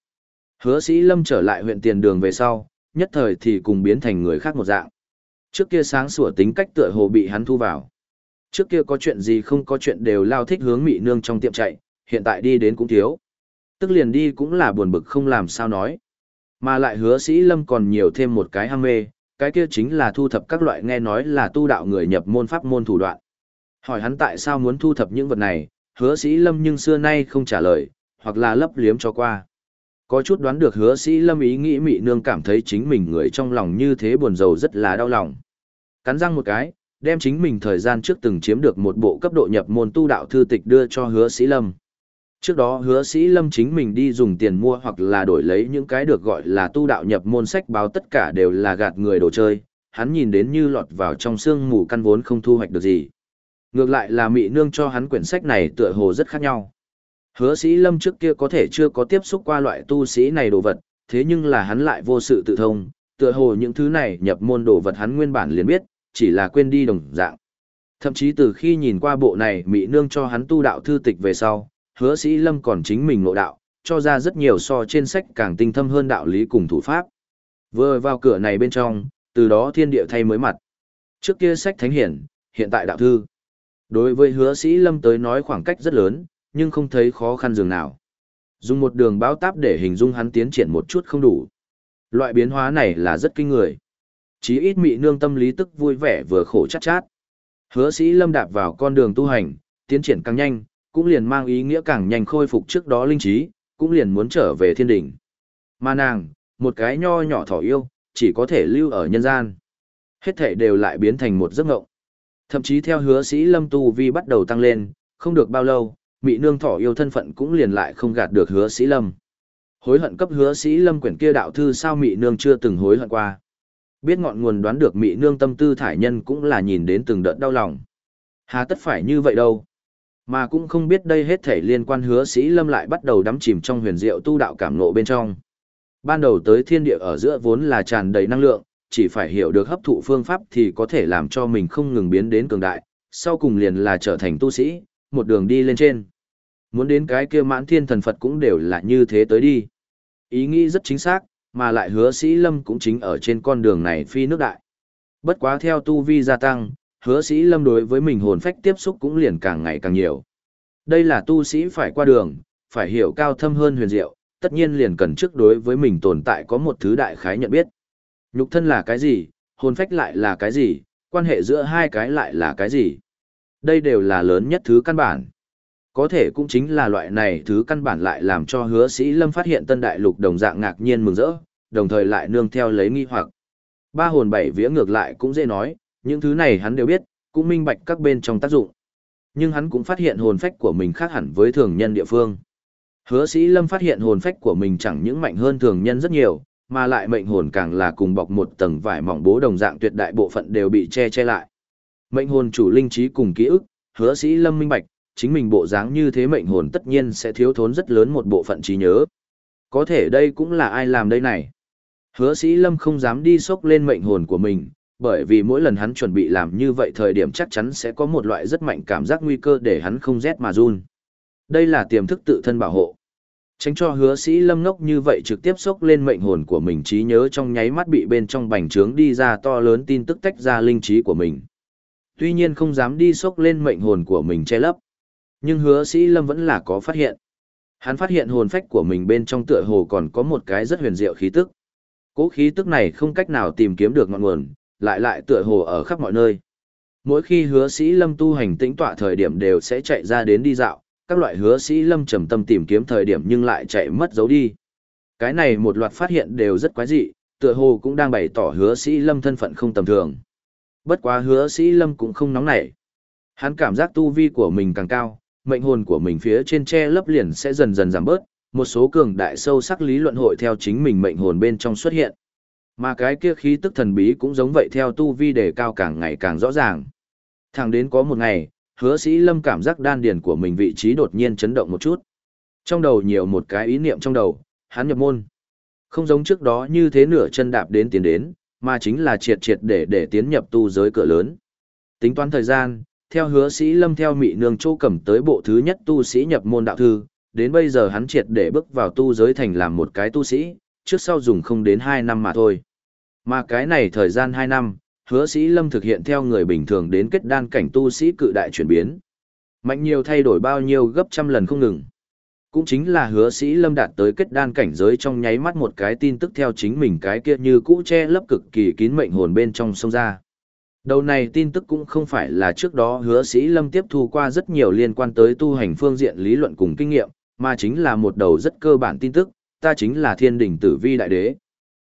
Hứa sĩ lâm trở lại huyện tiền đường về sau, nhất thời thì cùng biến thành người khác một dạng. Trước kia sáng sủa tính cách tựa hồ bị hắn thu vào. Trước kia có chuyện gì không có chuyện đều lao thích hướng mị nương trong tiệm chạy, hiện tại đi đến cũng thiếu. Tức liền đi cũng là buồn bực không làm sao nói. Mà lại hứa sĩ lâm còn nhiều thêm một cái ham mê, cái kia chính là thu thập các loại nghe nói là tu đạo người nhập môn pháp môn thủ đoạn. Hỏi hắn tại sao muốn thu thập những vật này, hứa sĩ lâm nhưng xưa nay không trả lời, hoặc là lấp liếm cho qua. Có chút đoán được hứa sĩ lâm ý nghĩ mị nương cảm thấy chính mình người trong lòng như thế buồn rầu rất là đau lòng. Cắn răng một cái, đem chính mình thời gian trước từng chiếm được một bộ cấp độ nhập môn tu đạo thư tịch đưa cho hứa sĩ lâm. Trước đó hứa sĩ lâm chính mình đi dùng tiền mua hoặc là đổi lấy những cái được gọi là tu đạo nhập môn sách báo tất cả đều là gạt người đồ chơi, hắn nhìn đến như lọt vào trong xương mù căn vốn không thu hoạch được gì. Ngược lại là mị nương cho hắn quyển sách này tựa hồ rất khác nhau. Hứa sĩ lâm trước kia có thể chưa có tiếp xúc qua loại tu sĩ này đồ vật, thế nhưng là hắn lại vô sự tự thông, tựa hồ những thứ này nhập môn đồ vật hắn nguyên bản liền biết, chỉ là quên đi đồng dạng. Thậm chí từ khi nhìn qua bộ này mị nương cho hắn tu đạo thư tịch về sau, hứa sĩ lâm còn chính mình ngộ đạo, cho ra rất nhiều so trên sách càng tinh thâm hơn đạo lý cùng thủ pháp. Vừa vào cửa này bên trong, từ đó thiên địa thay mới mặt. Trước kia sách thánh hiển, hiện tại đạo thư. Đối với hứa sĩ lâm tới nói khoảng cách rất lớn, nhưng không thấy khó khăn dường nào. Dùng một đường báo táp để hình dung hắn tiến triển một chút không đủ. Loại biến hóa này là rất kinh người. Chí ít mị nương tâm lý tức vui vẻ vừa khổ chát chát. Hứa sĩ lâm đạp vào con đường tu hành, tiến triển càng nhanh, cũng liền mang ý nghĩa càng nhanh khôi phục trước đó linh trí, cũng liền muốn trở về thiên đỉnh. Mà nàng, một cái nho nhỏ thỏ yêu, chỉ có thể lưu ở nhân gian. Hết thể đều lại biến thành một giấc ngộng. Thậm chí theo hứa sĩ lâm tu vi bắt đầu tăng lên, không được bao lâu, mị nương thỏ yêu thân phận cũng liền lại không gạt được hứa sĩ lâm. Hối hận cấp hứa sĩ lâm quyển kia đạo thư sao mị nương chưa từng hối hận qua. Biết ngọn nguồn đoán được mị nương tâm tư thải nhân cũng là nhìn đến từng đợt đau lòng. Hà tất phải như vậy đâu. Mà cũng không biết đây hết thể liên quan hứa sĩ lâm lại bắt đầu đắm chìm trong huyền diệu tu đạo cảm ngộ bên trong. Ban đầu tới thiên địa ở giữa vốn là tràn đầy năng lượng, chỉ phải hiểu được hấp thụ phương pháp thì có thể làm cho mình không ngừng biến đến cường đại, sau cùng liền là trở thành tu sĩ, một đường đi lên trên. Muốn đến cái kia mãn thiên thần Phật cũng đều là như thế tới đi. Ý nghĩ rất chính xác, mà lại hứa sĩ lâm cũng chính ở trên con đường này phi nước đại. Bất quá theo tu vi gia tăng, hứa sĩ lâm đối với mình hồn phách tiếp xúc cũng liền càng ngày càng nhiều. Đây là tu sĩ phải qua đường, phải hiểu cao thâm hơn huyền diệu, tất nhiên liền cần trước đối với mình tồn tại có một thứ đại khái nhận biết. Nhục thân là cái gì, hồn phách lại là cái gì, quan hệ giữa hai cái lại là cái gì. Đây đều là lớn nhất thứ căn bản. Có thể cũng chính là loại này thứ căn bản lại làm cho hứa sĩ lâm phát hiện tân đại lục đồng dạng ngạc nhiên mừng rỡ, đồng thời lại nương theo lấy nghi hoặc. Ba hồn bảy vía ngược lại cũng dễ nói, những thứ này hắn đều biết, cũng minh bạch các bên trong tác dụng. Nhưng hắn cũng phát hiện hồn phách của mình khác hẳn với thường nhân địa phương. Hứa sĩ lâm phát hiện hồn phách của mình chẳng những mạnh hơn thường nhân rất nhiều, mà lại mệnh hồn càng là cùng bọc một tầng vải mỏng bố đồng dạng tuyệt đại bộ phận đều bị che che lại. Mệnh hồn chủ linh trí cùng ký ức, hứa sĩ lâm minh bạch, chính mình bộ dáng như thế mệnh hồn tất nhiên sẽ thiếu thốn rất lớn một bộ phận trí nhớ. Có thể đây cũng là ai làm đây này. Hứa sĩ lâm không dám đi sốc lên mệnh hồn của mình, bởi vì mỗi lần hắn chuẩn bị làm như vậy thời điểm chắc chắn sẽ có một loại rất mạnh cảm giác nguy cơ để hắn không rét mà run. Đây là tiềm thức tự thân bảo hộ. Tránh cho hứa sĩ lâm ngốc như vậy trực tiếp sốc lên mệnh hồn của mình trí nhớ trong nháy mắt bị bên trong bành trướng đi ra to lớn tin tức tách ra linh trí của mình. Tuy nhiên không dám đi sốc lên mệnh hồn của mình che lấp. Nhưng hứa sĩ lâm vẫn là có phát hiện. Hắn phát hiện hồn phách của mình bên trong tựa hồ còn có một cái rất huyền diệu khí tức. Cố khí tức này không cách nào tìm kiếm được ngọn nguồn, lại lại tựa hồ ở khắp mọi nơi. Mỗi khi hứa sĩ lâm tu hành tĩnh tọa thời điểm đều sẽ chạy ra đến đi dạo, các loại hứa sĩ lâm trầm tâm tìm kiếm thời điểm nhưng lại chạy mất dấu đi. Cái này một loạt phát hiện đều rất quái dị, tựa hồ cũng đang bày tỏ hứa sĩ lâm thân phận không tầm thường. Bất quá hứa sĩ lâm cũng không nóng nảy. Hắn cảm giác tu vi của mình càng cao, mệnh hồn của mình phía trên che lấp liền sẽ dần dần giảm bớt, một số cường đại sâu sắc lý luận hội theo chính mình mệnh hồn bên trong xuất hiện. Mà cái kia khí tức thần bí cũng giống vậy theo tu vi đề cao càng ngày càng rõ ràng. Thẳng đến có một ngày, hứa sĩ lâm cảm giác đan điền của mình vị trí đột nhiên chấn động một chút. Trong đầu nhiều một cái ý niệm trong đầu, hắn nhập môn. Không giống trước đó như thế nửa chân đạp đến tiến đến, mà chính là triệt triệt để để tiến nhập tu giới cửa lớn. Tính toán thời gian, theo hứa sĩ lâm theo mị nương châu cầm tới bộ thứ nhất tu sĩ nhập môn đạo thư, đến bây giờ hắn triệt để bước vào tu giới thành làm một cái tu sĩ, trước sau dùng không đến 2 năm mà thôi. Mà cái này thời gian 2 năm, hứa sĩ lâm thực hiện theo người bình thường đến kết đan cảnh tu sĩ cự đại chuyển biến. Mạnh nhiều thay đổi bao nhiêu gấp trăm lần không ngừng. Cũng chính là hứa sĩ lâm đạt tới kết đan cảnh giới trong nháy mắt một cái tin tức theo chính mình cái kia như cũ che lấp cực kỳ kín mệnh hồn bên trong sông ra. Đầu này tin tức cũng không phải là trước đó hứa sĩ lâm tiếp thu qua rất nhiều liên quan tới tu hành phương diện lý luận cùng kinh nghiệm, mà chính là một đầu rất cơ bản tin tức, ta chính là thiên đỉnh tử vi đại đế.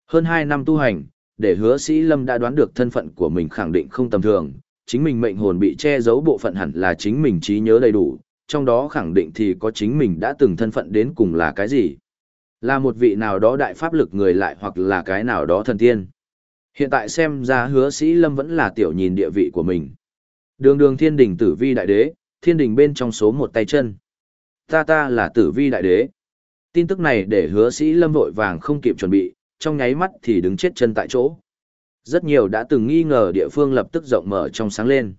Hơn 2 năm tu hành, để hứa sĩ lâm đã đoán được thân phận của mình khẳng định không tầm thường, chính mình mệnh hồn bị che giấu bộ phận hẳn là chính mình trí nhớ đầy đủ, trong đó khẳng định thì có chính mình đã từng thân phận đến cùng là cái gì. Là một vị nào đó đại pháp lực người lại hoặc là cái nào đó thần tiên. Hiện tại xem ra hứa sĩ lâm vẫn là tiểu nhìn địa vị của mình. Đường đường thiên đình tử vi đại đế, thiên đình bên trong số một tay chân. Ta ta là tử vi đại đế. Tin tức này để hứa sĩ lâm vội vàng không kịp chuẩn bị, trong nháy mắt thì đứng chết chân tại chỗ. Rất nhiều đã từng nghi ngờ địa phương lập tức rộng mở trong sáng lên.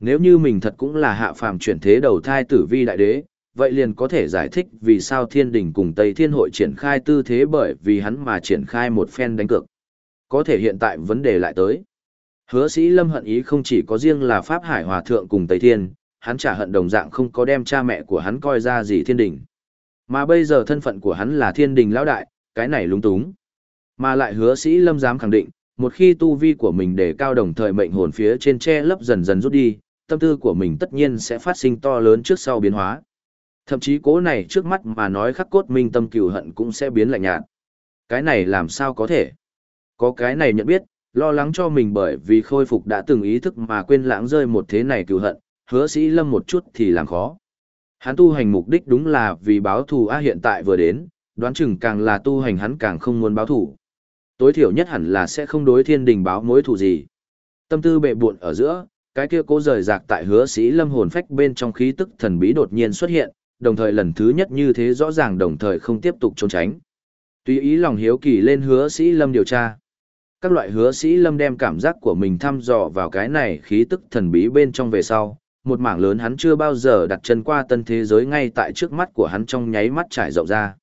Nếu như mình thật cũng là hạ phàm chuyển thế đầu thai tử vi đại đế, vậy liền có thể giải thích vì sao thiên đình cùng Tây Thiên hội triển khai tư thế bởi vì hắn mà triển khai một phen đánh cược. Có thể hiện tại vấn đề lại tới. Hứa sĩ lâm hận ý không chỉ có riêng là Pháp Hải Hòa Thượng cùng Tây Thiên, hắn trả hận đồng dạng không có đem cha mẹ của hắn coi ra gì thiên đình. Mà bây giờ thân phận của hắn là thiên đình lão đại, cái này lung túng. Mà lại hứa sĩ lâm dám khẳng định, một khi tu vi của mình để cao đồng thời mệnh hồn phía trên che lấp dần dần rút đi, tâm tư của mình tất nhiên sẽ phát sinh to lớn trước sau biến hóa. Thậm chí cố này trước mắt mà nói khắc cốt minh tâm cừu hận cũng sẽ biến lạnh nhạt. Cái này làm sao có thể? Có cái này nhận biết, lo lắng cho mình bởi vì khôi phục đã từng ý thức mà quên lãng rơi một thế này cừu hận, hứa sĩ lâm một chút thì làm khó. Hắn tu hành mục đích đúng là vì báo thù A hiện tại vừa đến, đoán chừng càng là tu hành hắn càng không muốn báo thù. Tối thiểu nhất hẳn là sẽ không đối thiên đình báo mối thù gì. Tâm tư bệ buộn ở giữa, cái kia cố rời rạc tại hứa sĩ lâm hồn phách bên trong khí tức thần bí đột nhiên xuất hiện, đồng thời lần thứ nhất như thế rõ ràng đồng thời không tiếp tục trốn tránh. Tùy ý lòng hiếu kỳ lên hứa sĩ lâm điều tra. Các loại hứa sĩ lâm đem cảm giác của mình thăm dò vào cái này khí tức thần bí bên trong về sau, một mảng lớn hắn chưa bao giờ đặt chân qua tân thế giới ngay tại trước mắt của hắn trong nháy mắt trải rộng ra.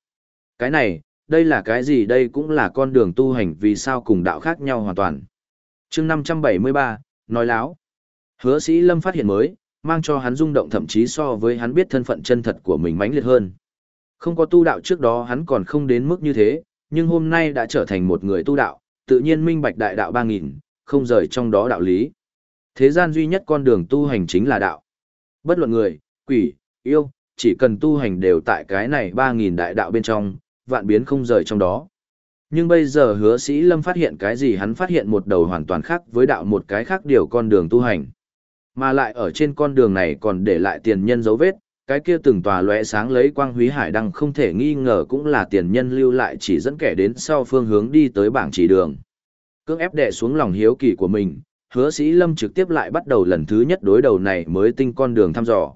Cái này, đây là cái gì đây cũng là con đường tu hành vì sao cùng đạo khác nhau hoàn toàn. chương 573, nói láo. Hứa sĩ lâm phát hiện mới, mang cho hắn rung động thậm chí so với hắn biết thân phận chân thật của mình mãnh liệt hơn. Không có tu đạo trước đó hắn còn không đến mức như thế, nhưng hôm nay đã trở thành một người tu đạo, tự nhiên minh bạch đại đạo ba nghìn không rời trong đó đạo lý. Thế gian duy nhất con đường tu hành chính là đạo. Bất luận người, quỷ, yêu, chỉ cần tu hành đều tại cái này ba nghìn đại đạo bên trong, vạn biến không rời trong đó. Nhưng bây giờ hứa sĩ lâm phát hiện cái gì hắn phát hiện một đầu hoàn toàn khác với đạo một cái khác điều con đường tu hành. Mà lại ở trên con đường này còn để lại tiền nhân dấu vết, cái kia từng tòa lóe sáng lấy quang húy hải đăng không thể nghi ngờ cũng là tiền nhân lưu lại chỉ dẫn kẻ đến sau phương hướng đi tới bảng chỉ đường. Cưỡng ép đè xuống lòng hiếu kỳ của mình, hứa sĩ lâm trực tiếp lại bắt đầu lần thứ nhất đối đầu này mới tinh con đường thăm dò.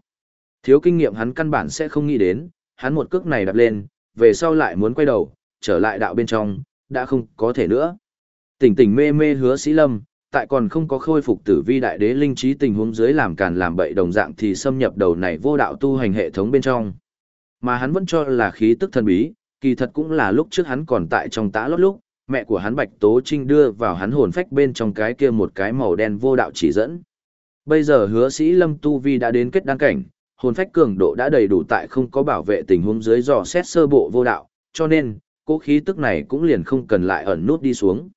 Thiếu kinh nghiệm hắn căn bản sẽ không nghĩ đến, hắn một cước này đặt lên, về sau lại muốn quay đầu, trở lại đạo bên trong, đã không có thể nữa. Tỉnh tỉnh mê mê hứa sĩ lâm, tại còn không có khôi phục tử vi đại đế linh trí tình huống dưới làm càn làm bậy đồng dạng thì xâm nhập đầu này vô đạo tu hành hệ thống bên trong. Mà hắn vẫn cho là khí tức thần bí, kỳ thật cũng là lúc trước hắn còn tại trong tã lót lúc, mẹ của hắn Bạch Tố Trinh đưa vào hắn hồn phách bên trong cái kia một cái màu đen vô đạo chỉ dẫn. Bây giờ hứa sĩ lâm tu vi đã đến kết đăng cảnh, hồn phách cường độ đã đầy đủ tại không có bảo vệ tình huống dưới dò xét sơ bộ vô đạo, cho nên, cố khí tức này cũng liền không cần lại ẩn nút đi xuống.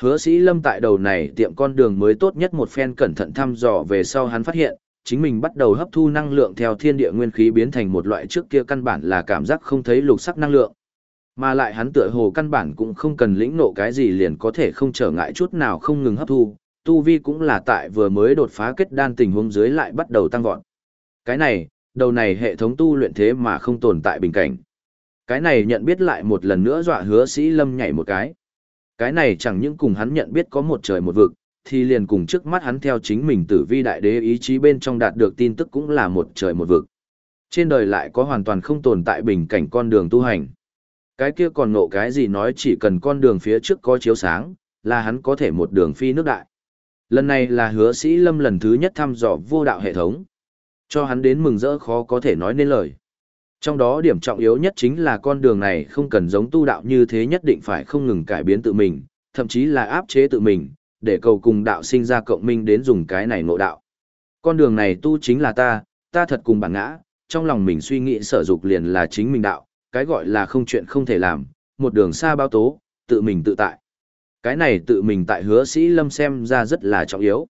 Hứa sĩ lâm tại đầu này tiệm con đường mới tốt nhất một phen cẩn thận thăm dò về sau hắn phát hiện, chính mình bắt đầu hấp thu năng lượng theo thiên địa nguyên khí biến thành một loại trước kia căn bản là cảm giác không thấy lục sắc năng lượng. Mà lại hắn tựa hồ căn bản cũng không cần lĩnh nộ cái gì liền có thể không trở ngại chút nào không ngừng hấp thu, tu vi cũng là tại vừa mới đột phá kết đan tình huống dưới lại bắt đầu tăng vọt. Cái này, đầu này hệ thống tu luyện thế mà không tồn tại bình cảnh. Cái này nhận biết lại một lần nữa dọa hứa sĩ lâm nhảy một cái. Cái này chẳng những cùng hắn nhận biết có một trời một vực, thì liền cùng trước mắt hắn theo chính mình tử vi đại đế ý chí bên trong đạt được tin tức cũng là một trời một vực. Trên đời lại có hoàn toàn không tồn tại bình cảnh con đường tu hành. Cái kia còn ngộ cái gì nói chỉ cần con đường phía trước có chiếu sáng, là hắn có thể một đường phi nước đại. Lần này là hứa sĩ lâm lần thứ nhất thăm dò vô đạo hệ thống. Cho hắn đến mừng rỡ khó có thể nói nên lời. Trong đó điểm trọng yếu nhất chính là con đường này không cần giống tu đạo như thế nhất định phải không ngừng cải biến tự mình, thậm chí là áp chế tự mình, để cầu cùng đạo sinh ra cộng minh đến dùng cái này ngộ đạo. Con đường này tu chính là ta, ta thật cùng bản ngã, trong lòng mình suy nghĩ sở dục liền là chính mình đạo, cái gọi là không chuyện không thể làm, một đường xa bao tố, tự mình tự tại. Cái này tự mình tại hứa sĩ lâm xem ra rất là trọng yếu.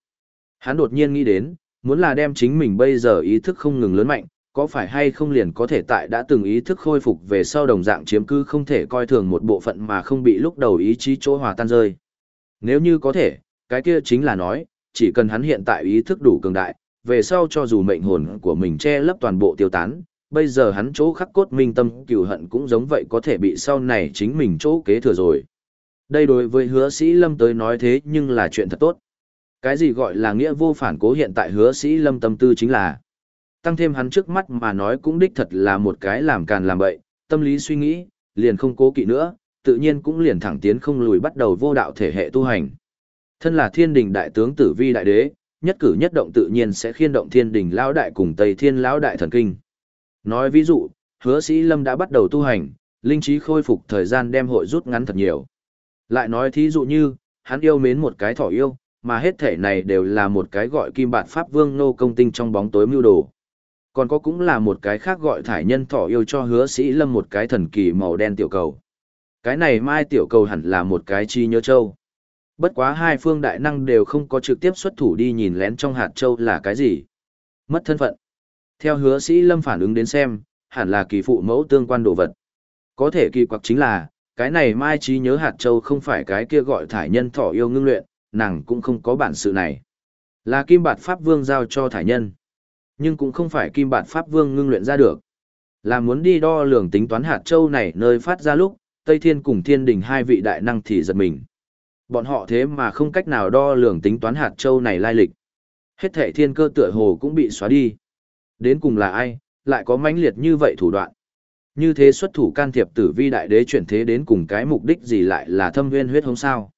Hắn đột nhiên nghĩ đến, muốn là đem chính mình bây giờ ý thức không ngừng lớn mạnh, có phải hay không liền có thể tại đã từng ý thức khôi phục về sau đồng dạng chiếm cư không thể coi thường một bộ phận mà không bị lúc đầu ý chí chỗ hòa tan rơi. Nếu như có thể, cái kia chính là nói, chỉ cần hắn hiện tại ý thức đủ cường đại, về sau cho dù mệnh hồn của mình che lấp toàn bộ tiêu tán, bây giờ hắn chỗ khắc cốt minh tâm cửu hận cũng giống vậy có thể bị sau này chính mình chỗ kế thừa rồi. Đây đối với hứa sĩ lâm tới nói thế nhưng là chuyện thật tốt. Cái gì gọi là nghĩa vô phản cố hiện tại hứa sĩ lâm tâm tư chính là tăng thêm hắn trước mắt mà nói cũng đích thật là một cái làm càn làm bậy, tâm lý suy nghĩ, liền không cố kỵ nữa, tự nhiên cũng liền thẳng tiến không lùi bắt đầu vô đạo thể hệ tu hành. Thân là thiên đình đại tướng tử vi đại đế, nhất cử nhất động tự nhiên sẽ khiên động thiên đình lão đại cùng tây thiên lão đại thần kinh. Nói ví dụ, hứa sĩ lâm đã bắt đầu tu hành, linh trí khôi phục thời gian đem hội rút ngắn thật nhiều. Lại nói thí dụ như, hắn yêu mến một cái thỏ yêu, mà hết thể này đều là một cái gọi kim bạt pháp vương nô công tinh trong bóng tối mưu đồ. Còn có cũng là một cái khác gọi thải nhân thỏ yêu cho hứa sĩ lâm một cái thần kỳ màu đen tiểu cầu. Cái này mai tiểu cầu hẳn là một cái chi nhớ châu. Bất quá hai phương đại năng đều không có trực tiếp xuất thủ đi nhìn lén trong hạt châu là cái gì. Mất thân phận. Theo hứa sĩ lâm phản ứng đến xem, hẳn là kỳ phụ mẫu tương quan đồ vật. Có thể kỳ quặc chính là, cái này mai trí nhớ hạt châu không phải cái kia gọi thải nhân thỏ yêu ngưng luyện, nàng cũng không có bản sự này. Là kim bạt pháp vương giao cho thải nhân. Nhưng cũng không phải kim bản pháp vương ngưng luyện ra được. Là muốn đi đo lường tính toán hạt châu này nơi phát ra lúc, Tây Thiên cùng Thiên Đình hai vị đại năng thì giật mình. Bọn họ thế mà không cách nào đo lường tính toán hạt châu này lai lịch. Hết thể thiên cơ tựa hồ cũng bị xóa đi. Đến cùng là ai, lại có mãnh liệt như vậy thủ đoạn. Như thế xuất thủ can thiệp tử vi đại đế chuyển thế đến cùng cái mục đích gì lại là thâm viên huyết hống sao.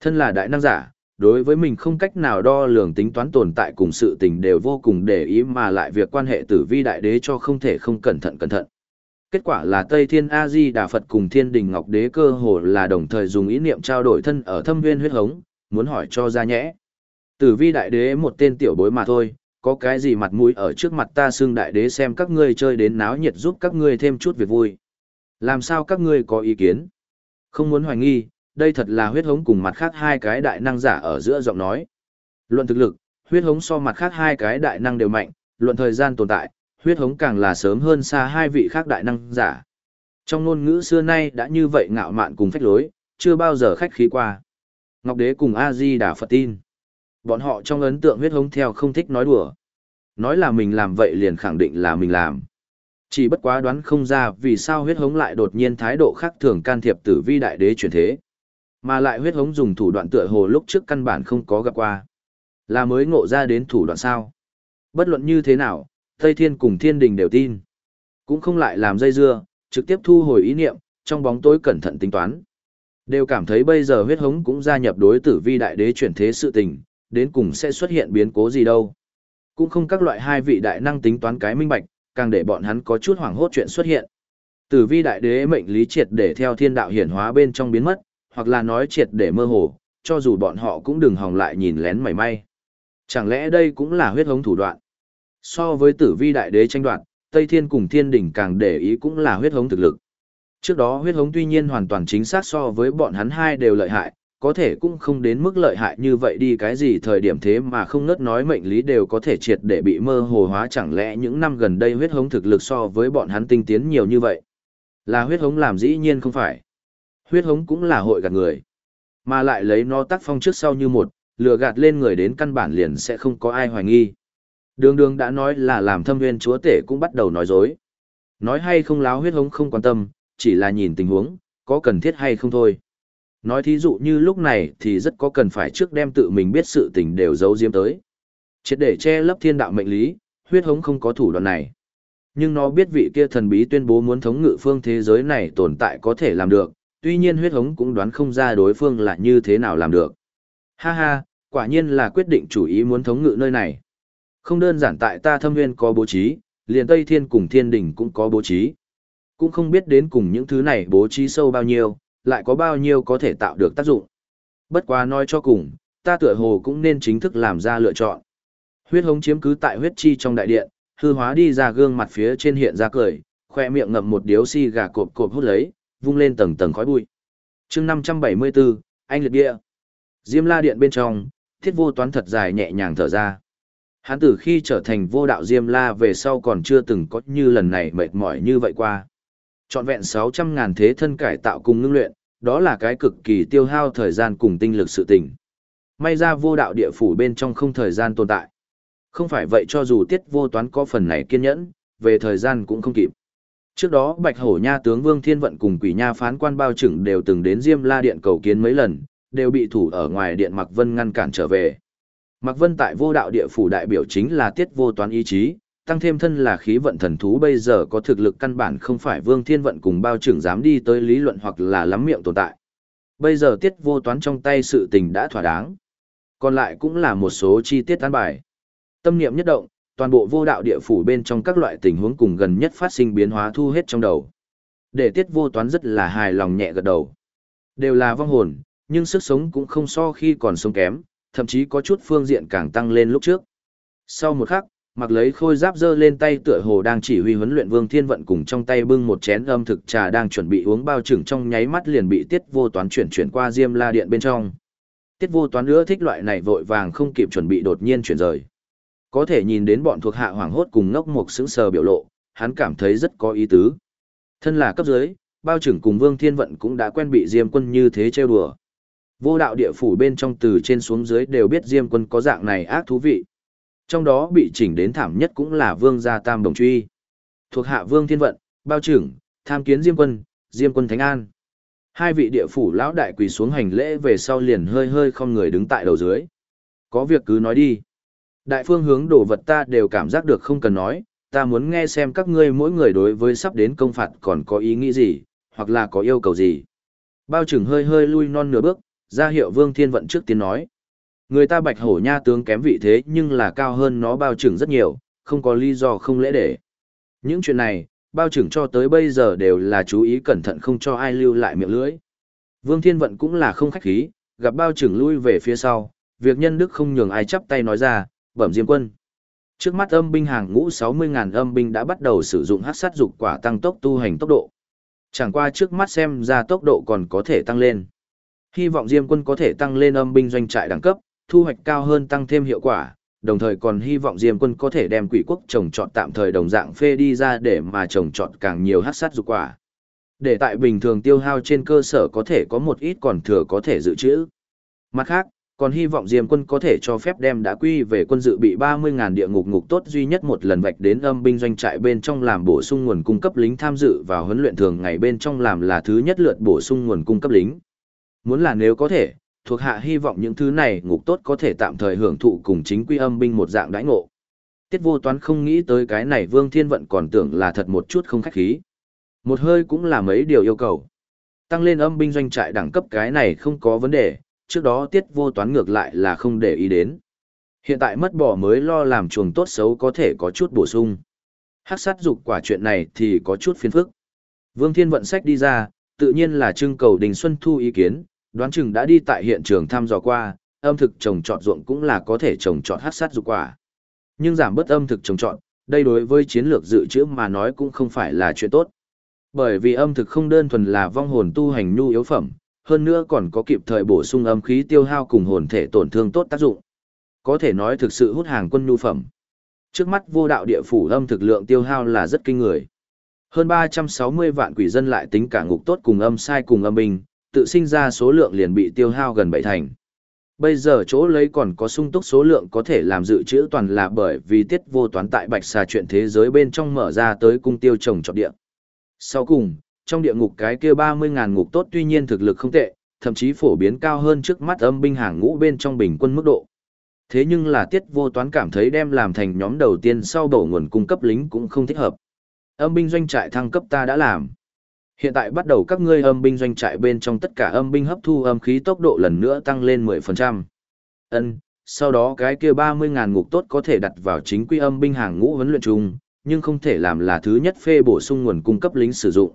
Thân là đại năng giả, đối với mình không cách nào đo lường tính toán tồn tại cùng sự tình đều vô cùng để ý mà lại việc quan hệ tử vi đại đế cho không thể không cẩn thận cẩn thận. Kết quả là Tây Thiên A Di Đà Phật cùng Thiên Đình Ngọc Đế cơ hồ là đồng thời dùng ý niệm trao đổi thân ở thâm viên huyết hống, muốn hỏi cho ra nhẽ. Tử vi đại đế một tên tiểu bối mà thôi, có cái gì mặt mũi ở trước mặt ta xưng đại đế xem các ngươi chơi đến náo nhiệt giúp các ngươi thêm chút việc vui. Làm sao các ngươi có ý kiến? Không muốn hoài nghi, đây thật là huyết hống cùng mặt khác hai cái đại năng giả ở giữa giọng nói. Luận thực lực, huyết hống so mặt khác hai cái đại năng đều mạnh, luận thời gian tồn tại, huyết hống càng là sớm hơn xa hai vị khác đại năng giả. Trong ngôn ngữ xưa nay đã như vậy ngạo mạn cùng phách lối, chưa bao giờ khách khí qua. Ngọc Đế cùng A-di đà Phật tin. Bọn họ trong ấn tượng huyết hống theo không thích nói đùa. Nói là mình làm vậy liền khẳng định là mình làm. Chỉ bất quá đoán không ra vì sao huyết hống lại đột nhiên thái độ khác thường can thiệp tử vi đại đế chuyển thế. Mà lại huyết hống dùng thủ đoạn tựa hồ lúc trước căn bản không có gặp qua. Là mới ngộ ra đến thủ đoạn sao. Bất luận như thế nào, Tây Thiên cùng Thiên Đình đều tin. Cũng không lại làm dây dưa, trực tiếp thu hồi ý niệm, trong bóng tối cẩn thận tính toán. Đều cảm thấy bây giờ huyết hống cũng gia nhập đối tử vi đại đế chuyển thế sự tình, đến cùng sẽ xuất hiện biến cố gì đâu. Cũng không các loại hai vị đại năng tính toán cái minh bạch, càng để bọn hắn có chút hoảng hốt chuyện xuất hiện. Tử vi đại đế mệnh lý triệt để theo thiên đạo hiển hóa bên trong biến mất, hoặc là nói triệt để mơ hồ, cho dù bọn họ cũng đừng hòng lại nhìn lén mảy may. Chẳng lẽ đây cũng là huyết hống thủ đoạn? So với tử vi đại đế tranh đoạt, Tây Thiên cùng Thiên Đỉnh càng để ý cũng là huyết hống thực lực. Trước đó huyết hống tuy nhiên hoàn toàn chính xác so với bọn hắn hai đều lợi hại, có thể cũng không đến mức lợi hại như vậy đi cái gì thời điểm thế mà không ngớt nói mệnh lý đều có thể triệt để bị mơ hồ hóa chẳng lẽ những năm gần đây huyết hống thực lực so với bọn hắn tinh tiến nhiều như vậy. Là huyết hống làm dĩ nhiên không phải. Huyết hống cũng là hội gạt người. Mà lại lấy nó tác phong trước sau như một, lừa gạt lên người đến căn bản liền sẽ không có ai hoài nghi. Đường đường đã nói là làm thâm nguyên chúa tể cũng bắt đầu nói dối. Nói hay không láo huyết hống không quan tâm, chỉ là nhìn tình huống, có cần thiết hay không thôi. Nói thí dụ như lúc này thì rất có cần phải trước đem tự mình biết sự tình đều giấu diếm tới. Chết để che lấp thiên đạo mệnh lý, huyết hống không có thủ đoạn này. Nhưng nó biết vị kia thần bí tuyên bố muốn thống ngự phương thế giới này tồn tại có thể làm được, tuy nhiên huyết hống cũng đoán không ra đối phương là như thế nào làm được. Ha ha, quả nhiên là quyết định chủ ý muốn thống ngự nơi này. Không đơn giản tại ta thâm viên có bố trí, liền Tây Thiên cùng Thiên Đình cũng có bố trí. Cũng không biết đến cùng những thứ này bố trí sâu bao nhiêu, lại có bao nhiêu có thể tạo được tác dụng. Bất quá nói cho cùng, ta tựa hồ cũng nên chính thức làm ra lựa chọn. Huyết hống chiếm cứ tại huyết chi trong đại điện, hư hóa đi ra gương mặt phía trên hiện ra cười, khoe miệng ngậm một điếu xi si gà cộp cộp hút lấy, vung lên tầng tầng khói bụi. chương 574, anh liệt địa. Diêm la điện bên trong, thiết vô toán thật dài nhẹ nhàng thở ra. Hắn từ khi trở thành vô đạo Diêm la về sau còn chưa từng có như lần này mệt mỏi như vậy qua. Chọn vẹn 600 ngàn thế thân cải tạo cùng ngưng luyện, đó là cái cực kỳ tiêu hao thời gian cùng tinh lực sự tình. May ra vô đạo địa phủ bên trong không thời gian tồn tại. Không phải vậy cho dù tiết vô toán có phần này kiên nhẫn, về thời gian cũng không kịp. Trước đó Bạch Hổ Nha tướng Vương Thiên Vận cùng Quỷ Nha phán quan bao trưởng đều từng đến Diêm La Điện cầu kiến mấy lần, đều bị thủ ở ngoài điện Mạc Vân ngăn cản trở về. Mạc Vân tại vô đạo địa phủ đại biểu chính là tiết vô toán ý chí, tăng thêm thân là khí vận thần thú bây giờ có thực lực căn bản không phải Vương Thiên Vận cùng bao trưởng dám đi tới lý luận hoặc là lắm miệng tồn tại. Bây giờ tiết vô toán trong tay sự tình đã thỏa đáng. Còn lại cũng là một số chi tiết tán bài. Tâm niệm nhất động, toàn bộ vô đạo địa phủ bên trong các loại tình huống cùng gần nhất phát sinh biến hóa thu hết trong đầu. Để tiết vô toán rất là hài lòng nhẹ gật đầu. Đều là vong hồn, nhưng sức sống cũng không so khi còn sống kém, thậm chí có chút phương diện càng tăng lên lúc trước. Sau một khắc, mặc lấy khôi giáp dơ lên tay tựa hồ đang chỉ huy huấn luyện vương thiên vận cùng trong tay bưng một chén âm thực trà đang chuẩn bị uống bao trừng trong nháy mắt liền bị tiết vô toán chuyển chuyển qua diêm la điện bên trong. Tiết vô toán nữa thích loại này vội vàng không kịp chuẩn bị đột nhiên chuyển rời. Có thể nhìn đến bọn thuộc hạ hoảng hốt cùng ngốc mục sững sờ biểu lộ, hắn cảm thấy rất có ý tứ. Thân là cấp dưới, bao trưởng cùng Vương Thiên Vận cũng đã quen bị Diêm quân như thế trêu đùa. Vô đạo địa phủ bên trong từ trên xuống dưới đều biết Diêm quân có dạng này ác thú vị. Trong đó bị chỉnh đến thảm nhất cũng là Vương gia Tam Đồng Truy. Thuộc hạ Vương Thiên Vận, bao trưởng, tham kiến Diêm quân, Diêm quân Thánh An. Hai vị địa phủ lão đại quỳ xuống hành lễ về sau liền hơi hơi không người đứng tại đầu dưới. Có việc cứ nói đi. Đại phương hướng đồ vật ta đều cảm giác được không cần nói, ta muốn nghe xem các ngươi mỗi người đối với sắp đến công phạt còn có ý nghĩ gì, hoặc là có yêu cầu gì. Bao trưởng hơi hơi lui non nửa bước, ra hiệu Vương Thiên Vận trước tiên nói. Người ta bạch hổ nha tướng kém vị thế nhưng là cao hơn nó bao trưởng rất nhiều, không có lý do không lễ để. Những chuyện này, bao trưởng cho tới bây giờ đều là chú ý cẩn thận không cho ai lưu lại miệng lưỡi. Vương Thiên Vận cũng là không khách khí, gặp bao trưởng lui về phía sau, việc nhân đức không nhường ai chắp tay nói ra, bẩm diêm quân. Trước mắt âm binh hàng ngũ 60.000 âm binh đã bắt đầu sử dụng hát sát dục quả tăng tốc tu hành tốc độ. Chẳng qua trước mắt xem ra tốc độ còn có thể tăng lên. Hy vọng diêm quân có thể tăng lên âm binh doanh trại đẳng cấp, thu hoạch cao hơn tăng thêm hiệu quả, đồng thời còn hy vọng diêm quân có thể đem quỷ quốc trồng trọt tạm thời đồng dạng phê đi ra để mà trồng trọt càng nhiều hát sát dục quả. Để tại bình thường tiêu hao trên cơ sở có thể có một ít còn thừa có thể dự trữ. Mặt khác, còn hy vọng Diêm quân có thể cho phép đem đã quy về quân dự bị 30.000 địa ngục ngục tốt duy nhất một lần vạch đến âm binh doanh trại bên trong làm bổ sung nguồn cung cấp lính tham dự vào huấn luyện thường ngày bên trong làm là thứ nhất lượt bổ sung nguồn cung cấp lính. Muốn là nếu có thể, thuộc hạ hy vọng những thứ này ngục tốt có thể tạm thời hưởng thụ cùng chính quy âm binh một dạng đãi ngộ. Tiết vô toán không nghĩ tới cái này Vương Thiên Vận còn tưởng là thật một chút không khách khí. Một hơi cũng là mấy điều yêu cầu. Tăng lên âm binh doanh trại đẳng cấp cái này không có vấn đề, trước đó tiết vô toán ngược lại là không để ý đến. Hiện tại mất bỏ mới lo làm chuồng tốt xấu có thể có chút bổ sung. Hắc sát dục quả chuyện này thì có chút phiền phức. Vương Thiên vận sách đi ra, tự nhiên là trưng cầu Đình Xuân Thu ý kiến, đoán chừng đã đi tại hiện trường thăm dò qua, âm thực trồng trọt ruộng cũng là có thể trồng trọt hắc sát dục quả. Nhưng giảm bớt âm thực trồng trọt, đây đối với chiến lược dự trữ mà nói cũng không phải là chuyện tốt. Bởi vì âm thực không đơn thuần là vong hồn tu hành nhu yếu phẩm, hơn nữa còn có kịp thời bổ sung âm khí tiêu hao cùng hồn thể tổn thương tốt tác dụng. Có thể nói thực sự hút hàng quân nhu phẩm. Trước mắt vô đạo địa phủ âm thực lượng tiêu hao là rất kinh người. Hơn 360 vạn quỷ dân lại tính cả ngục tốt cùng âm sai cùng âm binh, tự sinh ra số lượng liền bị tiêu hao gần bảy thành. Bây giờ chỗ lấy còn có sung túc số lượng có thể làm dự trữ toàn là bởi vì tiết vô toán tại bạch xà chuyện thế giới bên trong mở ra tới cung tiêu trồng trọt địa. Sau cùng, trong địa ngục cái kia 30.000 ngục tốt tuy nhiên thực lực không tệ, thậm chí phổ biến cao hơn trước mắt âm binh hàng ngũ bên trong bình quân mức độ. Thế nhưng là tiết vô toán cảm thấy đem làm thành nhóm đầu tiên sau đổ nguồn cung cấp lính cũng không thích hợp. Âm binh doanh trại thăng cấp ta đã làm. Hiện tại bắt đầu các ngươi âm binh doanh trại bên trong tất cả âm binh hấp thu âm khí tốc độ lần nữa tăng lên 10%. Ân, sau đó cái kia 30.000 ngục tốt có thể đặt vào chính quy âm binh hàng ngũ huấn luyện chung, nhưng không thể làm là thứ nhất phê bổ sung nguồn cung cấp lính sử dụng.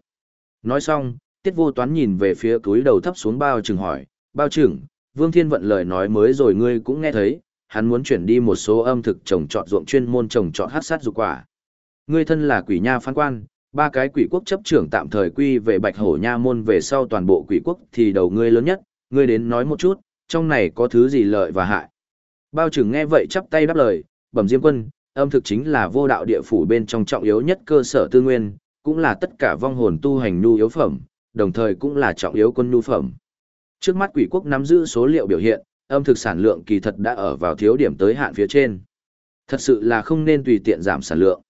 Nói xong, tiết vô toán nhìn về phía túi đầu thấp xuống bao trừng hỏi, bao trừng, Vương Thiên Vận lời nói mới rồi ngươi cũng nghe thấy, hắn muốn chuyển đi một số âm thực trồng trọt ruộng chuyên môn trồng trọt hát sát dục quả. Ngươi thân là quỷ nha phán quan, ba cái quỷ quốc chấp trưởng tạm thời quy về Bạch Hổ Nha môn về sau toàn bộ quỷ quốc thì đầu ngươi lớn nhất, ngươi đến nói một chút, trong này có thứ gì lợi và hại. Bao trưởng nghe vậy chắp tay đáp lời, bẩm diêm quân, âm thực chính là vô đạo địa phủ bên trong trọng yếu nhất cơ sở tư nguyên, cũng là tất cả vong hồn tu hành nhu yếu phẩm, đồng thời cũng là trọng yếu quân nhu phẩm. Trước mắt quỷ quốc nắm giữ số liệu biểu hiện, âm thực sản lượng kỳ thật đã ở vào thiếu điểm tới hạn phía trên. Thật sự là không nên tùy tiện giảm sản lượng.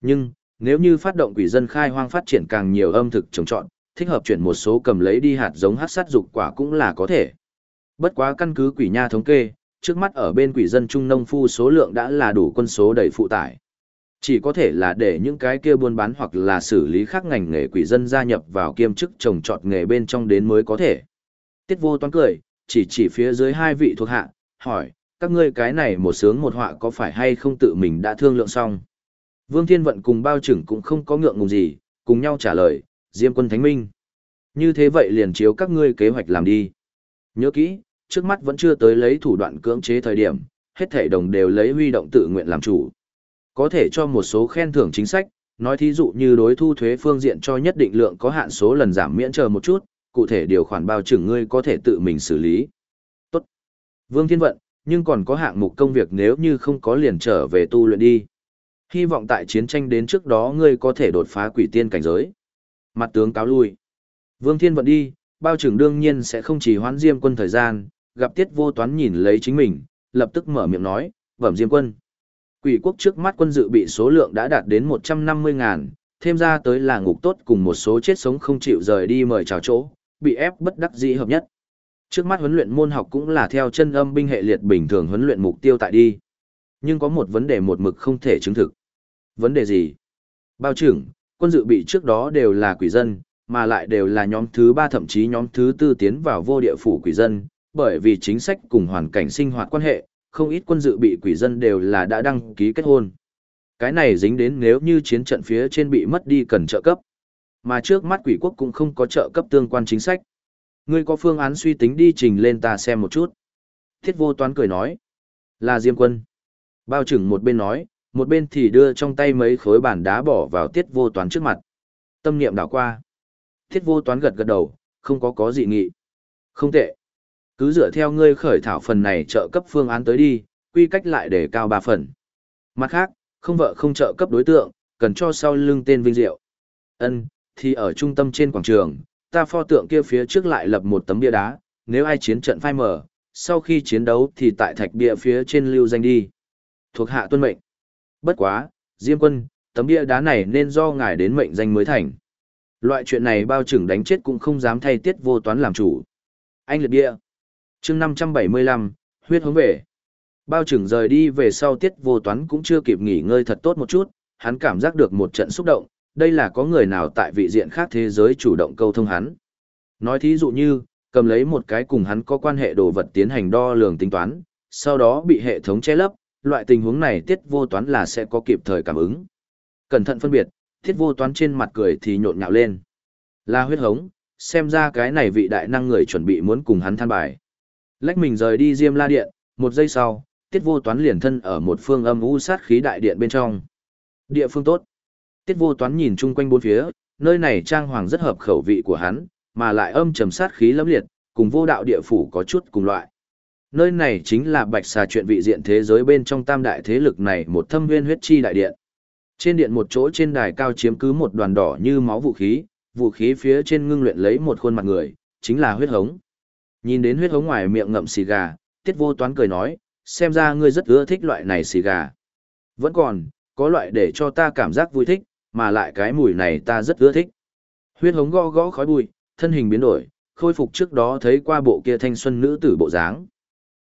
Nhưng, nếu như phát động quỷ dân khai hoang phát triển càng nhiều âm thực trồng trọt, thích hợp chuyển một số cầm lấy đi hạt giống hát sát dục quả cũng là có thể. Bất quá căn cứ quỷ nha thống kê, trước mắt ở bên quỷ dân trung nông phu số lượng đã là đủ quân số đầy phụ tải. Chỉ có thể là để những cái kia buôn bán hoặc là xử lý khác ngành nghề quỷ dân gia nhập vào kiêm chức trồng trọt nghề bên trong đến mới có thể. Tiết vô toán cười, chỉ chỉ phía dưới hai vị thuộc hạ, hỏi, các ngươi cái này một sướng một họa có phải hay không tự mình đã thương lượng xong? Vương Thiên Vận cùng bao trưởng cũng không có ngượng ngùng gì, cùng nhau trả lời, Diêm quân Thánh Minh. Như thế vậy liền chiếu các ngươi kế hoạch làm đi. Nhớ kỹ, trước mắt vẫn chưa tới lấy thủ đoạn cưỡng chế thời điểm, hết thể đồng đều lấy huy động tự nguyện làm chủ. Có thể cho một số khen thưởng chính sách, nói thí dụ như đối thu thuế phương diện cho nhất định lượng có hạn số lần giảm miễn chờ một chút, cụ thể điều khoản bao trưởng ngươi có thể tự mình xử lý. Tốt. Vương Thiên Vận, nhưng còn có hạng mục công việc nếu như không có liền trở về tu luyện đi. Hy vọng tại chiến tranh đến trước đó ngươi có thể đột phá quỷ tiên cảnh giới. Mặt tướng cáo lui. Vương Thiên Vận đi, bao trưởng đương nhiên sẽ không chỉ hoãn diêm quân thời gian, gặp tiết vô toán nhìn lấy chính mình, lập tức mở miệng nói, vẩm diêm quân. Quỷ quốc trước mắt quân dự bị số lượng đã đạt đến 150 ngàn, thêm ra tới là ngục tốt cùng một số chết sống không chịu rời đi mời chào chỗ, bị ép bất đắc dĩ hợp nhất. Trước mắt huấn luyện môn học cũng là theo chân âm binh hệ liệt bình thường huấn luyện mục tiêu tại đi. Nhưng có một vấn đề một mực không thể chứng thực. Vấn đề gì? Bao trưởng, quân dự bị trước đó đều là quỷ dân, mà lại đều là nhóm thứ ba thậm chí nhóm thứ tư tiến vào vô địa phủ quỷ dân, bởi vì chính sách cùng hoàn cảnh sinh hoạt quan hệ, không ít quân dự bị quỷ dân đều là đã đăng ký kết hôn. Cái này dính đến nếu như chiến trận phía trên bị mất đi cần trợ cấp. Mà trước mắt quỷ quốc cũng không có trợ cấp tương quan chính sách. Ngươi có phương án suy tính đi trình lên ta xem một chút. Thiết vô toán cười nói. Là Diêm quân. Bao trưởng một bên nói, một bên thì đưa trong tay mấy khối bản đá bỏ vào tiết vô toán trước mặt. Tâm niệm đảo qua. Thiết vô toán gật gật đầu, không có có gì nghị. Không tệ. Cứ dựa theo ngươi khởi thảo phần này trợ cấp phương án tới đi, quy cách lại để cao 3 phần. Mặt khác, không vợ không trợ cấp đối tượng, cần cho sau lưng tên vinh diệu. Ân, thì ở trung tâm trên quảng trường, ta pho tượng kia phía trước lại lập một tấm bia đá, nếu ai chiến trận phai mở, sau khi chiến đấu thì tại thạch bia phía trên lưu danh đi. Thuộc hạ tuân mệnh. Bất quá, Diêm quân, tấm bia đá này nên do ngài đến mệnh danh mới thành. Loại chuyện này bao trưởng đánh chết cũng không dám thay tiết vô toán làm chủ. Anh liệt bia chương 575, huyết hướng về. Bao trưởng rời đi về sau tiết vô toán cũng chưa kịp nghỉ ngơi thật tốt một chút, hắn cảm giác được một trận xúc động, đây là có người nào tại vị diện khác thế giới chủ động câu thông hắn. Nói thí dụ như, cầm lấy một cái cùng hắn có quan hệ đồ vật tiến hành đo lường tính toán, sau đó bị hệ thống che lấp, loại tình huống này tiết vô toán là sẽ có kịp thời cảm ứng. Cẩn thận phân biệt, tiết vô toán trên mặt cười thì nhộn nhạo lên. Là huyết hống, xem ra cái này vị đại năng người chuẩn bị muốn cùng hắn than bài. Lách mình rời đi diêm la điện, một giây sau, tiết vô toán liền thân ở một phương âm u sát khí đại điện bên trong. Địa phương tốt. Tiết vô toán nhìn chung quanh bốn phía, nơi này trang hoàng rất hợp khẩu vị của hắn, mà lại âm trầm sát khí lẫm liệt, cùng vô đạo địa phủ có chút cùng loại. Nơi này chính là bạch xà chuyện vị diện thế giới bên trong tam đại thế lực này một thâm viên huyết chi đại điện. Trên điện một chỗ trên đài cao chiếm cứ một đoàn đỏ như máu vũ khí, vũ khí phía trên ngưng luyện lấy một khuôn mặt người, chính là huyết hống. Nhìn đến huyết hống ngoài miệng ngậm xì gà, tiết vô toán cười nói, xem ra ngươi rất ưa thích loại này xì gà. Vẫn còn, có loại để cho ta cảm giác vui thích, mà lại cái mùi này ta rất ưa thích. Huyết hống gõ gõ khói bụi, thân hình biến đổi, khôi phục trước đó thấy qua bộ kia thanh xuân nữ tử bộ dáng.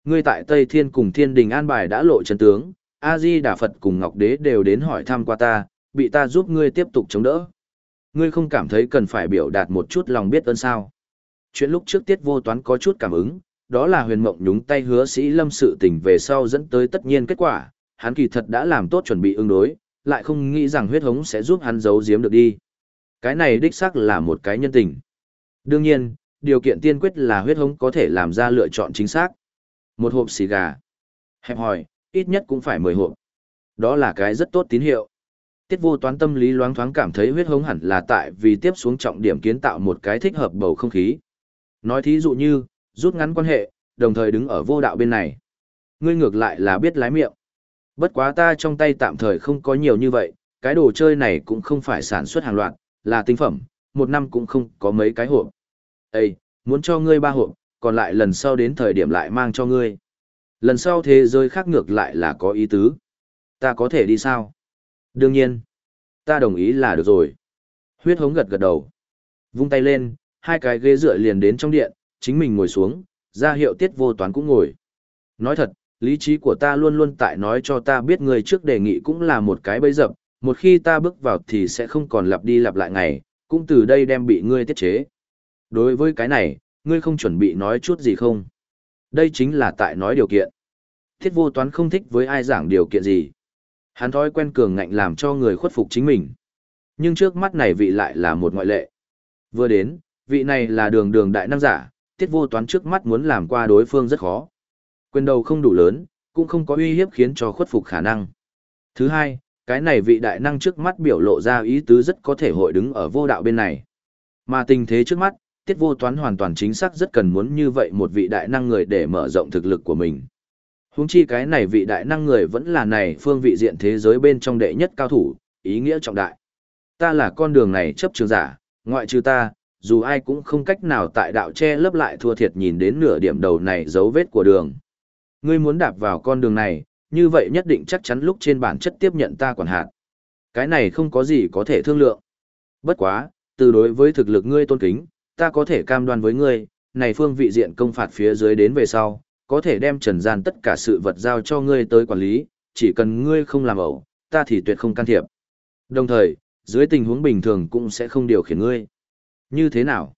Ngươi tại Tây Thiên cùng Thiên Đình an bài đã lộ chân tướng, A Di Đà Phật cùng Ngọc Đế đều đến hỏi thăm qua ta, bị ta giúp ngươi tiếp tục chống đỡ. Ngươi không cảm thấy cần phải biểu đạt một chút lòng biết ơn sao. Chuyện lúc trước tiết vô toán có chút cảm ứng, đó là huyền mộng nhúng tay hứa sĩ lâm sự tình về sau dẫn tới tất nhiên kết quả, hắn kỳ thật đã làm tốt chuẩn bị ứng đối, lại không nghĩ rằng huyết hống sẽ giúp hắn giấu giếm được đi. Cái này đích xác là một cái nhân tình. Đương nhiên, điều kiện tiên quyết là huyết hống có thể làm ra lựa chọn chính xác. Một hộp xì gà. Hẹp hỏi, ít nhất cũng phải 10 hộp. Đó là cái rất tốt tín hiệu. Tiết vô toán tâm lý loáng thoáng cảm thấy huyết hống hẳn là tại vì tiếp xuống trọng điểm kiến tạo một cái thích hợp bầu không khí. Nói thí dụ như, rút ngắn quan hệ, đồng thời đứng ở vô đạo bên này. Ngươi ngược lại là biết lái miệng. Bất quá ta trong tay tạm thời không có nhiều như vậy, cái đồ chơi này cũng không phải sản xuất hàng loạt, là tinh phẩm, một năm cũng không có mấy cái hộp. Ê, muốn cho ngươi ba hộp, còn lại lần sau đến thời điểm lại mang cho ngươi. Lần sau thế giới khác ngược lại là có ý tứ. Ta có thể đi sao? Đương nhiên. Ta đồng ý là được rồi. Huyết hống gật gật đầu. Vung tay lên, hai cái ghế dựa liền đến trong điện, chính mình ngồi xuống, ra hiệu tiết vô toán cũng ngồi. Nói thật, lý trí của ta luôn luôn tại nói cho ta biết người trước đề nghị cũng là một cái bẫy dập, một khi ta bước vào thì sẽ không còn lặp đi lặp lại ngày, cũng từ đây đem bị ngươi tiết chế. Đối với cái này, ngươi không chuẩn bị nói chút gì không? Đây chính là tại nói điều kiện. Thiết vô toán không thích với ai giảng điều kiện gì. Hắn thói quen cường ngạnh làm cho người khuất phục chính mình. Nhưng trước mắt này vị lại là một ngoại lệ. Vừa đến, vị này là đường đường đại năng giả, tiết vô toán trước mắt muốn làm qua đối phương rất khó. Quyền đầu không đủ lớn, cũng không có uy hiếp khiến cho khuất phục khả năng. Thứ hai, cái này vị đại năng trước mắt biểu lộ ra ý tứ rất có thể hội đứng ở vô đạo bên này. Mà tình thế trước mắt, tiết vô toán hoàn toàn chính xác rất cần muốn như vậy một vị đại năng người để mở rộng thực lực của mình. Húng chi cái này vị đại năng người vẫn là này phương vị diện thế giới bên trong đệ nhất cao thủ, ý nghĩa trọng đại. Ta là con đường này chấp trường giả, ngoại trừ ta, dù ai cũng không cách nào tại đạo che lấp lại thua thiệt nhìn đến nửa điểm đầu này dấu vết của đường. Ngươi muốn đạp vào con đường này, như vậy nhất định chắc chắn lúc trên bản chất tiếp nhận ta quản hạt. Cái này không có gì có thể thương lượng. Bất quá, từ đối với thực lực ngươi tôn kính, ta có thể cam đoan với ngươi, này phương vị diện công phạt phía dưới đến về sau, có thể đem trần gian tất cả sự vật giao cho ngươi tới quản lý, chỉ cần ngươi không làm ẩu, ta thì tuyệt không can thiệp. Đồng thời, dưới tình huống bình thường cũng sẽ không điều khiển ngươi. Như thế nào?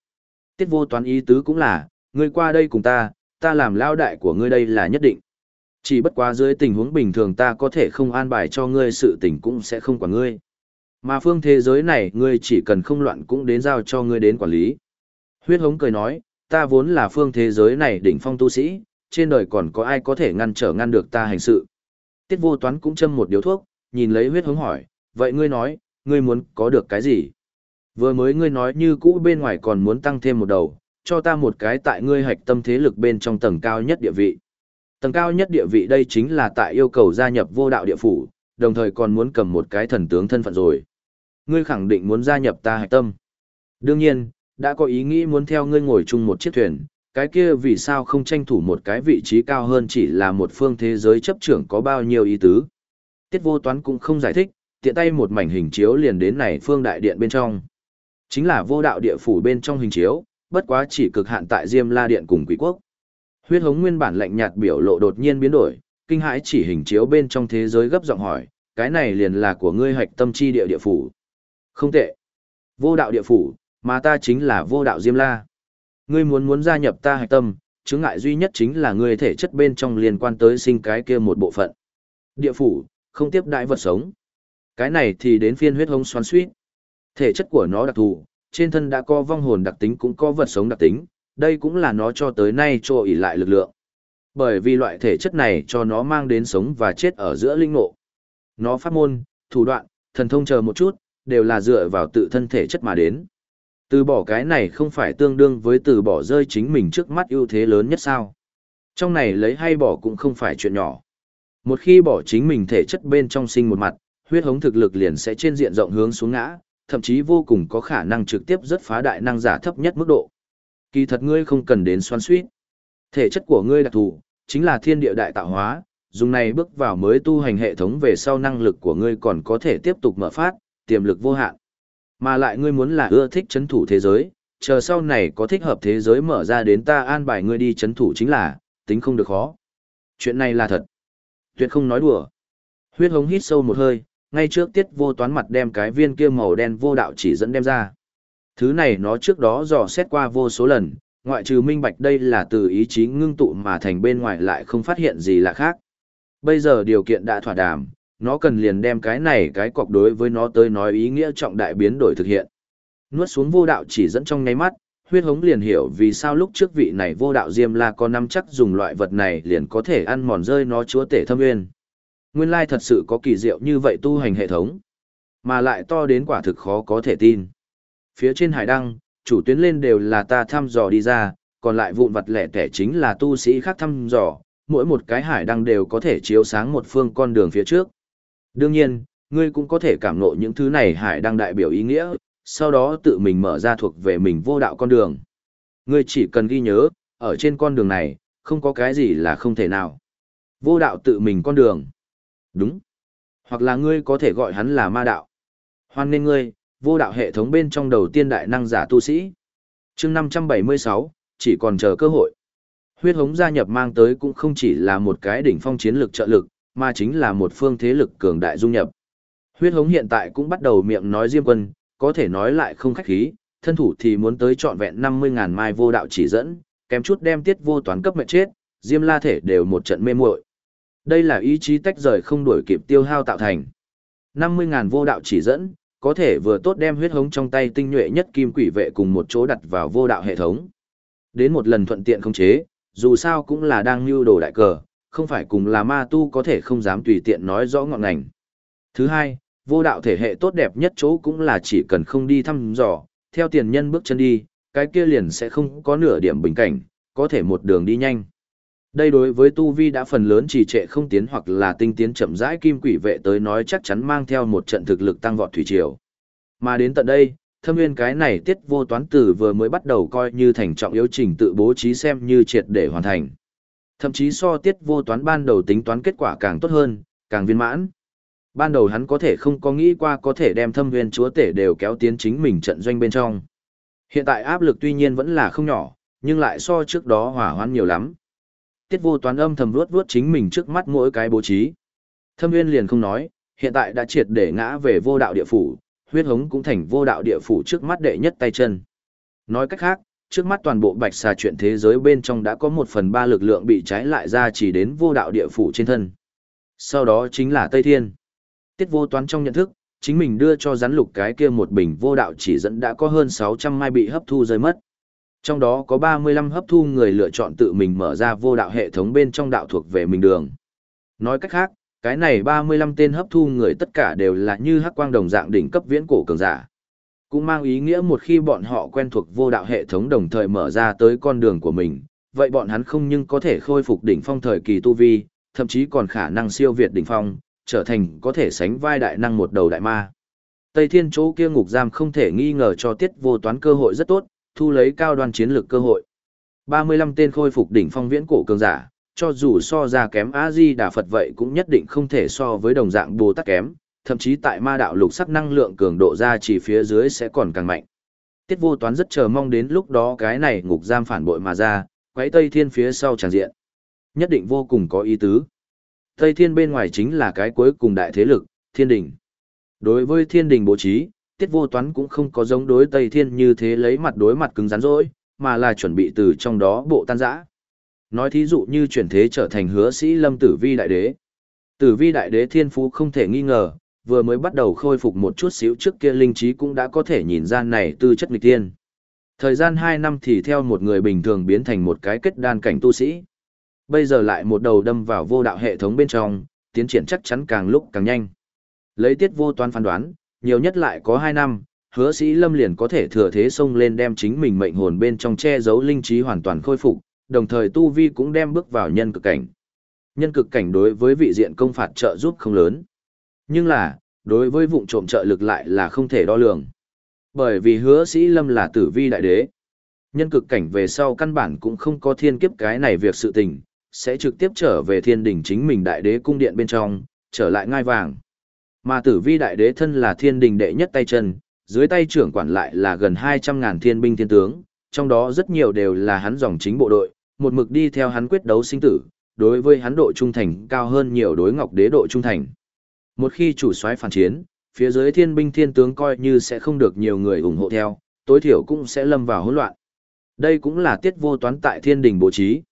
Tiết vô toán ý tứ cũng là, ngươi qua đây cùng ta, ta làm lao đại của ngươi đây là nhất định. Chỉ bất quá dưới tình huống bình thường ta có thể không an bài cho ngươi sự tình cũng sẽ không quản ngươi. Mà phương thế giới này ngươi chỉ cần không loạn cũng đến giao cho ngươi đến quản lý. Huyết hống cười nói, ta vốn là phương thế giới này đỉnh phong tu sĩ, trên đời còn có ai có thể ngăn trở ngăn được ta hành sự. Tiết vô toán cũng châm một điếu thuốc, nhìn lấy huyết hống hỏi, vậy ngươi nói, ngươi muốn có được cái gì? Vừa mới ngươi nói như cũ bên ngoài còn muốn tăng thêm một đầu, cho ta một cái tại ngươi hạch tâm thế lực bên trong tầng cao nhất địa vị. Tầng cao nhất địa vị đây chính là tại yêu cầu gia nhập vô đạo địa phủ, đồng thời còn muốn cầm một cái thần tướng thân phận rồi. Ngươi khẳng định muốn gia nhập ta hạch tâm. Đương nhiên, đã có ý nghĩ muốn theo ngươi ngồi chung một chiếc thuyền, cái kia vì sao không tranh thủ một cái vị trí cao hơn chỉ là một phương thế giới chấp trưởng có bao nhiêu ý tứ. Tiết vô toán cũng không giải thích, tiện tay một mảnh hình chiếu liền đến này phương đại điện bên trong. Chính là vô đạo địa phủ bên trong hình chiếu, bất quá chỉ cực hạn tại Diêm La Điện cùng Quỷ Quốc. Huyết hống nguyên bản lạnh nhạt biểu lộ đột nhiên biến đổi, kinh hãi chỉ hình chiếu bên trong thế giới gấp giọng hỏi, cái này liền là của ngươi hạch tâm chi địa địa phủ. Không tệ. Vô đạo địa phủ, mà ta chính là vô đạo Diêm La. Ngươi muốn muốn gia nhập ta hạch tâm, chứng ngại duy nhất chính là ngươi thể chất bên trong liên quan tới sinh cái kia một bộ phận. Địa phủ, không tiếp đại vật sống. Cái này thì đến phiên huyết hống xoắn suýt. Thể chất của nó đặc thù, trên thân đã có vong hồn đặc tính cũng có vật sống đặc tính, đây cũng là nó cho tới nay cho ỉ lại lực lượng. Bởi vì loại thể chất này cho nó mang đến sống và chết ở giữa linh ngộ. Nó pháp môn, thủ đoạn, thần thông chờ một chút, đều là dựa vào tự thân thể chất mà đến. Từ bỏ cái này không phải tương đương với từ bỏ rơi chính mình trước mắt ưu thế lớn nhất sao. Trong này lấy hay bỏ cũng không phải chuyện nhỏ. Một khi bỏ chính mình thể chất bên trong sinh một mặt, huyết hống thực lực liền sẽ trên diện rộng hướng xuống ngã, thậm chí vô cùng có khả năng trực tiếp rất phá đại năng giả thấp nhất mức độ. Kỳ thật ngươi không cần đến xoan suýt. Thể chất của ngươi đặc thù, chính là thiên địa đại tạo hóa, dùng này bước vào mới tu hành hệ thống về sau năng lực của ngươi còn có thể tiếp tục mở phát, tiềm lực vô hạn. Mà lại ngươi muốn là ưa thích chấn thủ thế giới, chờ sau này có thích hợp thế giới mở ra đến ta an bài ngươi đi chấn thủ chính là, tính không được khó. Chuyện này là thật. Tuyệt không nói đùa. Huyết hống hít sâu một hơi, ngay trước tiết vô toán mặt đem cái viên kia màu đen vô đạo chỉ dẫn đem ra. Thứ này nó trước đó dò xét qua vô số lần, ngoại trừ minh bạch đây là từ ý chí ngưng tụ mà thành bên ngoài lại không phát hiện gì là khác. Bây giờ điều kiện đã thỏa đàm, nó cần liền đem cái này cái cọc đối với nó tới nói ý nghĩa trọng đại biến đổi thực hiện. Nuốt xuống vô đạo chỉ dẫn trong nháy mắt, huyết hống liền hiểu vì sao lúc trước vị này vô đạo diêm la có năm chắc dùng loại vật này liền có thể ăn mòn rơi nó chúa tể thâm nguyên. Nguyên lai thật sự có kỳ diệu như vậy tu hành hệ thống, mà lại to đến quả thực khó có thể tin. Phía trên hải đăng, chủ tuyến lên đều là ta thăm dò đi ra, còn lại vụn vặt lẻ tẻ chính là tu sĩ khác thăm dò, mỗi một cái hải đăng đều có thể chiếu sáng một phương con đường phía trước. Đương nhiên, ngươi cũng có thể cảm ngộ những thứ này hải đăng đại biểu ý nghĩa, sau đó tự mình mở ra thuộc về mình vô đạo con đường. Ngươi chỉ cần ghi nhớ, ở trên con đường này, không có cái gì là không thể nào. Vô đạo tự mình con đường. Đúng. Hoặc là ngươi có thể gọi hắn là ma đạo. Hoan nên ngươi, vô đạo hệ thống bên trong đầu tiên đại năng giả tu sĩ. chương 576, chỉ còn chờ cơ hội. Huyết hống gia nhập mang tới cũng không chỉ là một cái đỉnh phong chiến lược trợ lực, mà chính là một phương thế lực cường đại dung nhập. Huyết hống hiện tại cũng bắt đầu miệng nói diêm quân, có thể nói lại không khách khí, thân thủ thì muốn tới trọn vẹn 50.000 mai vô đạo chỉ dẫn, kém chút đem tiết vô toán cấp mệnh chết, diêm la thể đều một trận mê muội. Đây là ý chí tách rời không đuổi kịp tiêu hao tạo thành. 50.000 vô đạo chỉ dẫn, có thể vừa tốt đem huyết hống trong tay tinh nhuệ nhất kim quỷ vệ cùng một chỗ đặt vào vô đạo hệ thống. Đến một lần thuận tiện không chế, dù sao cũng là đang lưu đồ đại cờ, không phải cùng là ma tu có thể không dám tùy tiện nói rõ ngọn ngành. Thứ hai, vô đạo thể hệ tốt đẹp nhất chỗ cũng là chỉ cần không đi thăm dò, theo tiền nhân bước chân đi, cái kia liền sẽ không có nửa điểm bình cảnh, có thể một đường đi nhanh. Đây đối với tu vi đã phần lớn trì trệ không tiến hoặc là tinh tiến chậm rãi kim quỷ vệ tới nói chắc chắn mang theo một trận thực lực tăng vọt thủy triều. Mà đến tận đây, thâm nguyên cái này tiết vô toán tử vừa mới bắt đầu coi như thành trọng yếu trình tự bố trí xem như triệt để hoàn thành. Thậm chí so tiết vô toán ban đầu tính toán kết quả càng tốt hơn, càng viên mãn. Ban đầu hắn có thể không có nghĩ qua có thể đem thâm nguyên chúa tể đều kéo tiến chính mình trận doanh bên trong. Hiện tại áp lực tuy nhiên vẫn là không nhỏ, nhưng lại so trước đó hỏa hoãn nhiều lắm. Tiết vô toán âm thầm vuốt vuốt chính mình trước mắt mỗi cái bố trí. Thâm nguyên liền không nói, hiện tại đã triệt để ngã về vô đạo địa phủ, huyết hống cũng thành vô đạo địa phủ trước mắt đệ nhất tay chân. Nói cách khác, trước mắt toàn bộ bạch xà chuyện thế giới bên trong đã có một phần ba lực lượng bị trái lại ra chỉ đến vô đạo địa phủ trên thân. Sau đó chính là Tây Thiên. Tiết vô toán trong nhận thức, chính mình đưa cho rắn lục cái kia một bình vô đạo chỉ dẫn đã có hơn 600 mai bị hấp thu rơi mất. Trong đó có 35 hấp thu người lựa chọn tự mình mở ra vô đạo hệ thống bên trong đạo thuộc về mình đường. Nói cách khác, cái này 35 tên hấp thu người tất cả đều là như hắc quang đồng dạng đỉnh cấp viễn cổ cường giả. Cũng mang ý nghĩa một khi bọn họ quen thuộc vô đạo hệ thống đồng thời mở ra tới con đường của mình, vậy bọn hắn không nhưng có thể khôi phục đỉnh phong thời kỳ tu vi, thậm chí còn khả năng siêu việt đỉnh phong, trở thành có thể sánh vai đại năng một đầu đại ma. Tây Thiên chỗ kia ngục giam không thể nghi ngờ cho tiết vô toán cơ hội rất tốt, thu lấy cao đoan chiến lược cơ hội. 35 tên khôi phục đỉnh phong viễn cổ cường giả, cho dù so ra kém A-di Đà Phật vậy cũng nhất định không thể so với đồng dạng Bồ Tát kém, thậm chí tại ma đạo lục sắc năng lượng cường độ ra chỉ phía dưới sẽ còn càng mạnh. Tiết vô toán rất chờ mong đến lúc đó cái này ngục giam phản bội mà ra, quấy Tây Thiên phía sau tràn diện. Nhất định vô cùng có ý tứ. Tây Thiên bên ngoài chính là cái cuối cùng đại thế lực, Thiên Đình. Đối với Thiên Đình bố trí, Tiết vô toán cũng không có giống đối Tây Thiên như thế lấy mặt đối mặt cứng rắn rỗi, mà là chuẩn bị từ trong đó bộ tan rã. Nói thí dụ như chuyển thế trở thành hứa sĩ lâm tử vi đại đế. Tử vi đại đế thiên phú không thể nghi ngờ, vừa mới bắt đầu khôi phục một chút xíu trước kia linh trí cũng đã có thể nhìn ra này tư chất nghịch tiên. Thời gian hai năm thì theo một người bình thường biến thành một cái kết đan cảnh tu sĩ. Bây giờ lại một đầu đâm vào vô đạo hệ thống bên trong, tiến triển chắc chắn càng lúc càng nhanh. Lấy tiết vô toán phán đoán, nhiều nhất lại có 2 năm, hứa sĩ lâm liền có thể thừa thế xông lên đem chính mình mệnh hồn bên trong che giấu linh trí hoàn toàn khôi phục, đồng thời tu vi cũng đem bước vào nhân cực cảnh. Nhân cực cảnh đối với vị diện công phạt trợ giúp không lớn. Nhưng là, đối với vụn trộm trợ lực lại là không thể đo lường. Bởi vì hứa sĩ lâm là tử vi đại đế. Nhân cực cảnh về sau căn bản cũng không có thiên kiếp cái này việc sự tình, sẽ trực tiếp trở về thiên đỉnh chính mình đại đế cung điện bên trong, trở lại ngai vàng. Mà tử vi đại đế thân là thiên đình đệ nhất tay chân, dưới tay trưởng quản lại là gần 200.000 thiên binh thiên tướng, trong đó rất nhiều đều là hắn dòng chính bộ đội, một mực đi theo hắn quyết đấu sinh tử, đối với hắn độ trung thành cao hơn nhiều đối ngọc đế độ trung thành. Một khi chủ soái phản chiến, phía dưới thiên binh thiên tướng coi như sẽ không được nhiều người ủng hộ theo, tối thiểu cũng sẽ lâm vào hỗn loạn. Đây cũng là tiết vô toán tại thiên đình bố trí.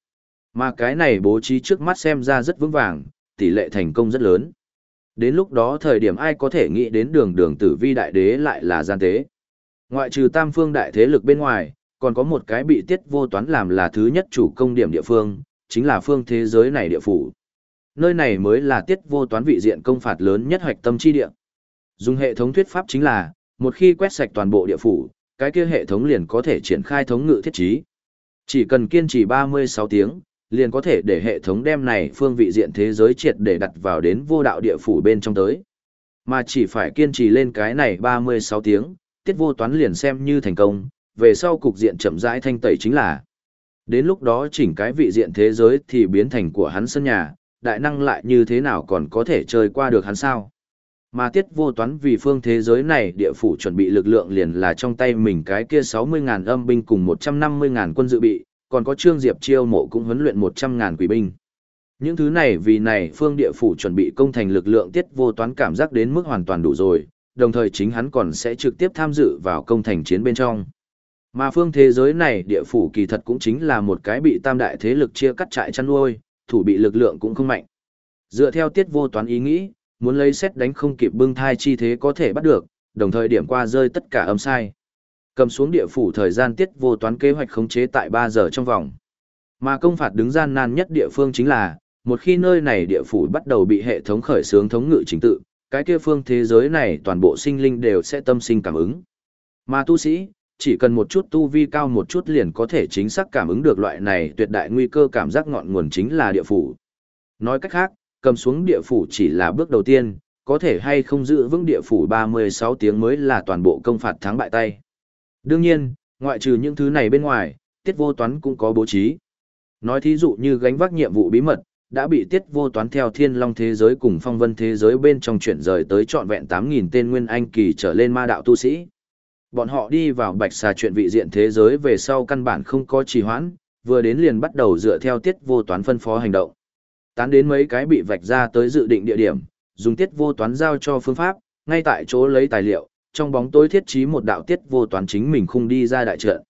Mà cái này bố trí trước mắt xem ra rất vững vàng, tỷ lệ thành công rất lớn. Đến lúc đó thời điểm ai có thể nghĩ đến đường đường tử vi đại đế lại là gian tế. Ngoại trừ tam phương đại thế lực bên ngoài, còn có một cái bị tiết vô toán làm là thứ nhất chủ công điểm địa phương, chính là phương thế giới này địa phủ. Nơi này mới là tiết vô toán vị diện công phạt lớn nhất hoạch tâm chi địa. Dùng hệ thống thuyết pháp chính là, một khi quét sạch toàn bộ địa phủ, cái kia hệ thống liền có thể triển khai thống ngự thiết trí. Chỉ cần kiên trì 36 tiếng, liền có thể để hệ thống đem này phương vị diện thế giới triệt để đặt vào đến vô đạo địa phủ bên trong tới. Mà chỉ phải kiên trì lên cái này 36 tiếng, tiết vô toán liền xem như thành công, về sau cục diện chậm rãi thanh tẩy chính là. Đến lúc đó chỉnh cái vị diện thế giới thì biến thành của hắn sân nhà, đại năng lại như thế nào còn có thể chơi qua được hắn sao. Mà tiết vô toán vì phương thế giới này địa phủ chuẩn bị lực lượng liền là trong tay mình cái kia 60.000 âm binh cùng 150.000 quân dự bị, còn có Trương Diệp chiêu mộ cũng huấn luyện 100.000 quỷ binh. Những thứ này vì này phương địa phủ chuẩn bị công thành lực lượng tiết vô toán cảm giác đến mức hoàn toàn đủ rồi, đồng thời chính hắn còn sẽ trực tiếp tham dự vào công thành chiến bên trong. Mà phương thế giới này địa phủ kỳ thật cũng chính là một cái bị tam đại thế lực chia cắt trại chăn nuôi, thủ bị lực lượng cũng không mạnh. Dựa theo tiết vô toán ý nghĩ, muốn lấy xét đánh không kịp bưng thai chi thế có thể bắt được, đồng thời điểm qua rơi tất cả âm sai. Cầm xuống địa phủ thời gian tiết vô toán kế hoạch khống chế tại 3 giờ trong vòng. Mà công phạt đứng gian nan nhất địa phương chính là, một khi nơi này địa phủ bắt đầu bị hệ thống khởi xướng thống ngự chính tự, cái kia phương thế giới này toàn bộ sinh linh đều sẽ tâm sinh cảm ứng. Mà tu sĩ, chỉ cần một chút tu vi cao một chút liền có thể chính xác cảm ứng được loại này tuyệt đại nguy cơ cảm giác ngọn nguồn chính là địa phủ. Nói cách khác, cầm xuống địa phủ chỉ là bước đầu tiên, có thể hay không giữ vững địa phủ 36 tiếng mới là toàn bộ công phạt thắng bại tay. Đương nhiên, ngoại trừ những thứ này bên ngoài, tiết vô toán cũng có bố trí. Nói thí dụ như gánh vác nhiệm vụ bí mật, đã bị tiết vô toán theo thiên long thế giới cùng phong vân thế giới bên trong chuyển rời tới trọn vẹn 8.000 tên nguyên anh kỳ trở lên ma đạo tu sĩ. Bọn họ đi vào bạch xà chuyện vị diện thế giới về sau căn bản không có trì hoãn, vừa đến liền bắt đầu dựa theo tiết vô toán phân phó hành động. Tán đến mấy cái bị vạch ra tới dự định địa điểm, dùng tiết vô toán giao cho phương pháp, ngay tại chỗ lấy tài liệu, trong bóng tối thiết trí một đạo tiết vô toán chính mình không đi ra đại trận.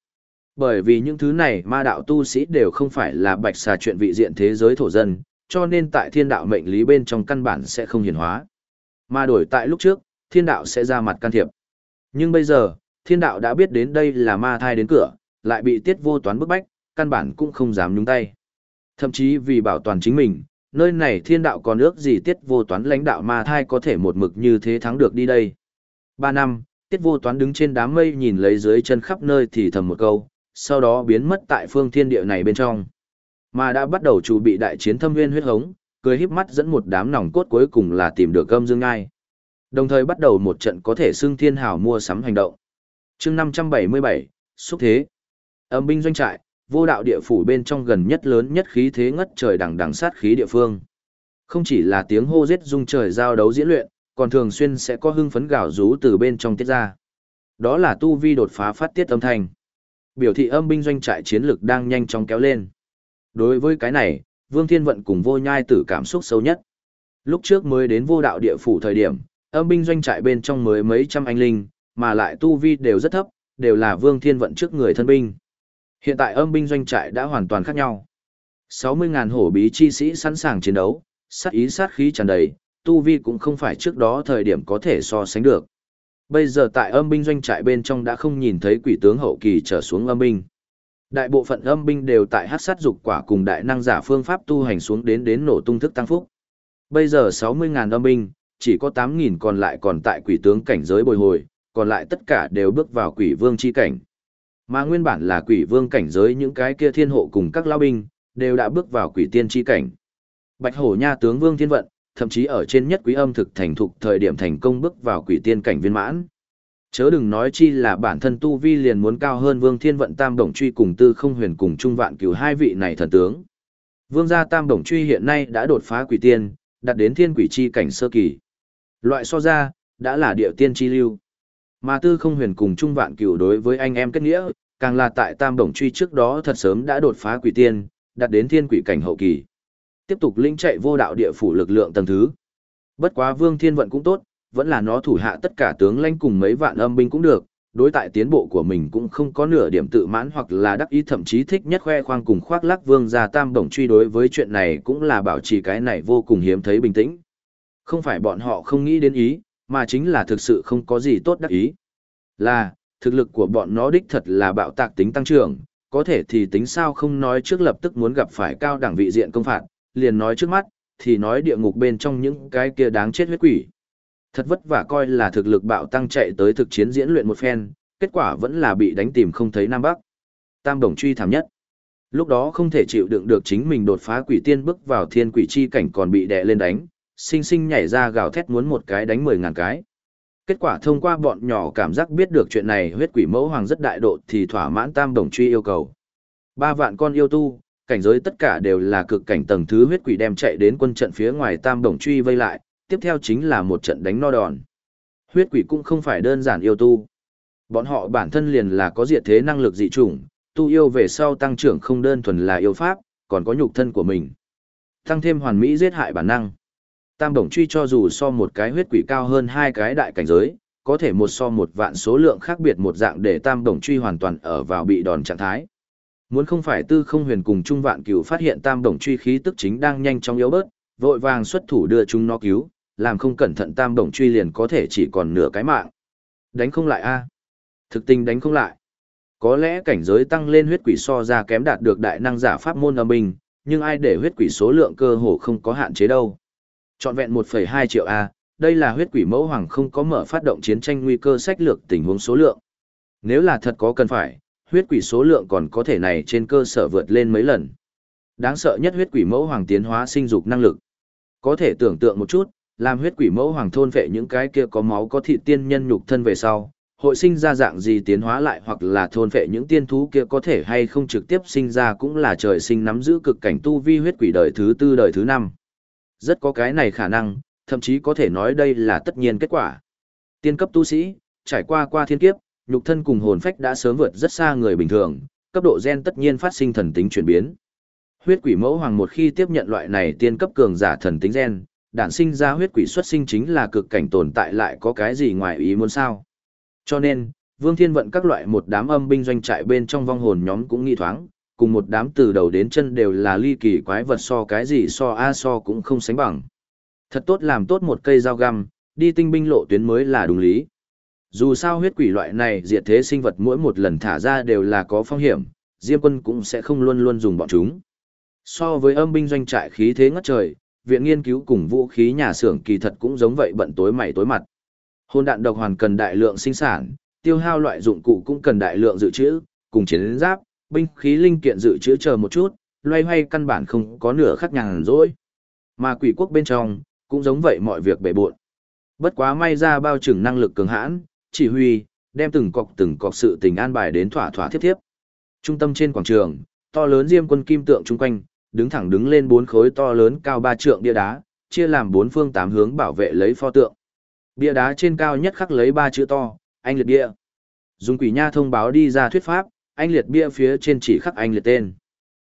Bởi vì những thứ này ma đạo tu sĩ đều không phải là bạch xà chuyện vị diện thế giới thổ dân, cho nên tại thiên đạo mệnh lý bên trong căn bản sẽ không hiển hóa. Mà đổi tại lúc trước, thiên đạo sẽ ra mặt can thiệp. Nhưng bây giờ, thiên đạo đã biết đến đây là ma thai đến cửa, lại bị tiết vô toán bức bách, căn bản cũng không dám nhúng tay. Thậm chí vì bảo toàn chính mình, nơi này thiên đạo còn ước gì tiết vô toán lãnh đạo ma thai có thể một mực như thế thắng được đi đây. Ba năm, tiết vô toán đứng trên đám mây nhìn lấy dưới chân khắp nơi thì thầm một câu, sau đó biến mất tại phương thiên địa này bên trong. Mà đã bắt đầu chuẩn bị đại chiến thâm nguyên huyết hống, cười híp mắt dẫn một đám nòng cốt cuối cùng là tìm được gâm dương ngai. Đồng thời bắt đầu một trận có thể xưng thiên hào mua sắm hành động. chương 577, xúc thế. Âm binh doanh trại, vô đạo địa phủ bên trong gần nhất lớn nhất khí thế ngất trời đằng đằng sát khí địa phương. Không chỉ là tiếng hô giết dung trời giao đấu diễn luyện, còn thường xuyên sẽ có hưng phấn gào rú từ bên trong tiết ra. Đó là tu vi đột phá phát tiết âm thanh. Biểu thị âm binh doanh trại chiến lực đang nhanh chóng kéo lên. Đối với cái này, Vương Thiên Vận cùng vô nhai tử cảm xúc sâu nhất. Lúc trước mới đến vô đạo địa phủ thời điểm, âm binh doanh trại bên trong mới mấy trăm anh linh, mà lại tu vi đều rất thấp, đều là Vương Thiên Vận trước người thân binh. Hiện tại âm binh doanh trại đã hoàn toàn khác nhau. 60.000 hổ bí chi sĩ sẵn sàng chiến đấu, sát ý sát khí tràn đầy, tu vi cũng không phải trước đó thời điểm có thể so sánh được. Bây giờ tại âm binh doanh trại bên trong đã không nhìn thấy quỷ tướng hậu kỳ trở xuống âm binh. Đại bộ phận âm binh đều tại hát sát dục quả cùng đại năng giả phương pháp tu hành xuống đến đến nổ tung thức tăng phúc. Bây giờ 60.000 âm binh, chỉ có 8.000 còn lại còn tại quỷ tướng cảnh giới bồi hồi, còn lại tất cả đều bước vào quỷ vương chi cảnh. Mà nguyên bản là quỷ vương cảnh giới những cái kia thiên hộ cùng các lao binh, đều đã bước vào quỷ tiên chi cảnh. Bạch hổ nha tướng vương thiên vận, thậm chí ở trên nhất quý âm thực thành thục thời điểm thành công bước vào quỷ tiên cảnh viên mãn. Chớ đừng nói chi là bản thân tu vi liền muốn cao hơn Vương Thiên Vận Tam Đồng Truy cùng Tư Không Huyền cùng Trung Vạn Cửu hai vị này thần tướng. Vương gia Tam Đồng Truy hiện nay đã đột phá quỷ tiên, đạt đến thiên quỷ chi cảnh sơ kỳ. Loại so ra, đã là địa tiên chi lưu. Mà Tư Không Huyền cùng Trung Vạn Cửu đối với anh em kết nghĩa, càng là tại Tam Đồng Truy trước đó thật sớm đã đột phá quỷ tiên, đạt đến thiên quỷ cảnh hậu kỳ. Tiếp tục linh chạy vô đạo địa phủ lực lượng tầng thứ. Bất quá Vương Thiên Vận cũng tốt, vẫn là nó thủ hạ tất cả tướng lãnh cùng mấy vạn âm binh cũng được, đối tại tiến bộ của mình cũng không có nửa điểm tự mãn hoặc là đắc ý thậm chí thích nhất khoe khoang cùng khoác lác vương gia tam đồng truy đối với chuyện này cũng là bảo trì cái này vô cùng hiếm thấy bình tĩnh. Không phải bọn họ không nghĩ đến ý, mà chính là thực sự không có gì tốt đắc ý. Là, thực lực của bọn nó đích thật là bạo tạc tính tăng trưởng, có thể thì tính sao không nói trước lập tức muốn gặp phải cao đẳng vị diện công phạt, liền nói trước mắt, thì nói địa ngục bên trong những cái kia đáng chết huyết quỷ. Thật vất vả coi là thực lực bạo tăng chạy tới thực chiến diễn luyện một phen, kết quả vẫn là bị đánh tìm không thấy Nam Bắc. Tam đồng truy thảm nhất. Lúc đó không thể chịu đựng được chính mình đột phá quỷ tiên bước vào thiên quỷ chi cảnh còn bị đè lên đánh, sinh sinh nhảy ra gào thét muốn một cái đánh mười ngàn cái. Kết quả thông qua bọn nhỏ cảm giác biết được chuyện này huyết quỷ mẫu hoàng rất đại độ thì thỏa mãn tam đồng truy yêu cầu. Ba vạn con yêu tu, cảnh giới tất cả đều là cực cảnh tầng thứ huyết quỷ đem chạy đến quân trận phía ngoài tam đồng truy vây lại, tiếp theo chính là một trận đánh no đòn. Huyết quỷ cũng không phải đơn giản yêu tu. Bọn họ bản thân liền là có diệt thế năng lực dị chủng, tu yêu về sau tăng trưởng không đơn thuần là yêu pháp, còn có nhục thân của mình. Tăng thêm hoàn mỹ giết hại bản năng. Tam đồng truy cho dù so một cái huyết quỷ cao hơn hai cái đại cảnh giới, có thể một so một vạn số lượng khác biệt một dạng để tam đồng truy hoàn toàn ở vào bị đòn trạng thái. Muốn không phải tư không huyền cùng trung vạn cửu phát hiện tam đồng truy khí tức chính đang nhanh chóng yếu bớt, vội vàng xuất thủ đưa chúng nó cứu, làm không cẩn thận tam đồng truy liền có thể chỉ còn nửa cái mạng. Đánh không lại a Thực tình đánh không lại. Có lẽ cảnh giới tăng lên huyết quỷ so ra kém đạt được đại năng giả pháp môn âm binh, nhưng ai để huyết quỷ số lượng cơ hồ không có hạn chế đâu. Chọn vẹn 1,2 triệu A, đây là huyết quỷ mẫu hoàng không có mở phát động chiến tranh nguy cơ sách lược tình huống số lượng. Nếu là thật có cần phải, huyết quỷ số lượng còn có thể này trên cơ sở vượt lên mấy lần. Đáng sợ nhất huyết quỷ mẫu hoàng tiến hóa sinh dục năng lực. Có thể tưởng tượng một chút, làm huyết quỷ mẫu hoàng thôn vệ những cái kia có máu có thịt tiên nhân nhục thân về sau, hội sinh ra dạng gì tiến hóa lại hoặc là thôn vệ những tiên thú kia có thể hay không trực tiếp sinh ra cũng là trời sinh nắm giữ cực cảnh tu vi huyết quỷ đời thứ tư đời thứ năm. Rất có cái này khả năng, thậm chí có thể nói đây là tất nhiên kết quả. Tiên cấp tu sĩ, trải qua qua thiên kiếp, nhục thân cùng hồn phách đã sớm vượt rất xa người bình thường, cấp độ gen tất nhiên phát sinh thần tính chuyển biến. Huyết quỷ mẫu hoàng một khi tiếp nhận loại này tiên cấp cường giả thần tính gen, đản sinh ra huyết quỷ xuất sinh chính là cực cảnh tồn tại lại có cái gì ngoài ý muốn sao. Cho nên, Vương Thiên vận các loại một đám âm binh doanh trại bên trong vong hồn nhóm cũng nghi thoáng, cùng một đám từ đầu đến chân đều là ly kỳ quái vật so cái gì so a so cũng không sánh bằng. Thật tốt làm tốt một cây dao găm, đi tinh binh lộ tuyến mới là đúng lý. Dù sao huyết quỷ loại này diệt thế sinh vật mỗi một lần thả ra đều là có phong hiểm, Diêm quân cũng sẽ không luôn luôn dùng bọn chúng. So với âm binh doanh trại khí thế ngất trời, viện nghiên cứu cùng vũ khí nhà xưởng kỳ thật cũng giống vậy bận tối mày tối mặt. Hôn đạn độc hoàn cần đại lượng sinh sản, tiêu hao loại dụng cụ cũng cần đại lượng dự trữ, cùng chiến giáp, binh khí linh kiện dự trữ chờ một chút, loay hoay căn bản không có nửa khắc nhàn rỗi. Mà quỷ quốc bên trong, cũng giống vậy mọi việc bể bộn. Bất quá may ra bao trừng năng lực cường hãn, chỉ huy, đem từng cọc từng cọc sự tình an bài đến thỏa thỏa thiết thiếp. Trung tâm trên quảng trường, to lớn diêm quân kim tượng chung quanh, đứng thẳng đứng lên bốn khối to lớn cao ba trượng bia đá, chia làm bốn phương tám hướng bảo vệ lấy pho tượng. Bia đá trên cao nhất khắc lấy ba chữ to, anh liệt bia. Dùng quỷ nha thông báo đi ra thuyết pháp, anh liệt bia phía trên chỉ khắc anh liệt tên.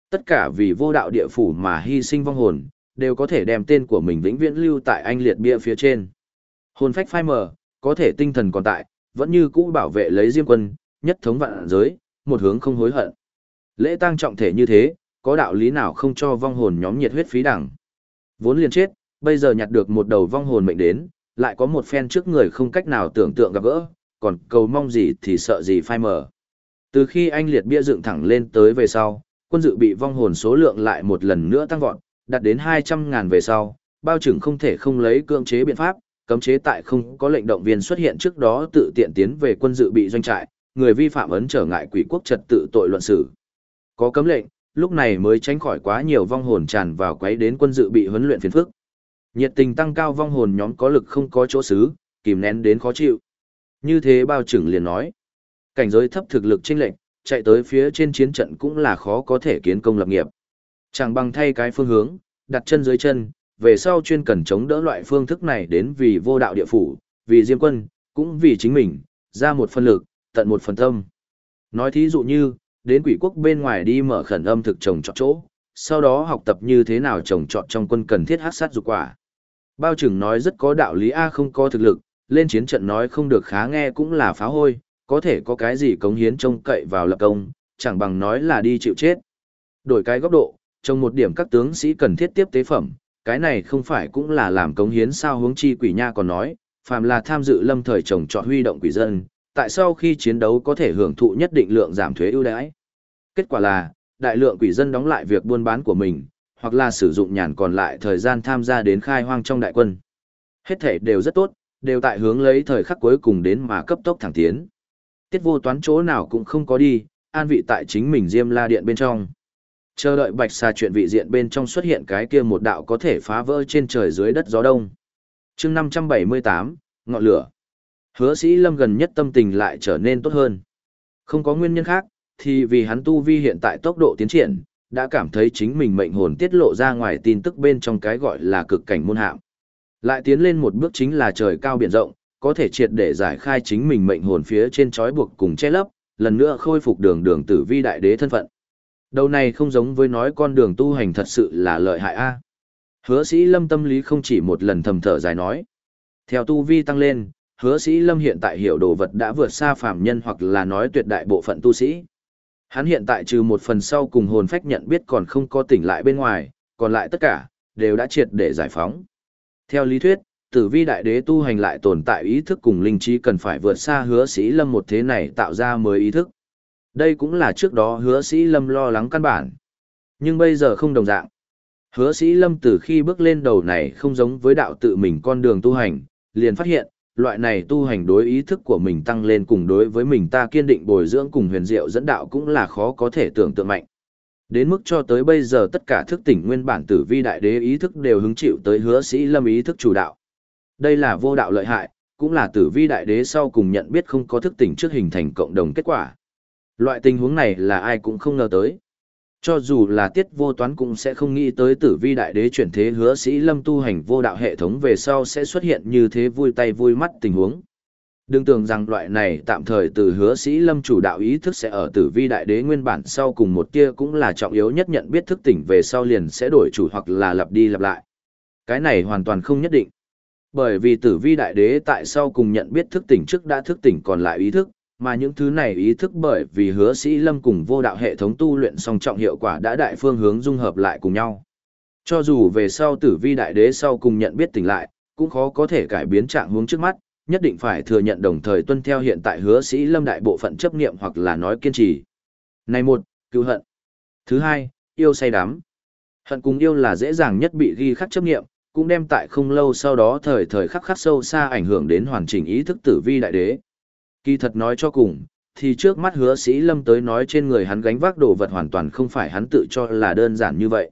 Tất cả vì vô đạo địa phủ mà hy sinh vong hồn, đều có thể đem tên của mình vĩnh viễn lưu tại anh liệt bia phía trên. Hồn phách phai mờ, có thể tinh thần còn tại, vẫn như cũ bảo vệ lấy diêm quân, nhất thống vạn giới, một hướng không hối hận. Lễ tang trọng thể như thế, có đạo lý nào không cho vong hồn nhóm nhiệt huyết phí đẳng. Vốn liền chết, bây giờ nhặt được một đầu vong hồn mệnh đến, lại có một phen trước người không cách nào tưởng tượng gặp gỡ, còn cầu mong gì thì sợ gì phai mờ. Từ khi anh liệt bia dựng thẳng lên tới về sau, quân dự bị vong hồn số lượng lại một lần nữa tăng vọt, đạt đến 200.000 về sau, bao trưởng không thể không lấy cưỡng chế biện pháp, cấm chế tại không có lệnh động viên xuất hiện trước đó tự tiện tiến về quân dự bị doanh trại, người vi phạm ấn trở ngại quỷ quốc trật tự tội luận xử. Có cấm lệnh, lúc này mới tránh khỏi quá nhiều vong hồn tràn vào quấy đến quân dự bị huấn luyện phiền phức. Nhiệt tình tăng cao vong hồn nhóm có lực không có chỗ xứ, kìm nén đến khó chịu. Như thế bao trưởng liền nói. Cảnh giới thấp thực lực chênh lệnh, chạy tới phía trên chiến trận cũng là khó có thể kiến công lập nghiệp. Chẳng bằng thay cái phương hướng, đặt chân dưới chân, về sau chuyên cần chống đỡ loại phương thức này đến vì vô đạo địa phủ, vì diêm quân, cũng vì chính mình, ra một phần lực, tận một phần tâm. Nói thí dụ như, đến quỷ quốc bên ngoài đi mở khẩn âm thực trồng trọt chỗ, sau đó học tập như thế nào trồng trọt trong quân cần thiết hát sát dục quả. Bao trưởng nói rất có đạo lý A không có thực lực, lên chiến trận nói không được khá nghe cũng là phá hôi, có thể có cái gì cống hiến trông cậy vào lập công, chẳng bằng nói là đi chịu chết. Đổi cái góc độ, trong một điểm các tướng sĩ cần thiết tiếp tế phẩm, cái này không phải cũng là làm cống hiến sao hướng chi quỷ nha còn nói, phàm là tham dự lâm thời trồng trọt huy động quỷ dân, tại sao khi chiến đấu có thể hưởng thụ nhất định lượng giảm thuế ưu đãi. Kết quả là, đại lượng quỷ dân đóng lại việc buôn bán của mình, hoặc là sử dụng nhàn còn lại thời gian tham gia đến khai hoang trong đại quân. Hết thể đều rất tốt, đều tại hướng lấy thời khắc cuối cùng đến mà cấp tốc thẳng tiến. Tiết vô toán chỗ nào cũng không có đi, an vị tại chính mình Diêm La Điện bên trong. Chờ đợi bạch xà chuyện vị diện bên trong xuất hiện cái kia một đạo có thể phá vỡ trên trời dưới đất gió đông. chương 578, ngọn lửa. Hứa sĩ lâm gần nhất tâm tình lại trở nên tốt hơn. Không có nguyên nhân khác, thì vì hắn tu vi hiện tại tốc độ tiến triển, đã cảm thấy chính mình mệnh hồn tiết lộ ra ngoài tin tức bên trong cái gọi là cực cảnh môn hạm. Lại tiến lên một bước chính là trời cao biển rộng, có thể triệt để giải khai chính mình mệnh hồn phía trên trói buộc cùng che lấp, lần nữa khôi phục đường đường tử vi đại đế thân phận. Đầu này không giống với nói con đường tu hành thật sự là lợi hại a. Hứa sĩ lâm tâm lý không chỉ một lần thầm thở dài nói. Theo tu vi tăng lên, hứa sĩ lâm hiện tại hiểu đồ vật đã vượt xa phàm nhân hoặc là nói tuyệt đại bộ phận tu sĩ. Hắn hiện tại trừ một phần sau cùng hồn phách nhận biết còn không có tỉnh lại bên ngoài, còn lại tất cả, đều đã triệt để giải phóng. Theo lý thuyết, tử vi đại đế tu hành lại tồn tại ý thức cùng linh trí cần phải vượt xa hứa sĩ lâm một thế này tạo ra mới ý thức. Đây cũng là trước đó hứa sĩ lâm lo lắng căn bản. Nhưng bây giờ không đồng dạng. Hứa sĩ lâm từ khi bước lên đầu này không giống với đạo tự mình con đường tu hành, liền phát hiện, loại này tu hành đối ý thức của mình tăng lên cùng đối với mình ta kiên định bồi dưỡng cùng huyền diệu dẫn đạo cũng là khó có thể tưởng tượng mạnh. Đến mức cho tới bây giờ tất cả thức tỉnh nguyên bản tử vi đại đế ý thức đều hứng chịu tới hứa sĩ lâm ý thức chủ đạo. Đây là vô đạo lợi hại, cũng là tử vi đại đế sau cùng nhận biết không có thức tỉnh trước hình thành cộng đồng kết quả. Loại tình huống này là ai cũng không ngờ tới. Cho dù là tiết vô toán cũng sẽ không nghĩ tới tử vi đại đế chuyển thế hứa sĩ lâm tu hành vô đạo hệ thống về sau sẽ xuất hiện như thế vui tay vui mắt tình huống. Đừng tưởng rằng loại này tạm thời từ hứa sĩ lâm chủ đạo ý thức sẽ ở tử vi đại đế nguyên bản sau cùng một kia cũng là trọng yếu nhất nhận biết thức tỉnh về sau liền sẽ đổi chủ hoặc là lặp đi lặp lại. Cái này hoàn toàn không nhất định. Bởi vì tử vi đại đế tại sau cùng nhận biết thức tỉnh trước đã thức tỉnh còn lại ý thức, mà những thứ này ý thức bởi vì hứa sĩ lâm cùng vô đạo hệ thống tu luyện song trọng hiệu quả đã đại phương hướng dung hợp lại cùng nhau. Cho dù về sau tử vi đại đế sau cùng nhận biết tỉnh lại, cũng khó có thể cải biến trạng hướng trước mắt, nhất định phải thừa nhận đồng thời tuân theo hiện tại hứa sĩ lâm đại bộ phận chấp niệm hoặc là nói kiên trì. Này một, cứu hận. Thứ hai, yêu say đắm. Hận cùng yêu là dễ dàng nhất bị ghi khắc chấp niệm, cũng đem tại không lâu sau đó thời thời khắc khắc sâu xa ảnh hưởng đến hoàn chỉnh ý thức tử vi đại đế. Kỳ thật nói cho cùng, thì trước mắt hứa sĩ lâm tới nói trên người hắn gánh vác đồ vật hoàn toàn không phải hắn tự cho là đơn giản như vậy.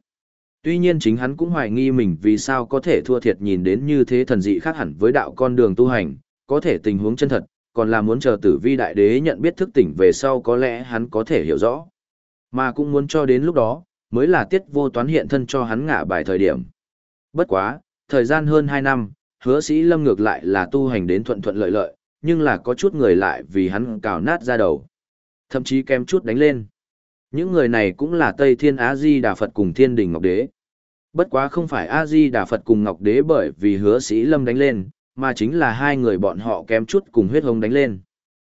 Tuy nhiên chính hắn cũng hoài nghi mình vì sao có thể thua thiệt nhìn đến như thế thần dị khác hẳn với đạo con đường tu hành, có thể tình huống chân thật, còn là muốn chờ tử vi đại đế nhận biết thức tỉnh về sau có lẽ hắn có thể hiểu rõ. Mà cũng muốn cho đến lúc đó, mới là tiết vô toán hiện thân cho hắn ngả bài thời điểm. Bất quá, thời gian hơn 2 năm, hứa sĩ lâm ngược lại là tu hành đến thuận thuận lợi lợi, nhưng là có chút người lại vì hắn cào nát ra đầu. Thậm chí kém chút đánh lên. Những người này cũng là Tây Thiên Á Di Đà Phật cùng Thiên Đình Ngọc Đế. Bất quá không phải A Di Đà Phật cùng Ngọc Đế bởi vì hứa sĩ lâm đánh lên, mà chính là hai người bọn họ kém chút cùng huyết hồng đánh lên.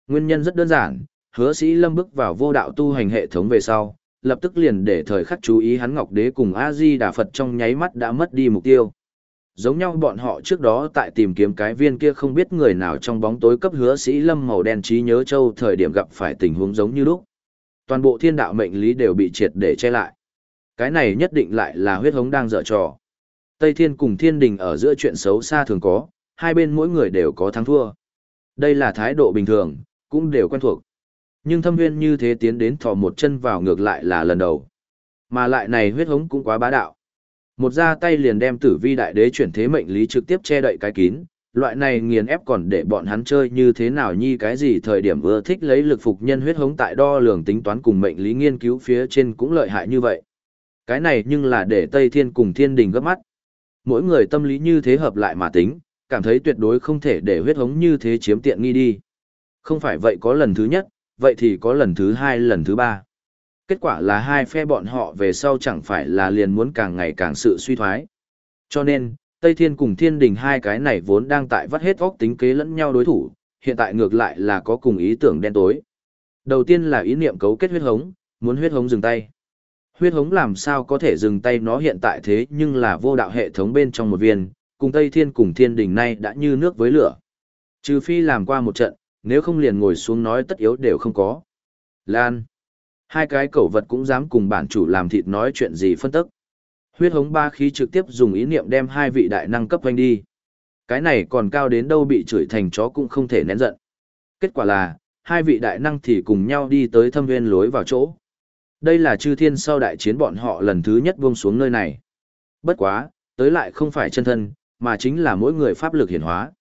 Nguyên nhân rất đơn giản, hứa sĩ lâm bước vào vô đạo tu hành hệ thống về sau, lập tức liền để thời khắc chú ý hắn Ngọc Đế cùng A Di Đà Phật trong nháy mắt đã mất đi mục tiêu. Giống nhau bọn họ trước đó tại tìm kiếm cái viên kia không biết người nào trong bóng tối cấp hứa sĩ lâm màu đen trí nhớ châu thời điểm gặp phải tình huống giống như lúc. Toàn bộ thiên đạo mệnh lý đều bị triệt để che lại. Cái này nhất định lại là huyết hống đang dở trò. Tây thiên cùng thiên đình ở giữa chuyện xấu xa thường có, hai bên mỗi người đều có thắng thua. Đây là thái độ bình thường, cũng đều quen thuộc. Nhưng thâm viên như thế tiến đến thò một chân vào ngược lại là lần đầu. Mà lại này huyết hống cũng quá bá đạo. Một ra tay liền đem tử vi đại đế chuyển thế mệnh lý trực tiếp che đậy cái kín, loại này nghiền ép còn để bọn hắn chơi như thế nào nhi cái gì thời điểm vừa thích lấy lực phục nhân huyết hống tại đo lường tính toán cùng mệnh lý nghiên cứu phía trên cũng lợi hại như vậy. Cái này nhưng là để Tây Thiên cùng Thiên Đình gấp mắt. Mỗi người tâm lý như thế hợp lại mà tính, cảm thấy tuyệt đối không thể để huyết hống như thế chiếm tiện nghi đi. Không phải vậy có lần thứ nhất, vậy thì có lần thứ hai lần thứ ba. Kết quả là hai phe bọn họ về sau chẳng phải là liền muốn càng ngày càng sự suy thoái. Cho nên, Tây Thiên cùng Thiên Đình hai cái này vốn đang tại vắt hết óc tính kế lẫn nhau đối thủ, hiện tại ngược lại là có cùng ý tưởng đen tối. Đầu tiên là ý niệm cấu kết huyết hống, muốn huyết hống dừng tay. Huyết hống làm sao có thể dừng tay nó hiện tại thế nhưng là vô đạo hệ thống bên trong một viên, cùng Tây Thiên cùng Thiên Đình nay đã như nước với lửa. Trừ phi làm qua một trận, nếu không liền ngồi xuống nói tất yếu đều không có. Lan. Hai cái cẩu vật cũng dám cùng bản chủ làm thịt nói chuyện gì phân tức. Huyết hống ba khí trực tiếp dùng ý niệm đem hai vị đại năng cấp quanh đi. Cái này còn cao đến đâu bị chửi thành chó cũng không thể nén giận. Kết quả là, hai vị đại năng thì cùng nhau đi tới thâm viên lối vào chỗ. Đây là chư thiên sau đại chiến bọn họ lần thứ nhất buông xuống nơi này. Bất quá, tới lại không phải chân thân, mà chính là mỗi người pháp lực hiển hóa.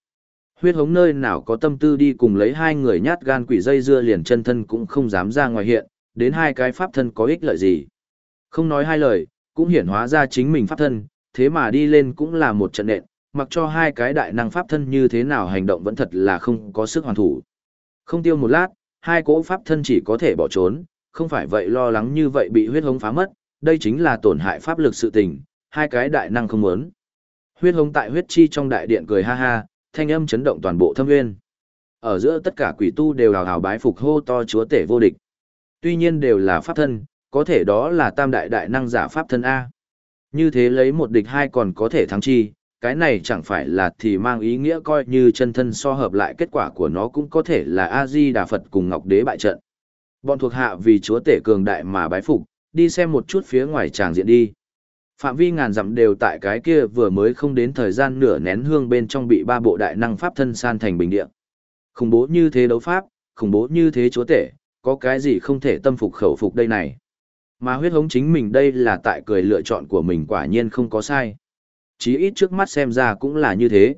Huyết hống nơi nào có tâm tư đi cùng lấy hai người nhát gan quỷ dây dưa liền chân thân cũng không dám ra ngoài hiện, đến hai cái pháp thân có ích lợi gì. Không nói hai lời, cũng hiển hóa ra chính mình pháp thân, thế mà đi lên cũng là một trận nện, mặc cho hai cái đại năng pháp thân như thế nào hành động vẫn thật là không có sức hoàn thủ. Không tiêu một lát, hai cỗ pháp thân chỉ có thể bỏ trốn, không phải vậy lo lắng như vậy bị huyết hống phá mất, đây chính là tổn hại pháp lực sự tình, hai cái đại năng không muốn. Huyết hống tại huyết chi trong đại điện cười ha ha, thanh âm chấn động toàn bộ thâm nguyên. Ở giữa tất cả quỷ tu đều hào hào bái phục hô to chúa tể vô địch. Tuy nhiên đều là pháp thân, có thể đó là tam đại đại năng giả pháp thân A. Như thế lấy một địch hai còn có thể thắng chi, cái này chẳng phải là thì mang ý nghĩa coi như chân thân so hợp lại kết quả của nó cũng có thể là A-di Đà Phật cùng Ngọc Đế bại trận. Bọn thuộc hạ vì chúa tể cường đại mà bái phục, đi xem một chút phía ngoài tràng diện đi. Phạm vi ngàn dặm đều tại cái kia vừa mới không đến thời gian nửa nén hương bên trong bị ba bộ đại năng pháp thân san thành bình địa. Khủng bố như thế đấu pháp, khủng bố như thế chúa tể, có cái gì không thể tâm phục khẩu phục đây này. Mà huyết hống chính mình đây là tại cười lựa chọn của mình quả nhiên không có sai. Chí ít trước mắt xem ra cũng là như thế.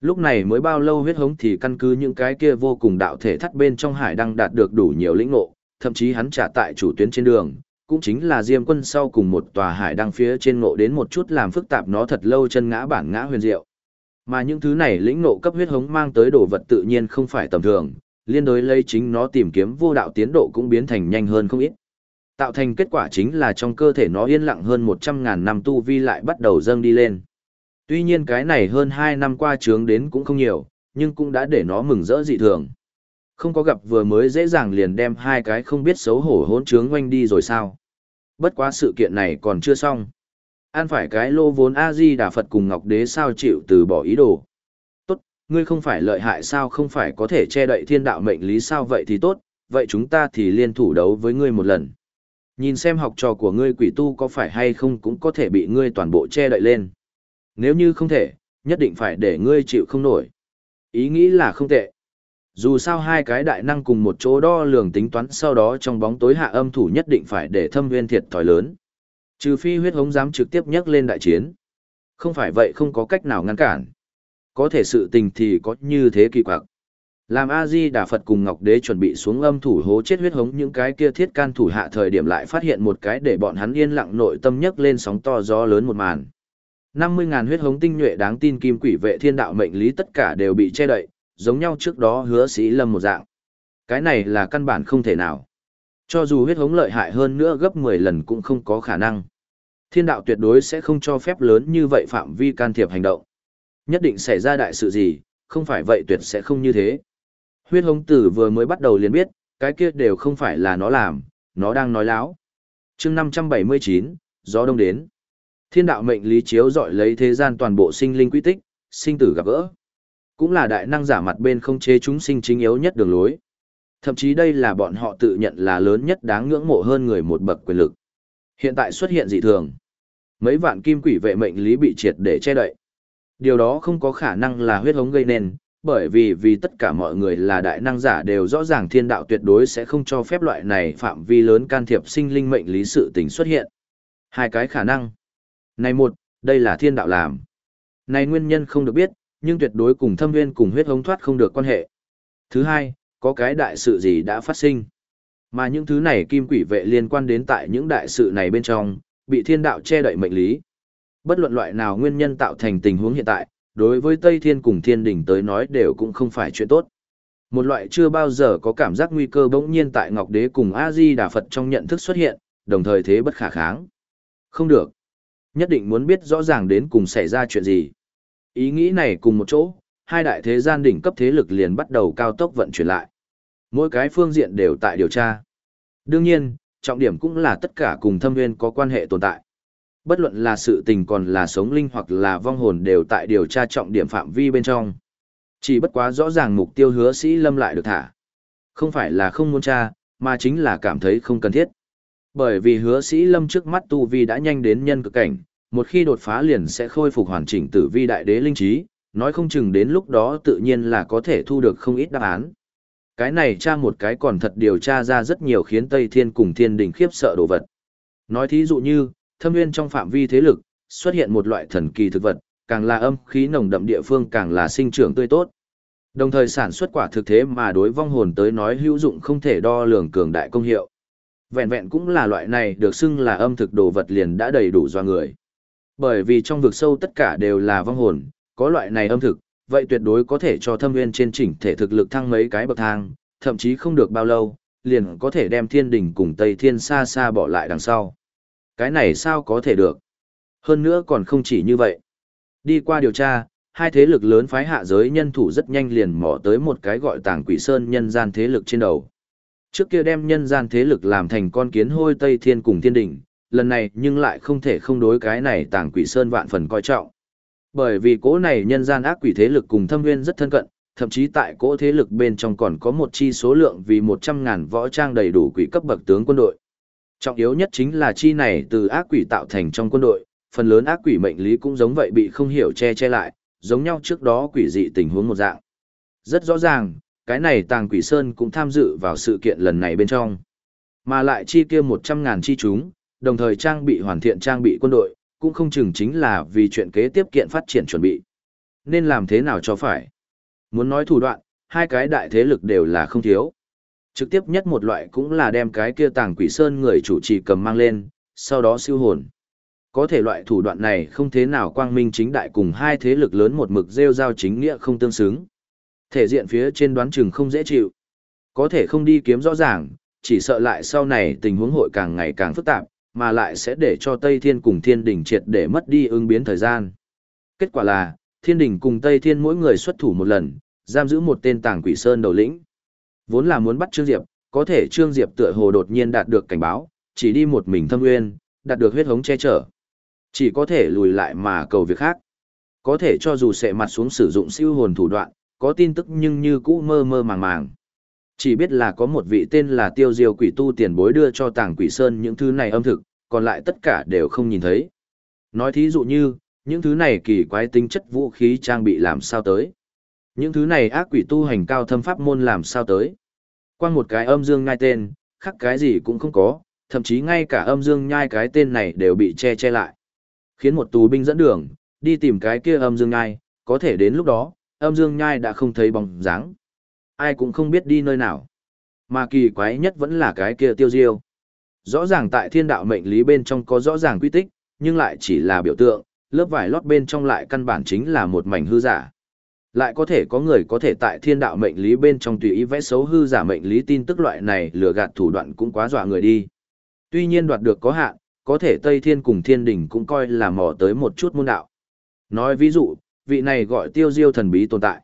Lúc này mới bao lâu huyết hống thì căn cứ những cái kia vô cùng đạo thể thắt bên trong hải đang đạt được đủ nhiều lĩnh ngộ, thậm chí hắn trả tại chủ tuyến trên đường, cũng chính là diêm quân sau cùng một tòa hải đăng phía trên ngộ đến một chút làm phức tạp nó thật lâu chân ngã bản ngã huyền diệu. Mà những thứ này lĩnh ngộ cấp huyết hống mang tới đồ vật tự nhiên không phải tầm thường, liên đối lấy chính nó tìm kiếm vô đạo tiến độ cũng biến thành nhanh hơn không ít. Tạo thành kết quả chính là trong cơ thể nó yên lặng hơn 100.000 năm tu vi lại bắt đầu dâng đi lên. Tuy nhiên cái này hơn 2 năm qua trướng đến cũng không nhiều, nhưng cũng đã để nó mừng rỡ dị thường. Không có gặp vừa mới dễ dàng liền đem hai cái không biết xấu hổ hỗn trướng quanh đi rồi sao. Bất quá sự kiện này còn chưa xong. An phải cái lô vốn A-di Đà Phật cùng Ngọc Đế sao chịu từ bỏ ý đồ. Ngươi không phải lợi hại sao không phải có thể che đậy thiên đạo mệnh lý sao vậy thì tốt, vậy chúng ta thì liên thủ đấu với ngươi một lần. Nhìn xem học trò của ngươi quỷ tu có phải hay không cũng có thể bị ngươi toàn bộ che đậy lên. Nếu như không thể, nhất định phải để ngươi chịu không nổi. Ý nghĩ là không tệ. Dù sao hai cái đại năng cùng một chỗ đo lường tính toán sau đó trong bóng tối hạ âm thủ nhất định phải để thâm viên thiệt thòi lớn. Trừ phi huyết hống dám trực tiếp nhắc lên đại chiến. Không phải vậy không có cách nào ngăn cản. Có thể sự tình thì có như thế kỳ quặc. Làm A-di Đà Phật cùng Ngọc Đế chuẩn bị xuống âm thủ hố chết huyết hống những cái kia thiết can thủ hạ thời điểm lại phát hiện một cái để bọn hắn yên lặng nội tâm nhấc lên sóng to gió lớn một màn. 50.000 huyết hống tinh nhuệ đáng tin kim quỷ vệ thiên đạo mệnh lý tất cả đều bị che đậy, giống nhau trước đó hứa sĩ lâm một dạng. Cái này là căn bản không thể nào. Cho dù huyết hống lợi hại hơn nữa gấp 10 lần cũng không có khả năng. Thiên đạo tuyệt đối sẽ không cho phép lớn như vậy phạm vi can thiệp hành động. Nhất định xảy ra đại sự gì, không phải vậy tuyệt sẽ không như thế. Huyết hống tử vừa mới bắt đầu liền biết, cái kia đều không phải là nó làm, nó đang nói láo. chương 579, gió đông đến. Thiên đạo mệnh lý chiếu dọi lấy thế gian toàn bộ sinh linh quy tích, sinh tử gặp gỡ. Cũng là đại năng giả mặt bên không chế chúng sinh chính yếu nhất đường lối. Thậm chí đây là bọn họ tự nhận là lớn nhất đáng ngưỡng mộ hơn người một bậc quyền lực. Hiện tại xuất hiện dị thường. Mấy vạn kim quỷ vệ mệnh lý bị triệt để che đậy. Điều đó không có khả năng là huyết hống gây nên, bởi vì vì tất cả mọi người là đại năng giả đều rõ ràng thiên đạo tuyệt đối sẽ không cho phép loại này phạm vi lớn can thiệp sinh linh mệnh lý sự tình xuất hiện. Hai cái khả năng. Này một, đây là thiên đạo làm. Này nguyên nhân không được biết, nhưng tuyệt đối cùng thâm viên cùng huyết hống thoát không được quan hệ. Thứ hai, có cái đại sự gì đã phát sinh. Mà những thứ này kim quỷ vệ liên quan đến tại những đại sự này bên trong, bị thiên đạo che đậy mệnh lý. Bất luận loại nào nguyên nhân tạo thành tình huống hiện tại, đối với Tây Thiên cùng Thiên Đình tới nói đều cũng không phải chuyện tốt. Một loại chưa bao giờ có cảm giác nguy cơ bỗng nhiên tại Ngọc Đế cùng A-di Đà Phật trong nhận thức xuất hiện, đồng thời thế bất khả kháng. Không được. Nhất định muốn biết rõ ràng đến cùng xảy ra chuyện gì. Ý nghĩ này cùng một chỗ, hai đại thế gian đỉnh cấp thế lực liền bắt đầu cao tốc vận chuyển lại. Mỗi cái phương diện đều tại điều tra. Đương nhiên, trọng điểm cũng là tất cả cùng thâm nguyên có quan hệ tồn tại. Bất luận là sự tình còn là sống linh hoặc là vong hồn đều tại điều tra trọng điểm phạm vi bên trong. Chỉ bất quá rõ ràng mục tiêu hứa sĩ lâm lại được thả. Không phải là không muốn tra, mà chính là cảm thấy không cần thiết. Bởi vì hứa sĩ lâm trước mắt tu vi đã nhanh đến nhân cực cảnh, một khi đột phá liền sẽ khôi phục hoàn chỉnh tử vi đại đế linh trí, nói không chừng đến lúc đó tự nhiên là có thể thu được không ít đáp án. Cái này tra một cái còn thật điều tra ra rất nhiều khiến Tây Thiên cùng Thiên Đình khiếp sợ đồ vật. Nói thí dụ như, thâm nguyên trong phạm vi thế lực, xuất hiện một loại thần kỳ thực vật, càng là âm khí nồng đậm địa phương càng là sinh trưởng tươi tốt. Đồng thời sản xuất quả thực thế mà đối vong hồn tới nói hữu dụng không thể đo lường cường đại công hiệu. Vẹn vẹn cũng là loại này được xưng là âm thực đồ vật liền đã đầy đủ do người. Bởi vì trong vực sâu tất cả đều là vong hồn, có loại này âm thực, vậy tuyệt đối có thể cho thâm nguyên trên chỉnh thể thực lực thăng mấy cái bậc thang, thậm chí không được bao lâu, liền có thể đem thiên đình cùng Tây Thiên xa xa bỏ lại đằng sau. Cái này sao có thể được? Hơn nữa còn không chỉ như vậy. Đi qua điều tra, hai thế lực lớn phái hạ giới nhân thủ rất nhanh liền mò tới một cái gọi tàng quỷ sơn nhân gian thế lực trên đầu. Trước kia đem nhân gian thế lực làm thành con kiến hôi Tây Thiên cùng thiên đỉnh, lần này nhưng lại không thể không đối cái này tàng quỷ sơn vạn phần coi trọng. Bởi vì cỗ này nhân gian ác quỷ thế lực cùng thâm nguyên rất thân cận, thậm chí tại cỗ thế lực bên trong còn có một chi số lượng vì 100.000 võ trang đầy đủ quỷ cấp bậc tướng quân đội. Trọng yếu nhất chính là chi này từ ác quỷ tạo thành trong quân đội, phần lớn ác quỷ mệnh lý cũng giống vậy bị không hiểu che che lại, giống nhau trước đó quỷ dị tình huống một dạng. Rất rõ ràng, cái này tàng quỷ sơn cũng tham dự vào sự kiện lần này bên trong. Mà lại chi kia 100.000 chi chúng, đồng thời trang bị hoàn thiện trang bị quân đội, cũng không chừng chính là vì chuyện kế tiếp kiện phát triển chuẩn bị. Nên làm thế nào cho phải? Muốn nói thủ đoạn, hai cái đại thế lực đều là không thiếu. Trực tiếp nhất một loại cũng là đem cái kia tàng quỷ sơn người chủ trì cầm mang lên, sau đó siêu hồn. Có thể loại thủ đoạn này không thế nào quang minh chính đại cùng hai thế lực lớn một mực rêu giao chính nghĩa không tương xứng. Thể diện phía trên đoán chừng không dễ chịu. Có thể không đi kiếm rõ ràng, chỉ sợ lại sau này tình huống hội càng ngày càng phức tạp, mà lại sẽ để cho Tây Thiên cùng Thiên Đình triệt để mất đi ứng biến thời gian. Kết quả là, Thiên Đình cùng Tây Thiên mỗi người xuất thủ một lần, giam giữ một tên tàng quỷ sơn đầu lĩnh. Vốn là muốn bắt Trương Diệp, có thể Trương Diệp tựa hồ đột nhiên đạt được cảnh báo, chỉ đi một mình thâm nguyên, đạt được huyết hống che chở. Chỉ có thể lùi lại mà cầu việc khác. Có thể cho dù sẽ mặt xuống sử dụng siêu hồn thủ đoạn, có tin tức nhưng như cũ mơ mơ màng màng. Chỉ biết là có một vị tên là tiêu diêu quỷ tu tiền bối đưa cho tàng quỷ sơn những thứ này âm thực, còn lại tất cả đều không nhìn thấy. Nói thí dụ như, những thứ này kỳ quái tính chất vũ khí trang bị làm sao tới. Những thứ này ác quỷ tu hành cao thâm pháp môn làm sao tới. Quang một cái âm dương ngai tên, khắc cái gì cũng không có, thậm chí ngay cả âm dương nhai cái tên này đều bị che che lại. Khiến một tù binh dẫn đường, đi tìm cái kia âm dương nhai, có thể đến lúc đó, âm dương nhai đã không thấy bóng dáng. Ai cũng không biết đi nơi nào. Mà kỳ quái nhất vẫn là cái kia tiêu diêu. Rõ ràng tại thiên đạo mệnh lý bên trong có rõ ràng quy tích, nhưng lại chỉ là biểu tượng, lớp vải lót bên trong lại căn bản chính là một mảnh hư giả. Lại có thể có người có thể tại thiên đạo mệnh lý bên trong tùy ý vẽ xấu hư giả mệnh lý tin tức loại này lừa gạt thủ đoạn cũng quá dọa người đi. Tuy nhiên đoạt được có hạn, có thể Tây Thiên cùng Thiên Đình cũng coi là mò tới một chút môn đạo. Nói ví dụ, vị này gọi tiêu diêu thần bí tồn tại.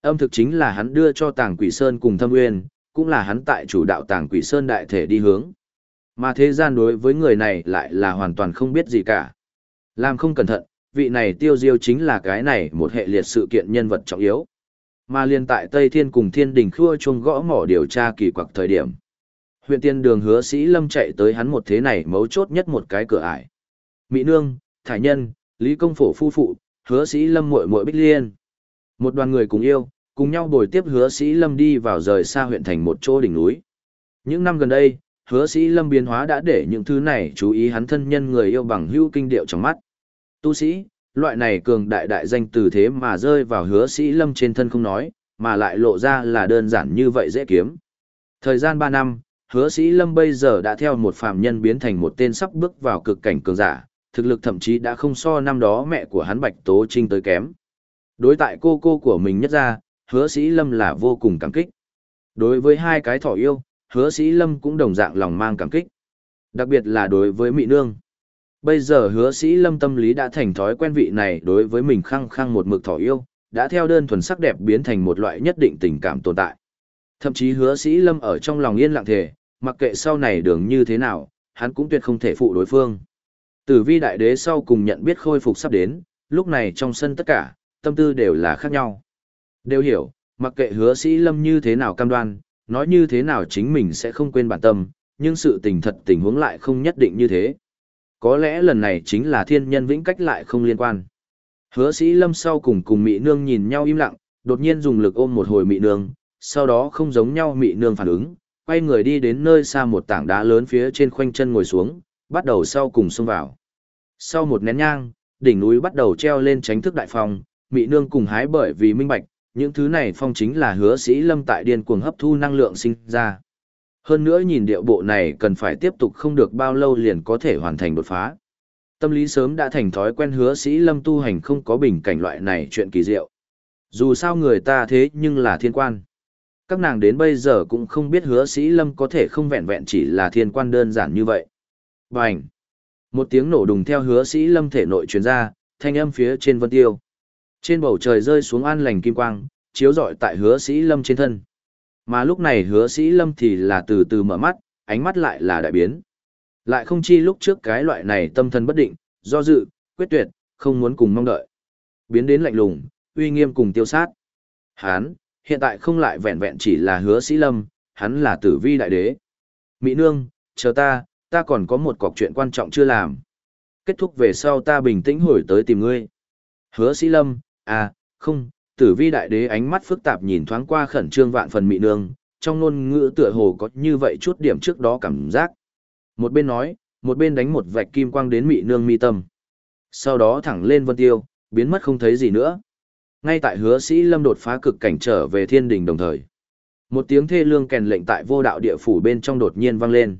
Âm thực chính là hắn đưa cho tàng quỷ sơn cùng thâm nguyên, cũng là hắn tại chủ đạo tàng quỷ sơn đại thể đi hướng. Mà thế gian đối với người này lại là hoàn toàn không biết gì cả. Làm không cẩn thận, vị này tiêu diêu chính là cái này một hệ liệt sự kiện nhân vật trọng yếu. Mà liên tại Tây Thiên cùng Thiên Đình khua chuông gõ mỏ điều tra kỳ quặc thời điểm. Huyện tiên đường hứa sĩ lâm chạy tới hắn một thế này mấu chốt nhất một cái cửa ải. Mỹ Nương, Thải Nhân, Lý Công Phổ phu phụ, hứa sĩ lâm muội muội bích liên. Một đoàn người cùng yêu, cùng nhau bồi tiếp hứa sĩ lâm đi vào rời xa huyện thành một chỗ đỉnh núi. Những năm gần đây, hứa sĩ lâm biến hóa đã để những thứ này chú ý hắn thân nhân người yêu bằng hữu kinh điệu trong mắt. Tu sĩ, loại này cường đại đại danh từ thế mà rơi vào hứa sĩ lâm trên thân không nói, mà lại lộ ra là đơn giản như vậy dễ kiếm. Thời gian 3 năm, hứa sĩ lâm bây giờ đã theo một phàm nhân biến thành một tên sắp bước vào cực cảnh cường giả, thực lực thậm chí đã không so năm đó mẹ của hắn Bạch Tố Trinh tới kém. Đối tại cô cô của mình nhất ra, hứa sĩ lâm là vô cùng cảm kích. Đối với hai cái thỏ yêu, hứa sĩ lâm cũng đồng dạng lòng mang cảm kích. Đặc biệt là đối với Mỹ Nương. Bây giờ hứa sĩ lâm tâm lý đã thành thói quen vị này đối với mình khăng khăng một mực thỏ yêu, đã theo đơn thuần sắc đẹp biến thành một loại nhất định tình cảm tồn tại. Thậm chí hứa sĩ lâm ở trong lòng yên lặng thể, mặc kệ sau này đường như thế nào, hắn cũng tuyệt không thể phụ đối phương. Tử vi đại đế sau cùng nhận biết khôi phục sắp đến, lúc này trong sân tất cả, tâm tư đều là khác nhau. Đều hiểu, mặc kệ hứa sĩ lâm như thế nào cam đoan, nói như thế nào chính mình sẽ không quên bản tâm, nhưng sự tình thật tình huống lại không nhất định như thế. Có lẽ lần này chính là thiên nhân vĩnh cách lại không liên quan. Hứa sĩ lâm sau cùng cùng mị nương nhìn nhau im lặng, đột nhiên dùng lực ôm một hồi mị nương, sau đó không giống nhau mị nương phản ứng, quay người đi đến nơi xa một tảng đá lớn phía trên khoanh chân ngồi xuống, bắt đầu sau cùng xông vào. Sau một nén nhang, đỉnh núi bắt đầu treo lên tránh thức đại phong, mị nương cùng hái bởi vì minh bạch, những thứ này phong chính là hứa sĩ lâm tại điên cuồng hấp thu năng lượng sinh ra. Hơn nữa nhìn điệu bộ này cần phải tiếp tục không được bao lâu liền có thể hoàn thành đột phá. Tâm lý sớm đã thành thói quen hứa sĩ lâm tu hành không có bình cảnh loại này chuyện kỳ diệu. Dù sao người ta thế nhưng là thiên quan. Các nàng đến bây giờ cũng không biết hứa sĩ lâm có thể không vẹn vẹn chỉ là thiên quan đơn giản như vậy. Bành! Một tiếng nổ đùng theo hứa sĩ lâm thể nội truyền ra, thanh âm phía trên vân tiêu. Trên bầu trời rơi xuống an lành kim quang, chiếu rọi tại hứa sĩ lâm trên thân. Mà lúc này hứa sĩ lâm thì là từ từ mở mắt, ánh mắt lại là đại biến. Lại không chi lúc trước cái loại này tâm thần bất định, do dự, quyết tuyệt, không muốn cùng mong đợi. Biến đến lạnh lùng, uy nghiêm cùng tiêu sát. Hán, hiện tại không lại vẹn vẹn chỉ là hứa sĩ lâm, hắn là tử vi đại đế. Mỹ nương, chờ ta, ta còn có một cọc chuyện quan trọng chưa làm. Kết thúc về sau ta bình tĩnh hồi tới tìm ngươi. Hứa sĩ lâm, à, không, tử vi đại đế ánh mắt phức tạp nhìn thoáng qua khẩn trương vạn phần mị nương, trong ngôn ngữ tựa hồ có như vậy chút điểm trước đó cảm giác. Một bên nói, một bên đánh một vạch kim quang đến mị nương mi tâm. Sau đó thẳng lên vân tiêu, biến mất không thấy gì nữa. Ngay tại hứa sĩ lâm đột phá cực cảnh trở về thiên đình đồng thời. Một tiếng thê lương kèn lệnh tại vô đạo địa phủ bên trong đột nhiên vang lên.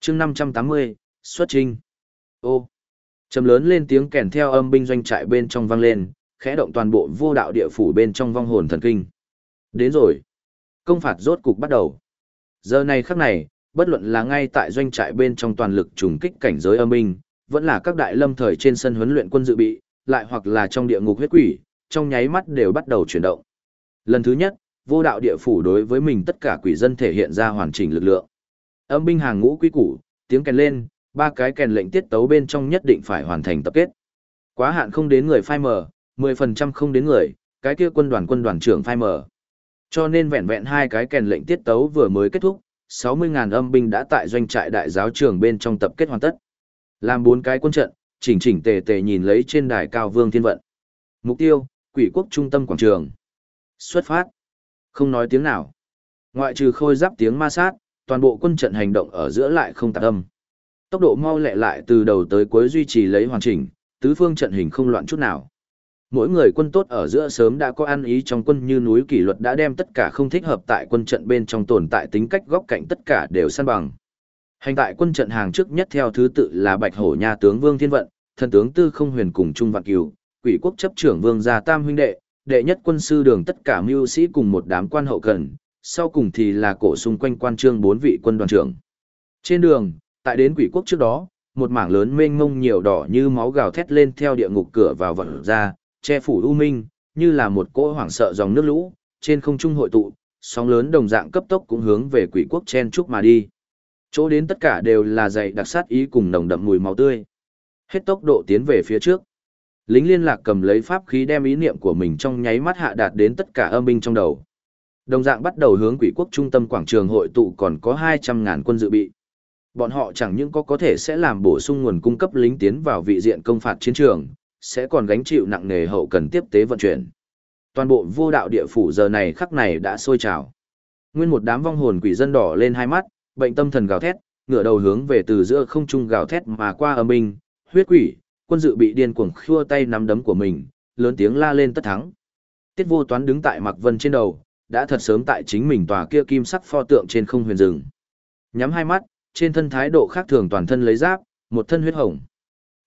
chương 580, xuất trinh. Ô, trầm lớn lên tiếng kèn theo âm binh doanh trại bên trong vang lên, khẽ động toàn bộ vô đạo địa phủ bên trong vong hồn thần kinh. Đến rồi. Công phạt rốt cục bắt đầu. Giờ này khắc này, bất luận là ngay tại doanh trại bên trong toàn lực trùng kích cảnh giới âm binh, vẫn là các đại lâm thời trên sân huấn luyện quân dự bị, lại hoặc là trong địa ngục huyết quỷ, trong nháy mắt đều bắt đầu chuyển động. Lần thứ nhất, vô đạo địa phủ đối với mình tất cả quỷ dân thể hiện ra hoàn chỉnh lực lượng. Âm binh hàng ngũ quý củ, tiếng kèn lên, ba cái kèn lệnh tiết tấu bên trong nhất định phải hoàn thành tập kết. Quá hạn không đến người phai mờ, 10% không đến người, cái kia quân đoàn quân đoàn trưởng phai mở. Cho nên vẹn vẹn hai cái kèn lệnh tiết tấu vừa mới kết thúc, 60.000 âm binh đã tại doanh trại đại giáo trường bên trong tập kết hoàn tất. Làm bốn cái quân trận, chỉnh chỉnh tề tề nhìn lấy trên đài cao vương thiên vận. Mục tiêu, quỷ quốc trung tâm quảng trường. Xuất phát. Không nói tiếng nào. Ngoại trừ khôi giáp tiếng ma sát, toàn bộ quân trận hành động ở giữa lại không tạc âm. Tốc độ mau lẹ lại từ đầu tới cuối duy trì lấy hoàn chỉnh, tứ phương trận hình không loạn chút nào mỗi người quân tốt ở giữa sớm đã có ăn ý trong quân như núi kỷ luật đã đem tất cả không thích hợp tại quân trận bên trong tồn tại tính cách góc cạnh tất cả đều san bằng. Hành tại quân trận hàng trước nhất theo thứ tự là Bạch Hổ Nha tướng Vương Thiên Vận, thần tướng Tư Không Huyền cùng Trung Vạn Cửu, quỷ quốc chấp trưởng Vương gia Tam huynh đệ, đệ nhất quân sư đường tất cả mưu sĩ cùng một đám quan hậu cần, sau cùng thì là cổ xung quanh quan trương bốn vị quân đoàn trưởng. Trên đường, tại đến quỷ quốc trước đó, một mảng lớn mênh mông nhiều đỏ như máu gào thét lên theo địa ngục cửa vào vận ra, che phủ u minh, như là một cỗ hoảng sợ dòng nước lũ, trên không trung hội tụ, sóng lớn đồng dạng cấp tốc cũng hướng về quỷ quốc chen trúc mà đi. Chỗ đến tất cả đều là dày đặc sát ý cùng nồng đậm mùi máu tươi. Hết tốc độ tiến về phía trước. Lính liên lạc cầm lấy pháp khí đem ý niệm của mình trong nháy mắt hạ đạt đến tất cả âm binh trong đầu. Đồng dạng bắt đầu hướng quỷ quốc trung tâm quảng trường hội tụ còn có 200.000 quân dự bị. Bọn họ chẳng những có có thể sẽ làm bổ sung nguồn cung cấp lính tiến vào vị diện công phạt chiến trường, sẽ còn gánh chịu nặng nề hậu cần tiếp tế vận chuyển. Toàn bộ vô đạo địa phủ giờ này khắc này đã sôi trào. Nguyên một đám vong hồn quỷ dân đỏ lên hai mắt, bệnh tâm thần gào thét, ngửa đầu hướng về từ giữa không trung gào thét mà qua âm minh, huyết quỷ, quân dự bị điên cuồng khua tay nắm đấm của mình, lớn tiếng la lên tất thắng. Tiết vô toán đứng tại mặc vân trên đầu, đã thật sớm tại chính mình tòa kia kim sắc pho tượng trên không huyền rừng. Nhắm hai mắt, trên thân thái độ khác thường toàn thân lấy giáp, một thân huyết hồng.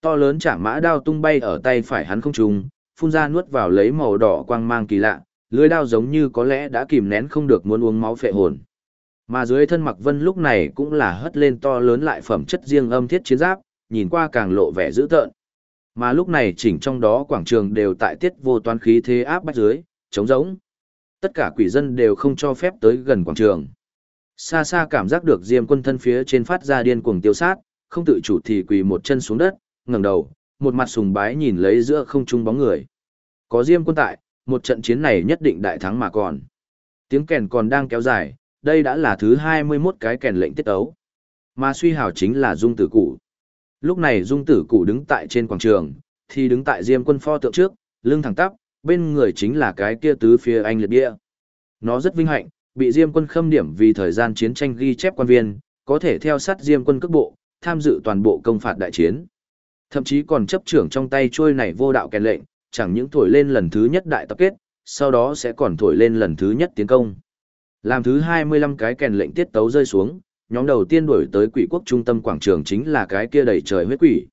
To lớn chả mã đao tung bay ở tay phải hắn không trùng, phun ra nuốt vào lấy màu đỏ quang mang kỳ lạ, lưới đao giống như có lẽ đã kìm nén không được muốn uống máu phệ hồn. Mà dưới thân Mặc Vân lúc này cũng là hất lên to lớn lại phẩm chất riêng âm thiết chiến giáp, nhìn qua càng lộ vẻ dữ tợn. Mà lúc này chỉnh trong đó quảng trường đều tại tiết vô toán khí thế áp bách dưới, trống rỗng. Tất cả quỷ dân đều không cho phép tới gần quảng trường. Xa xa cảm giác được Diêm quân thân phía trên phát ra điên cuồng tiêu sát, không tự chủ thì quỳ một chân xuống đất, ngẩng đầu, một mặt sùng bái nhìn lấy giữa không trung bóng người. Có Diêm quân tại, một trận chiến này nhất định đại thắng mà còn. Tiếng kèn còn đang kéo dài, đây đã là thứ 21 cái kèn lệnh tiết ấu. Mà suy hào chính là Dung Tử Cụ. Lúc này Dung Tử Cụ đứng tại trên quảng trường, thì đứng tại Diêm quân pho tượng trước, lưng thẳng tắp, bên người chính là cái kia tứ phía anh liệt địa. Nó rất vinh hạnh, bị Diêm quân khâm điểm vì thời gian chiến tranh ghi chép quan viên, có thể theo sát Diêm quân cước bộ, tham dự toàn bộ công phạt đại chiến. Thậm chí còn chấp trưởng trong tay trôi này vô đạo kèn lệnh, chẳng những thổi lên lần thứ nhất đại tập kết, sau đó sẽ còn thổi lên lần thứ nhất tiến công. Làm thứ 25 cái kèn lệnh tiết tấu rơi xuống, nhóm đầu tiên đuổi tới quỷ quốc trung tâm quảng trường chính là cái kia đầy trời huyết quỷ.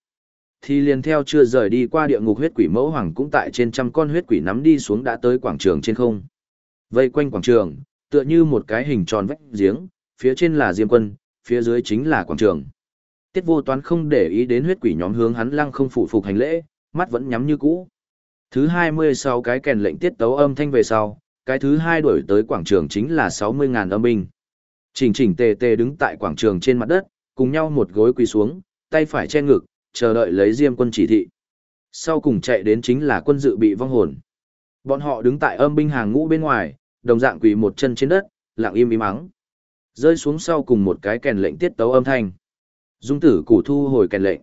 Thì liền theo chưa rời đi qua địa ngục huyết quỷ mẫu hoàng cũng tại trên trăm con huyết quỷ nắm đi xuống đã tới quảng trường trên không. Vây quanh quảng trường, tựa như một cái hình tròn vách giếng, phía trên là diêm quân, phía dưới chính là quảng trường. Tiết vô toán không để ý đến huyết quỷ nhóm hướng hắn lăng không phụ phục hành lễ, mắt vẫn nhắm như cũ. Thứ 26 cái kèn lệnh tiết tấu âm thanh về sau, cái thứ hai đổi tới quảng trường chính là 60.000 âm binh. Chỉnh chỉnh tề tề đứng tại quảng trường trên mặt đất, cùng nhau một gối quỳ xuống, tay phải che ngực, chờ đợi lấy diêm quân chỉ thị. Sau cùng chạy đến chính là quân dự bị vong hồn. Bọn họ đứng tại âm binh hàng ngũ bên ngoài, đồng dạng quỳ một chân trên đất, lặng im im mắng. Rơi xuống sau cùng một cái kèn lệnh tiết tấu âm thanh. Dung tử củ thu hồi kèn lệnh.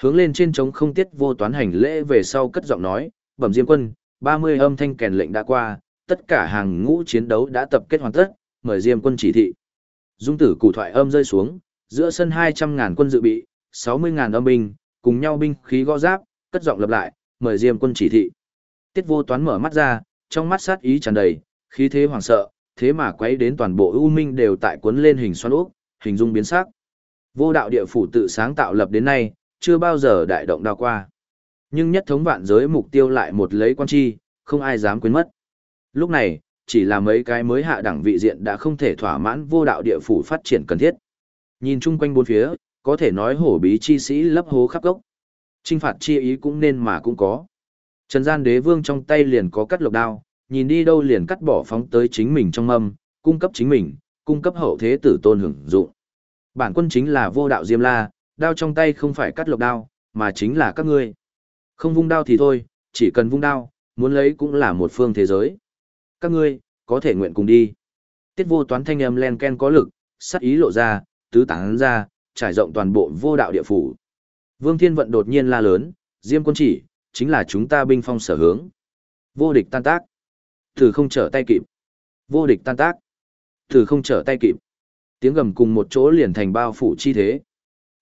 Hướng lên trên trống không tiết vô toán hành lễ về sau cất giọng nói, bẩm diêm quân, 30 âm thanh kèn lệnh đã qua, tất cả hàng ngũ chiến đấu đã tập kết hoàn tất, mời diêm quân chỉ thị. Dung tử củ thoại âm rơi xuống, giữa sân hai trăm ngàn quân dự bị, 60.000 âm binh, cùng nhau binh khí gõ giáp, cất giọng lập lại, mời diêm quân chỉ thị. Tiết vô toán mở mắt ra, trong mắt sát ý tràn đầy, khí thế hoảng sợ, thế mà quấy đến toàn bộ ưu Minh đều tại cuốn lên hình xoắn ốc, hình dung biến sắc. Vô đạo địa phủ tự sáng tạo lập đến nay, chưa bao giờ đại động đao qua. Nhưng nhất thống vạn giới mục tiêu lại một lấy quan chi, không ai dám quên mất. Lúc này, chỉ là mấy cái mới hạ đẳng vị diện đã không thể thỏa mãn vô đạo địa phủ phát triển cần thiết. Nhìn chung quanh bốn phía, có thể nói hổ bí chi sĩ lấp hố khắp gốc. Trinh phạt chi ý cũng nên mà cũng có. Trần gian đế vương trong tay liền có cắt lộc đao, nhìn đi đâu liền cắt bỏ phóng tới chính mình trong mâm, cung cấp chính mình, cung cấp hậu thế tử tôn hưởng dụng. Bản quân chính là vô đạo diêm la, đao trong tay không phải cắt lộc đao, mà chính là các ngươi. Không vung đao thì thôi, chỉ cần vung đao, muốn lấy cũng là một phương thế giới. Các ngươi, có thể nguyện cùng đi. Tiết vô toán thanh âm len ken có lực, sắc ý lộ ra, tứ tán ra, trải rộng toàn bộ vô đạo địa phủ. Vương Thiên Vận đột nhiên la lớn, Diêm quân chỉ, chính là chúng ta binh phong sở hướng. Vô địch tan tác. Thử không trở tay kịp. Vô địch tan tác. Thử không trở tay kịp. Tiếng gầm cùng một chỗ liền thành bao phủ chi thế.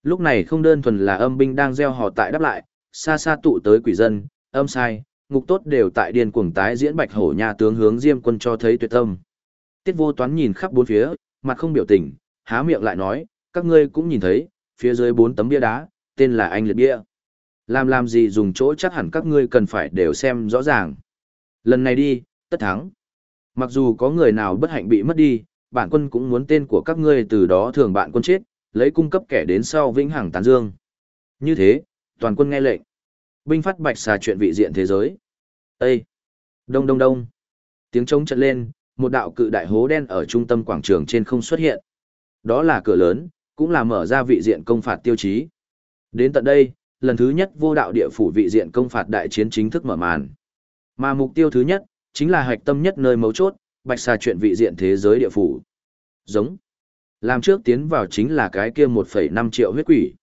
Lúc này không đơn thuần là âm binh đang gieo hò tại đáp lại, xa xa tụ tới quỷ dân, âm sai, ngục tốt đều tại điên cuồng tái diễn bạch hổ nhà tướng hướng diêm quân cho thấy tuyệt tâm. Tiết vô toán nhìn khắp bốn phía, mặt không biểu tình, há miệng lại nói, các ngươi cũng nhìn thấy, phía dưới bốn tấm bia đá, tên là anh liệt bia. Làm làm gì dùng chỗ chắc hẳn các ngươi cần phải đều xem rõ ràng. Lần này đi, tất thắng. Mặc dù có người nào bất hạnh bị mất đi, bản quân cũng muốn tên của các ngươi từ đó thường bạn quân chết, lấy cung cấp kẻ đến sau vĩnh hằng tán dương. Như thế, toàn quân nghe lệnh. Binh phát bạch xà chuyện vị diện thế giới. Ê! Đông đông đông! Tiếng trống trận lên, một đạo cự đại hố đen ở trung tâm quảng trường trên không xuất hiện. Đó là cửa lớn, cũng là mở ra vị diện công phạt tiêu chí. Đến tận đây, lần thứ nhất vô đạo địa phủ vị diện công phạt đại chiến chính thức mở màn. Mà mục tiêu thứ nhất, chính là hạch tâm nhất nơi mấu chốt, bạch xà chuyện vị diện thế giới địa phủ. Giống. Làm trước tiến vào chính là cái kia 1,5 triệu huyết quỷ.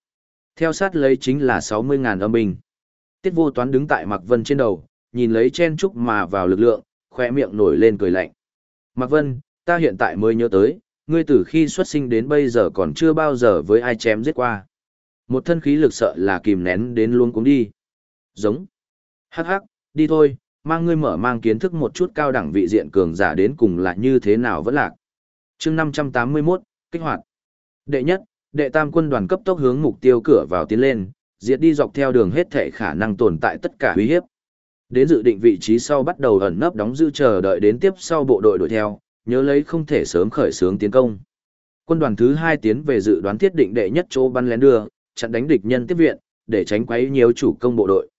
Theo sát lấy chính là 60.000 âm binh. Tiết vô toán đứng tại Mạc Vân trên đầu, nhìn lấy chen trúc mà vào lực lượng, khỏe miệng nổi lên cười lạnh. Mạc Vân, ta hiện tại mới nhớ tới, ngươi từ khi xuất sinh đến bây giờ còn chưa bao giờ với ai chém giết qua. Một thân khí lực sợ là kìm nén đến luôn cũng đi. Giống. Hắc hắc, đi thôi, mang ngươi mở mang kiến thức một chút cao đẳng vị diện cường giả đến cùng là như thế nào vẫn lạc. chương 581, kích hoạt. Đệ nhất, đệ tam quân đoàn cấp tốc hướng mục tiêu cửa vào tiến lên, diệt đi dọc theo đường hết thể khả năng tồn tại tất cả uy hiếp. Đến dự định vị trí sau bắt đầu ẩn nấp đóng giữ chờ đợi đến tiếp sau bộ đội đuổi theo, nhớ lấy không thể sớm khởi xướng tiến công. Quân đoàn thứ hai tiến về dự đoán thiết định đệ nhất chỗ bắn lén đưa, chặn đánh địch nhân tiếp viện, để tránh quấy nhiều chủ công bộ đội.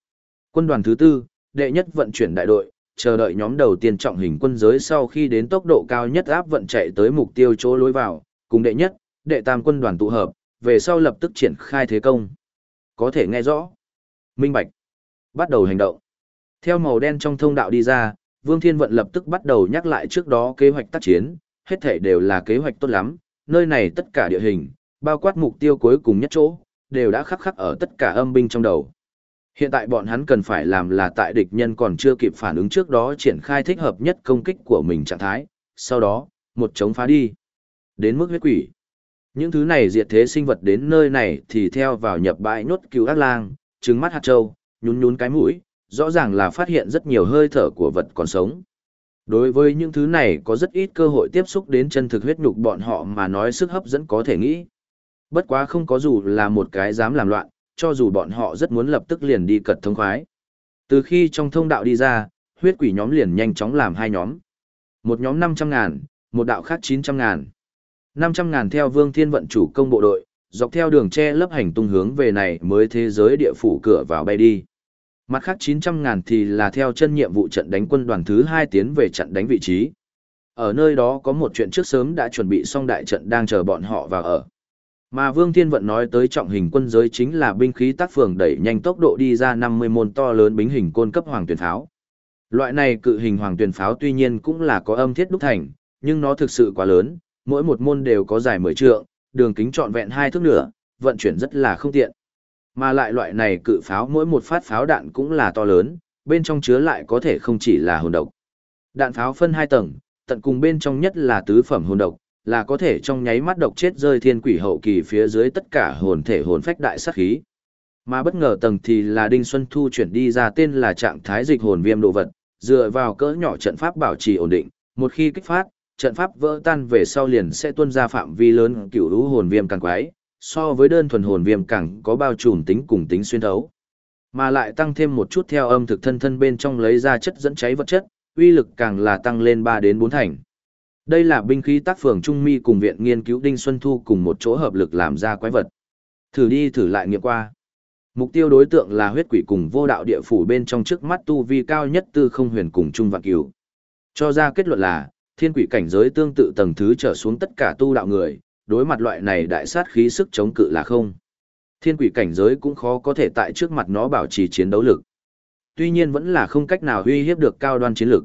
Quân đoàn thứ tư, đệ nhất vận chuyển đại đội, chờ đợi nhóm đầu tiên trọng hình quân giới sau khi đến tốc độ cao nhất áp vận chạy tới mục tiêu chỗ lối vào, cùng đệ nhất, đệ tam quân đoàn tụ hợp, về sau lập tức triển khai thế công. Có thể nghe rõ. Minh Bạch. Bắt đầu hành động. Theo màu đen trong thông đạo đi ra, Vương Thiên Vận lập tức bắt đầu nhắc lại trước đó kế hoạch tác chiến, hết thể đều là kế hoạch tốt lắm, nơi này tất cả địa hình, bao quát mục tiêu cuối cùng nhất chỗ, đều đã khắc khắc ở tất cả âm binh trong đầu. Hiện tại bọn hắn cần phải làm là tại địch nhân còn chưa kịp phản ứng trước đó triển khai thích hợp nhất công kích của mình trạng thái, sau đó, một chống phá đi. Đến mức huyết quỷ. Những thứ này diệt thế sinh vật đến nơi này thì theo vào nhập bãi nốt cứu ác lang, trứng mắt hạt trâu, nhún nhún cái mũi, rõ ràng là phát hiện rất nhiều hơi thở của vật còn sống. Đối với những thứ này có rất ít cơ hội tiếp xúc đến chân thực huyết nhục bọn họ mà nói sức hấp dẫn có thể nghĩ. Bất quá không có dù là một cái dám làm loạn, cho dù bọn họ rất muốn lập tức liền đi cật thông khoái. Từ khi trong thông đạo đi ra, huyết quỷ nhóm liền nhanh chóng làm hai nhóm. Một nhóm 500 ngàn, một đạo khác 900 ngàn. 500 ngàn theo vương thiên vận chủ công bộ đội, dọc theo đường che lấp hành tung hướng về này mới thế giới địa phủ cửa vào bay đi. Mặt khác 900 ngàn thì là theo chân nhiệm vụ trận đánh quân đoàn thứ 2 tiến về trận đánh vị trí. Ở nơi đó có một chuyện trước sớm đã chuẩn bị xong đại trận đang chờ bọn họ vào ở. Mà Vương Thiên Vận nói tới trọng hình quân giới chính là binh khí tác phường đẩy nhanh tốc độ đi ra 50 môn to lớn bính hình côn cấp hoàng tuyển pháo. Loại này cự hình hoàng tuyển pháo tuy nhiên cũng là có âm thiết đúc thành, nhưng nó thực sự quá lớn, mỗi một môn đều có dài 10 trượng, đường kính trọn vẹn hai thước nửa, vận chuyển rất là không tiện. Mà lại loại này cự pháo mỗi một phát pháo đạn cũng là to lớn, bên trong chứa lại có thể không chỉ là hồn độc. Đạn pháo phân hai tầng, tận cùng bên trong nhất là tứ phẩm hồn độc, là có thể trong nháy mắt độc chết rơi thiên quỷ hậu kỳ phía dưới tất cả hồn thể hồn phách đại sát khí. Mà bất ngờ tầng thì là Đinh Xuân Thu chuyển đi ra tên là trạng thái dịch hồn viêm đồ vật, dựa vào cỡ nhỏ trận pháp bảo trì ổn định, một khi kích phát, trận pháp vỡ tan về sau liền sẽ tuôn ra phạm vi lớn cựu lũ hồn viêm càng quái, so với đơn thuần hồn viêm càng có bao trùm tính cùng tính xuyên thấu. Mà lại tăng thêm một chút theo âm thực thân thân bên trong lấy ra chất dẫn cháy vật chất, uy lực càng là tăng lên 3 đến 4 thành. Đây là binh khí tác phường Trung Mi cùng viện nghiên cứu Đinh Xuân Thu cùng một chỗ hợp lực làm ra quái vật. Thử đi thử lại nghiệm qua. Mục tiêu đối tượng là huyết quỷ cùng vô đạo địa phủ bên trong trước mắt tu vi cao nhất tư không huyền cùng Trung Vạn Cửu. Cho ra kết luận là, thiên quỷ cảnh giới tương tự tầng thứ trở xuống tất cả tu đạo người, đối mặt loại này đại sát khí sức chống cự là không. Thiên quỷ cảnh giới cũng khó có thể tại trước mặt nó bảo trì chiến đấu lực. Tuy nhiên vẫn là không cách nào uy hiếp được cao đoan chiến lực.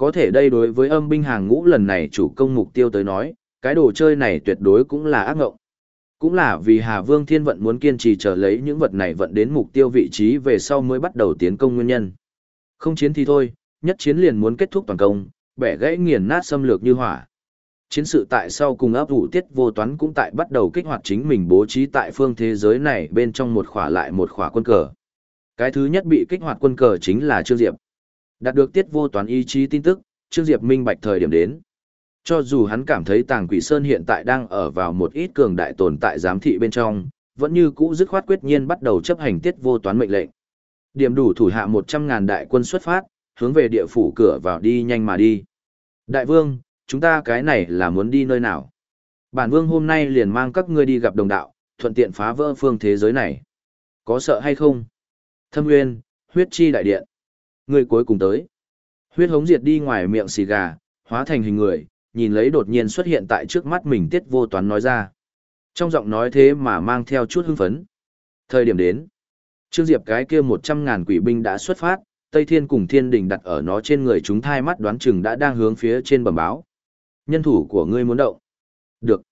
Có thể đây đối với âm binh hàng ngũ lần này chủ công mục tiêu tới nói, cái đồ chơi này tuyệt đối cũng là ác ngộng. Cũng là vì Hà Vương Thiên Vận muốn kiên trì trở lấy những vật này vận đến mục tiêu vị trí về sau mới bắt đầu tiến công nguyên nhân. Không chiến thì thôi, nhất chiến liền muốn kết thúc toàn công, bẻ gãy nghiền nát xâm lược như hỏa. Chiến sự tại sau cùng áp vụ tiết vô toán cũng tại bắt đầu kích hoạt chính mình bố trí tại phương thế giới này bên trong một khỏa lại một khỏa quân cờ. Cái thứ nhất bị kích hoạt quân cờ chính là Trương Diệp. Đạt được tiết vô toán ý chí tin tức, Trương Diệp minh bạch thời điểm đến. Cho dù hắn cảm thấy tàng quỷ sơn hiện tại đang ở vào một ít cường đại tồn tại giám thị bên trong, vẫn như cũ dứt khoát quyết nhiên bắt đầu chấp hành tiết vô toán mệnh lệnh. Điểm đủ thủ hạ 100.000 đại quân xuất phát, hướng về địa phủ cửa vào đi nhanh mà đi. Đại vương, chúng ta cái này là muốn đi nơi nào? Bản vương hôm nay liền mang các ngươi đi gặp đồng đạo, thuận tiện phá vỡ phương thế giới này. Có sợ hay không? Thâm Nguyên, huyết chi đại điện. Ngươi cuối cùng tới. Huyết hống diệt đi ngoài miệng xì gà, hóa thành hình người, nhìn lấy đột nhiên xuất hiện tại trước mắt mình tiết vô toán nói ra. Trong giọng nói thế mà mang theo chút hưng phấn. Thời điểm đến. Trương Diệp cái kia một trăm ngàn quỷ binh đã xuất phát, Tây Thiên cùng Thiên Đình đặt ở nó trên người chúng thai mắt đoán chừng đã đang hướng phía trên bẩm báo. Nhân thủ của ngươi muốn động. Được.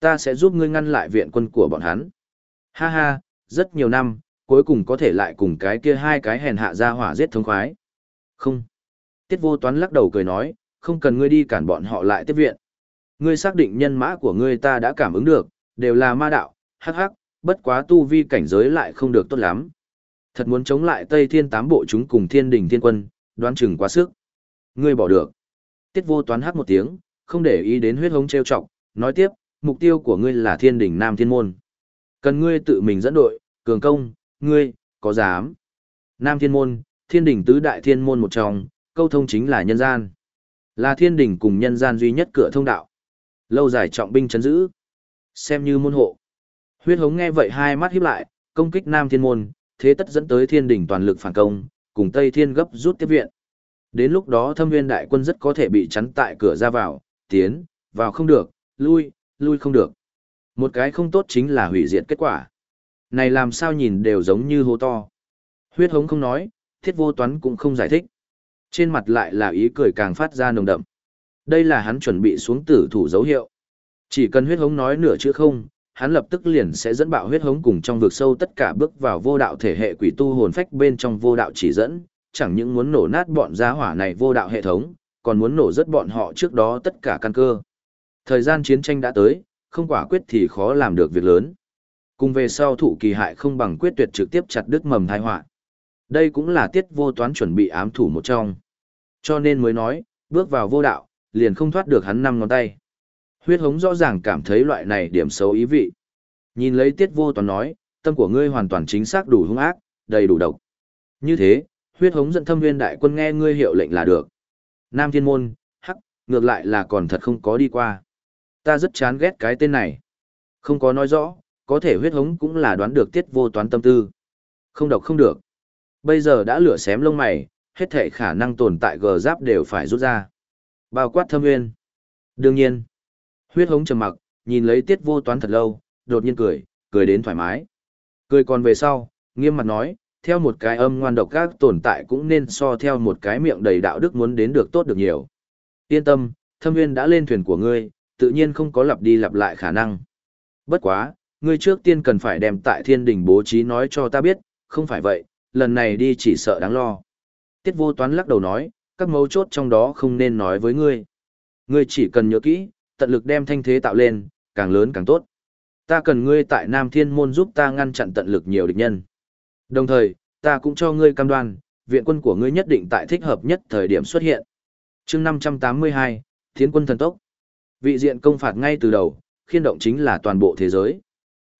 Ta sẽ giúp ngươi ngăn lại viện quân của bọn hắn. Ha ha, rất nhiều năm, cuối cùng có thể lại cùng cái kia hai cái hèn hạ ra hỏa giết thống khoái. Không. Tiết vô toán lắc đầu cười nói, không cần ngươi đi cản bọn họ lại tiếp viện. Ngươi xác định nhân mã của ngươi ta đã cảm ứng được, đều là ma đạo, hắc hắc, bất quá tu vi cảnh giới lại không được tốt lắm. Thật muốn chống lại Tây Thiên tám bộ chúng cùng Thiên Đình Thiên Quân, đoán chừng quá sức. Ngươi bỏ được. Tiết vô toán hát một tiếng, không để ý đến huyết hống treo trọng, nói tiếp, mục tiêu của ngươi là Thiên Đình Nam Thiên Môn. Cần ngươi tự mình dẫn đội, cường công, ngươi, có dám. Nam Thiên Môn, Thiên Đình tứ đại thiên môn một trong, câu thông chính là nhân gian. Là Thiên Đình cùng nhân gian duy nhất cửa thông đạo. Lâu dài trọng binh chấn giữ. Xem như môn hộ. Huyết hống nghe vậy hai mắt híp lại, công kích Nam Thiên Môn, thế tất dẫn tới thiên đình toàn lực phản công, cùng Tây Thiên gấp rút tiếp viện. Đến lúc đó thâm viên đại quân rất có thể bị chắn tại cửa ra vào, tiến, vào không được, lui, lui không được. Một cái không tốt chính là hủy diệt kết quả. Này làm sao nhìn đều giống như hố to. Huyết hống không nói, thiết vô toán cũng không giải thích. Trên mặt lại là ý cười càng phát ra nồng đậm. Đây là hắn chuẩn bị xuống tử thủ dấu hiệu. Chỉ cần huyết hống nói nửa chữ không, hắn lập tức liền sẽ dẫn bạo huyết hống cùng trong vực sâu tất cả bước vào vô đạo thể hệ quỷ tu hồn phách bên trong vô đạo chỉ dẫn, chẳng những muốn nổ nát bọn giá hỏa này vô đạo hệ thống, còn muốn nổ rất bọn họ trước đó tất cả căn cơ. Thời gian chiến tranh đã tới, không quả quyết thì khó làm được việc lớn. Cùng về sau thủ kỳ hại không bằng quyết tuyệt trực tiếp chặt đứt mầm tai họa. Đây cũng là tiết vô toán chuẩn bị ám thủ một trong. Cho nên mới nói, bước vào vô đạo, liền không thoát được hắn năm ngón tay. Huyết hống rõ ràng cảm thấy loại này điểm xấu ý vị. Nhìn lấy tiết vô toán nói, tâm của ngươi hoàn toàn chính xác đủ hung ác, đầy đủ độc. Như thế, huyết hống dẫn thâm viên đại quân nghe ngươi hiệu lệnh là được. Nam thiên môn, hắc, ngược lại là còn thật không có đi qua. Ta rất chán ghét cái tên này. Không có nói rõ, có thể huyết hống cũng là đoán được tiết vô toán tâm tư. Không độc không được. Bây giờ đã lửa xém lông mày, hết thể khả năng tồn tại gờ giáp đều phải rút ra. Bao quát thâm nguyên. Đương nhiên, huyết hống trầm mặc, nhìn lấy tiết vô toán thật lâu, đột nhiên cười, cười đến thoải mái. Cười còn về sau, nghiêm mặt nói, theo một cái âm ngoan độc các tồn tại cũng nên so theo một cái miệng đầy đạo đức muốn đến được tốt được nhiều. Yên tâm, thâm nguyên đã lên thuyền của ngươi, tự nhiên không có lặp đi lặp lại khả năng. Bất quá, ngươi trước tiên cần phải đem tại thiên đình bố trí nói cho ta biết, không phải vậy, lần này đi chỉ sợ đáng lo. Tiết vô toán lắc đầu nói, các mấu chốt trong đó không nên nói với ngươi. Ngươi chỉ cần nhớ kỹ, tận lực đem thanh thế tạo lên, càng lớn càng tốt. Ta cần ngươi tại Nam Thiên Môn giúp ta ngăn chặn tận lực nhiều địch nhân. Đồng thời, ta cũng cho ngươi cam đoan, viện quân của ngươi nhất định tại thích hợp nhất thời điểm xuất hiện. chương 582, Thiến quân thần tốc. Vị diện công phạt ngay từ đầu, khiên động chính là toàn bộ thế giới.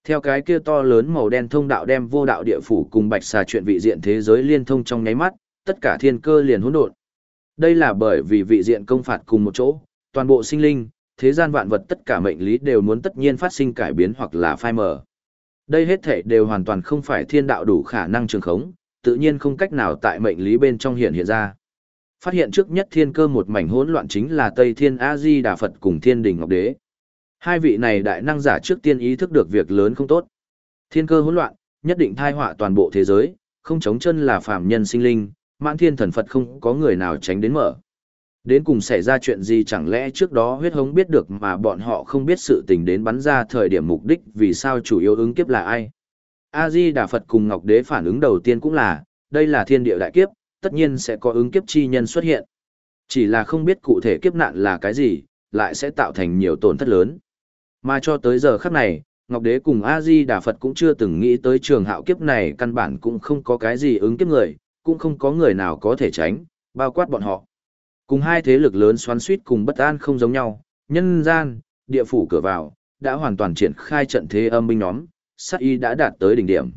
Theo cái kia to lớn màu đen thông đạo đem vô đạo địa phủ cùng bạch xà chuyện vị diện thế giới liên thông trong nháy mắt, tất cả thiên cơ liền hỗn độn. Đây là bởi vì vị diện công phạt cùng một chỗ, toàn bộ sinh linh, thế gian vạn vật tất cả mệnh lý đều muốn tất nhiên phát sinh cải biến hoặc là phai mờ. Đây hết thể đều hoàn toàn không phải thiên đạo đủ khả năng trường khống, tự nhiên không cách nào tại mệnh lý bên trong hiện hiện ra. Phát hiện trước nhất thiên cơ một mảnh hỗn loạn chính là Tây Thiên A Di Đà Phật cùng Thiên Đình Ngọc Đế. Hai vị này đại năng giả trước tiên ý thức được việc lớn không tốt. Thiên cơ hỗn loạn, nhất định thai họa toàn bộ thế giới, không chống chân là phàm nhân sinh linh, mãn thiên thần Phật không có người nào tránh đến mở. Đến cùng xảy ra chuyện gì chẳng lẽ trước đó huyết hống biết được mà bọn họ không biết sự tình đến bắn ra thời điểm mục đích vì sao chủ yếu ứng kiếp là ai. A-di Đà Phật cùng Ngọc Đế phản ứng đầu tiên cũng là, đây là thiên địa đại kiếp, tất nhiên sẽ có ứng kiếp chi nhân xuất hiện. Chỉ là không biết cụ thể kiếp nạn là cái gì, lại sẽ tạo thành nhiều tổn thất lớn. Mà cho tới giờ khắc này, Ngọc Đế cùng A-di Đà Phật cũng chưa từng nghĩ tới trường hạo kiếp này căn bản cũng không có cái gì ứng kiếp người, cũng không có người nào có thể tránh, bao quát bọn họ. Cùng hai thế lực lớn xoắn suýt cùng bất an không giống nhau, nhân gian, địa phủ cửa vào, đã hoàn toàn triển khai trận thế âm binh nhóm, sát y đã đạt tới đỉnh điểm.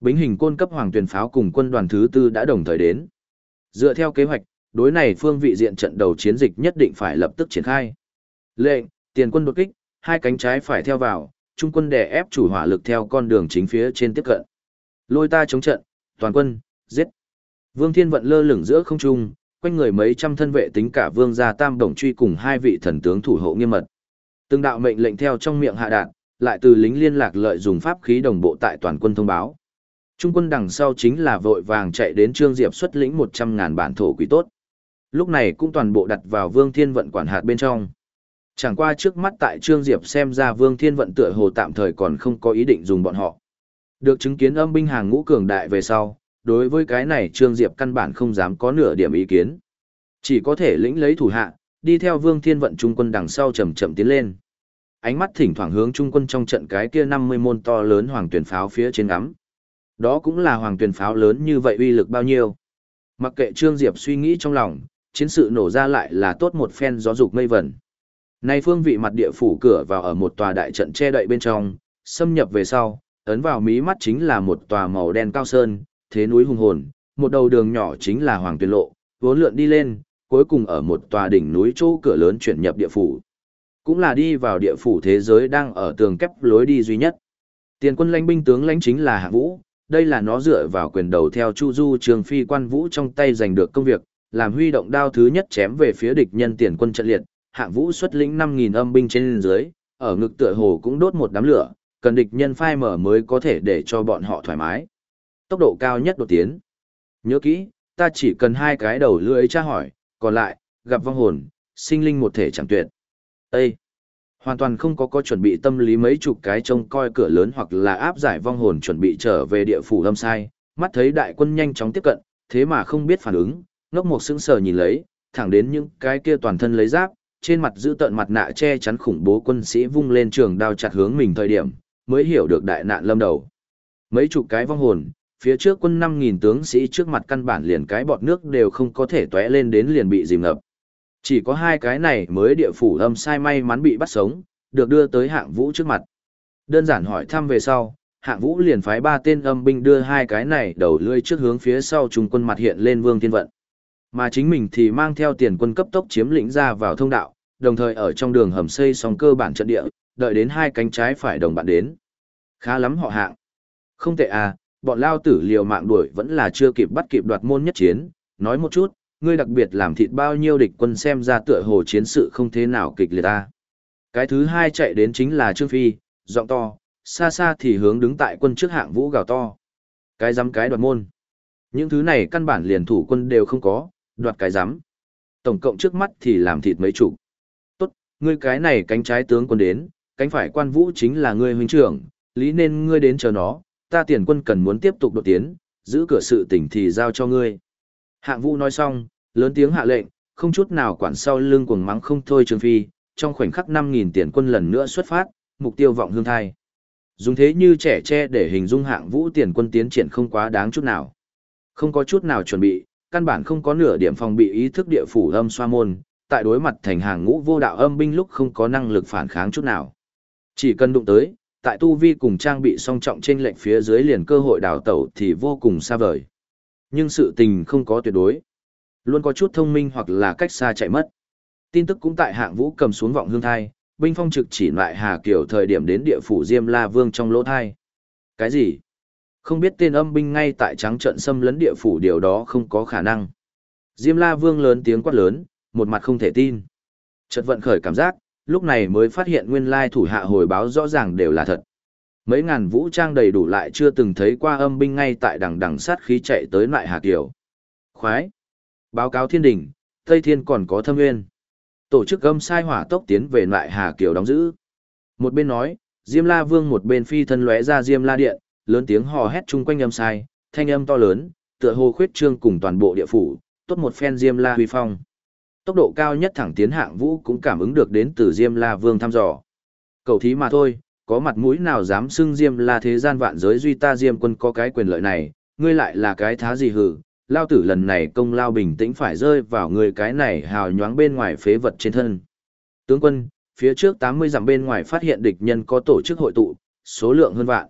Bính hình côn cấp hoàng tuyển pháo cùng quân đoàn thứ tư đã đồng thời đến. Dựa theo kế hoạch, đối này phương vị diện trận đầu chiến dịch nhất định phải lập tức triển khai. Lệnh, tiền quân đột kích, hai cánh trái phải theo vào, trung quân đè ép chủ hỏa lực theo con đường chính phía trên tiếp cận. Lôi ta chống trận, toàn quân, giết. Vương Thiên vận lơ lửng giữa không trung, quanh người mấy trăm thân vệ tính cả vương gia tam đồng truy cùng hai vị thần tướng thủ hộ nghiêm mật. Từng đạo mệnh lệnh theo trong miệng hạ đạn, lại từ lính liên lạc lợi dùng pháp khí đồng bộ tại toàn quân thông báo. Trung quân đằng sau chính là vội vàng chạy đến Trương Diệp xuất lĩnh 100.000 bản thổ quý tốt. Lúc này cũng toàn bộ đặt vào Vương Thiên vận quản hạt bên trong. Chẳng qua trước mắt tại Trương Diệp xem ra Vương Thiên vận tựa hồ tạm thời còn không có ý định dùng bọn họ. Được chứng kiến âm binh hàng ngũ cường đại về sau, đối với cái này Trương Diệp căn bản không dám có nửa điểm ý kiến. Chỉ có thể lĩnh lấy thủ hạ, đi theo Vương Thiên vận trung quân đằng sau chậm chậm tiến lên. Ánh mắt thỉnh thoảng hướng trung quân trong trận cái kia 50 môn to lớn hoàng tuyển pháo phía trên ngắm. Đó cũng là hoàng tuyển pháo lớn như vậy uy lực bao nhiêu. Mặc kệ Trương Diệp suy nghĩ trong lòng, chiến sự nổ ra lại là tốt một phen gió dục mây vẩn. Nay phương vị mặt địa phủ cửa vào ở một tòa đại trận che đậy bên trong, xâm nhập về sau, ấn vào mí mắt chính là một tòa màu đen cao sơn, thế núi hùng hồn, một đầu đường nhỏ chính là Hoàng Tuyên Lộ, vốn lượn đi lên, cuối cùng ở một tòa đỉnh núi chỗ cửa lớn chuyển nhập địa phủ. Cũng là đi vào địa phủ thế giới đang ở tường kép lối đi duy nhất. Tiền quân lãnh binh tướng lãnh chính là Hạ Vũ, đây là nó dựa vào quyền đầu theo Chu Du Trường Phi quan Vũ trong tay giành được công việc, làm huy động đao thứ nhất chém về phía địch nhân tiền quân trận liệt, Hạng Vũ xuất lĩnh 5000 âm binh trên dưới, ở ngực tựa hồ cũng đốt một đám lửa, cần địch nhân phai mở mới có thể để cho bọn họ thoải mái. Tốc độ cao nhất đột tiến. Nhớ kỹ, ta chỉ cần hai cái đầu lưỡi tra hỏi, còn lại, gặp vong hồn, sinh linh một thể chẳng tuyệt. Ê! Hoàn toàn không có có chuẩn bị tâm lý mấy chục cái trông coi cửa lớn hoặc là áp giải vong hồn chuẩn bị trở về địa phủ lâm sai, mắt thấy đại quân nhanh chóng tiếp cận, thế mà không biết phản ứng, ngốc một sững sờ nhìn lấy, thẳng đến những cái kia toàn thân lấy giáp, trên mặt giữ tận mặt nạ che chắn khủng bố quân sĩ vung lên trường đao chặt hướng mình thời điểm, mới hiểu được đại nạn lâm đầu. Mấy chục cái vong hồn, phía trước quân 5.000 tướng sĩ trước mặt căn bản liền cái bọt nước đều không có thể tué lên đến liền bị dìm ngập. Chỉ có hai cái này mới địa phủ âm sai may mắn bị bắt sống, được đưa tới hạng vũ trước mặt. Đơn giản hỏi thăm về sau, hạng vũ liền phái ba tên âm binh đưa hai cái này đầu lươi trước hướng phía sau trung quân mặt hiện lên vương thiên vận. Mà chính mình thì mang theo tiền quân cấp tốc chiếm lĩnh ra vào thông đạo, đồng thời ở trong đường hầm xây xong cơ bản trận địa, đợi đến hai cánh trái phải đồng bạn đến. Khá lắm họ hạng. Không tệ à, bọn lao tử liều mạng đuổi vẫn là chưa kịp bắt kịp đoạt môn nhất chiến, nói một chút, ngươi đặc biệt làm thịt bao nhiêu địch quân xem ra tựa hồ chiến sự không thế nào kịch liệt ta. Cái thứ hai chạy đến chính là Trương Phi, giọng to, xa xa thì hướng đứng tại quân trước hạng vũ gào to. Cái dám cái đoạt môn. Những thứ này căn bản liền thủ quân đều không có, đoạt cái dám. Tổng cộng trước mắt thì làm thịt mấy chủ. Tốt, ngươi cái này cánh trái tướng quân đến, cánh phải quan vũ chính là ngươi huynh trưởng, lý nên ngươi đến chờ nó, ta tiền quân cần muốn tiếp tục đột tiến, giữ cửa sự tỉnh thì giao cho ngươi. Hạng vũ nói xong, lớn tiếng hạ lệnh, không chút nào quản sau lưng cuồng mắng không thôi Trương Phi, trong khoảnh khắc 5.000 tiền quân lần nữa xuất phát, mục tiêu vọng hương thai. Dùng thế như trẻ tre để hình dung hạng vũ tiền quân tiến triển không quá đáng chút nào. Không có chút nào chuẩn bị, căn bản không có nửa điểm phòng bị ý thức địa phủ âm xoa môn, tại đối mặt thành hàng ngũ vô đạo âm binh lúc không có năng lực phản kháng chút nào. Chỉ cần đụng tới, tại tu vi cùng trang bị song trọng trên lệnh phía dưới liền cơ hội đào tẩu thì vô cùng xa vời. Nhưng sự tình không có tuyệt đối. Luôn có chút thông minh hoặc là cách xa chạy mất. Tin tức cũng tại hạng vũ cầm xuống vọng hương thai, binh phong trực chỉ lại Hà kiểu thời điểm đến địa phủ Diêm La Vương trong lỗ thai. Cái gì? Không biết tên âm binh ngay tại trắng trận xâm lấn địa phủ điều đó không có khả năng. Diêm La Vương lớn tiếng quát lớn, một mặt không thể tin. Chợt vận khởi cảm giác, lúc này mới phát hiện nguyên lai thủ hạ hồi báo rõ ràng đều là thật. Mấy ngàn vũ trang đầy đủ lại chưa từng thấy qua âm binh ngay tại đằng đằng sát khí chạy tới lại Hà Kiều. Khoái! Báo cáo thiên đình, Tây Thiên còn có thâm nguyên. Tổ chức âm sai hỏa tốc tiến về lại Hà Kiều đóng giữ. Một bên nói, Diêm La Vương một bên phi thân lóe ra Diêm La Điện, lớn tiếng hò hét chung quanh âm sai, thanh âm to lớn, tựa hồ khuyết trương cùng toàn bộ địa phủ, tốt một phen Diêm La huy phong. Tốc độ cao nhất thẳng tiến hạng vũ cũng cảm ứng được đến từ Diêm La Vương thăm dò. Cầu thí mà thôi, có mặt mũi nào dám xưng Diêm La thế gian vạn giới duy ta Diêm quân có cái quyền lợi này, ngươi lại là cái thá gì hử, lao tử lần này công lao bình tĩnh phải rơi vào người cái này hào nhoáng bên ngoài phế vật trên thân. Tướng quân, phía trước 80 dặm bên ngoài phát hiện địch nhân có tổ chức hội tụ, số lượng hơn vạn.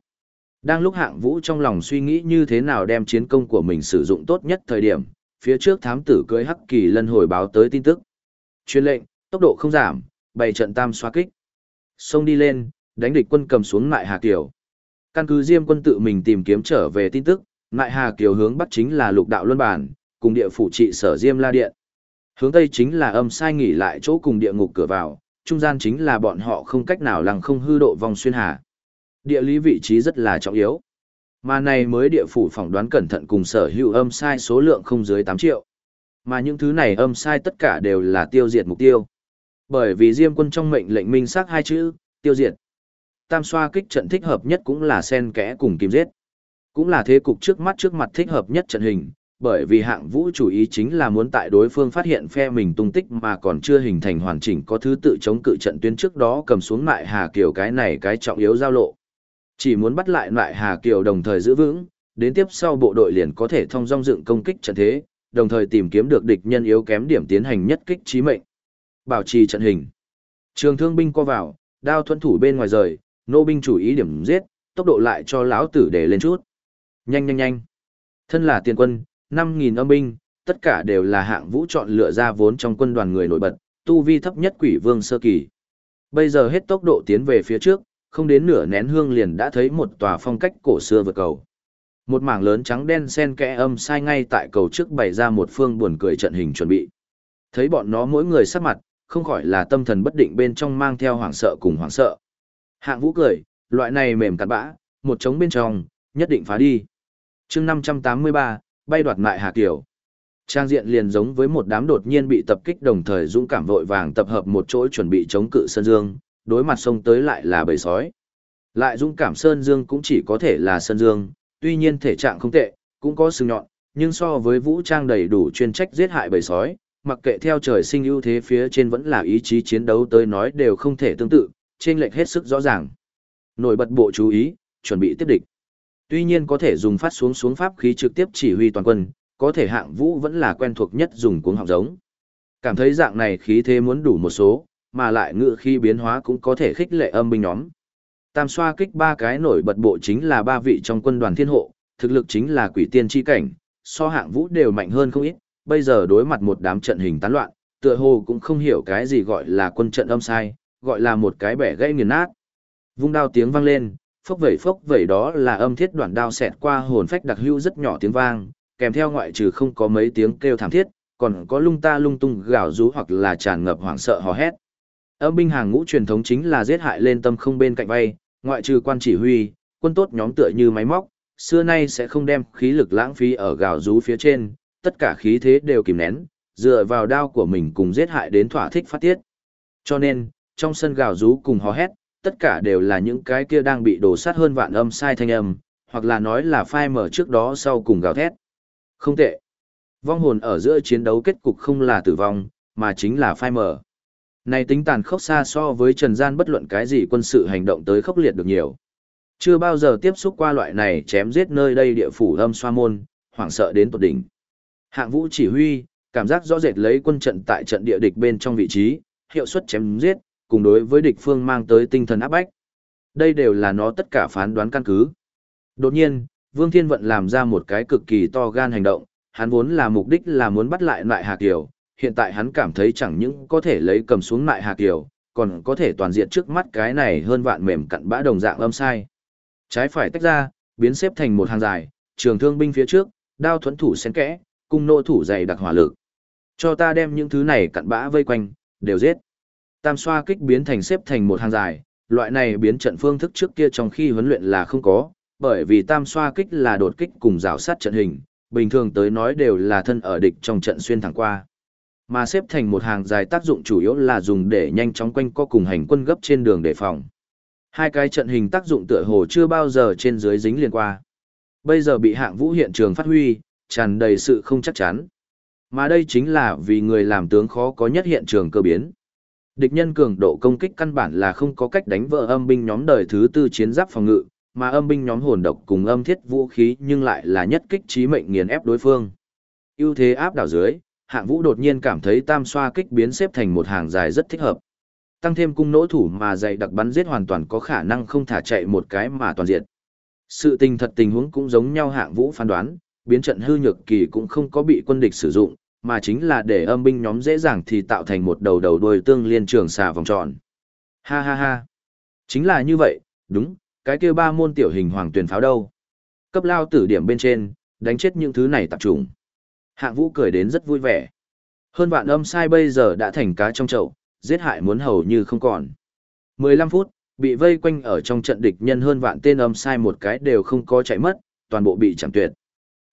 Đang lúc hạng vũ trong lòng suy nghĩ như thế nào đem chiến công của mình sử dụng tốt nhất thời điểm, phía trước thám tử cưới hắc kỳ lân hồi báo tới tin tức. Chuyên lệnh, tốc độ không giảm, bày trận tam xoa kích. Xông đi lên, đánh địch quân cầm xuống lại Hà Kiều. Căn cứ Diêm quân tự mình tìm kiếm trở về tin tức, Nại Hà Kiều hướng bắc chính là lục đạo luân bản, cùng địa phủ trị sở Diêm La Điện. Hướng tây chính là âm sai nghỉ lại chỗ cùng địa ngục cửa vào, trung gian chính là bọn họ không cách nào lằng không hư độ vòng xuyên hà. Địa lý vị trí rất là trọng yếu. Mà này mới địa phủ phỏng đoán cẩn thận cùng sở hữu âm sai số lượng không dưới 8 triệu. Mà những thứ này âm sai tất cả đều là tiêu diệt mục tiêu. Bởi vì Diêm quân trong mệnh lệnh minh xác hai chữ, tiêu diệt. Tam xoa kích trận thích hợp nhất cũng là sen kẽ cùng kim giết. Cũng là thế cục trước mắt trước mặt thích hợp nhất trận hình, bởi vì hạng vũ chủ ý chính là muốn tại đối phương phát hiện phe mình tung tích mà còn chưa hình thành hoàn chỉnh có thứ tự chống cự trận tuyến trước đó cầm xuống lại Hà kiểu cái này cái trọng yếu giao lộ. Chỉ muốn bắt lại lại Hà Kiều đồng thời giữ vững, đến tiếp sau bộ đội liền có thể thông dong dựng công kích trận thế, đồng thời tìm kiếm được địch nhân yếu kém điểm tiến hành nhất kích chí mệnh. Bảo trì trận hình. Trường thương binh co vào, đao thuẫn thủ bên ngoài rời, nô binh chủ ý điểm giết, tốc độ lại cho lão tử để lên chút. Nhanh nhanh nhanh. Thân là tiền quân, 5.000 âm binh, tất cả đều là hạng vũ chọn lựa ra vốn trong quân đoàn người nổi bật, tu vi thấp nhất quỷ vương sơ kỳ. Bây giờ hết tốc độ tiến về phía trước, không đến nửa nén hương liền đã thấy một tòa phong cách cổ xưa vượt cầu. Một mảng lớn trắng đen sen kẽ âm sai ngay tại cầu trước bày ra một phương buồn cười trận hình chuẩn bị. Thấy bọn nó mỗi người sắc mặt, không khỏi là tâm thần bất định bên trong mang theo hoảng sợ cùng hoảng sợ. Hạng vũ cười, loại này mềm cắn bã, một trống bên trong, nhất định phá đi. chương 583, bay đoạt lại Hà Kiều. Trang diện liền giống với một đám đột nhiên bị tập kích đồng thời dũng cảm vội vàng tập hợp một chỗ chuẩn bị chống cự Sơn Dương, đối mặt sông tới lại là bầy sói. Lại dũng cảm Sơn Dương cũng chỉ có thể là Sơn Dương, tuy nhiên thể trạng không tệ, cũng có sừng nhọn, nhưng so với vũ trang đầy đủ chuyên trách giết hại bầy sói, mặc kệ theo trời sinh ưu thế phía trên vẫn là ý chí chiến đấu tới nói đều không thể tương tự, trên lệch hết sức rõ ràng. Nổi bật bộ chú ý, chuẩn bị tiếp địch. Tuy nhiên có thể dùng phát xuống xuống pháp khí trực tiếp chỉ huy toàn quân, có thể hạng vũ vẫn là quen thuộc nhất dùng cuống học giống. Cảm thấy dạng này khí thế muốn đủ một số, mà lại ngự khi biến hóa cũng có thể khích lệ âm binh nhóm. Tam xoa kích ba cái nổi bật bộ chính là ba vị trong quân đoàn thiên hộ, thực lực chính là quỷ tiên chi cảnh, so hạng vũ đều mạnh hơn không ít, bây giờ đối mặt một đám trận hình tán loạn, tựa hồ cũng không hiểu cái gì gọi là quân trận âm sai, gọi là một cái bẻ gãy nghiền nát. Vung đao tiếng vang lên, phốc vẩy phốc vẩy đó là âm thiết đoạn đao xẹt qua hồn phách đặc hữu rất nhỏ tiếng vang, kèm theo ngoại trừ không có mấy tiếng kêu thảm thiết, còn có lung ta lung tung gào rú hoặc là tràn ngập hoảng sợ hò hét. Âm binh hàng ngũ truyền thống chính là giết hại lên tâm không bên cạnh vay, ngoại trừ quan chỉ huy, quân tốt nhóm tựa như máy móc, xưa nay sẽ không đem khí lực lãng phí ở gào rú phía trên, tất cả khí thế đều kìm nén, dựa vào đao của mình cùng giết hại đến thỏa thích phát tiết. Cho nên, trong sân gào rú cùng hò hét, tất cả đều là những cái kia đang bị đổ sát hơn vạn âm sai thanh âm, hoặc là nói là phai mở trước đó sau cùng gào thét. Không tệ. Vong hồn ở giữa chiến đấu kết cục không là tử vong, mà chính là phai mở. Này tính tàn khốc xa so với trần gian bất luận cái gì quân sự hành động tới khốc liệt được nhiều. Chưa bao giờ tiếp xúc qua loại này chém giết nơi đây địa phủ âm xoa môn, hoảng sợ đến tột đỉnh. Hạng vũ chỉ huy, cảm giác rõ rệt lấy quân trận tại trận địa địch bên trong vị trí, hiệu suất chém giết, cùng đối với địch phương mang tới tinh thần áp bách. Đây đều là nó tất cả phán đoán căn cứ. Đột nhiên, Vương Thiên Vận làm ra một cái cực kỳ to gan hành động, hắn vốn là mục đích là muốn bắt lại loại Hà Kiều, hiện tại hắn cảm thấy chẳng những có thể lấy cầm xuống lại Hà Kiều, còn có thể toàn diện trước mắt cái này hơn vạn mềm cặn bã đồng dạng âm sai. Trái phải tách ra, biến xếp thành một hàng dài, trường thương binh phía trước, đao thuẫn thủ xen kẽ, cung nô thủ dày đặc hỏa lực. Cho ta đem những thứ này cặn bã vây quanh, đều giết. Tam xoa kích biến thành xếp thành một hàng dài, loại này biến trận phương thức trước kia trong khi huấn luyện là không có, bởi vì tam xoa kích là đột kích cùng rào sát trận hình, bình thường tới nói đều là thân ở địch trong trận xuyên thẳng qua. Mà xếp thành một hàng dài tác dụng chủ yếu là dùng để nhanh chóng quanh co cùng hành quân gấp trên đường đề phòng. Hai cái trận hình tác dụng tựa hồ chưa bao giờ trên dưới dính liền qua. Bây giờ bị hạng vũ hiện trường phát huy, tràn đầy sự không chắc chắn. Mà đây chính là vì người làm tướng khó có nhất hiện trường cơ biến. Địch nhân cường độ công kích căn bản là không có cách đánh vỡ âm binh nhóm đời thứ tư chiến giáp phòng ngự, mà âm binh nhóm hồn độc cùng âm thiết vũ khí nhưng lại là nhất kích trí mệnh nghiền ép đối phương. ưu thế áp đảo dưới, hạng vũ đột nhiên cảm thấy tam xoa kích biến xếp thành một hàng dài rất thích hợp. Tăng thêm cung nỗ thủ mà dạy đặc bắn giết hoàn toàn có khả năng không thả chạy một cái mà toàn diện. Sự tình thật tình huống cũng giống nhau hạng vũ phán đoán, biến trận hư nhược kỳ cũng không có bị quân địch sử dụng, mà chính là để âm binh nhóm dễ dàng thì tạo thành một đầu đầu đuôi tương liên trường xà vòng tròn. Ha ha ha. Chính là như vậy, đúng, cái kia ba môn tiểu hình hoàng tuyển pháo đâu. Cấp lao tử điểm bên trên, đánh chết những thứ này tập trung. Hạng vũ cười đến rất vui vẻ. Hơn vạn âm sai bây giờ đã thành cá trong chậu, giết hại muốn hầu như không còn. 15 phút, bị vây quanh ở trong trận địch nhân hơn vạn tên âm sai một cái đều không có chạy mất, toàn bộ bị chẳng tuyệt.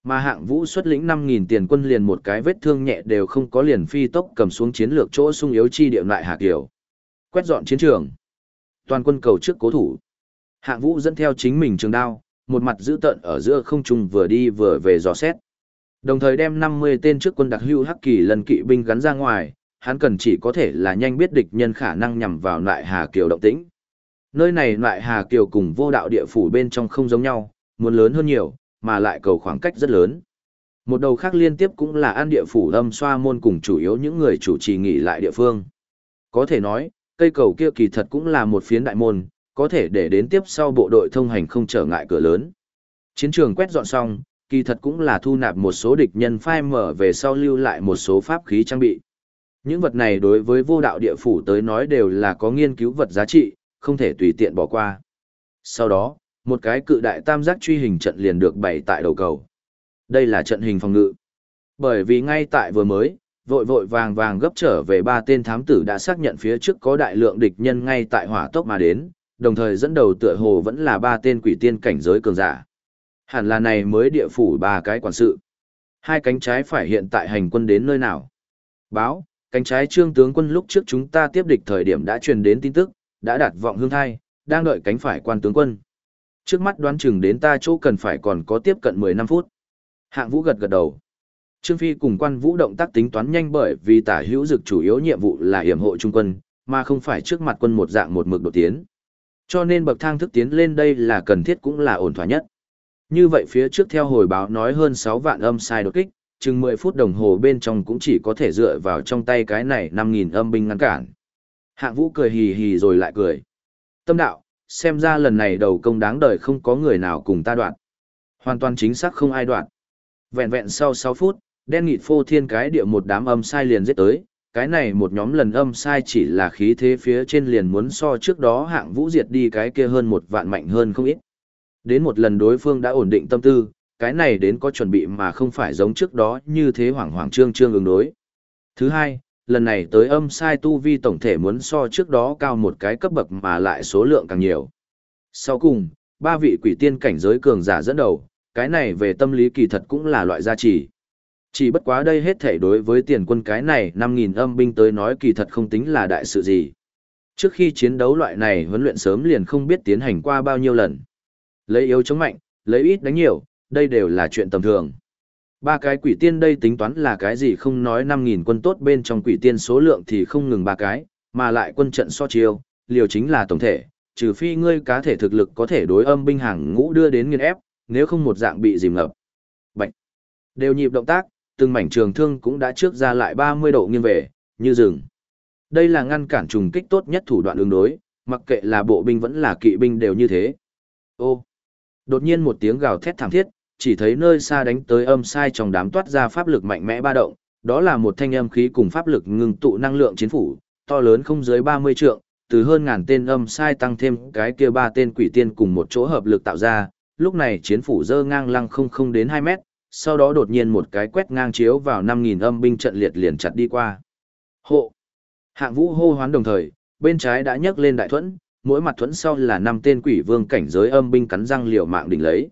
Mà hạng vũ xuất lĩnh 5.000 tiền quân liền một cái vết thương nhẹ đều không có liền phi tốc cầm xuống chiến lược chỗ sung yếu chi điệu lại hạ kiểu. Quét dọn chiến trường. Toàn quân cầu trước cố thủ. Hạng vũ dẫn theo chính mình trường đao, một mặt giữ tận ở giữa không trung vừa đi vừa về dò xét. Đồng thời đem 50 tên trước quân đặc hưu hắc kỳ lần kỵ binh gắn ra ngoài, hắn cần chỉ có thể là nhanh biết địch nhân khả năng nhằm vào lại Hà Kiều động tĩnh. Nơi này lại Hà Kiều cùng vô đạo địa phủ bên trong không giống nhau, muốn lớn hơn nhiều, mà lại cầu khoảng cách rất lớn. Một đầu khác liên tiếp cũng là an địa phủ âm xoa môn cùng chủ yếu những người chủ trì nghỉ lại địa phương. Có thể nói, cây cầu kia kỳ thật cũng là một phiến đại môn, có thể để đến tiếp sau bộ đội thông hành không trở ngại cửa lớn. Chiến trường quét dọn xong, kỳ thật cũng là thu nạp một số địch nhân phai mở về sau lưu lại một số pháp khí trang bị. Những vật này đối với vô đạo địa phủ tới nói đều là có nghiên cứu vật giá trị, không thể tùy tiện bỏ qua. Sau đó, một cái cự đại tam giác truy hình trận liền được bày tại đầu cầu. Đây là trận hình phòng ngự. Bởi vì ngay tại vừa mới, vội vội vàng vàng gấp trở về ba tên thám tử đã xác nhận phía trước có đại lượng địch nhân ngay tại hỏa tốc mà đến, đồng thời dẫn đầu tựa hồ vẫn là ba tên quỷ tiên cảnh giới cường giả. Hẳn là này mới địa phủ ba cái quản sự. Hai cánh trái phải hiện tại hành quân đến nơi nào? Báo, cánh trái trương tướng quân lúc trước chúng ta tiếp địch thời điểm đã truyền đến tin tức, đã đạt vọng hương thai, đang đợi cánh phải quan tướng quân. Trước mắt đoán chừng đến ta chỗ cần phải còn có tiếp cận 15 phút. Hạng vũ gật gật đầu. Trương Phi cùng quan vũ động tác tính toán nhanh bởi vì tả hữu dực chủ yếu nhiệm vụ là hiểm hộ trung quân, mà không phải trước mặt quân một dạng một mực đột tiến. Cho nên bậc thang thức tiến lên đây là cần thiết cũng là ổn thỏa nhất. Như vậy phía trước theo hồi báo nói hơn 6 vạn âm sai đột kích, chừng 10 phút đồng hồ bên trong cũng chỉ có thể dựa vào trong tay cái này 5.000 âm binh ngăn cản. Hạng vũ cười hì hì rồi lại cười. Tâm đạo, xem ra lần này đầu công đáng đời không có người nào cùng ta đoạn. Hoàn toàn chính xác không ai đoạn. Vẹn vẹn sau 6 phút, đen nghịt phô thiên cái địa một đám âm sai liền giết tới, cái này một nhóm lần âm sai chỉ là khí thế phía trên liền muốn so trước đó hạng vũ diệt đi cái kia hơn một vạn mạnh hơn không ít. Đến một lần đối phương đã ổn định tâm tư, cái này đến có chuẩn bị mà không phải giống trước đó như thế hoảng hoảng trương trương ứng đối. Thứ hai, lần này tới âm sai tu vi tổng thể muốn so trước đó cao một cái cấp bậc mà lại số lượng càng nhiều. Sau cùng, ba vị quỷ tiên cảnh giới cường giả dẫn đầu, cái này về tâm lý kỳ thật cũng là loại gia trì. Chỉ bất quá đây hết thể đối với tiền quân cái này 5.000 âm binh tới nói kỳ thật không tính là đại sự gì. Trước khi chiến đấu loại này huấn luyện sớm liền không biết tiến hành qua bao nhiêu lần. Lấy yếu chống mạnh, lấy ít đánh nhiều, đây đều là chuyện tầm thường. Ba cái quỷ tiên đây tính toán là cái gì không nói 5.000 quân tốt bên trong quỷ tiên số lượng thì không ngừng ba cái, mà lại quân trận so chiêu, liều chính là tổng thể, trừ phi ngươi cá thể thực lực có thể đối âm binh hàng ngũ đưa đến nghiên ép, nếu không một dạng bị dìm ngập. Bạch. Đều nhịp động tác, từng mảnh trường thương cũng đã trước ra lại 30 độ nghiêng về, như rừng. Đây là ngăn cản trùng kích tốt nhất thủ đoạn ứng đối, mặc kệ là bộ binh vẫn là kỵ binh đều như thế. Ô. Đột nhiên một tiếng gào thét thảm thiết, chỉ thấy nơi xa đánh tới âm sai trong đám toát ra pháp lực mạnh mẽ ba động, đó là một thanh âm khí cùng pháp lực ngưng tụ năng lượng chiến phủ, to lớn không dưới 30 trượng, từ hơn ngàn tên âm sai tăng thêm cái kia ba tên quỷ tiên cùng một chỗ hợp lực tạo ra, lúc này chiến phủ dơ ngang lăng không không đến 2 mét, sau đó đột nhiên một cái quét ngang chiếu vào 5.000 âm binh trận liệt liền chặt đi qua. Hộ! Hạng vũ hô hoán đồng thời, bên trái đã nhấc lên đại thuẫn, mỗi mặt thuẫn sau là năm tên quỷ vương cảnh giới âm binh cắn răng liều mạng đỉnh lấy.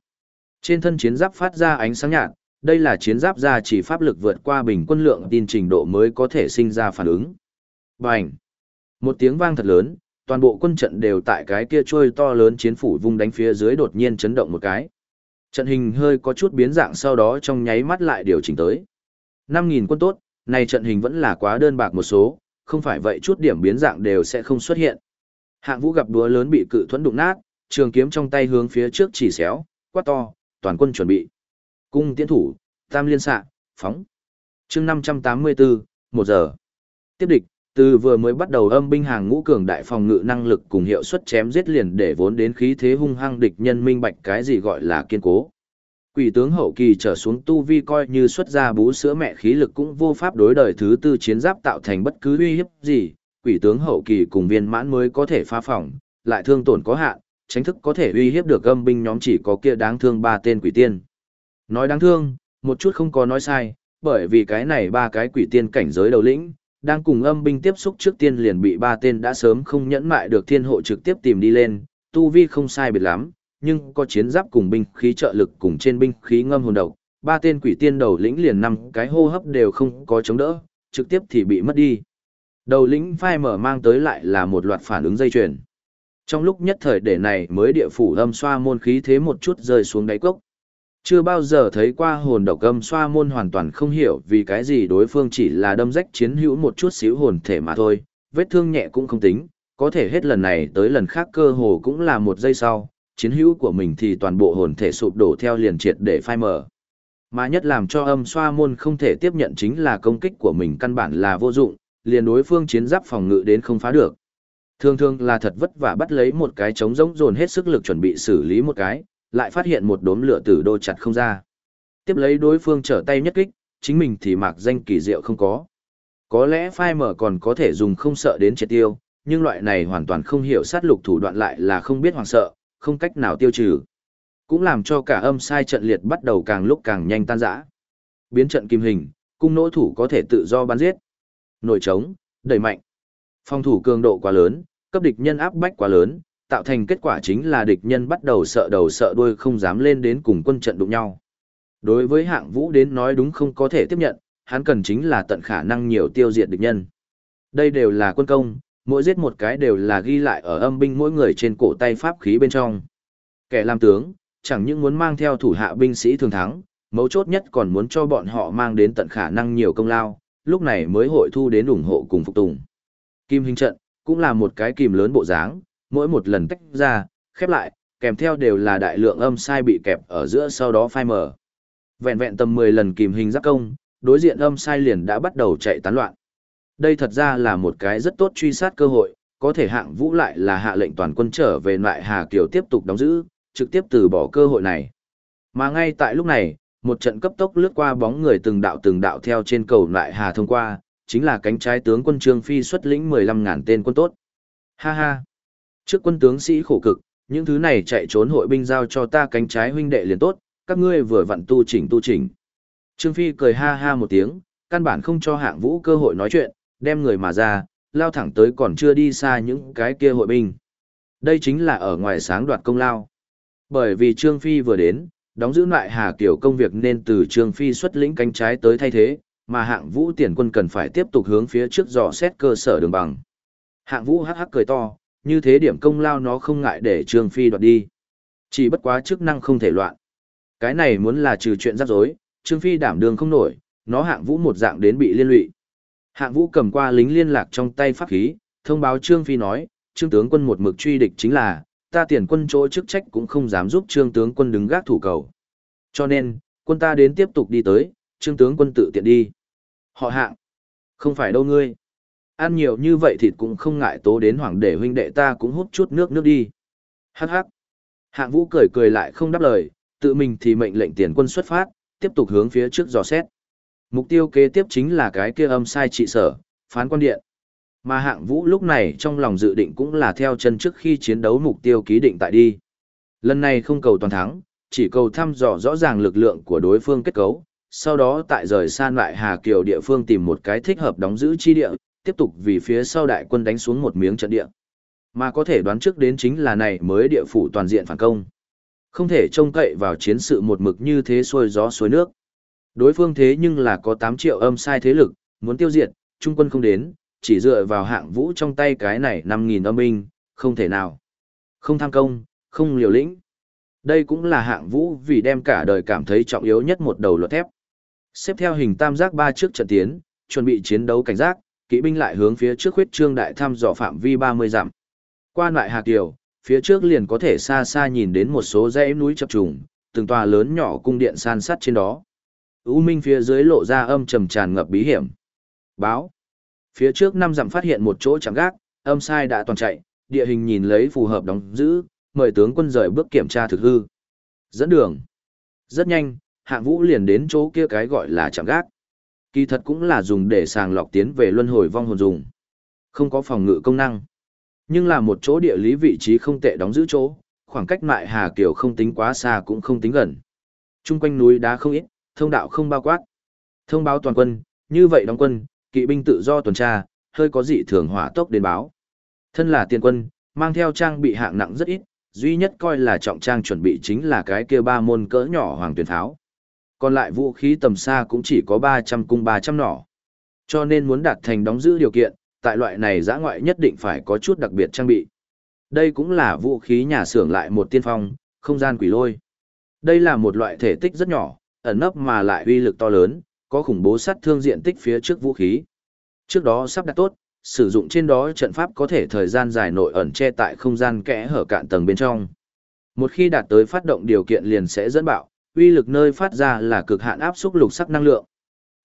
Trên thân chiến giáp phát ra ánh sáng nhạt, đây là chiến giáp ra chỉ pháp lực vượt qua bình quân lượng tin trình độ mới có thể sinh ra phản ứng. Bành! Một tiếng vang thật lớn, toàn bộ quân trận đều tại cái kia trôi to lớn chiến phủ vung đánh phía dưới đột nhiên chấn động một cái. Trận hình hơi có chút biến dạng sau đó trong nháy mắt lại điều chỉnh tới. 5.000 quân tốt, này trận hình vẫn là quá đơn bạc một số, không phải vậy chút điểm biến dạng đều sẽ không xuất hiện. Hạng vũ gặp đúa lớn bị cự thuẫn đụng nát, trường kiếm trong tay hướng phía trước chỉ xéo, quát to, toàn quân chuẩn bị. Cung tiến thủ, tam liên xạ, phóng. chương 584, 1 giờ. Tiếp địch, từ vừa mới bắt đầu âm binh hàng ngũ cường đại phòng ngự năng lực cùng hiệu suất chém giết liền để vốn đến khí thế hung hăng địch nhân minh bạch cái gì gọi là kiên cố. Quỷ tướng hậu kỳ trở xuống tu vi coi như xuất ra bú sữa mẹ khí lực cũng vô pháp đối đời thứ tư chiến giáp tạo thành bất cứ uy hiếp gì, quỷ tướng hậu kỳ cùng viên mãn mới có thể phá phỏng, lại thương tổn có hạn, tránh thức có thể uy hiếp được âm binh nhóm chỉ có kia đáng thương ba tên quỷ tiên. Nói đáng thương, một chút không có nói sai, bởi vì cái này ba cái quỷ tiên cảnh giới đầu lĩnh, đang cùng âm binh tiếp xúc trước tiên liền bị ba tên đã sớm không nhẫn mại được thiên hộ trực tiếp tìm đi lên, tu vi không sai biệt lắm, nhưng có chiến giáp cùng binh khí trợ lực cùng trên binh khí ngâm hồn độc, ba tên quỷ tiên đầu lĩnh liền năm cái hô hấp đều không có chống đỡ, trực tiếp thì bị mất đi. Đầu lĩnh phai mở mang tới lại là một loạt phản ứng dây chuyền. Trong lúc nhất thời để này mới địa phủ âm xoa môn khí thế một chút rơi xuống đáy cốc. Chưa bao giờ thấy qua hồn độc âm xoa môn hoàn toàn không hiểu vì cái gì đối phương chỉ là đâm rách chiến hữu một chút xíu hồn thể mà thôi, vết thương nhẹ cũng không tính, có thể hết lần này tới lần khác cơ hồ cũng là một giây sau, chiến hữu của mình thì toàn bộ hồn thể sụp đổ theo liền triệt để phai mở. Mà nhất làm cho âm xoa môn không thể tiếp nhận chính là công kích của mình căn bản là vô dụng, liền đối phương chiến giáp phòng ngự đến không phá được. Thường thường là thật vất vả bắt lấy một cái trống rỗng dồn hết sức lực chuẩn bị xử lý một cái, lại phát hiện một đốm lửa tử đô chặt không ra. Tiếp lấy đối phương trở tay nhất kích, chính mình thì mạc danh kỳ diệu không có. Có lẽ phai mở còn có thể dùng không sợ đến triệt tiêu, nhưng loại này hoàn toàn không hiểu sát lục thủ đoạn lại là không biết hoàng sợ, không cách nào tiêu trừ. Cũng làm cho cả âm sai trận liệt bắt đầu càng lúc càng nhanh tan rã. Biến trận kim hình, cung nỗ thủ có thể tự do bắn giết. Nổi trống, đẩy mạnh. Phòng thủ cường độ quá lớn, cấp địch nhân áp bách quá lớn, tạo thành kết quả chính là địch nhân bắt đầu sợ đầu sợ đuôi không dám lên đến cùng quân trận đụng nhau. Đối với hạng vũ đến nói đúng không có thể tiếp nhận, hắn cần chính là tận khả năng nhiều tiêu diệt địch nhân. Đây đều là quân công, mỗi giết một cái đều là ghi lại ở âm binh mỗi người trên cổ tay pháp khí bên trong. Kẻ làm tướng, chẳng những muốn mang theo thủ hạ binh sĩ thường thắng, mấu chốt nhất còn muốn cho bọn họ mang đến tận khả năng nhiều công lao, lúc này mới hội thu đến ủng hộ cùng phục tùng. Kim hình trận, cũng là một cái kìm lớn bộ dáng, mỗi một lần tách ra, khép lại, kèm theo đều là đại lượng âm sai bị kẹp ở giữa sau đó phai mở. Vẹn vẹn tầm 10 lần kìm hình giáp công, đối diện âm sai liền đã bắt đầu chạy tán loạn. Đây thật ra là một cái rất tốt truy sát cơ hội, có thể hạng vũ lại là hạ lệnh toàn quân trở về lại Hà Kiều tiếp tục đóng giữ, trực tiếp từ bỏ cơ hội này. Mà ngay tại lúc này, một trận cấp tốc lướt qua bóng người từng đạo từng đạo theo trên cầu lại Hà thông qua, chính là cánh trái tướng quân Trương Phi xuất lĩnh 15.000 tên quân tốt. Ha ha! Trước quân tướng sĩ khổ cực, những thứ này chạy trốn hội binh giao cho ta cánh trái huynh đệ liền tốt, các ngươi vừa vặn tu chỉnh tu chỉnh. Trương Phi cười ha ha một tiếng, căn bản không cho hạng vũ cơ hội nói chuyện, đem người mà ra, lao thẳng tới còn chưa đi xa những cái kia hội binh. Đây chính là ở ngoài sáng đoạt công lao. Bởi vì Trương Phi vừa đến, đóng giữ lại Hà Kiều công việc nên từ Trương Phi xuất lĩnh cánh trái tới thay thế, mà hạng vũ tiền quân cần phải tiếp tục hướng phía trước dò xét cơ sở đường bằng. Hạng vũ hắc hắc cười to, như thế điểm công lao nó không ngại để Trương Phi đoạt đi. Chỉ bất quá chức năng không thể loạn. Cái này muốn là trừ chuyện rắc rối, Trương Phi đảm đường không nổi, nó hạng vũ một dạng đến bị liên lụy. Hạng vũ cầm qua lính liên lạc trong tay pháp khí, thông báo Trương Phi nói, Trương tướng quân một mực truy địch chính là, ta tiền quân chỗ chức trách cũng không dám giúp Trương tướng quân đứng gác thủ cầu. Cho nên, quân ta đến tiếp tục đi tới, Trương tướng quân tự tiện đi. Họ hạng, không phải đâu ngươi. Ăn nhiều như vậy thịt cũng không ngại tố đến hoàng để huynh đệ ta cũng hút chút nước nước đi. Hắc hắc. Hạng vũ cười cười lại không đáp lời, tự mình thì mệnh lệnh tiền quân xuất phát, tiếp tục hướng phía trước dò xét. Mục tiêu kế tiếp chính là cái kia âm sai trị sở, phán quan điện. Mà hạng vũ lúc này trong lòng dự định cũng là theo chân trước khi chiến đấu mục tiêu ký định tại đi. Lần này không cầu toàn thắng, chỉ cầu thăm dò rõ ràng lực lượng của đối phương kết cấu, sau đó tại rời san lại Hà Kiều địa phương tìm một cái thích hợp đóng giữ chi địa, tiếp tục vì phía sau đại quân đánh xuống một miếng trận địa. Mà có thể đoán trước đến chính là này mới địa phủ toàn diện phản công. Không thể trông cậy vào chiến sự một mực như thế xuôi gió xuôi nước. Đối phương thế nhưng là có 8 triệu âm sai thế lực, muốn tiêu diệt, trung quân không đến, chỉ dựa vào hạng vũ trong tay cái này 5.000 âm binh, không thể nào. Không tham công, không liều lĩnh. Đây cũng là hạng vũ vì đem cả đời cảm thấy trọng yếu nhất một đầu luật thép. Xếp theo hình tam giác ba trước trận tiến, chuẩn bị chiến đấu cảnh giác, kỵ binh lại hướng phía trước huyết trương đại thăm dò phạm vi 30 dặm. Qua lại hạt kiều, phía trước liền có thể xa xa nhìn đến một số dãy núi chập trùng, từng tòa lớn nhỏ cung điện san sát trên đó. U Minh phía dưới lộ ra âm trầm tràn ngập bí hiểm. Báo. Phía trước năm dặm phát hiện một chỗ chẳng gác, âm sai đã toàn chạy, địa hình nhìn lấy phù hợp đóng giữ, mời tướng quân rời bước kiểm tra thực hư. Dẫn đường. Rất nhanh, hạng vũ liền đến chỗ kia cái gọi là chẳng gác. Kỳ thật cũng là dùng để sàng lọc tiến về luân hồi vong hồn dùng. Không có phòng ngự công năng. Nhưng là một chỗ địa lý vị trí không tệ đóng giữ chỗ, khoảng cách mại Hà Kiều không tính quá xa cũng không tính gần. Trung quanh núi đá không ít, thông đạo không bao quát. Thông báo toàn quân, như vậy đóng quân, kỵ binh tự do tuần tra, hơi có dị thường hỏa tốc đến báo. Thân là tiền quân, mang theo trang bị hạng nặng rất ít, duy nhất coi là trọng trang chuẩn bị chính là cái kia ba môn cỡ nhỏ hoàng tuyển tháo. Còn lại vũ khí tầm xa cũng chỉ có 300 cung 300 nỏ. Cho nên muốn đạt thành đóng giữ điều kiện, tại loại này giã ngoại nhất định phải có chút đặc biệt trang bị. Đây cũng là vũ khí nhà xưởng lại một tiên phong, không gian quỷ lôi. Đây là một loại thể tích rất nhỏ, ẩn nấp mà lại uy lực to lớn, có khủng bố sát thương diện tích phía trước vũ khí. Trước đó sắp đặt tốt, sử dụng trên đó trận pháp có thể thời gian dài nội ẩn che tại không gian kẽ hở cạn tầng bên trong. Một khi đạt tới phát động điều kiện liền sẽ dẫn bạo, uy lực nơi phát ra là cực hạn áp xúc lục sắc năng lượng.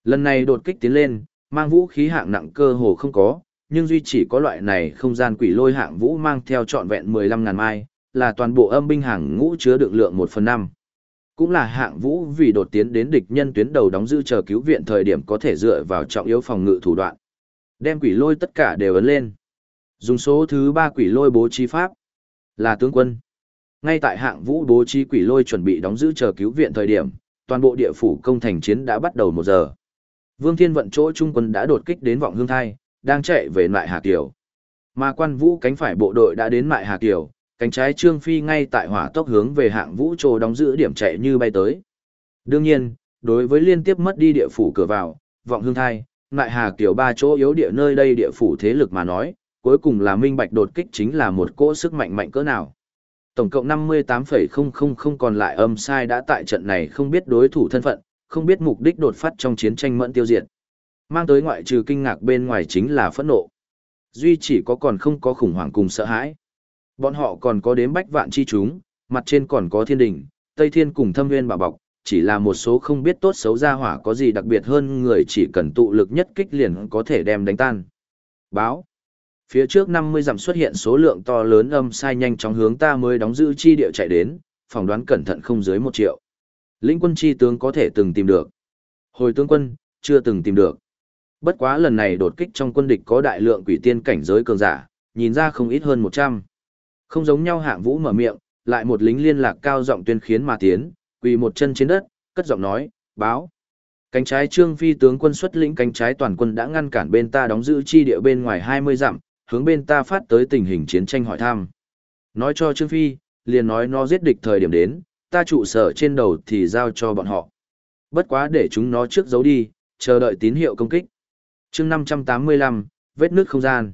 Lần này đột kích tiến lên, mang vũ khí hạng nặng cơ hồ không có, nhưng duy chỉ có loại này không gian quỷ lôi hạng vũ mang theo trọn vẹn 15.000 mai, là toàn bộ âm binh hàng ngũ chứa đựng lượng 1 phần 5. Cũng là hạng vũ vì đột tiến đến địch nhân tuyến đầu đóng giữ chờ cứu viện thời điểm có thể dựa vào trọng yếu phòng ngự thủ đoạn. Đem quỷ lôi tất cả đều ấn lên. Dùng số thứ 3 quỷ lôi bố trí pháp. Là tướng quân. Ngay tại hạng vũ bố trí quỷ lôi chuẩn bị đóng giữ chờ cứu viện thời điểm, toàn bộ địa phủ công thành chiến đã bắt đầu một giờ. Vương Thiên vận chỗ trung quân đã đột kích đến vọng hương thai, đang chạy về lại Hà Kiều. Mà quan vũ cánh phải bộ đội đã đến lại Hà Kiều, cánh trái Trương Phi ngay tại hỏa tốc hướng về hạng vũ trồ đóng giữ điểm chạy như bay tới. Đương nhiên, đối với liên tiếp mất đi địa phủ cửa vào, vọng hương thai, lại Hà kiểu ba chỗ yếu địa nơi đây địa phủ thế lực mà nói, cuối cùng là minh bạch đột kích chính là một cỗ sức mạnh mạnh cỡ nào. Tổng cộng 58,000 còn lại âm sai đã tại trận này không biết đối thủ thân phận, không biết mục đích đột phát trong chiến tranh mẫn tiêu diệt. Mang tới ngoại trừ kinh ngạc bên ngoài chính là phẫn nộ. Duy chỉ có còn không có khủng hoảng cùng sợ hãi. Bọn họ còn có đếm bách vạn chi chúng, mặt trên còn có thiên đình, Tây Thiên cùng thâm nguyên bảo bọc, chỉ là một số không biết tốt xấu ra hỏa có gì đặc biệt hơn người chỉ cần tụ lực nhất kích liền có thể đem đánh tan. Báo. Phía trước 50 dặm xuất hiện số lượng to lớn âm sai nhanh chóng hướng ta mới đóng giữ chi địa chạy đến, phỏng đoán cẩn thận không dưới 1 triệu. Lĩnh quân chi tướng có thể từng tìm được. Hồi tướng quân, chưa từng tìm được. Bất quá lần này đột kích trong quân địch có đại lượng quỷ tiên cảnh giới cường giả, nhìn ra không ít hơn 100. Không giống nhau hạng vũ mở miệng, lại một lính liên lạc cao giọng tuyên khiến mà tiến, quỳ một chân trên đất, cất giọng nói, báo. Cánh trái trương phi tướng quân xuất lĩnh cánh trái toàn quân đã ngăn cản bên ta đóng giữ chi địa bên ngoài 20 dặm, hướng bên ta phát tới tình hình chiến tranh hỏi thăm. Nói cho trương phi, liền nói nó giết địch thời điểm đến, ta trụ sở trên đầu thì giao cho bọn họ. Bất quá để chúng nó trước giấu đi, chờ đợi tín hiệu công kích. chương 585, vết nước không gian.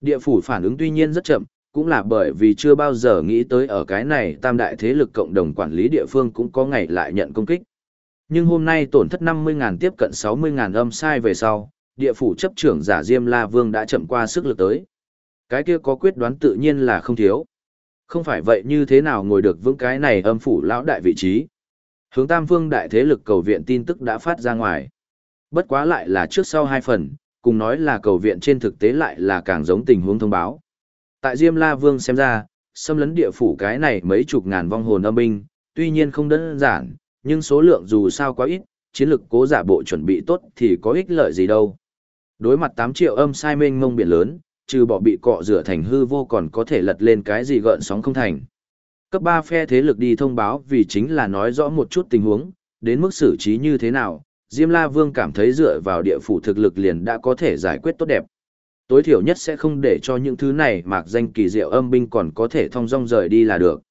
Địa phủ phản ứng tuy nhiên rất chậm, cũng là bởi vì chưa bao giờ nghĩ tới ở cái này tam đại thế lực cộng đồng quản lý địa phương cũng có ngày lại nhận công kích. Nhưng hôm nay tổn thất 50.000 tiếp cận 60.000 âm sai về sau, địa phủ chấp trưởng giả Diêm La Vương đã chậm qua sức lực tới. Cái kia có quyết đoán tự nhiên là không thiếu. Không phải vậy như thế nào ngồi được vững cái này âm phủ lão đại vị trí. Hướng tam vương đại thế lực cầu viện tin tức đã phát ra ngoài. Bất quá lại là trước sau hai phần, cùng nói là cầu viện trên thực tế lại là càng giống tình huống thông báo. Tại Diêm La Vương xem ra, xâm lấn địa phủ cái này mấy chục ngàn vong hồn âm binh, tuy nhiên không đơn giản, nhưng số lượng dù sao quá ít, chiến lực cố giả bộ chuẩn bị tốt thì có ích lợi gì đâu. Đối mặt 8 triệu âm sai mênh mông biển lớn, trừ bỏ bị cọ rửa thành hư vô còn có thể lật lên cái gì gợn sóng không thành. Cấp 3 phe thế lực đi thông báo vì chính là nói rõ một chút tình huống, đến mức xử trí như thế nào, Diêm La Vương cảm thấy dựa vào địa phủ thực lực liền đã có thể giải quyết tốt đẹp. Tối thiểu nhất sẽ không để cho những thứ này mạc danh kỳ diệu âm binh còn có thể thông dong rời đi là được.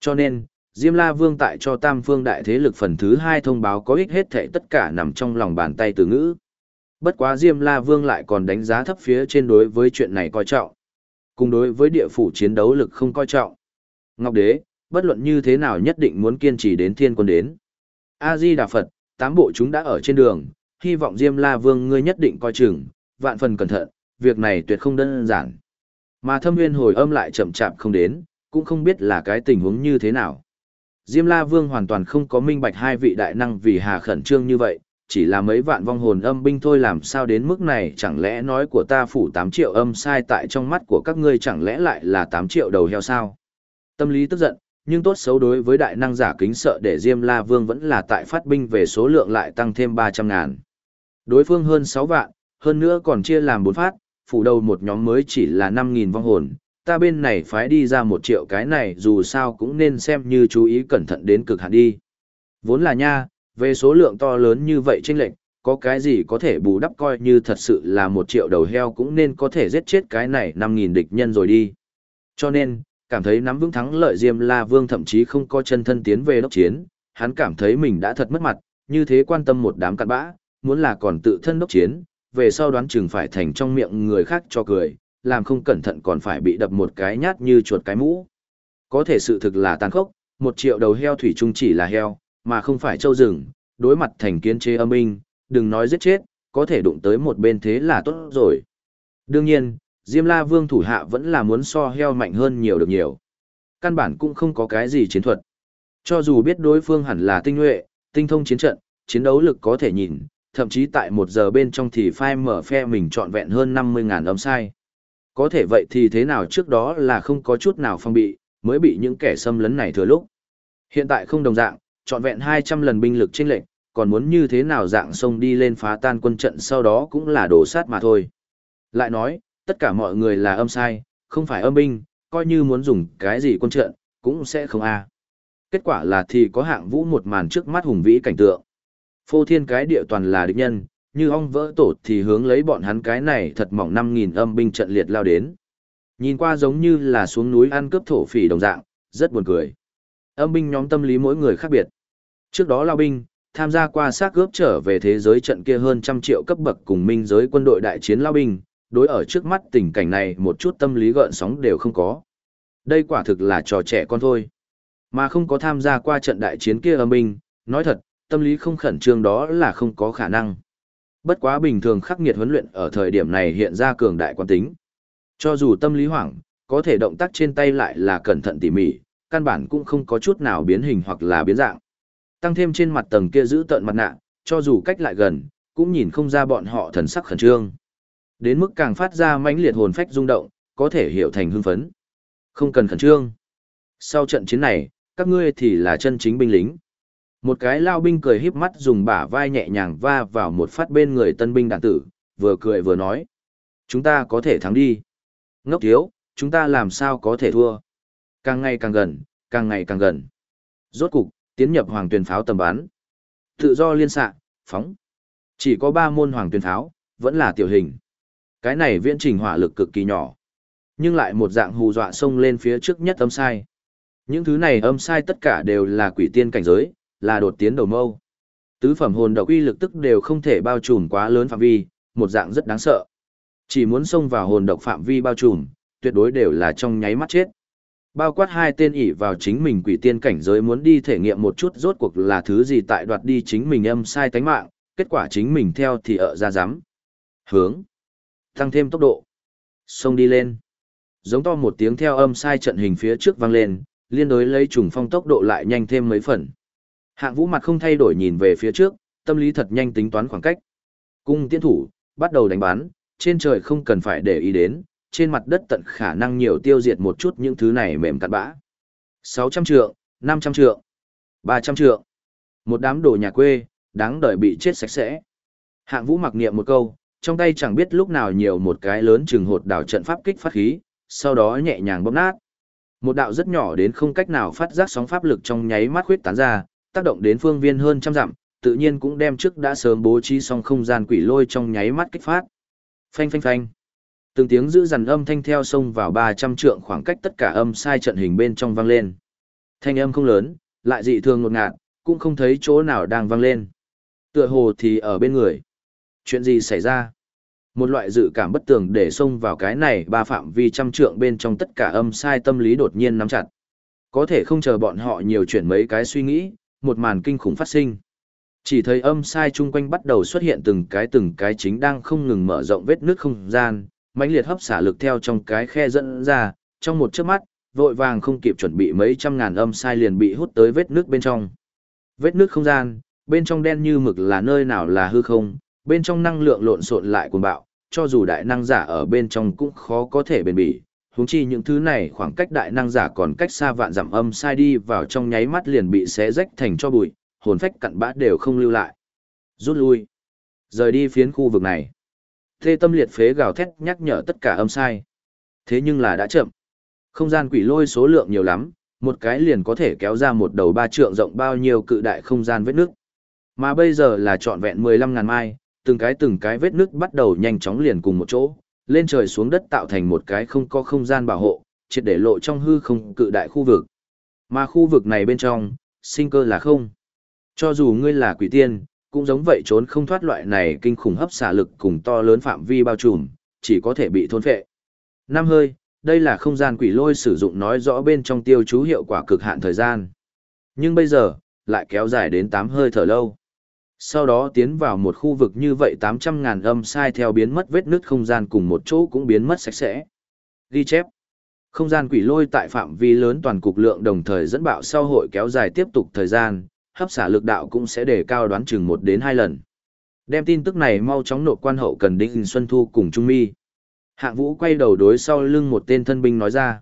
Cho nên, Diêm La Vương tại cho Tam Phương Đại Thế lực phần thứ 2 thông báo có ích hết thể tất cả nằm trong lòng bàn tay từ ngữ. Bất quá Diêm La Vương lại còn đánh giá thấp phía trên đối với chuyện này coi trọng. Cùng đối với địa phủ chiến đấu lực không coi trọng. Ngọc Đế, bất luận như thế nào nhất định muốn kiên trì đến thiên quân đến. A-di Đà Phật, tám bộ chúng đã ở trên đường, hy vọng Diêm La Vương ngươi nhất định coi chừng, vạn phần cẩn thận, việc này tuyệt không đơn giản. Mà thâm nguyên hồi âm lại chậm chạp không đến, cũng không biết là cái tình huống như thế nào. Diêm La Vương hoàn toàn không có minh bạch hai vị đại năng vì hà khẩn trương như vậy, chỉ là mấy vạn vong hồn âm binh thôi làm sao đến mức này chẳng lẽ nói của ta phủ 8 triệu âm sai tại trong mắt của các ngươi chẳng lẽ lại là 8 triệu đầu heo sao? Tâm lý tức giận, nhưng tốt xấu đối với đại năng giả kính sợ để Diêm La Vương vẫn là tại phát binh về số lượng lại tăng thêm 300 ngàn. Đối phương hơn 6 vạn, hơn nữa còn chia làm 4 phát, phủ đầu một nhóm mới chỉ là 5.000 vong hồn, ta bên này phái đi ra một triệu cái này dù sao cũng nên xem như chú ý cẩn thận đến cực hạn đi. Vốn là nha, về số lượng to lớn như vậy chênh lệnh, có cái gì có thể bù đắp coi như thật sự là một triệu đầu heo cũng nên có thể giết chết cái này 5.000 địch nhân rồi đi. Cho nên, cảm thấy nắm vững thắng lợi Diêm La Vương thậm chí không có chân thân tiến về đốc chiến, hắn cảm thấy mình đã thật mất mặt, như thế quan tâm một đám cặn bã, muốn là còn tự thân đốc chiến, về sau đoán chừng phải thành trong miệng người khác cho cười, làm không cẩn thận còn phải bị đập một cái nhát như chuột cái mũ. Có thể sự thực là tàn khốc, một triệu đầu heo thủy chung chỉ là heo, mà không phải châu rừng, đối mặt thành kiến chế âm minh, đừng nói giết chết, có thể đụng tới một bên thế là tốt rồi. Đương nhiên, Diêm La Vương thủ hạ vẫn là muốn so heo mạnh hơn nhiều được nhiều. Căn bản cũng không có cái gì chiến thuật. Cho dù biết đối phương hẳn là tinh nhuệ, tinh thông chiến trận, chiến đấu lực có thể nhìn, thậm chí tại một giờ bên trong thì phai mở phe mình trọn vẹn hơn 50.000 âm sai. Có thể vậy thì thế nào trước đó là không có chút nào phong bị, mới bị những kẻ xâm lấn này thừa lúc. Hiện tại không đồng dạng, trọn vẹn 200 lần binh lực trên lệnh, còn muốn như thế nào dạng sông đi lên phá tan quân trận sau đó cũng là đổ sát mà thôi. Lại nói, tất cả mọi người là âm sai, không phải âm binh, coi như muốn dùng cái gì quân trận, cũng sẽ không a. Kết quả là thì có hạng vũ một màn trước mắt hùng vĩ cảnh tượng. Phô thiên cái địa toàn là địch nhân, như ong vỡ tổ thì hướng lấy bọn hắn cái này thật mỏng 5.000 âm binh trận liệt lao đến. Nhìn qua giống như là xuống núi ăn cướp thổ phỉ đồng dạng, rất buồn cười. Âm binh nhóm tâm lý mỗi người khác biệt. Trước đó lao binh, tham gia qua xác cướp trở về thế giới trận kia hơn trăm triệu cấp bậc cùng minh giới quân đội đại chiến lao binh, đối ở trước mắt tình cảnh này một chút tâm lý gợn sóng đều không có. Đây quả thực là trò trẻ con thôi. Mà không có tham gia qua trận đại chiến kia âm binh, nói thật, tâm lý không khẩn trương đó là không có khả năng. Bất quá bình thường khắc nghiệt huấn luyện ở thời điểm này hiện ra cường đại quan tính. Cho dù tâm lý hoảng, có thể động tác trên tay lại là cẩn thận tỉ mỉ, căn bản cũng không có chút nào biến hình hoặc là biến dạng. Tăng thêm trên mặt tầng kia giữ tợn mặt nạ, cho dù cách lại gần, cũng nhìn không ra bọn họ thần sắc khẩn trương. Đến mức càng phát ra mãnh liệt hồn phách rung động, có thể hiểu thành hưng phấn. Không cần khẩn trương. Sau trận chiến này, các ngươi thì là chân chính binh lính. Một cái lao binh cười híp mắt dùng bả vai nhẹ nhàng va vào một phát bên người tân binh đàn tử, vừa cười vừa nói. Chúng ta có thể thắng đi. Ngốc thiếu, chúng ta làm sao có thể thua. Càng ngày càng gần, càng ngày càng gần. Rốt cục, tiến nhập hoàng tuyển pháo tầm bắn. Tự do liên xạ, phóng. Chỉ có ba môn hoàng tuyển pháo, vẫn là tiểu hình. Cái này viễn trình hỏa lực cực kỳ nhỏ. Nhưng lại một dạng hù dọa xông lên phía trước nhất âm sai. Những thứ này âm sai tất cả đều là quỷ tiên cảnh giới, là đột tiến đầu mâu. Tứ phẩm hồn độc uy lực tức đều không thể bao trùm quá lớn phạm vi, một dạng rất đáng sợ. Chỉ muốn xông vào hồn độc phạm vi bao trùm, tuyệt đối đều là trong nháy mắt chết. Bao quát hai tên ỷ vào chính mình quỷ tiên cảnh giới muốn đi thể nghiệm một chút rốt cuộc là thứ gì tại đoạt đi chính mình âm sai tánh mạng, kết quả chính mình theo thì ở ra rắm Hướng. Tăng thêm tốc độ. Xông đi lên. Giống to một tiếng theo âm sai trận hình phía trước vang lên, liên đối lấy trùng phong tốc độ lại nhanh thêm mấy phần. Hạng vũ mặt không thay đổi nhìn về phía trước, tâm lý thật nhanh tính toán khoảng cách. Cung tiên thủ, bắt đầu đánh bắn, trên trời không cần phải để ý đến, trên mặt đất tận khả năng nhiều tiêu diệt một chút những thứ này mềm cặn bã. 600 trượng, 500 trượng, 300 trượng. Một đám đồ nhà quê, đáng đợi bị chết sạch sẽ. Hạng vũ mặc niệm một câu, trong tay chẳng biết lúc nào nhiều một cái lớn trừng hột đảo trận pháp kích phát khí, sau đó nhẹ nhàng bóp nát. Một đạo rất nhỏ đến không cách nào phát giác sóng pháp lực trong nháy mắt khuyết tán ra, tác động đến phương viên hơn trăm dặm, tự nhiên cũng đem trước đã sớm bố trí xong không gian quỷ lôi trong nháy mắt kích phát. Phanh phanh phanh. Từng tiếng giữ dằn âm thanh theo sông vào 300 trượng khoảng cách tất cả âm sai trận hình bên trong vang lên. Thanh âm không lớn, lại dị thường ngột ngạt, cũng không thấy chỗ nào đang vang lên. Tựa hồ thì ở bên người. Chuyện gì xảy ra? Một loại dự cảm bất tường để xông vào cái này ba phạm vi trăm trượng bên trong tất cả âm sai tâm lý đột nhiên nắm chặt. Có thể không chờ bọn họ nhiều chuyển mấy cái suy nghĩ, một màn kinh khủng phát sinh. Chỉ thấy âm sai chung quanh bắt đầu xuất hiện từng cái từng cái chính đang không ngừng mở rộng vết nước không gian, mãnh liệt hấp xả lực theo trong cái khe dẫn ra, trong một chớp mắt, vội vàng không kịp chuẩn bị mấy trăm ngàn âm sai liền bị hút tới vết nước bên trong. Vết nước không gian, bên trong đen như mực là nơi nào là hư không, bên trong năng lượng lộn xộn lại cuồng bạo, cho dù đại năng giả ở bên trong cũng khó có thể bền bỉ. Huống chi những thứ này khoảng cách đại năng giả còn cách xa vạn dặm âm sai đi vào trong nháy mắt liền bị xé rách thành cho bụi, hồn phách cặn bã đều không lưu lại. Rút lui. Rời đi phiến khu vực này. Thê tâm liệt phế gào thét nhắc nhở tất cả âm sai. Thế nhưng là đã chậm. Không gian quỷ lôi số lượng nhiều lắm, một cái liền có thể kéo ra một đầu ba trượng rộng bao nhiêu cự đại không gian vết nước. Mà bây giờ là trọn vẹn 15 ngàn mai, từng cái từng cái vết nước bắt đầu nhanh chóng liền cùng một chỗ, lên trời xuống đất tạo thành một cái không có không gian bảo hộ, triệt để lộ trong hư không cự đại khu vực. Mà khu vực này bên trong, sinh cơ là không. Cho dù ngươi là quỷ tiên, cũng giống vậy trốn không thoát loại này kinh khủng hấp xả lực cùng to lớn phạm vi bao trùm, chỉ có thể bị thôn phệ. Năm hơi, đây là không gian quỷ lôi sử dụng nói rõ bên trong tiêu chú hiệu quả cực hạn thời gian. Nhưng bây giờ, lại kéo dài đến 8 hơi thở lâu. Sau đó tiến vào một khu vực như vậy 800.000 âm sai theo biến mất vết nứt không gian cùng một chỗ cũng biến mất sạch sẽ. Ghi chép. Không gian quỷ lôi tại phạm vi lớn toàn cục lượng đồng thời dẫn bạo sau hội kéo dài tiếp tục thời gian, hấp xả lực đạo cũng sẽ đề cao đoán chừng một đến hai lần. Đem tin tức này mau chóng nộp quan hậu cần Đinh Xuân Thu cùng Trung Mi. Hạng Vũ quay đầu đối sau lưng một tên thân binh nói ra.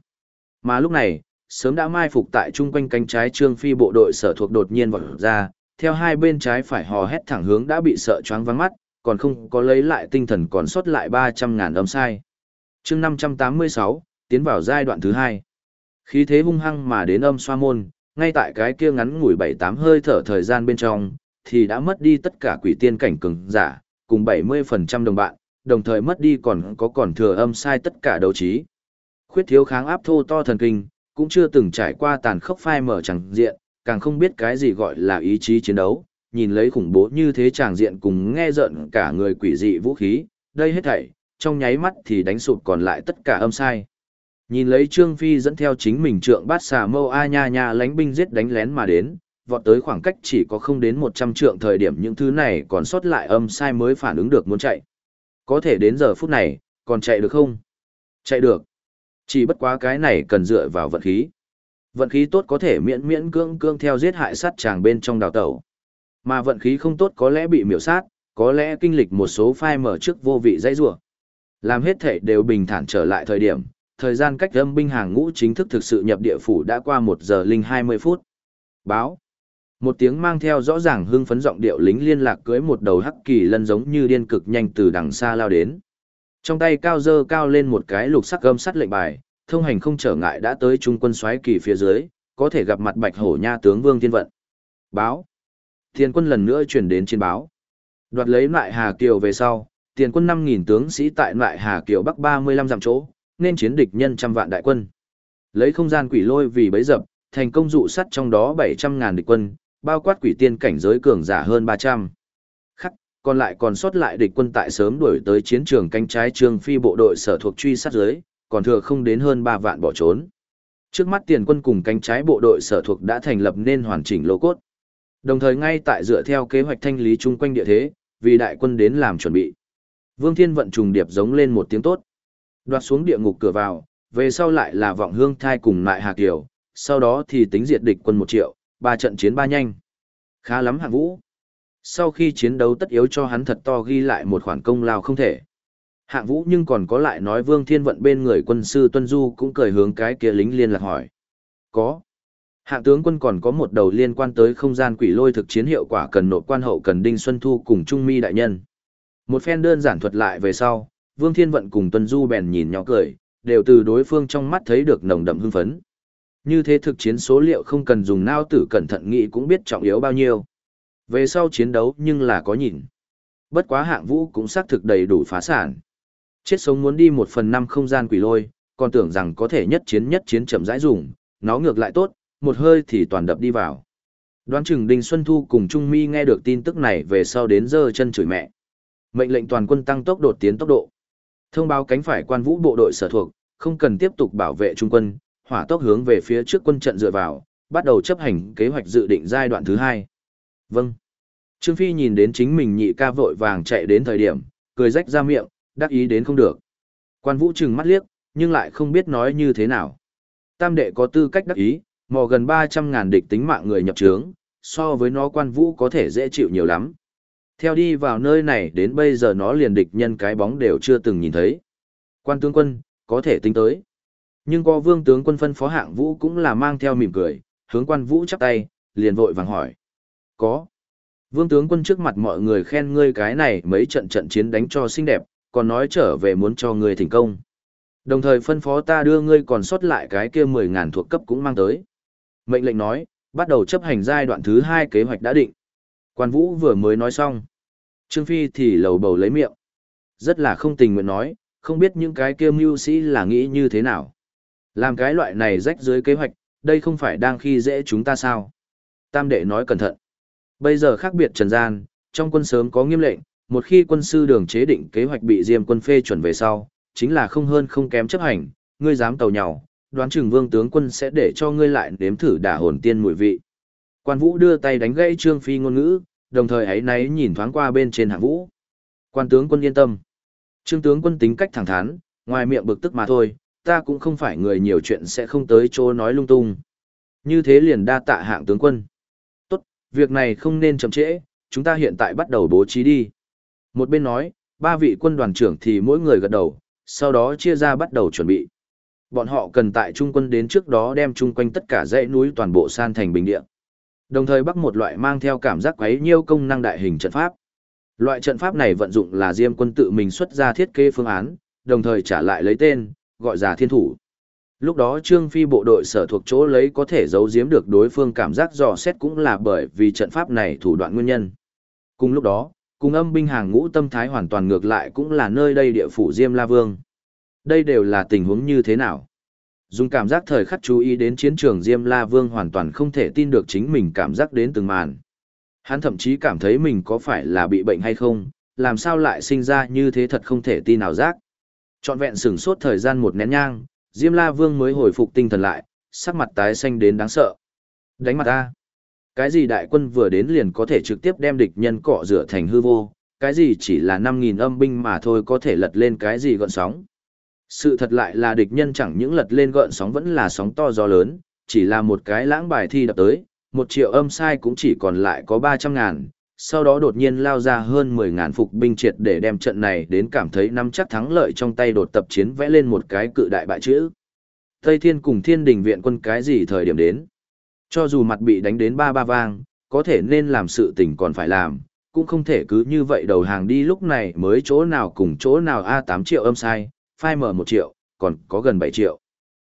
Mà lúc này, sớm đã mai phục tại trung quanh cánh trái Trương Phi bộ đội sở thuộc đột nhiên vọt ra, theo hai bên trái phải hò hét thẳng hướng đã bị sợ choáng vắng mắt, còn không có lấy lại tinh thần còn sót lại 300 ngàn âm sai. chương 586, tiến vào giai đoạn thứ hai. Khí thế hung hăng mà đến âm xoa môn, ngay tại cái kia ngắn ngủi bảy tám hơi thở thời gian bên trong, thì đã mất đi tất cả quỷ tiên cảnh cường giả, cùng 70% đồng bạn, đồng thời mất đi còn có còn thừa âm sai tất cả đấu trí. Khuyết thiếu kháng áp thô to thần kinh, cũng chưa từng trải qua tàn khốc phai mở chẳng diện, càng không biết cái gì gọi là ý chí chiến đấu, nhìn lấy khủng bố như thế tràng diện cùng nghe giận cả người quỷ dị vũ khí, đây hết thảy, trong nháy mắt thì đánh sụp còn lại tất cả âm sai. Nhìn lấy Trương Phi dẫn theo chính mình trượng bát xà mâu a nha nha lánh binh giết đánh lén mà đến, vọt tới khoảng cách chỉ có không đến 100 trượng thời điểm những thứ này còn sót lại âm sai mới phản ứng được muốn chạy. Có thể đến giờ phút này, còn chạy được không? Chạy được. Chỉ bất quá cái này cần dựa vào vận khí. Vận khí tốt có thể miễn miễn cương cương theo giết hại sát chàng bên trong đào tẩu. Mà vận khí không tốt có lẽ bị miểu sát, có lẽ kinh lịch một số phai mở trước vô vị dãy rủa. Làm hết thể đều bình thản trở lại thời điểm, thời gian cách âm binh hàng ngũ chính thức thực sự nhập địa phủ đã qua một giờ linh 20 phút. Báo. Một tiếng mang theo rõ ràng hưng phấn giọng điệu lính liên lạc cưới một đầu hắc kỳ lân giống như điên cực nhanh từ đằng xa lao đến. Trong tay cao dơ cao lên một cái lục sắc gâm sắt lệnh bài, thông hành không trở ngại đã tới trung quân xoáy kỳ phía dưới, có thể gặp mặt bạch hổ nha tướng Vương Thiên Vận. Báo. Thiên quân lần nữa chuyển đến trên báo. Đoạt lấy lại Hà Kiều về sau, tiền quân 5.000 tướng sĩ tại lại Hà Kiều Bắc 35 dặm chỗ, nên chiến địch nhân trăm vạn đại quân. Lấy không gian quỷ lôi vì bấy dập, thành công dụ sắt trong đó 700.000 địch quân, bao quát quỷ tiên cảnh giới cường giả hơn 300. Khắc, còn lại còn sót lại địch quân tại sớm đuổi tới chiến trường canh trái trường phi bộ đội sở thuộc truy sát dưới, còn thừa không đến hơn 3 vạn bỏ trốn. Trước mắt tiền quân cùng cánh trái bộ đội sở thuộc đã thành lập nên hoàn chỉnh lô cốt. Đồng thời ngay tại dựa theo kế hoạch thanh lý chung quanh địa thế, vì đại quân đến làm chuẩn bị. Vương Thiên vận trùng điệp giống lên một tiếng tốt. Đoạt xuống địa ngục cửa vào, về sau lại là vọng hương thai cùng lại Hà Kiều, sau đó thì tính diệt địch quân một triệu, ba trận chiến ba nhanh. Khá lắm hạng vũ. Sau khi chiến đấu tất yếu cho hắn thật to ghi lại một khoản công lao không thể. Hạng vũ nhưng còn có lại nói Vương Thiên Vận bên người quân sư Tuân Du cũng cười hướng cái kia lính liên lạc hỏi. Có. Hạng tướng quân còn có một đầu liên quan tới không gian quỷ lôi thực chiến hiệu quả cần nộp quan hậu cần Đinh Xuân Thu cùng Trung Mi đại nhân. Một phen đơn giản thuật lại về sau, Vương Thiên Vận cùng Tuân Du bèn nhìn nhỏ cười, đều từ đối phương trong mắt thấy được nồng đậm hưng phấn. Như thế thực chiến số liệu không cần dùng nao tử cẩn thận nghĩ cũng biết trọng yếu bao nhiêu. Về sau chiến đấu nhưng là có nhìn. Bất quá hạng vũ cũng xác thực đầy đủ phá sản. Chết sống muốn đi một phần năm không gian quỷ lôi, còn tưởng rằng có thể nhất chiến nhất chiến chậm rãi dùng, nó ngược lại tốt, một hơi thì toàn đập đi vào. Đoán chừng Đinh Xuân Thu cùng Trung Mi nghe được tin tức này về sau đến giờ chân chửi mẹ. Mệnh lệnh toàn quân tăng tốc đột tiến tốc độ. Thông báo cánh phải quan vũ bộ đội sở thuộc, không cần tiếp tục bảo vệ trung quân, hỏa tốc hướng về phía trước quân trận dựa vào, bắt đầu chấp hành kế hoạch dự định giai đoạn thứ hai. Vâng. Trương Phi nhìn đến chính mình nhị ca vội vàng chạy đến thời điểm, cười rách ra miệng, đắc ý đến không được. Quan vũ trừng mắt liếc, nhưng lại không biết nói như thế nào. Tam đệ có tư cách đắc ý, mò gần 300 ngàn địch tính mạng người nhập trướng, so với nó quan vũ có thể dễ chịu nhiều lắm. Theo đi vào nơi này đến bây giờ nó liền địch nhân cái bóng đều chưa từng nhìn thấy. Quan tướng quân, có thể tính tới. Nhưng có vương tướng quân phân phó hạng vũ cũng là mang theo mỉm cười, hướng quan vũ chắp tay, liền vội vàng hỏi. Có. Vương tướng quân trước mặt mọi người khen ngươi cái này mấy trận trận chiến đánh cho xinh đẹp, còn nói trở về muốn cho ngươi thành công. Đồng thời phân phó ta đưa ngươi còn sót lại cái kia 10.000 thuộc cấp cũng mang tới. Mệnh lệnh nói, bắt đầu chấp hành giai đoạn thứ hai kế hoạch đã định. Quan Vũ vừa mới nói xong. Trương Phi thì lầu bầu lấy miệng. Rất là không tình nguyện nói, không biết những cái kia mưu sĩ là nghĩ như thế nào. Làm cái loại này rách dưới kế hoạch, đây không phải đang khi dễ chúng ta sao. Tam đệ nói cẩn thận. Bây giờ khác biệt trần gian, trong quân sớm có nghiêm lệnh, một khi quân sư đường chế định kế hoạch bị diêm quân phê chuẩn về sau, chính là không hơn không kém chấp hành, ngươi dám tàu nhào, đoán chừng vương tướng quân sẽ để cho ngươi lại nếm thử đả hồn tiên mùi vị. Quan vũ đưa tay đánh gãy trương phi ngôn ngữ, đồng thời ấy náy nhìn thoáng qua bên trên hạng vũ. Quan tướng quân yên tâm. Trương tướng quân tính cách thẳng thắn, ngoài miệng bực tức mà thôi, ta cũng không phải người nhiều chuyện sẽ không tới chỗ nói lung tung. Như thế liền đa tạ hạng tướng quân. Tốt, việc này không nên chậm trễ, chúng ta hiện tại bắt đầu bố trí đi. Một bên nói, ba vị quân đoàn trưởng thì mỗi người gật đầu, sau đó chia ra bắt đầu chuẩn bị. Bọn họ cần tại trung quân đến trước đó đem chung quanh tất cả dãy núi toàn bộ san thành bình địa. Đồng thời bắt một loại mang theo cảm giác quấy nhiêu công năng đại hình trận pháp. Loại trận pháp này vận dụng là Diêm quân tự mình xuất ra thiết kế phương án, đồng thời trả lại lấy tên, gọi giả thiên thủ. Lúc đó Trương Phi bộ đội sở thuộc chỗ lấy có thể giấu giếm được đối phương cảm giác dò xét cũng là bởi vì trận pháp này thủ đoạn nguyên nhân. Cùng lúc đó, cùng âm binh hàng ngũ tâm thái hoàn toàn ngược lại cũng là nơi đây địa phủ Diêm La Vương. Đây đều là tình huống như thế nào? Dùng cảm giác thời khắc chú ý đến chiến trường Diêm La Vương hoàn toàn không thể tin được chính mình cảm giác đến từng màn. Hắn thậm chí cảm thấy mình có phải là bị bệnh hay không, làm sao lại sinh ra như thế thật không thể tin nào giác. Trọn vẹn sửng sốt thời gian một nén nhang, Diêm La Vương mới hồi phục tinh thần lại, sắc mặt tái xanh đến đáng sợ. Đánh mặt ta. Cái gì đại quân vừa đến liền có thể trực tiếp đem địch nhân cọ rửa thành hư vô, cái gì chỉ là 5.000 âm binh mà thôi có thể lật lên cái gì gọn sóng. Sự thật lại là địch nhân chẳng những lật lên gọn sóng vẫn là sóng to gió lớn, chỉ là một cái lãng bài thi đập tới, một triệu âm sai cũng chỉ còn lại có 300 ngàn, sau đó đột nhiên lao ra hơn 10 ngàn phục binh triệt để đem trận này đến cảm thấy nắm chắc thắng lợi trong tay đột tập chiến vẽ lên một cái cự đại bại chữ. Tây Thiên cùng Thiên Đình viện quân cái gì thời điểm đến? Cho dù mặt bị đánh đến ba ba vang, có thể nên làm sự tình còn phải làm, cũng không thể cứ như vậy đầu hàng đi lúc này mới chỗ nào cùng chỗ nào A8 triệu âm sai, phai mở 1 triệu, còn có gần 7 triệu.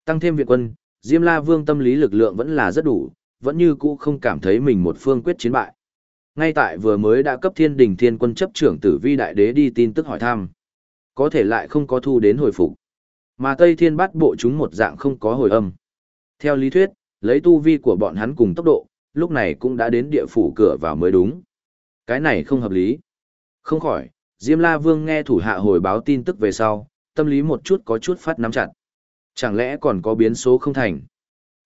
Tăng thêm viện quân, Diêm La Vương tâm lý lực lượng vẫn là rất đủ, vẫn như cũ không cảm thấy mình một phương quyết chiến bại. Ngay tại vừa mới đã cấp thiên đình thiên quân chấp trưởng tử vi đại đế đi tin tức hỏi thăm. Có thể lại không có thu đến hồi phục. Mà Tây Thiên bắt bộ chúng một dạng không có hồi âm. Theo lý thuyết, lấy tu vi của bọn hắn cùng tốc độ, lúc này cũng đã đến địa phủ cửa vào mới đúng. Cái này không hợp lý. Không khỏi, Diêm La Vương nghe thủ hạ hồi báo tin tức về sau, tâm lý một chút có chút phát nắm chặt. Chẳng lẽ còn có biến số không thành?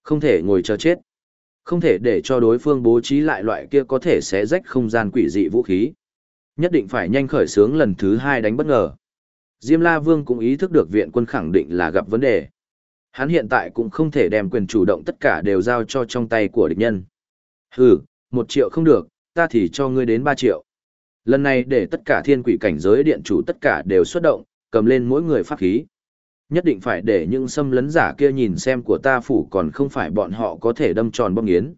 Không thể ngồi chờ chết. Không thể để cho đối phương bố trí lại loại kia có thể xé rách không gian quỷ dị vũ khí. Nhất định phải nhanh khởi sướng lần thứ hai đánh bất ngờ. Diêm La Vương cũng ý thức được viện quân khẳng định là gặp vấn đề. Hắn hiện tại cũng không thể đem quyền chủ động tất cả đều giao cho trong tay của địch nhân. Hừ, một triệu không được, ta thì cho ngươi đến ba triệu. Lần này để tất cả thiên quỷ cảnh giới điện chủ tất cả đều xuất động, cầm lên mỗi người pháp khí. Nhất định phải để những xâm lấn giả kia nhìn xem của ta phủ còn không phải bọn họ có thể đâm tròn bom nghiến.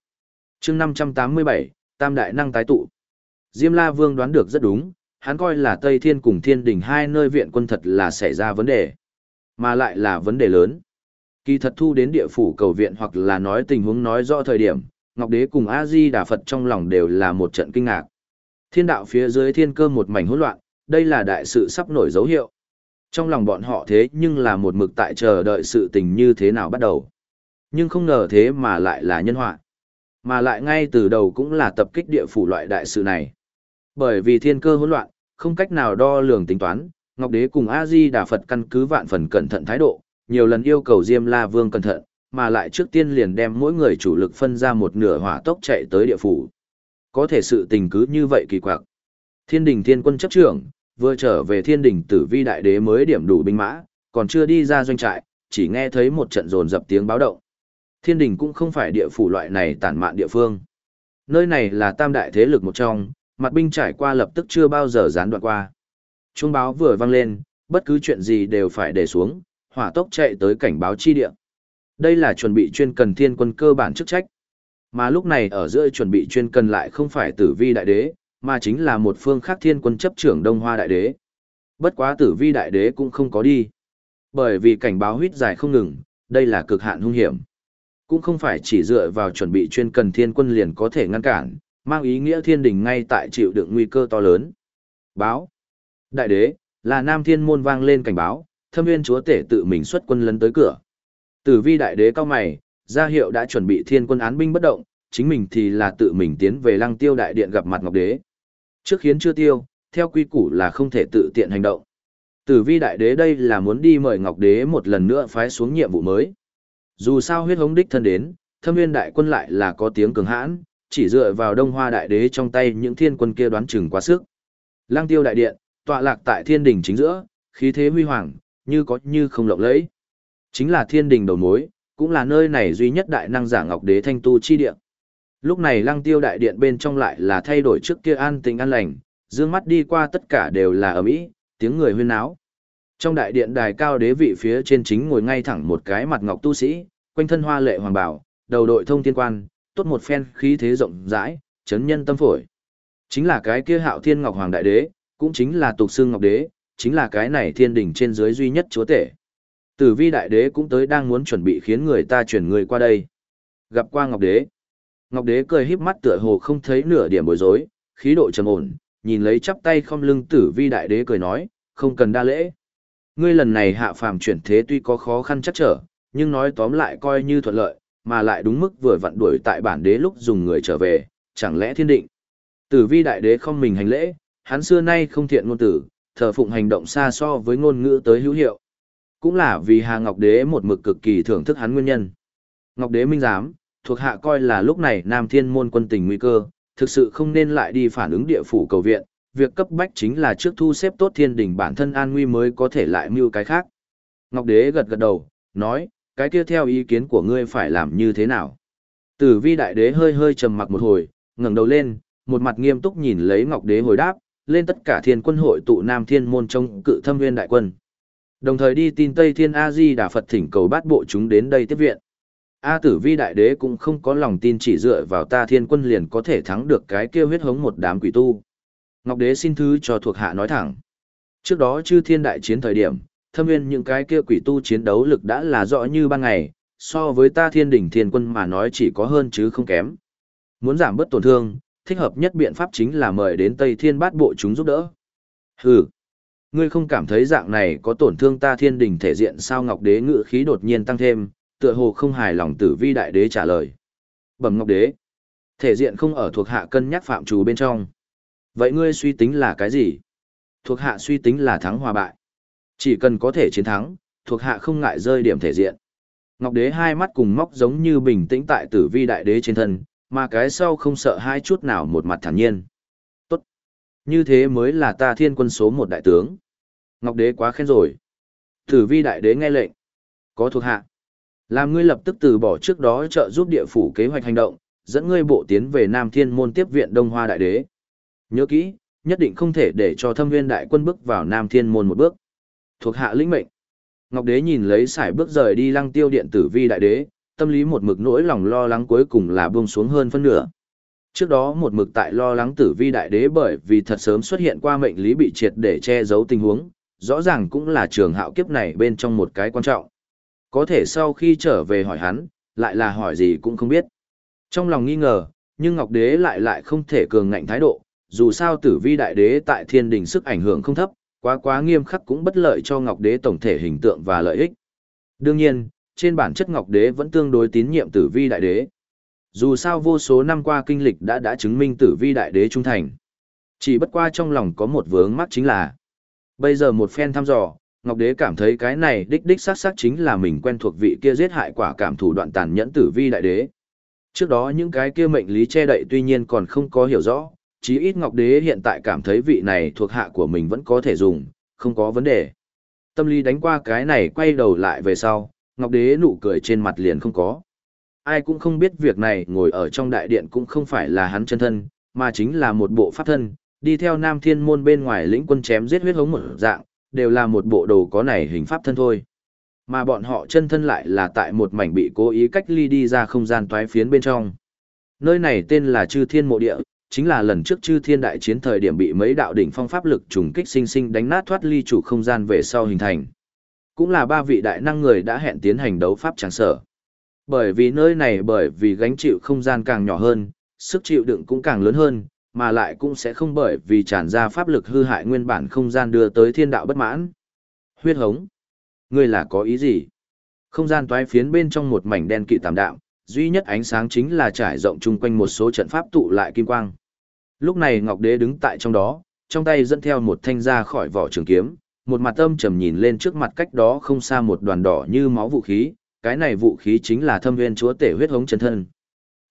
chương 587, Tam Đại Năng tái tụ. Diêm La Vương đoán được rất đúng, hắn coi là Tây Thiên cùng Thiên Đình hai nơi viện quân thật là xảy ra vấn đề. Mà lại là vấn đề lớn. Kỳ thật thu đến địa phủ cầu viện hoặc là nói tình huống nói rõ thời điểm, Ngọc Đế cùng A-di Đà Phật trong lòng đều là một trận kinh ngạc. Thiên đạo phía dưới thiên cơ một mảnh hỗn loạn, đây là đại sự sắp nổi dấu hiệu. Trong lòng bọn họ thế nhưng là một mực tại chờ đợi sự tình như thế nào bắt đầu. Nhưng không ngờ thế mà lại là nhân họa. Mà lại ngay từ đầu cũng là tập kích địa phủ loại đại sự này. Bởi vì thiên cơ hỗn loạn, không cách nào đo lường tính toán, Ngọc Đế cùng A-di Đà Phật căn cứ vạn phần cẩn thận thái độ, nhiều lần yêu cầu Diêm La Vương cẩn thận, mà lại trước tiên liền đem mỗi người chủ lực phân ra một nửa hỏa tốc chạy tới địa phủ. Có thể sự tình cứ như vậy kỳ quặc. Thiên đình thiên quân chấp trưởng, vừa trở về thiên đình tử vi đại đế mới điểm đủ binh mã, còn chưa đi ra doanh trại, chỉ nghe thấy một trận rồn dập tiếng báo động. Thiên đình cũng không phải địa phủ loại này tản mạn địa phương. Nơi này là tam đại thế lực một trong, mặt binh trải qua lập tức chưa bao giờ gián đoạn qua. Trung báo vừa vang lên, bất cứ chuyện gì đều phải để xuống, hỏa tốc chạy tới cảnh báo chi địa. Đây là chuẩn bị chuyên cần thiên quân cơ bản chức trách. Mà lúc này ở giữa chuẩn bị chuyên cần lại không phải tử vi đại đế, mà chính là một phương khác thiên quân chấp trưởng Đông Hoa đại đế. Bất quá tử vi đại đế cũng không có đi. Bởi vì cảnh báo huyết dài không ngừng, đây là cực hạn hung hiểm. Cũng không phải chỉ dựa vào chuẩn bị chuyên cần thiên quân liền có thể ngăn cản, mang ý nghĩa thiên đình ngay tại chịu đựng nguy cơ to lớn. Báo. Đại đế, là nam thiên môn vang lên cảnh báo, thâm viên chúa tể tự mình xuất quân lấn tới cửa. Tử vi đại đế cao mày, gia hiệu đã chuẩn bị thiên quân án binh bất động, chính mình thì là tự mình tiến về lăng tiêu đại điện gặp mặt ngọc đế. Trước khiến chưa tiêu, theo quy củ là không thể tự tiện hành động. Tử vi đại đế đây là muốn đi mời ngọc đế một lần nữa phái xuống nhiệm vụ mới. Dù sao huyết hống đích thân đến, thâm viên đại quân lại là có tiếng cường hãn, chỉ dựa vào đông hoa đại đế trong tay những thiên quân kia đoán chừng quá sức. Lăng tiêu đại điện, tọa lạc tại thiên đình chính giữa, khí thế huy hoàng, như có như không lộng lẫy. Chính là thiên đình đầu mối, cũng là nơi này duy nhất đại năng giả ngọc đế thanh tu chi địa Lúc này lăng tiêu đại điện bên trong lại là thay đổi trước kia an tình an lành, dương mắt đi qua tất cả đều là ấm ý, tiếng người huyên náo. Trong đại điện đài cao đế vị phía trên chính ngồi ngay thẳng một cái mặt ngọc tu sĩ, quanh thân hoa lệ hoàng bảo, đầu đội thông thiên quan, tốt một phen khí thế rộng rãi, chấn nhân tâm phổi. Chính là cái kia hạo thiên ngọc hoàng đại đế, cũng chính là tục xương ngọc đế, chính là cái này thiên đình trên dưới duy nhất chúa tể. Tử vi đại đế cũng tới đang muốn chuẩn bị khiến người ta chuyển người qua đây. Gặp qua Ngọc đế. Ngọc đế cười híp mắt tựa hồ không thấy nửa điểm bối rối, khí độ trầm ổn, nhìn lấy chắp tay không lưng tử vi đại đế cười nói, không cần đa lễ. Ngươi lần này hạ phàm chuyển thế tuy có khó khăn chắc trở, nhưng nói tóm lại coi như thuận lợi, mà lại đúng mức vừa vặn đuổi tại bản đế lúc dùng người trở về, chẳng lẽ thiên định. Tử vi đại đế không mình hành lễ, hắn xưa nay không thiện ngôn tử, thờ phụng hành động xa so với ngôn ngữ tới hữu hiệu. Cũng là vì Hà Ngọc Đế một mực cực kỳ thưởng thức hắn nguyên nhân. Ngọc Đế minh giám, thuộc hạ coi là lúc này Nam Thiên môn quân tình nguy cơ, thực sự không nên lại đi phản ứng địa phủ cầu viện, việc cấp bách chính là trước thu xếp tốt thiên đình bản thân an nguy mới có thể lại mưu cái khác. Ngọc Đế gật gật đầu, nói, cái kia theo ý kiến của ngươi phải làm như thế nào? Tử vi đại đế hơi hơi trầm mặc một hồi, ngẩng đầu lên, một mặt nghiêm túc nhìn lấy Ngọc Đế hồi đáp, lên tất cả thiên quân hội tụ Nam Thiên môn trong cự thâm nguyên đại quân. Đồng thời đi tin Tây Thiên A Di Đà Phật thỉnh cầu bát bộ chúng đến đây tiếp viện. A Tử Vi đại đế cũng không có lòng tin chỉ dựa vào ta thiên quân liền có thể thắng được cái kia huyết hống một đám quỷ tu. Ngọc đế xin thứ cho thuộc hạ nói thẳng. Trước đó chư thiên đại chiến thời điểm, thâm nguyên những cái kia quỷ tu chiến đấu lực đã là rõ như ban ngày, so với ta thiên đỉnh thiên quân mà nói chỉ có hơn chứ không kém. Muốn giảm bớt tổn thương, thích hợp nhất biện pháp chính là mời đến Tây Thiên bát bộ chúng giúp đỡ. Hừ, ngươi không cảm thấy dạng này có tổn thương ta thiên Đình thể diện sao Ngọc Đế ngự khí đột nhiên tăng thêm, tựa hồ không hài lòng tử vi đại đế trả lời. Bẩm Ngọc Đế, thể diện không ở thuộc hạ cân nhắc phạm trù bên trong. Vậy ngươi suy tính là cái gì? Thuộc hạ suy tính là thắng hòa bại. Chỉ cần có thể chiến thắng, thuộc hạ không ngại rơi điểm thể diện. Ngọc Đế hai mắt cùng móc giống như bình tĩnh tại tử vi đại đế trên thân, mà cái sau không sợ hai chút nào một mặt thản nhiên. Tốt. Như thế mới là ta thiên quân số một đại tướng. Ngọc Đế quá khen rồi. Tử vi đại đế nghe lệnh. Có thuộc hạ. Làm ngươi lập tức từ bỏ trước đó trợ giúp địa phủ kế hoạch hành động, dẫn ngươi bộ tiến về Nam Thiên môn tiếp viện Đông Hoa đại đế. Nhớ kỹ, nhất định không thể để cho thâm viên đại quân bước vào Nam Thiên môn một bước. Thuộc hạ lĩnh mệnh. Ngọc đế nhìn lấy sải bước rời đi lăng tiêu điện tử vi đại đế, tâm lý một mực nỗi lòng lo lắng cuối cùng là buông xuống hơn phân nửa. Trước đó một mực tại lo lắng tử vi đại đế bởi vì thật sớm xuất hiện qua mệnh lý bị triệt để che giấu tình huống, rõ ràng cũng là trường hạo kiếp này bên trong một cái quan trọng. Có thể sau khi trở về hỏi hắn, lại là hỏi gì cũng không biết. Trong lòng nghi ngờ, nhưng Ngọc Đế lại lại không thể cường ngạnh thái độ, dù sao tử vi đại đế tại thiên đình sức ảnh hưởng không thấp, quá quá nghiêm khắc cũng bất lợi cho Ngọc Đế tổng thể hình tượng và lợi ích. Đương nhiên, trên bản chất Ngọc Đế vẫn tương đối tín nhiệm tử vi đại đế. Dù sao vô số năm qua kinh lịch đã đã chứng minh tử vi đại đế trung thành. Chỉ bất qua trong lòng có một vướng mắc chính là Bây giờ một phen thăm dò, Ngọc Đế cảm thấy cái này đích đích xác xác chính là mình quen thuộc vị kia giết hại quả cảm thủ đoạn tàn nhẫn tử vi đại đế. Trước đó những cái kia mệnh lý che đậy tuy nhiên còn không có hiểu rõ, chí ít Ngọc Đế hiện tại cảm thấy vị này thuộc hạ của mình vẫn có thể dùng, không có vấn đề. Tâm lý đánh qua cái này quay đầu lại về sau, Ngọc Đế nụ cười trên mặt liền không có. Ai cũng không biết việc này ngồi ở trong đại điện cũng không phải là hắn chân thân, mà chính là một bộ pháp thân, đi theo Nam Thiên môn bên ngoài lĩnh quân chém giết huyết hống một dạng, đều là một bộ đồ có này hình pháp thân thôi. Mà bọn họ chân thân lại là tại một mảnh bị cố ý cách ly đi ra không gian toái phiến bên trong. Nơi này tên là Chư Thiên Mộ Địa, chính là lần trước Chư Thiên Đại Chiến thời điểm bị mấy đạo đỉnh phong pháp lực trùng kích sinh sinh đánh nát thoát ly chủ không gian về sau hình thành. Cũng là ba vị đại năng người đã hẹn tiến hành đấu pháp tràng sở. Bởi vì nơi này bởi vì gánh chịu không gian càng nhỏ hơn, sức chịu đựng cũng càng lớn hơn, mà lại cũng sẽ không bởi vì tràn ra pháp lực hư hại nguyên bản không gian đưa tới thiên đạo bất mãn. Huyết hống. Ngươi là có ý gì? Không gian toái phiến bên trong một mảnh đen kỵ tạm đạm, duy nhất ánh sáng chính là trải rộng chung quanh một số trận pháp tụ lại kim quang. Lúc này Ngọc Đế đứng tại trong đó, trong tay dẫn theo một thanh ra khỏi vỏ trường kiếm, một mặt âm trầm nhìn lên trước mặt cách đó không xa một đoàn đỏ như máu vũ khí, cái này vũ khí chính là thâm viên chúa tể huyết hống chân thân.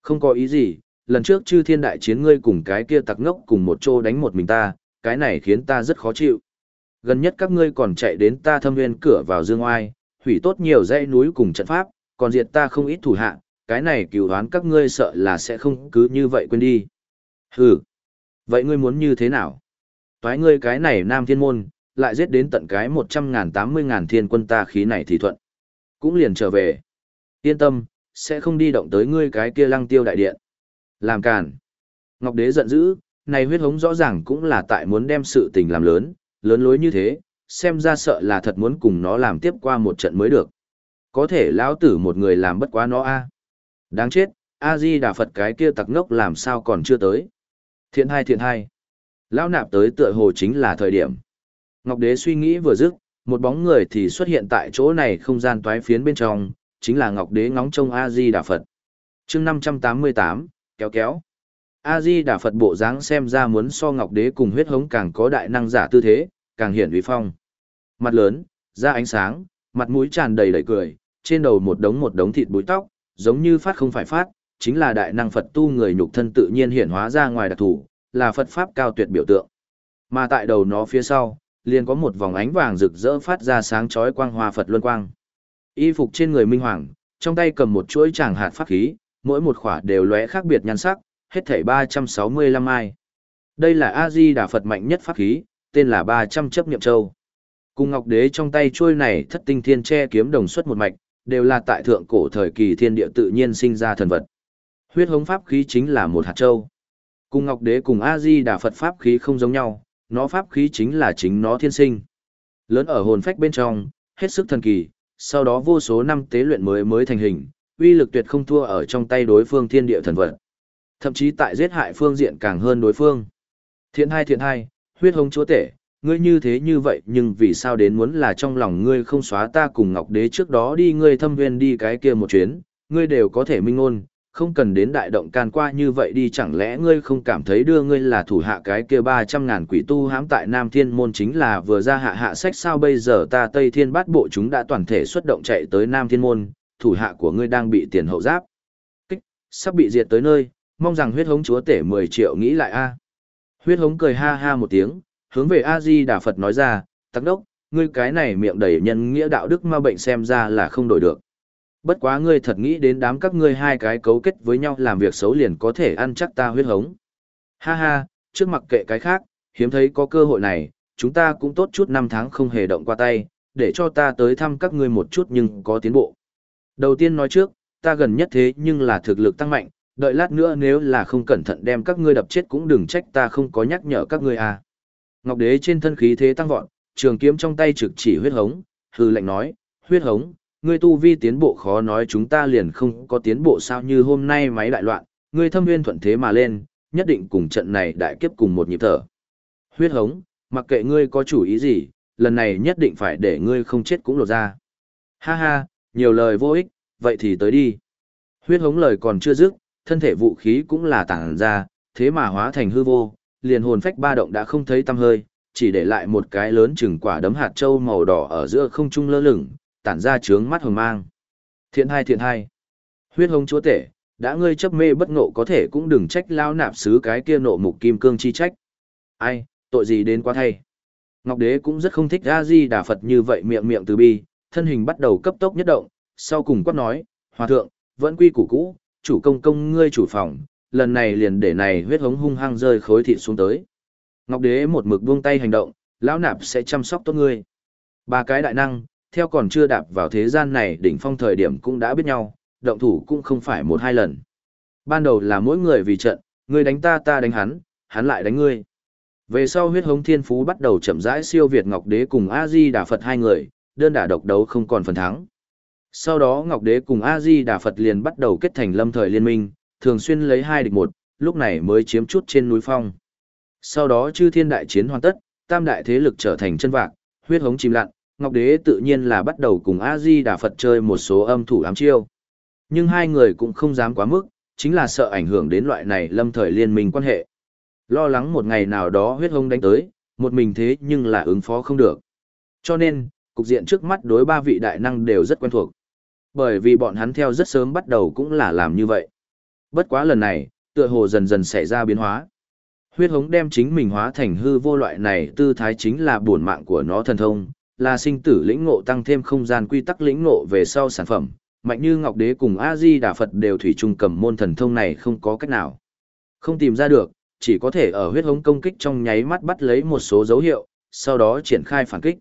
Không có ý gì, lần trước chư thiên đại chiến ngươi cùng cái kia tặc ngốc cùng một chỗ đánh một mình ta, cái này khiến ta rất khó chịu. Gần nhất các ngươi còn chạy đến ta thâm viên cửa vào dương oai, hủy tốt nhiều dãy núi cùng trận pháp, còn diệt ta không ít thủ hạ, cái này cửu đoán các ngươi sợ là sẽ không cứ như vậy quên đi. Hừ, vậy ngươi muốn như thế nào? Toái ngươi cái này nam thiên môn, lại giết đến tận cái một trăm ngàn tám mươi ngàn thiên quân ta khí này thì thuận. Cũng liền trở về. Yên tâm, sẽ không đi động tới ngươi cái kia lăng tiêu đại điện. Làm càn. Ngọc Đế giận dữ, này huyết hống rõ ràng cũng là tại muốn đem sự tình làm lớn, lớn lối như thế, xem ra sợ là thật muốn cùng nó làm tiếp qua một trận mới được. Có thể lão tử một người làm bất quá nó a. Đáng chết, A-di Đà Phật cái kia tặc ngốc làm sao còn chưa tới. Thiện hai thiện hai. Lão nạp tới tựa hồ chính là thời điểm. Ngọc Đế suy nghĩ vừa dứt, một bóng người thì xuất hiện tại chỗ này không gian toái phiến bên trong, chính là Ngọc Đế ngóng trông A-di Đà Phật. chương 588, kéo kéo. A-di Đà Phật bộ dáng xem ra muốn so Ngọc Đế cùng huyết hống càng có đại năng giả tư thế, càng hiển uy phong. Mặt lớn, da ánh sáng, mặt mũi tràn đầy đầy cười, trên đầu một đống một đống thịt búi tóc, giống như phát không phải phát, chính là đại năng Phật tu người nhục thân tự nhiên hiển hóa ra ngoài đặc thủ, là Phật pháp cao tuyệt biểu tượng. Mà tại đầu nó phía sau, liền có một vòng ánh vàng rực rỡ phát ra sáng chói quang hoa Phật luân quang. Y phục trên người minh hoàng, trong tay cầm một chuỗi tràng hạt pháp khí, mỗi một khỏa đều lóe khác biệt nhan sắc, hết thảy 365 ai. Đây là A Di Đà Phật mạnh nhất pháp khí, tên là 300 chấp niệm châu. Cùng Ngọc Đế trong tay chuôi này thất tinh thiên che kiếm đồng xuất một mạch, đều là tại thượng cổ thời kỳ thiên địa tự nhiên sinh ra thần vật. Huyết hống pháp khí chính là một hạt châu. Cùng Ngọc Đế cùng A Di Đà Phật pháp khí không giống nhau, nó pháp khí chính là chính nó thiên sinh. Lớn ở hồn phách bên trong, hết sức thần kỳ, sau đó vô số năm tế luyện mới mới thành hình, uy lực tuyệt không thua ở trong tay đối phương thiên địa thần vật. Thậm chí tại giết hại phương diện càng hơn đối phương. Thiện hai thiện hai, huyết hồng chúa tể, ngươi như thế như vậy nhưng vì sao đến muốn là trong lòng ngươi không xóa ta cùng Ngọc Đế trước đó đi ngươi thâm viên đi cái kia một chuyến, ngươi đều có thể minh ngôn, không cần đến đại động can qua như vậy đi chẳng lẽ ngươi không cảm thấy đưa ngươi là thủ hạ cái kia ba trăm ngàn quỷ tu hãm tại Nam Thiên Môn chính là vừa ra hạ hạ sách sao bây giờ ta Tây Thiên bát bộ chúng đã toàn thể xuất động chạy tới Nam Thiên Môn, thủ hạ của ngươi đang bị tiền hậu giáp. Kích, sắp bị diệt tới nơi, mong rằng huyết hống chúa tể mười triệu nghĩ lại a. Huyết hống cười ha ha một tiếng, hướng về A-di Đà Phật nói ra, tắc đốc, ngươi cái này miệng đầy nhân nghĩa đạo đức ma bệnh xem ra là không đổi được. Bất quá ngươi thật nghĩ đến đám các ngươi hai cái cấu kết với nhau làm việc xấu liền có thể ăn chắc ta huyết hống. Ha ha, trước mặc kệ cái khác, hiếm thấy có cơ hội này, chúng ta cũng tốt chút năm tháng không hề động qua tay, để cho ta tới thăm các ngươi một chút nhưng có tiến bộ. Đầu tiên nói trước, ta gần nhất thế nhưng là thực lực tăng mạnh, đợi lát nữa nếu là không cẩn thận đem các ngươi đập chết cũng đừng trách ta không có nhắc nhở các ngươi à. Ngọc đế trên thân khí thế tăng vọt, trường kiếm trong tay trực chỉ huyết hống, hư lệnh nói, huyết hống, ngươi tu vi tiến bộ khó nói chúng ta liền không có tiến bộ sao như hôm nay máy đại loạn, ngươi thâm nguyên thuận thế mà lên, nhất định cùng trận này đại kiếp cùng một nhịp thở. Huyết hống, mặc kệ ngươi có chủ ý gì, lần này nhất định phải để ngươi không chết cũng lột ra. Ha ha, nhiều lời vô ích, vậy thì tới đi. Huyết hống lời còn chưa dứt, thân thể vũ khí cũng là tản ra, thế mà hóa thành hư vô, liền hồn phách ba động đã không thấy tăm hơi, chỉ để lại một cái lớn chừng quả đấm hạt châu màu đỏ ở giữa không trung lơ lửng, tản ra trướng mắt hồng mang. Thiện hai thiện hai. Huyết hồng chúa tể, đã ngươi chấp mê bất ngộ có thể cũng đừng trách lao nạp sứ cái kia nộ mục kim cương chi trách. Ai, tội gì đến quá thay. Ngọc đế cũng rất không thích A-di đà Phật như vậy miệng miệng từ bi, thân hình bắt đầu cấp tốc nhất động, sau cùng quát nói, hòa thượng, vẫn quy củ cũ, chủ công công ngươi chủ phòng, lần này liền để này huyết hống hung hăng rơi khối thịt xuống tới. Ngọc đế một mực buông tay hành động, lão nạp sẽ chăm sóc tốt ngươi. Ba cái đại năng, theo còn chưa đạp vào thế gian này đỉnh phong thời điểm cũng đã biết nhau, động thủ cũng không phải một hai lần. Ban đầu là mỗi người vì trận, ngươi đánh ta ta đánh hắn, hắn lại đánh ngươi. Về sau huyết hống thiên phú bắt đầu chậm rãi siêu Việt Ngọc Đế cùng A-di Đà Phật hai người, đơn đả độc đấu không còn phần thắng. Sau đó Ngọc Đế cùng A-di Đà Phật liền bắt đầu kết thành lâm thời liên minh, thường xuyên lấy hai địch một, lúc này mới chiếm chút trên núi phong. Sau đó chư thiên đại chiến hoàn tất, tam đại thế lực trở thành chân vạc, huyết hống chìm lặn, Ngọc Đế tự nhiên là bắt đầu cùng A-di Đà Phật chơi một số âm thủ ám chiêu. Nhưng hai người cũng không dám quá mức, chính là sợ ảnh hưởng đến loại này lâm thời liên minh quan hệ. Lo lắng một ngày nào đó huyết hông đánh tới, một mình thế nhưng là ứng phó không được. Cho nên, cục diện trước mắt đối ba vị đại năng đều rất quen thuộc. Bởi vì bọn hắn theo rất sớm bắt đầu cũng là làm như vậy. Bất quá lần này, tựa hồ dần dần xảy ra biến hóa. Huyết hống đem chính mình hóa thành hư vô loại này tư thái chính là buồn mạng của nó thần thông, là sinh tử lĩnh ngộ tăng thêm không gian quy tắc lĩnh ngộ về sau sản phẩm, mạnh như Ngọc Đế cùng A Di Đà Phật đều thủy chung cầm môn thần thông này không có cách nào. Không tìm ra được, chỉ có thể ở huyết hống công kích trong nháy mắt bắt lấy một số dấu hiệu, sau đó triển khai phản kích.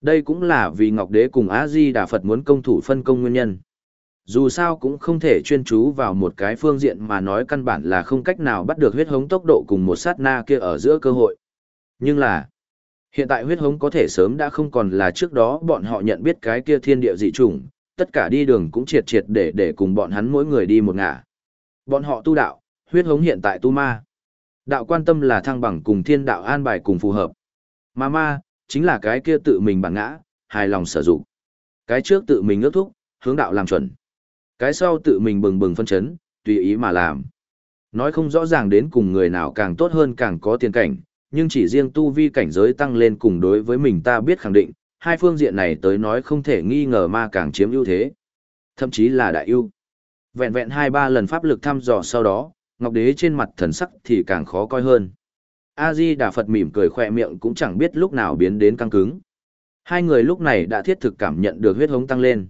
Đây cũng là vì Ngọc Đế cùng A Di Đà Phật muốn công thủ phân công nguyên nhân. Dù sao cũng không thể chuyên chú vào một cái phương diện mà nói căn bản là không cách nào bắt được huyết hống tốc độ cùng một sát na kia ở giữa cơ hội. Nhưng là, Hiện tại huyết hống có thể sớm đã không còn là trước đó bọn họ nhận biết cái kia thiên địa dị chủng, tất cả đi đường cũng triệt triệt để để cùng bọn hắn mỗi người đi một ngả. Bọn họ tu đạo, huyết hống hiện tại tu ma. Đạo quan tâm là thăng bằng cùng thiên đạo an bài cùng phù hợp. Ma ma, chính là cái kia tự mình bản ngã, hài lòng sử dụng. Cái trước tự mình ước thúc, hướng đạo làm chuẩn. Cái sau tự mình bừng bừng phân chấn, tùy ý mà làm. Nói không rõ ràng đến cùng người nào càng tốt hơn càng có tiền cảnh, nhưng chỉ riêng tu vi cảnh giới tăng lên cùng đối với mình ta biết khẳng định, hai phương diện này tới nói không thể nghi ngờ ma càng chiếm ưu thế. Thậm chí là đại ưu. Vẹn vẹn hai ba lần pháp lực thăm dò sau đó, Ngọc Đế trên mặt thần sắc thì càng khó coi hơn. A-di Đà Phật mỉm cười khỏe miệng cũng chẳng biết lúc nào biến đến căng cứng. Hai người lúc này đã thiết thực cảm nhận được huyết hống tăng lên.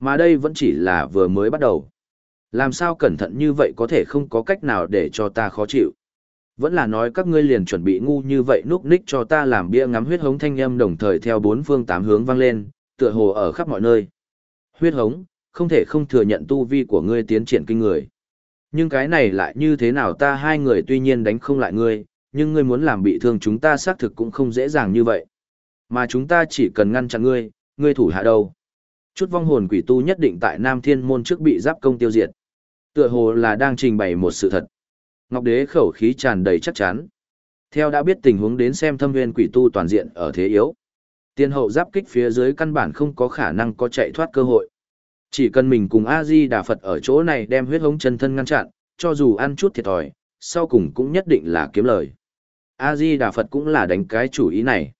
Mà đây vẫn chỉ là vừa mới bắt đầu. Làm sao cẩn thận như vậy có thể không có cách nào để cho ta khó chịu. Vẫn là nói các ngươi liền chuẩn bị ngu như vậy núp ních cho ta làm bia ngắm huyết hống thanh âm đồng thời theo bốn phương tám hướng vang lên, tựa hồ ở khắp mọi nơi. Huyết hống, không thể không thừa nhận tu vi của ngươi tiến triển kinh người. Nhưng cái này lại như thế nào ta hai người tuy nhiên đánh không lại ngươi, nhưng ngươi muốn làm bị thương chúng ta xác thực cũng không dễ dàng như vậy. Mà chúng ta chỉ cần ngăn chặn ngươi, ngươi thủ hạ đâu. Chút vong hồn quỷ tu nhất định tại Nam Thiên Môn trước bị giáp công tiêu diệt. Tựa hồ là đang trình bày một sự thật. Ngọc Đế khẩu khí tràn đầy chắc chắn. Theo đã biết tình huống đến xem thâm nguyên quỷ tu toàn diện ở thế yếu. Tiên hậu giáp kích phía dưới căn bản không có khả năng có chạy thoát cơ hội. Chỉ cần mình cùng A-di Đà Phật ở chỗ này đem huyết hống chân thân ngăn chặn, cho dù ăn chút thiệt thòi, sau cùng cũng nhất định là kiếm lời. A-di Đà Phật cũng là đánh cái chủ ý này.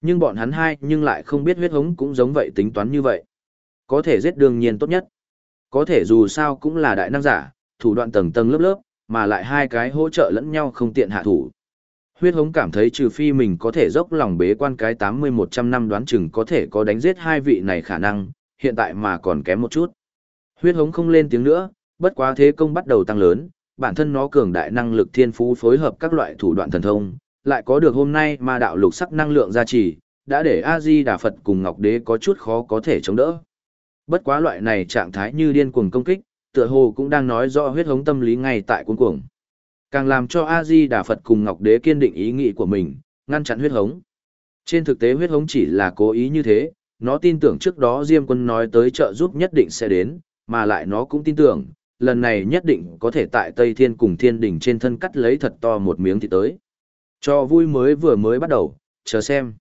Nhưng bọn hắn hai nhưng lại không biết huyết hống cũng giống vậy tính toán như vậy. Có thể giết đương nhiên tốt nhất. Có thể dù sao cũng là đại năng giả, thủ đoạn tầng tầng lớp lớp, mà lại hai cái hỗ trợ lẫn nhau không tiện hạ thủ. Huyết hống cảm thấy trừ phi mình có thể dốc lòng bế quan cái 80-100 năm đoán chừng có thể có đánh giết hai vị này khả năng, hiện tại mà còn kém một chút. Huyết hống không lên tiếng nữa, bất quá thế công bắt đầu tăng lớn, bản thân nó cường đại năng lực thiên phú phối hợp các loại thủ đoạn thần thông, lại có được hôm nay mà đạo lục sắc năng lượng gia trì, đã để A-di Đà Phật cùng Ngọc Đế có chút khó có thể chống đỡ. Bất quá loại này trạng thái như điên cuồng công kích, tựa hồ cũng đang nói rõ huyết hống tâm lý ngay tại cuốn cuồng. Càng làm cho A-di Đà Phật cùng Ngọc Đế kiên định ý nghĩ của mình, ngăn chặn huyết hống. Trên thực tế huyết hống chỉ là cố ý như thế, nó tin tưởng trước đó Diêm quân nói tới trợ giúp nhất định sẽ đến, mà lại nó cũng tin tưởng, lần này nhất định có thể tại Tây Thiên cùng Thiên Đỉnh trên thân cắt lấy thật to một miếng thì tới. Cho vui mới vừa mới bắt đầu, chờ xem.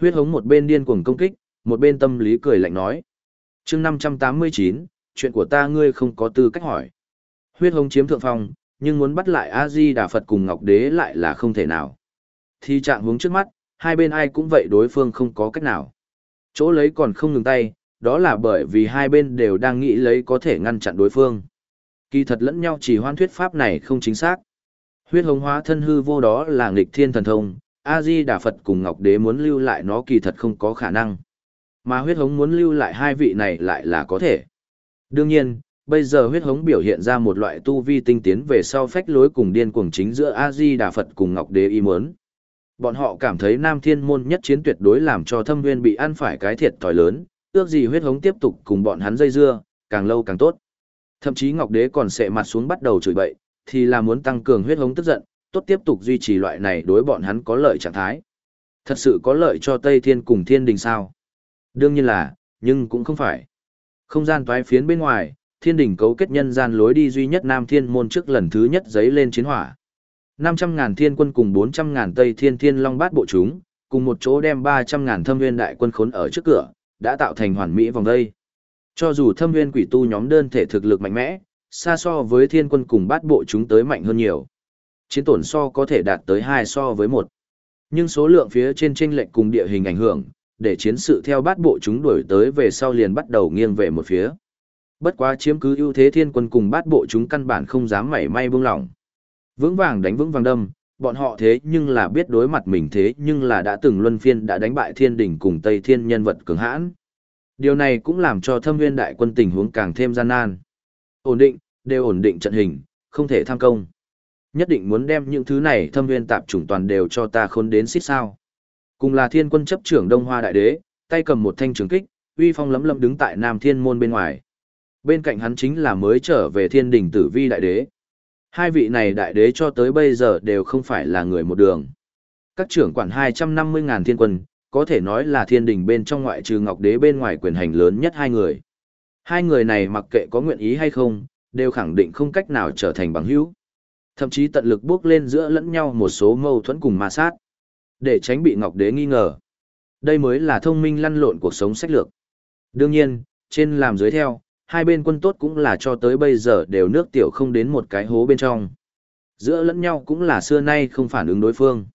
Huyết hống một bên điên cuồng công kích, một bên tâm lý cười lạnh nói. chương 589, chuyện của ta ngươi không có tư cách hỏi. Huyết Hồng chiếm thượng phong, nhưng muốn bắt lại A-di Đà Phật cùng Ngọc Đế lại là không thể nào. Thì trạng hướng trước mắt, hai bên ai cũng vậy đối phương không có cách nào. Chỗ lấy còn không ngừng tay, đó là bởi vì hai bên đều đang nghĩ lấy có thể ngăn chặn đối phương. Kỳ thật lẫn nhau chỉ hoan thuyết pháp này không chính xác. Huyết hồng hóa thân hư vô đó là nghịch thiên thần thông, A-di Đà Phật cùng Ngọc Đế muốn lưu lại nó kỳ thật không có khả năng. Mà huyết hống muốn lưu lại hai vị này lại là có thể. Đương nhiên, bây giờ huyết hống biểu hiện ra một loại tu vi tinh tiến về sau phách lối cùng điên cuồng chính giữa A-di Đà Phật cùng Ngọc Đế y muốn. Bọn họ cảm thấy Nam Thiên Môn nhất chiến tuyệt đối làm cho thâm nguyên bị ăn phải cái thiệt thòi lớn, ước gì huyết hống tiếp tục cùng bọn hắn dây dưa, càng lâu càng tốt. Thậm chí Ngọc Đế còn sẽ mặt xuống bắt đầu chửi bậy, thì là muốn tăng cường huyết hống tức giận, tốt tiếp tục duy trì loại này đối bọn hắn có lợi trạng thái. Thật sự có lợi cho Tây Thiên cùng Thiên Đình sao? Đương nhiên là, nhưng cũng không phải. Không gian toái phiến bên ngoài, Thiên đỉnh cấu kết nhân gian lối đi duy nhất Nam Thiên môn trước lần thứ nhất giấy lên chiến hỏa. 500.000 thiên quân cùng 400.000 Tây Thiên Thiên Long bát bộ chúng, cùng một chỗ đem 300.000 thâm nguyên đại quân khốn ở trước cửa, đã tạo thành hoàn mỹ vòng đây. Cho dù thâm nguyên quỷ tu nhóm đơn thể thực lực mạnh mẽ, xa so với thiên quân cùng bát bộ chúng tới mạnh hơn nhiều. Chiến tổn so có thể đạt tới 2 so với 1. Nhưng số lượng phía trên chênh lệch cùng địa hình ảnh hưởng, để chiến sự theo bát bộ chúng đuổi tới về sau liền bắt đầu nghiêng về một phía. Bất quá chiếm cứ ưu thế thiên quân cùng bát bộ chúng căn bản không dám mảy may buông lỏng. Vững vàng đánh vững vàng đâm, bọn họ thế nhưng là biết đối mặt mình thế nhưng là đã từng luân phiên đã đánh bại thiên đỉnh cùng Tây Thiên nhân vật cường hãn. Điều này cũng làm cho thâm viên đại quân tình huống càng thêm gian nan. Ổn định, đều ổn định trận hình, không thể tham công. Nhất định muốn đem những thứ này thâm viên tạp chủng toàn đều cho ta khôn đến xít sao. Cùng là thiên quân chấp trưởng Đông Hoa Đại Đế, tay cầm một thanh trường kích, uy phong lấm lấm đứng tại Nam Thiên Môn bên ngoài. Bên cạnh hắn chính là mới trở về thiên Đình tử vi đại đế. Hai vị này đại đế cho tới bây giờ đều không phải là người một đường. Các trưởng quản 250.000 thiên quân, có thể nói là thiên đình bên trong ngoại trừ Ngọc Đế bên ngoài quyền hành lớn nhất hai người. Hai người này mặc kệ có nguyện ý hay không, đều khẳng định không cách nào trở thành bằng hữu. Thậm chí tận lực bước lên giữa lẫn nhau một số mâu thuẫn cùng ma sát. Để tránh bị Ngọc Đế nghi ngờ. Đây mới là thông minh lăn lộn cuộc sống sách lược. Đương nhiên, trên làm dưới theo, hai bên quân tốt cũng là cho tới bây giờ đều nước tiểu không đến một cái hố bên trong. Giữa lẫn nhau cũng là xưa nay không phản ứng đối phương.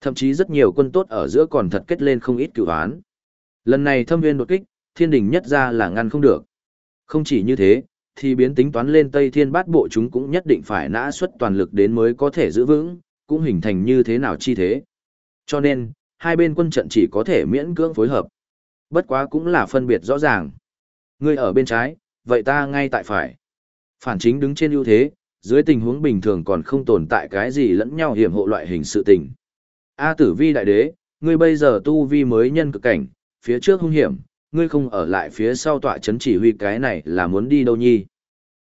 Thậm chí rất nhiều quân tốt ở giữa còn thật kết lên không ít cửu án. Lần này thâm viên đột kích, thiên đình nhất ra là ngăn không được. Không chỉ như thế, thì biến tính toán lên Tây Thiên Bát Bộ chúng cũng nhất định phải nã xuất toàn lực đến mới có thể giữ vững, cũng hình thành như thế nào chi thế. Cho nên, hai bên quân trận chỉ có thể miễn cưỡng phối hợp. Bất quá cũng là phân biệt rõ ràng. Ngươi ở bên trái, vậy ta ngay tại phải. Phản chính đứng trên ưu thế, dưới tình huống bình thường còn không tồn tại cái gì lẫn nhau hiểm hộ loại hình sự tình. A tử vi đại đế, ngươi bây giờ tu vi mới nhân cực cảnh, phía trước hung hiểm, ngươi không ở lại phía sau tọa chấn chỉ huy cái này là muốn đi đâu nhi.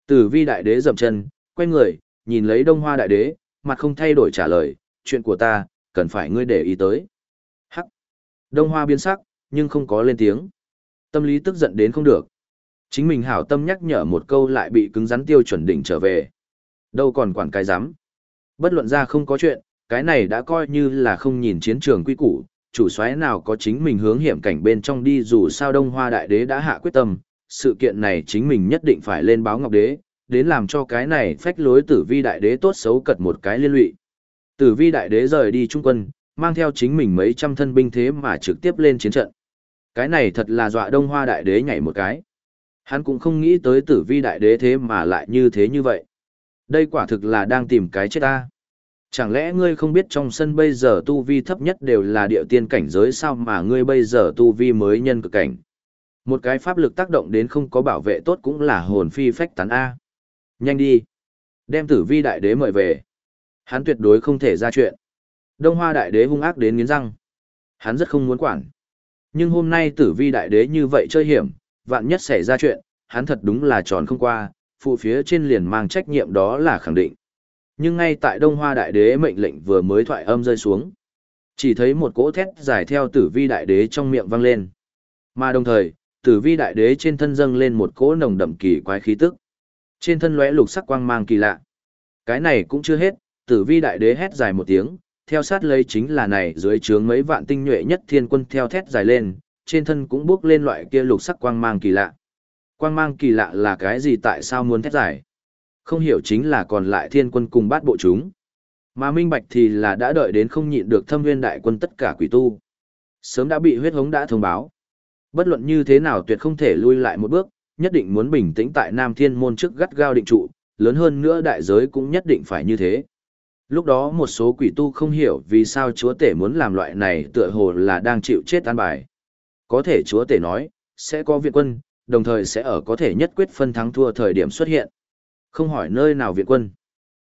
Tử vi đại đế dậm chân, quay người, nhìn lấy đông hoa đại đế, mặt không thay đổi trả lời, chuyện của ta, cần phải ngươi để ý tới. Hắc. Đông hoa biến sắc, nhưng không có lên tiếng. Tâm lý tức giận đến không được. Chính mình hảo tâm nhắc nhở một câu lại bị cứng rắn tiêu chuẩn đỉnh trở về. Đâu còn quản cái dám. Bất luận ra không có chuyện, cái này đã coi như là không nhìn chiến trường quy củ, chủ soái nào có chính mình hướng hiểm cảnh bên trong đi dù sao Đông Hoa Đại Đế đã hạ quyết tâm, sự kiện này chính mình nhất định phải lên báo Ngọc Đế, đến làm cho cái này phách lối tử vi đại đế tốt xấu cật một cái liên lụy. Tử vi đại đế rời đi trung quân, mang theo chính mình mấy trăm thân binh thế mà trực tiếp lên chiến trận. Cái này thật là dọa Đông Hoa đại đế nhảy một cái. Hắn cũng không nghĩ tới tử vi đại đế thế mà lại như thế như vậy. Đây quả thực là đang tìm cái chết ta. Chẳng lẽ ngươi không biết trong sân bây giờ tu vi thấp nhất đều là địa tiên cảnh giới sao mà ngươi bây giờ tu vi mới nhân cực cảnh? Một cái pháp lực tác động đến không có bảo vệ tốt cũng là hồn phi phách tán A. Nhanh đi. Đem tử vi đại đế mời về. Hắn tuyệt đối không thể ra chuyện. Đông hoa đại đế hung ác đến nghiến răng. Hắn rất không muốn quản. Nhưng hôm nay tử vi đại đế như vậy chơi hiểm, vạn nhất xảy ra chuyện, hắn thật đúng là tròn không qua, phụ phía trên liền mang trách nhiệm đó là khẳng định. Nhưng ngay tại Đông Hoa Đại Đế mệnh lệnh vừa mới thoại âm rơi xuống, chỉ thấy một cỗ thét dài theo Tử Vi Đại Đế trong miệng vang lên. Mà đồng thời, Tử Vi Đại Đế trên thân dâng lên một cỗ nồng đậm kỳ quái khí tức. Trên thân lóe lục sắc quang mang kỳ lạ. Cái này cũng chưa hết, Tử Vi Đại Đế hét dài một tiếng, theo sát lấy chính là này dưới trướng mấy vạn tinh nhuệ nhất thiên quân theo thét dài lên, trên thân cũng bước lên loại kia lục sắc quang mang kỳ lạ. Quang mang kỳ lạ là cái gì tại sao muốn thét dài? Không hiểu chính là còn lại thiên quân cùng bát bộ chúng. Mà minh bạch thì là đã đợi đến không nhịn được thâm viên đại quân tất cả quỷ tu. Sớm đã bị huyết hống đã thông báo. Bất luận như thế nào tuyệt không thể lui lại một bước, nhất định muốn bình tĩnh tại Nam Thiên môn trước gắt gao định trụ, lớn hơn nữa đại giới cũng nhất định phải như thế. Lúc đó một số quỷ tu không hiểu vì sao chúa tể muốn làm loại này tựa hồ là đang chịu chết an bài. Có thể chúa tể nói, sẽ có viện quân, đồng thời sẽ ở có thể nhất quyết phân thắng thua thời điểm xuất hiện. Không hỏi nơi nào viện quân.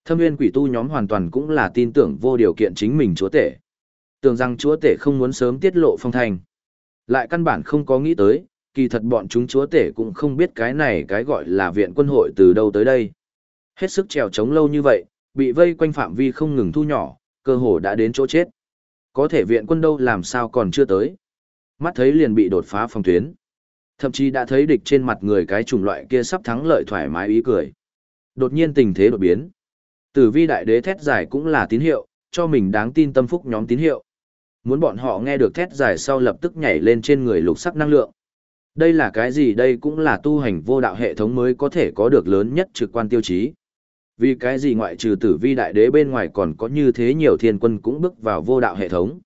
Thâm nguyên quỷ tu nhóm hoàn toàn cũng là tin tưởng vô điều kiện chính mình chúa tể. Tưởng rằng chúa tể không muốn sớm tiết lộ phong thành. Lại căn bản không có nghĩ tới, kỳ thật bọn chúng chúa tể cũng không biết cái này cái gọi là viện quân hội từ đâu tới đây. Hết sức trèo trống lâu như vậy, bị vây quanh phạm vi không ngừng thu nhỏ, cơ hồ đã đến chỗ chết. Có thể viện quân đâu làm sao còn chưa tới. Mắt thấy liền bị đột phá phòng tuyến. Thậm chí đã thấy địch trên mặt người cái chủng loại kia sắp thắng lợi thoải mái ý cười. Đột nhiên tình thế đột biến. Tử vi đại đế thét giải cũng là tín hiệu, cho mình đáng tin tâm phúc nhóm tín hiệu. Muốn bọn họ nghe được thét giải sau lập tức nhảy lên trên người lục sắc năng lượng. Đây là cái gì đây cũng là tu hành vô đạo hệ thống mới có thể có được lớn nhất trực quan tiêu chí. Vì cái gì ngoại trừ tử vi đại đế bên ngoài còn có như thế nhiều thiên quân cũng bước vào vô đạo hệ thống.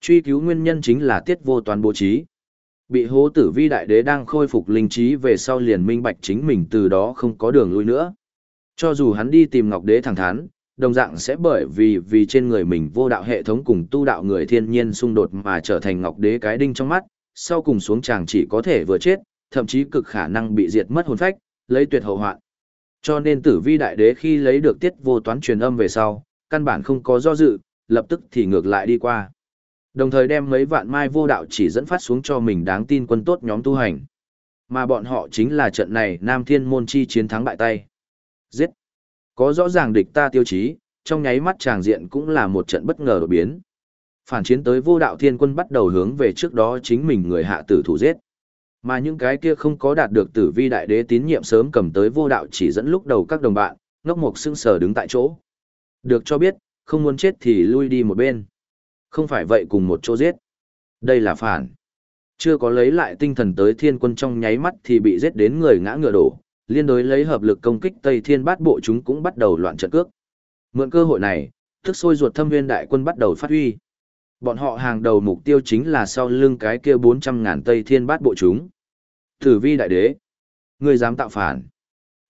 Truy cứu nguyên nhân chính là tiết vô toán bố trí. Bị hố tử vi đại đế đang khôi phục linh trí về sau liền minh bạch chính mình từ đó không có đường lui nữa. Cho dù hắn đi tìm Ngọc Đế thẳng thắn, đồng dạng sẽ bởi vì vì trên người mình vô đạo hệ thống cùng tu đạo người thiên nhiên xung đột mà trở thành Ngọc Đế cái đinh trong mắt, sau cùng xuống chàng chỉ có thể vừa chết, thậm chí cực khả năng bị diệt mất hồn phách, lấy tuyệt hậu hoạn. Cho nên tử vi đại đế khi lấy được tiết vô toán truyền âm về sau, căn bản không có do dự, lập tức thì ngược lại đi qua. Đồng thời đem mấy vạn mai vô đạo chỉ dẫn phát xuống cho mình đáng tin quân tốt nhóm tu hành. Mà bọn họ chính là trận này Nam Thiên Môn Chi chiến thắng bại tay. Giết! Có rõ ràng địch ta tiêu chí, trong nháy mắt tràng diện cũng là một trận bất ngờ đột biến. Phản chiến tới vô đạo thiên quân bắt đầu hướng về trước đó chính mình người hạ tử thủ giết. Mà những cái kia không có đạt được tử vi đại đế tín nhiệm sớm cầm tới vô đạo chỉ dẫn lúc đầu các đồng bạn, ngốc mục sững sờ đứng tại chỗ. Được cho biết, không muốn chết thì lui đi một bên. Không phải vậy cùng một chỗ giết. Đây là phản. Chưa có lấy lại tinh thần tới thiên quân trong nháy mắt thì bị giết đến người ngã ngựa đổ, liên đối lấy hợp lực công kích Tây Thiên Bát Bộ chúng cũng bắt đầu loạn trận cước. Mượn cơ hội này, thức sôi ruột thâm viên đại quân bắt đầu phát huy. Bọn họ hàng đầu mục tiêu chính là sau lưng cái kia 400 ngàn Tây Thiên Bát Bộ chúng. Tử vi đại đế. Người dám tạo phản.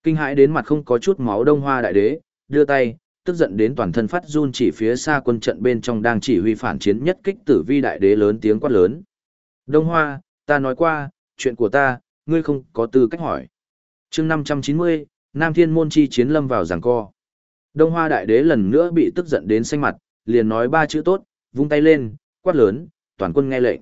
Kinh hãi đến mặt không có chút máu đông hoa đại đế, đưa tay, tức giận đến toàn thân phát run chỉ phía xa quân trận bên trong đang chỉ huy phản chiến nhất kích tử vi đại đế lớn tiếng quát lớn. Đông Hoa, ta nói qua, chuyện của ta, ngươi không có tư cách hỏi. chương 590, Nam Thiên Môn Chi chiến lâm vào giảng co. Đông Hoa Đại Đế lần nữa bị tức giận đến xanh mặt, liền nói ba chữ tốt, vung tay lên, quát lớn, toàn quân nghe lệnh.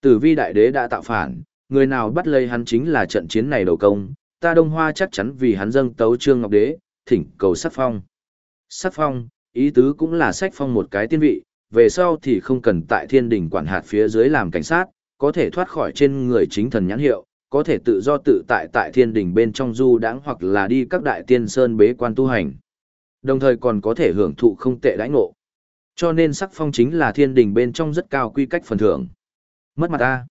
Tử vi Đại Đế đã tạo phản, người nào bắt lấy hắn chính là trận chiến này đầu công, ta Đông Hoa chắc chắn vì hắn dâng tấu Trương Ngọc Đế, thỉnh cầu sát phong. Sát phong, ý tứ cũng là sách phong một cái tiên vị, về sau thì không cần tại thiên đỉnh quản hạt phía dưới làm cảnh sát, có thể thoát khỏi trên người chính thần nhãn hiệu, có thể tự do tự tại tại thiên đỉnh bên trong du đãng hoặc là đi các đại tiên sơn bế quan tu hành. Đồng thời còn có thể hưởng thụ không tệ đãi ngộ. Cho nên sắc phong chính là thiên đình bên trong rất cao quy cách phần thưởng. Mất mặt ta.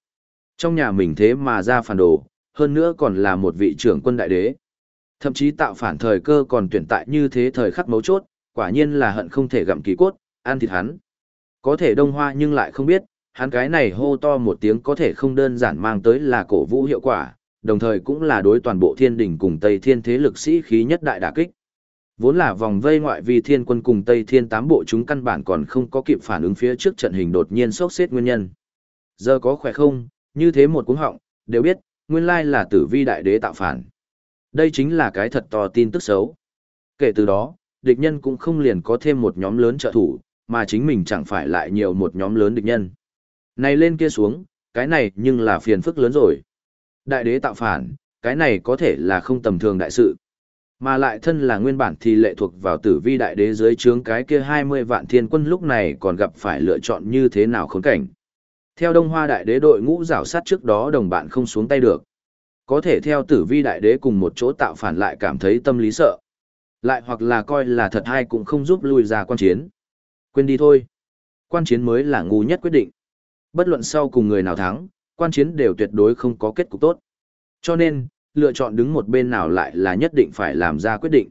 Trong nhà mình thế mà ra phản đồ, hơn nữa còn là một vị trưởng quân đại đế. Thậm chí tạo phản thời cơ còn tuyển tại như thế thời khắc mấu chốt, quả nhiên là hận không thể gặm kỳ cốt, ăn thịt hắn. Có thể đông hoa nhưng lại không biết, hắn cái này hô to một tiếng có thể không đơn giản mang tới là cổ vũ hiệu quả, đồng thời cũng là đối toàn bộ thiên đình cùng Tây Thiên thế lực sĩ khí nhất đại đả kích. Vốn là vòng vây ngoại vi thiên quân cùng Tây Thiên tám bộ chúng căn bản còn không có kịp phản ứng phía trước trận hình đột nhiên sốc xếp nguyên nhân. Giờ có khỏe không, như thế một cuống họng, đều biết, nguyên lai là tử vi đại đế tạo phản. Đây chính là cái thật to tin tức xấu. Kể từ đó, địch nhân cũng không liền có thêm một nhóm lớn trợ thủ, mà chính mình chẳng phải lại nhiều một nhóm lớn địch nhân. Này lên kia xuống, cái này nhưng là phiền phức lớn rồi. Đại đế tạo phản, cái này có thể là không tầm thường đại sự. Mà lại thân là nguyên bản thì lệ thuộc vào tử vi đại đế dưới trướng cái kia 20 vạn thiên quân lúc này còn gặp phải lựa chọn như thế nào khốn cảnh. Theo Đông Hoa đại đế đội ngũ rảo sát trước đó đồng bạn không xuống tay được. Có thể theo tử vi đại đế cùng một chỗ tạo phản lại cảm thấy tâm lý sợ. Lại hoặc là coi là thật hay cũng không giúp lui ra quan chiến. Quên đi thôi. Quan chiến mới là ngu nhất quyết định. Bất luận sau cùng người nào thắng, quan chiến đều tuyệt đối không có kết cục tốt. Cho nên, lựa chọn đứng một bên nào lại là nhất định phải làm ra quyết định.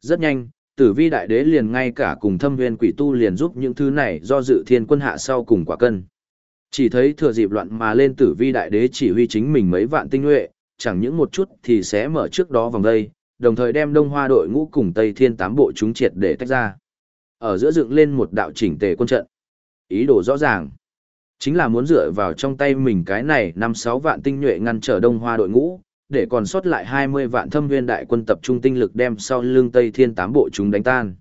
Rất nhanh, tử vi đại đế liền ngay cả cùng thâm viên quỷ tu liền giúp những thứ này do dự thiên quân hạ sau cùng quả cân. Chỉ thấy thừa dịp loạn mà lên tử vi đại đế chỉ huy chính mình mấy vạn tinh nhuệ, chẳng những một chút thì sẽ mở trước đó vòng đây, đồng thời đem đông hoa đội ngũ cùng Tây Thiên tám bộ chúng triệt để tách ra. Ở giữa dựng lên một đạo chỉnh tề quân trận. Ý đồ rõ ràng. Chính là muốn dựa vào trong tay mình cái này năm sáu vạn tinh nhuệ ngăn trở đông hoa đội ngũ, để còn sót lại 20 vạn thâm viên đại quân tập trung tinh lực đem sau lưng Tây Thiên tám bộ chúng đánh tan.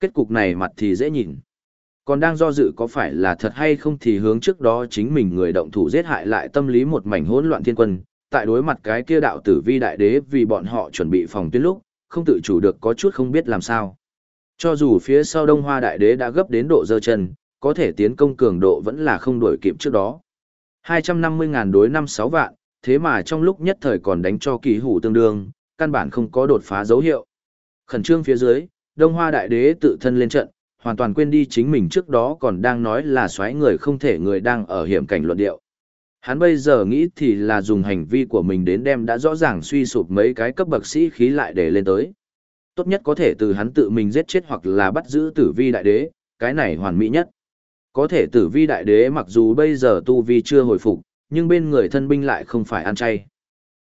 Kết cục này mặt thì dễ nhìn. Còn đang do dự có phải là thật hay không thì hướng trước đó chính mình người động thủ giết hại lại tâm lý một mảnh hỗn loạn thiên quân, tại đối mặt cái kia đạo tử vi đại đế vì bọn họ chuẩn bị phòng tuyến lúc, không tự chủ được có chút không biết làm sao. Cho dù phía sau Đông Hoa đại đế đã gấp đến độ dơ chân, có thể tiến công cường độ vẫn là không đổi kịp trước đó. 250.000 đối 5-6 vạn, thế mà trong lúc nhất thời còn đánh cho kỳ hủ tương đương, căn bản không có đột phá dấu hiệu. Khẩn trương phía dưới, Đông Hoa Đại Đế tự thân lên trận, hoàn toàn quên đi chính mình trước đó còn đang nói là xoáy người không thể người đang ở hiểm cảnh luận điệu. Hắn bây giờ nghĩ thì là dùng hành vi của mình đến đem đã rõ ràng suy sụp mấy cái cấp bậc sĩ khí lại để lên tới. Tốt nhất có thể từ hắn tự mình giết chết hoặc là bắt giữ tử vi đại đế, cái này hoàn mỹ nhất. Có thể tử vi đại đế mặc dù bây giờ tu vi chưa hồi phục, nhưng bên người thân binh lại không phải ăn chay.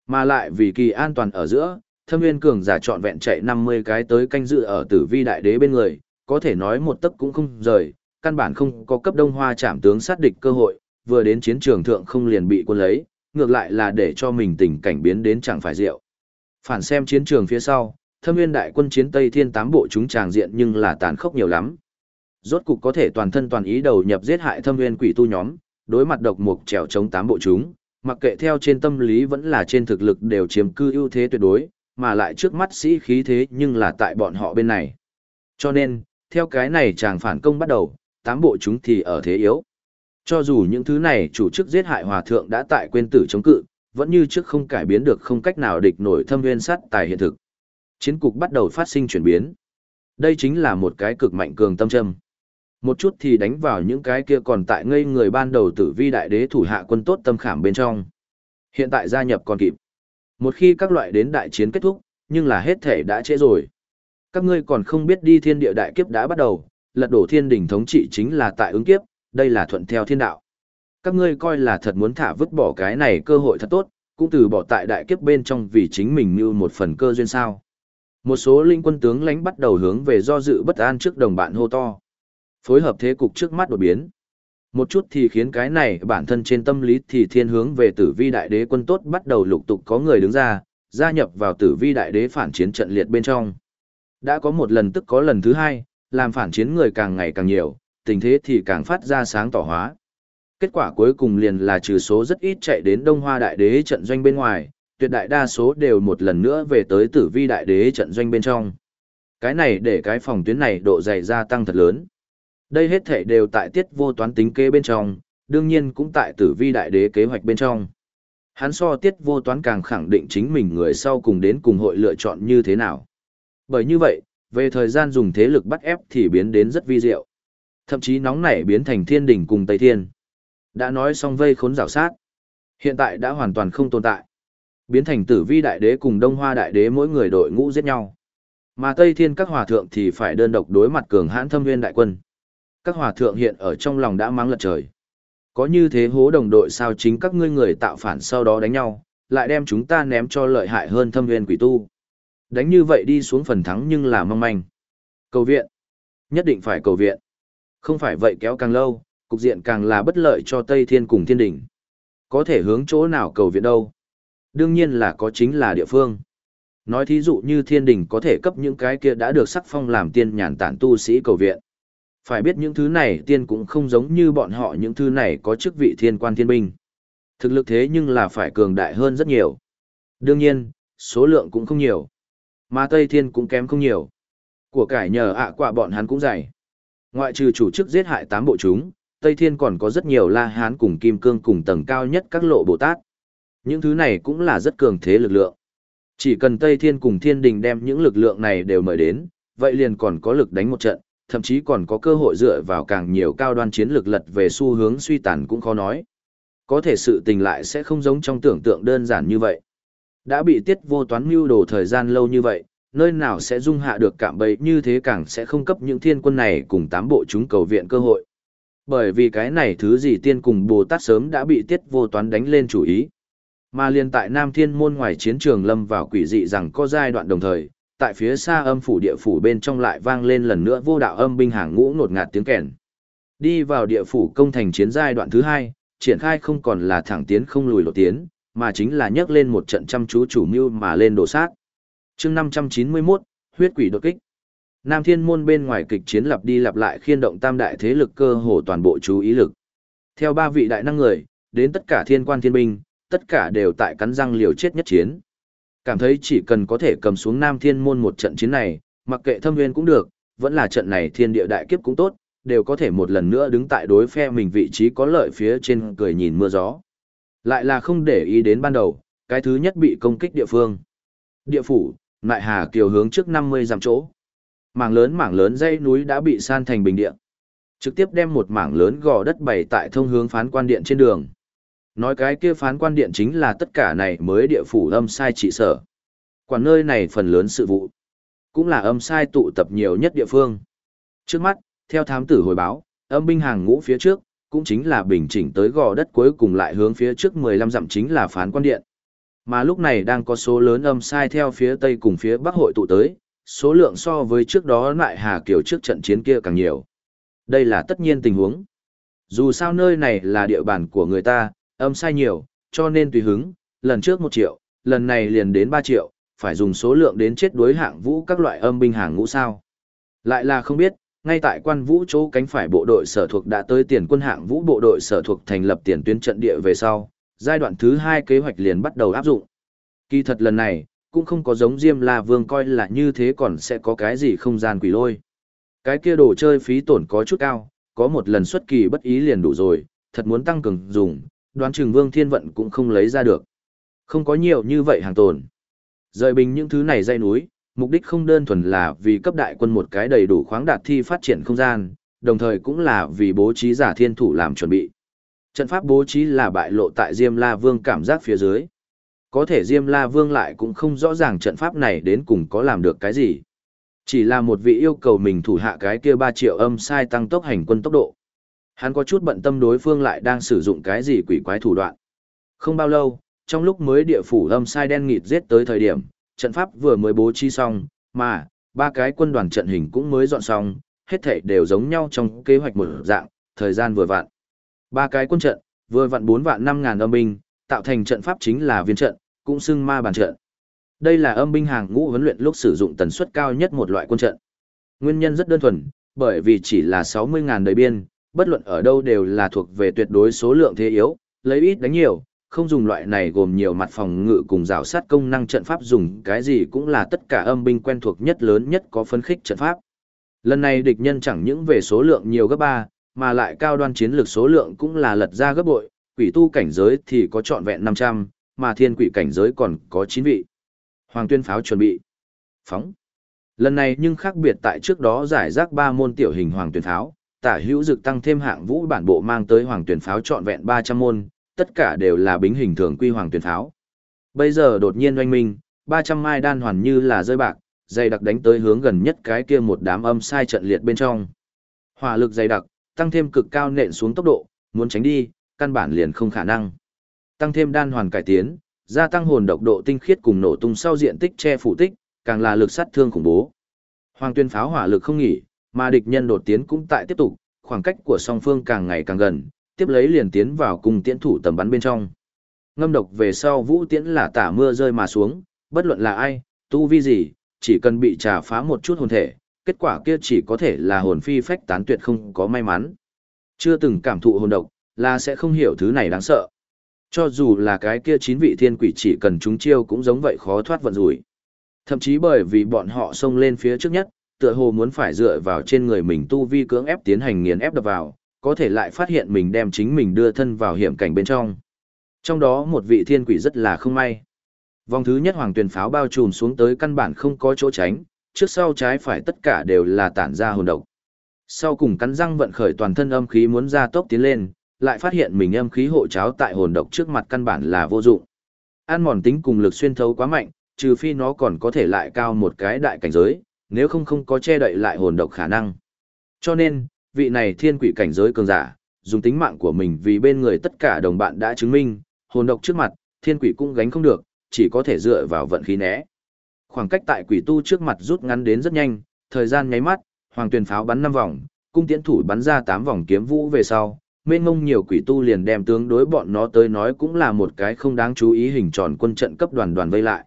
Mà lại vì kỳ an toàn ở giữa, thâm nguyên cường giả trọn vẹn chạy 50 cái tới canh dự ở tử vi đại đế bên người, có thể nói một tấc cũng không rời, căn bản không có cấp đông hoa chạm tướng sát địch cơ hội, vừa đến chiến trường thượng không liền bị quân lấy, ngược lại là để cho mình tình cảnh biến đến chẳng phải rượu. Phản xem chiến trường phía sau, thâm nguyên đại quân chiến Tây Thiên tám bộ chúng tràng diện nhưng là tàn khốc nhiều lắm. Rốt cục có thể toàn thân toàn ý đầu nhập giết hại thâm nguyên quỷ tu nhóm, đối mặt độc mục trèo chống tám bộ chúng, mặc kệ theo trên tâm lý vẫn là trên thực lực đều chiếm cư ưu thế tuyệt đối, mà lại trước mắt sĩ khí thế nhưng là tại bọn họ bên này. Cho nên, theo cái này chàng phản công bắt đầu, tám bộ chúng thì ở thế yếu. Cho dù những thứ này chủ chức giết hại hòa thượng đã tại quên tử chống cự, vẫn như trước không cải biến được không cách nào địch nổi thâm nguyên sát tài hiện thực. Chiến cục bắt đầu phát sinh chuyển biến. Đây chính là một cái cực mạnh cường tâm châm. Một chút thì đánh vào những cái kia còn tại ngây người ban đầu tử vi đại đế thủ hạ quân tốt tâm khảm bên trong. Hiện tại gia nhập còn kịp. Một khi các loại đến đại chiến kết thúc, nhưng là hết thể đã trễ rồi. Các ngươi còn không biết đi thiên địa đại kiếp đã bắt đầu, lật đổ thiên đỉnh thống trị chính là tại ứng kiếp, đây là thuận theo thiên đạo. Các ngươi coi là thật muốn thả vứt bỏ cái này cơ hội thật tốt, cũng từ bỏ tại đại kiếp bên trong vì chính mình như một phần cơ duyên sao. Một số linh quân tướng lãnh bắt đầu hướng về do dự bất an trước đồng bạn hô to. Phối hợp thế cục trước mắt đột biến. Một chút thì khiến cái này bản thân trên tâm lý thì thiên hướng về tử vi đại đế quân tốt bắt đầu lục tục có người đứng ra, gia nhập vào tử vi đại đế phản chiến trận liệt bên trong. Đã có một lần tức có lần thứ hai, làm phản chiến người càng ngày càng nhiều, tình thế thì càng phát ra sáng tỏ hóa. Kết quả cuối cùng liền là trừ số rất ít chạy đến Đông Hoa Đại Đế trận doanh bên ngoài, tuyệt đại đa số đều một lần nữa về tới Tử Vi Đại Đế trận doanh bên trong. Cái này để cái phòng tuyến này độ dày gia tăng thật lớn. Đây hết thể đều tại tiết vô toán tính kế bên trong, đương nhiên cũng tại Tử Vi Đại Đế kế hoạch bên trong. Hắn so tiết vô toán càng khẳng định chính mình người sau cùng đến cùng hội lựa chọn như thế nào. Bởi như vậy, về thời gian dùng thế lực bắt ép thì biến đến rất vi diệu. Thậm chí nóng nảy biến thành thiên đỉnh cùng Tây Thiên. Đã nói xong vây khốn rào sát. Hiện tại đã hoàn toàn không tồn tại. Biến thành tử vi đại đế cùng đông hoa đại đế mỗi người đội ngũ giết nhau. Mà Tây Thiên các hòa thượng thì phải đơn độc đối mặt cường hãn thâm viên đại quân. Các hòa thượng hiện ở trong lòng đã mắng lật trời. Có như thế hố đồng đội sao chính các ngươi người tạo phản sau đó đánh nhau, lại đem chúng ta ném cho lợi hại hơn thâm viên quỷ tu. Đánh như vậy đi xuống phần thắng nhưng là mong manh. Cầu viện. Nhất định phải cầu viện. Không phải vậy kéo càng lâu, cục diện càng là bất lợi cho Tây Thiên cùng Thiên Đình. Có thể hướng chỗ nào cầu viện đâu? Đương nhiên là có chính là địa phương. Nói thí dụ như Thiên Đình có thể cấp những cái kia đã được sắc phong làm tiên nhàn tản tu sĩ cầu viện. Phải biết những thứ này tiên cũng không giống như bọn họ những thứ này có chức vị thiên quan thiên binh. Thực lực thế nhưng là phải cường đại hơn rất nhiều. Đương nhiên, số lượng cũng không nhiều. Mà Tây Thiên cũng kém không nhiều. Của cải nhờ ạ quả bọn hắn cũng dày. Ngoại trừ chủ chức giết hại tám bộ chúng, Tây Thiên còn có rất nhiều La Hán cùng Kim Cương cùng tầng cao nhất các lộ Bồ Tát. Những thứ này cũng là rất cường thế lực lượng. Chỉ cần Tây Thiên cùng Thiên Đình đem những lực lượng này đều mời đến, vậy liền còn có lực đánh một trận, thậm chí còn có cơ hội dựa vào càng nhiều cao đoan chiến lược lật về xu hướng suy tàn cũng khó nói. Có thể sự tình lại sẽ không giống trong tưởng tượng đơn giản như vậy. Đã bị tiết vô toán mưu đồ thời gian lâu như vậy, nơi nào sẽ dung hạ được cạm bẫy như thế càng sẽ không cấp những thiên quân này cùng tám bộ chúng cầu viện cơ hội. Bởi vì cái này thứ gì tiên cùng Bồ Tát sớm đã bị tiết vô toán đánh lên chủ ý. Mà liên tại Nam Thiên môn ngoài chiến trường lâm vào quỷ dị rằng có giai đoạn đồng thời, tại phía xa âm phủ địa phủ bên trong lại vang lên lần nữa vô đạo âm binh hàng ngũ ngột ngạt tiếng kèn. Đi vào địa phủ công thành chiến giai đoạn thứ hai, triển khai không còn là thẳng tiến không lùi lột tiến, mà chính là nhấc lên một trận chăm chú chủ mưu mà lên đổ sát. chương 591, huyết quỷ đột kích. Nam Thiên Môn bên ngoài kịch chiến lặp đi lặp lại khiên động tam đại thế lực cơ hồ toàn bộ chú ý lực. Theo ba vị đại năng người, đến tất cả thiên quan thiên binh, tất cả đều tại cắn răng liều chết nhất chiến. Cảm thấy chỉ cần có thể cầm xuống Nam Thiên Môn một trận chiến này, mặc kệ thâm nguyên cũng được, vẫn là trận này thiên địa đại kiếp cũng tốt, đều có thể một lần nữa đứng tại đối phe mình vị trí có lợi phía trên cười nhìn mưa gió. Lại là không để ý đến ban đầu, cái thứ nhất bị công kích địa phương. Địa phủ, Nại Hà Kiều hướng trước 50 dặm chỗ. Mảng lớn mảng lớn dây núi đã bị san thành bình địa. Trực tiếp đem một mảng lớn gò đất bày tại thông hướng phán quan điện trên đường. Nói cái kia phán quan điện chính là tất cả này mới địa phủ âm sai trị sở. Quản nơi này phần lớn sự vụ. Cũng là âm sai tụ tập nhiều nhất địa phương. Trước mắt, theo thám tử hồi báo, âm binh hàng ngũ phía trước, cũng chính là bình chỉnh tới gò đất cuối cùng lại hướng phía trước 15 dặm chính là phán quan điện. Mà lúc này đang có số lớn âm sai theo phía tây cùng phía bắc hội tụ tới, số lượng so với trước đó lại Hà Kiều trước trận chiến kia càng nhiều. Đây là tất nhiên tình huống. Dù sao nơi này là địa bàn của người ta, âm sai nhiều, cho nên tùy hứng, lần trước 1 triệu, lần này liền đến 3 triệu, phải dùng số lượng đến chết đối hạng vũ các loại âm binh hàng ngũ sao. Lại là không biết, ngay tại quan vũ chỗ cánh phải bộ đội sở thuộc đã tới tiền quân hạng vũ bộ đội sở thuộc thành lập tiền tuyến trận địa về sau, giai đoạn thứ hai kế hoạch liền bắt đầu áp dụng. Kỳ thật lần này, cũng không có giống Diêm La Vương coi là như thế còn sẽ có cái gì không gian quỷ lôi. Cái kia đồ chơi phí tổn có chút cao, có một lần xuất kỳ bất ý liền đủ rồi, thật muốn tăng cường dùng, đoán chừng Vương Thiên Vận cũng không lấy ra được. Không có nhiều như vậy hàng tồn. Rời bình những thứ này dây núi, mục đích không đơn thuần là vì cấp đại quân một cái đầy đủ khoáng đạt thi phát triển không gian, đồng thời cũng là vì bố trí giả thiên thủ làm chuẩn bị. Trận pháp bố trí là bại lộ tại Diêm La Vương cảm giác phía dưới. Có thể Diêm La Vương lại cũng không rõ ràng trận pháp này đến cùng có làm được cái gì. Chỉ là một vị yêu cầu mình thủ hạ cái kia 3 triệu âm sai tăng tốc hành quân tốc độ. Hắn có chút bận tâm đối phương lại đang sử dụng cái gì quỷ quái thủ đoạn. Không bao lâu, trong lúc mới địa phủ âm sai đen nghịt giết tới thời điểm, trận pháp vừa mới bố trí xong, mà, ba cái quân đoàn trận hình cũng mới dọn xong, hết thảy đều giống nhau trong kế hoạch một dạng, thời gian vừa vặn. Ba cái quân trận, vừa vặn 4 vạn 5 ngàn âm binh, tạo thành trận pháp chính là viên trận, cũng xưng ma bàn trận. Đây là âm binh hàng ngũ huấn luyện lúc sử dụng tần suất cao nhất một loại quân trận. Nguyên nhân rất đơn thuần, bởi vì chỉ là 60.000 đời biên, bất luận ở đâu đều là thuộc về tuyệt đối số lượng thế yếu, lấy ít đánh nhiều, không dùng loại này gồm nhiều mặt phòng ngự cùng rào sát công năng trận pháp dùng cái gì cũng là tất cả âm binh quen thuộc nhất lớn nhất có phân khích trận pháp. Lần này địch nhân chẳng những về số lượng nhiều gấp 3, mà lại cao đoan chiến lược số lượng cũng là lật ra gấp bội, quỷ tu cảnh giới thì có trọn vẹn 500, mà thiên quỷ cảnh giới còn có 9 vị. Hoàng tuyên pháo chuẩn bị. Phóng. Lần này nhưng khác biệt tại trước đó giải rác ba môn tiểu hình hoàng tuyên pháo, tả hữu dực tăng thêm hạng vũ bản bộ mang tới hoàng tuyển pháo trọn vẹn 300 môn, tất cả đều là bính hình thường quy hoàng tuyển pháo. Bây giờ đột nhiên oanh minh, 300 mai đan hoàn như là rơi bạc, dày đặc đánh tới hướng gần nhất cái kia một đám âm sai trận liệt bên trong. Hỏa lực dày đặc, tăng thêm cực cao nện xuống tốc độ, muốn tránh đi, căn bản liền không khả năng. Tăng thêm đan hoàn cải tiến, gia tăng hồn độc độ tinh khiết cùng nổ tung sau diện tích che phủ tích, càng là lực sát thương khủng bố. Hoàng tuyên pháo hỏa lực không nghỉ, mà địch nhân đột tiến cũng tại tiếp tục, khoảng cách của song phương càng ngày càng gần, tiếp lấy liền tiến vào cùng tiễn thủ tầm bắn bên trong. Ngâm độc về sau vũ tiễn là tả mưa rơi mà xuống, bất luận là ai, tu vi gì, chỉ cần bị trà phá một chút hồn thể, kết quả kia chỉ có thể là hồn phi phách tán tuyệt không có may mắn. Chưa từng cảm thụ hồn độc, là sẽ không hiểu thứ này đáng sợ. Cho dù là cái kia chín vị thiên quỷ chỉ cần chúng chiêu cũng giống vậy khó thoát vận rủi. Thậm chí bởi vì bọn họ xông lên phía trước nhất, tựa hồ muốn phải dựa vào trên người mình tu vi cưỡng ép tiến hành nghiền ép đập vào, có thể lại phát hiện mình đem chính mình đưa thân vào hiểm cảnh bên trong. Trong đó một vị thiên quỷ rất là không may. Vòng thứ nhất hoàng tuyển pháo bao trùm xuống tới căn bản không có chỗ tránh, trước sau trái phải tất cả đều là tản ra hồn độc. Sau cùng cắn răng vận khởi toàn thân âm khí muốn ra tốc tiến lên, lại phát hiện mình âm khí hộ cháo tại hồn độc trước mặt căn bản là vô dụng. An mòn tính cùng lực xuyên thấu quá mạnh, trừ phi nó còn có thể lại cao một cái đại cảnh giới, nếu không không có che đậy lại hồn độc khả năng. Cho nên, vị này thiên quỷ cảnh giới cường giả, dùng tính mạng của mình vì bên người tất cả đồng bạn đã chứng minh, hồn độc trước mặt, thiên quỷ cũng gánh không được, chỉ có thể dựa vào vận khí né. Khoảng cách tại quỷ tu trước mặt rút ngắn đến rất nhanh, thời gian nháy mắt, hoàng tuyền pháo bắn 5 vòng, cung tiễn thủ bắn ra 8 vòng kiếm vũ về sau, mênh mông nhiều quỷ tu liền đem tướng đối bọn nó tới nói cũng là một cái không đáng chú ý hình tròn quân trận cấp đoàn đoàn vây lại.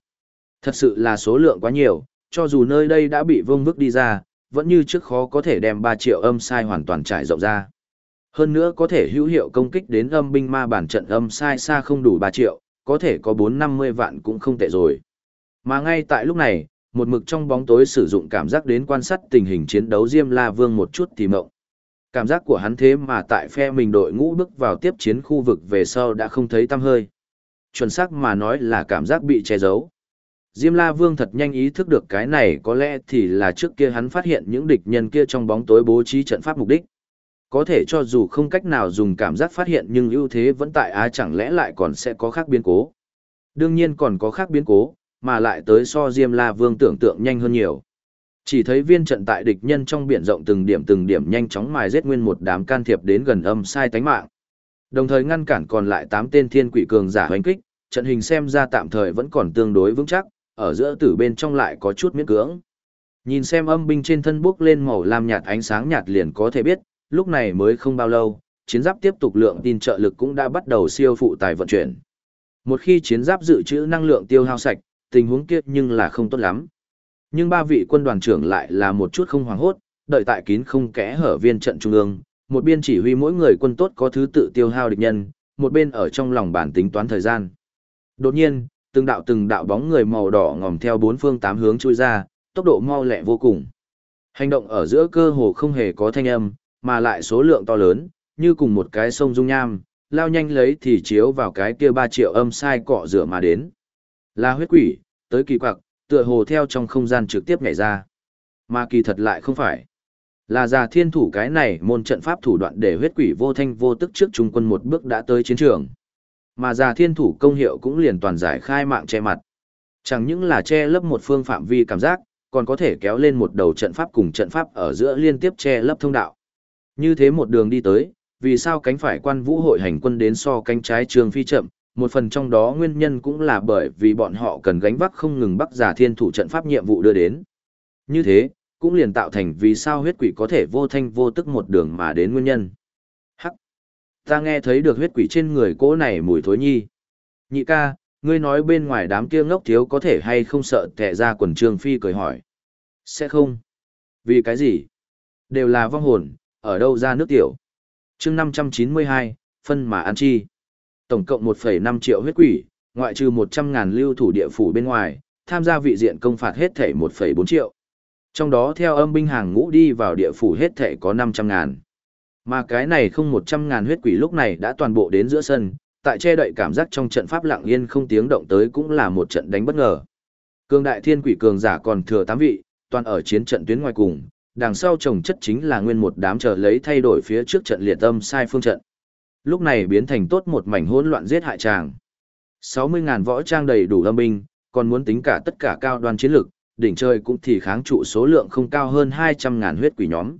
Thật sự là số lượng quá nhiều, cho dù nơi đây đã bị vương vức đi ra, vẫn như trước khó có thể đem 3 triệu âm sai hoàn toàn trải rộng ra. Hơn nữa có thể hữu hiệu công kích đến âm binh ma bản trận âm sai xa không đủ 3 triệu, có thể có 4-50 vạn cũng không tệ rồi. Mà ngay tại lúc này, một mực trong bóng tối sử dụng cảm giác đến quan sát tình hình chiến đấu Diêm La Vương một chút thì mộng. Cảm giác của hắn thế mà tại phe mình đội ngũ bước vào tiếp chiến khu vực về sau đã không thấy tăm hơi. Chuẩn xác mà nói là cảm giác bị che giấu. Diêm La Vương thật nhanh ý thức được cái này có lẽ thì là trước kia hắn phát hiện những địch nhân kia trong bóng tối bố trí trận pháp mục đích. Có thể cho dù không cách nào dùng cảm giác phát hiện nhưng ưu thế vẫn tại á chẳng lẽ lại còn sẽ có khác biến cố. Đương nhiên còn có khác biến cố, mà lại tới so Diêm La Vương tưởng tượng nhanh hơn nhiều. Chỉ thấy viên trận tại địch nhân trong biển rộng từng điểm từng điểm nhanh chóng mài giết nguyên một đám can thiệp đến gần âm sai tánh mạng. Đồng thời ngăn cản còn lại 8 tên thiên quỷ cường giả hoành kích, trận hình xem ra tạm thời vẫn còn tương đối vững chắc, ở giữa tử bên trong lại có chút miễn cưỡng. Nhìn xem âm binh trên thân bước lên màu lam nhạt ánh sáng nhạt liền có thể biết, lúc này mới không bao lâu, chiến giáp tiếp tục lượng tin trợ lực cũng đã bắt đầu siêu phụ tài vận chuyển. Một khi chiến giáp dự trữ năng lượng tiêu hao sạch, tình huống kia nhưng là không tốt lắm. Nhưng ba vị quân đoàn trưởng lại là một chút không hoảng hốt, đợi tại kín không kẽ hở viên trận trung ương, một biên chỉ huy mỗi người quân tốt có thứ tự tiêu hao địch nhân, một bên ở trong lòng bản tính toán thời gian. Đột nhiên, từng đạo từng đạo bóng người màu đỏ ngòm theo bốn phương tám hướng chui ra, tốc độ mau lẹ vô cùng. Hành động ở giữa cơ hồ không hề có thanh âm, mà lại số lượng to lớn, như cùng một cái sông dung nham, lao nhanh lấy thì chiếu vào cái kia 3 triệu âm sai cọ rửa mà đến. Là huyết quỷ, tới kỳ quặc, tựa hồ theo trong không gian trực tiếp nhảy ra. Mà kỳ thật lại không phải. Là già thiên thủ cái này môn trận pháp thủ đoạn để huyết quỷ vô thanh vô tức trước trung quân một bước đã tới chiến trường. Mà già thiên thủ công hiệu cũng liền toàn giải khai mạng che mặt. Chẳng những là che lấp một phương phạm vi cảm giác, còn có thể kéo lên một đầu trận pháp cùng trận pháp ở giữa liên tiếp che lấp thông đạo. Như thế một đường đi tới, vì sao cánh phải quan vũ hội hành quân đến so cánh trái trường phi chậm, một phần trong đó nguyên nhân cũng là bởi vì bọn họ cần gánh vác không ngừng bắt giả thiên thủ trận pháp nhiệm vụ đưa đến. Như thế, cũng liền tạo thành vì sao huyết quỷ có thể vô thanh vô tức một đường mà đến nguyên nhân. Ta nghe thấy được huyết quỷ trên người cỗ này mùi thối nhi. Nhị ca, ngươi nói bên ngoài đám kia ngốc thiếu có thể hay không sợ tệ ra quần trường phi cười hỏi. Sẽ không. Vì cái gì? Đều là vong hồn, ở đâu ra nước tiểu. chương 592, phân mà ăn chi. Tổng cộng 1,5 triệu huyết quỷ, ngoại trừ 100.000 lưu thủ địa phủ bên ngoài, tham gia vị diện công phạt hết thể 1,4 triệu. Trong đó theo âm binh hàng ngũ đi vào địa phủ hết thể có 500.000. Mà cái này không một trăm ngàn huyết quỷ lúc này đã toàn bộ đến giữa sân, tại che đậy cảm giác trong trận pháp lặng yên không tiếng động tới cũng là một trận đánh bất ngờ. Cường đại thiên quỷ cường giả còn thừa tám vị, toàn ở chiến trận tuyến ngoài cùng, đằng sau trồng chất chính là nguyên một đám chờ lấy thay đổi phía trước trận liệt âm sai phương trận. Lúc này biến thành tốt một mảnh hỗn loạn giết hại tràng. 60.000 võ trang đầy đủ âm binh, còn muốn tính cả tất cả cao đoàn chiến lực, đỉnh trời cũng thì kháng trụ số lượng không cao hơn hai trăm ngàn huyết quỷ nhóm.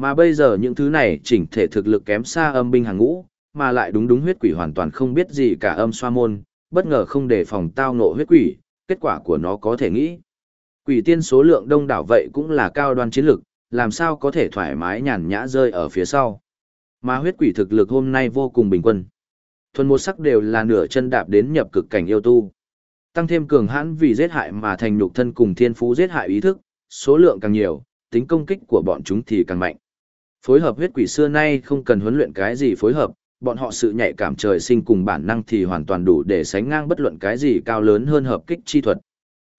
Mà bây giờ những thứ này chỉnh thể thực lực kém xa âm binh hàng ngũ, mà lại đúng đúng huyết quỷ hoàn toàn không biết gì cả âm xoa môn, bất ngờ không đề phòng tao nộ huyết quỷ, kết quả của nó có thể nghĩ. Quỷ tiên số lượng đông đảo vậy cũng là cao đoan chiến lực, làm sao có thể thoải mái nhàn nhã rơi ở phía sau. Mà huyết quỷ thực lực hôm nay vô cùng bình quân. Thuần một sắc đều là nửa chân đạp đến nhập cực cảnh yêu tu. Tăng thêm cường hãn vì giết hại mà thành nhục thân cùng thiên phú giết hại ý thức, số lượng càng nhiều, tính công kích của bọn chúng thì càng mạnh. Phối hợp huyết quỷ xưa nay không cần huấn luyện cái gì phối hợp, bọn họ sự nhạy cảm trời sinh cùng bản năng thì hoàn toàn đủ để sánh ngang bất luận cái gì cao lớn hơn hợp kích chi thuật.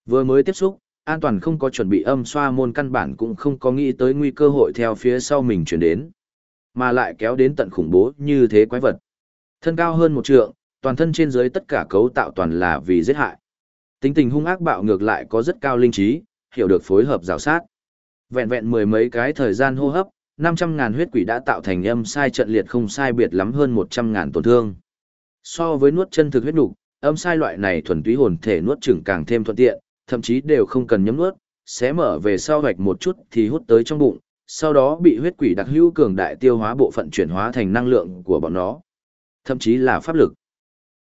Vừa mới tiếp xúc, an toàn không có chuẩn bị âm xoa môn căn bản cũng không có nghĩ tới nguy cơ hội theo phía sau mình chuyển đến. Mà lại kéo đến tận khủng bố như thế quái vật. Thân cao hơn một trượng, toàn thân trên dưới tất cả cấu tạo toàn là vì giết hại. Tính tình hung ác bạo ngược lại có rất cao linh trí, hiểu được phối hợp rào sát. Vẹn vẹn mười mấy cái thời gian hô hấp, 500 ngàn huyết quỷ đã tạo thành âm sai trận liệt không sai biệt lắm hơn 100 ngàn tổn thương. So với nuốt chân thực huyết nục, âm sai loại này thuần túy hồn thể nuốt chửng càng thêm thuận tiện, thậm chí đều không cần nhấm nuốt, xé mở về sau hoạch một chút thì hút tới trong bụng, sau đó bị huyết quỷ đặc hữu cường đại tiêu hóa bộ phận chuyển hóa thành năng lượng của bọn nó, thậm chí là pháp lực.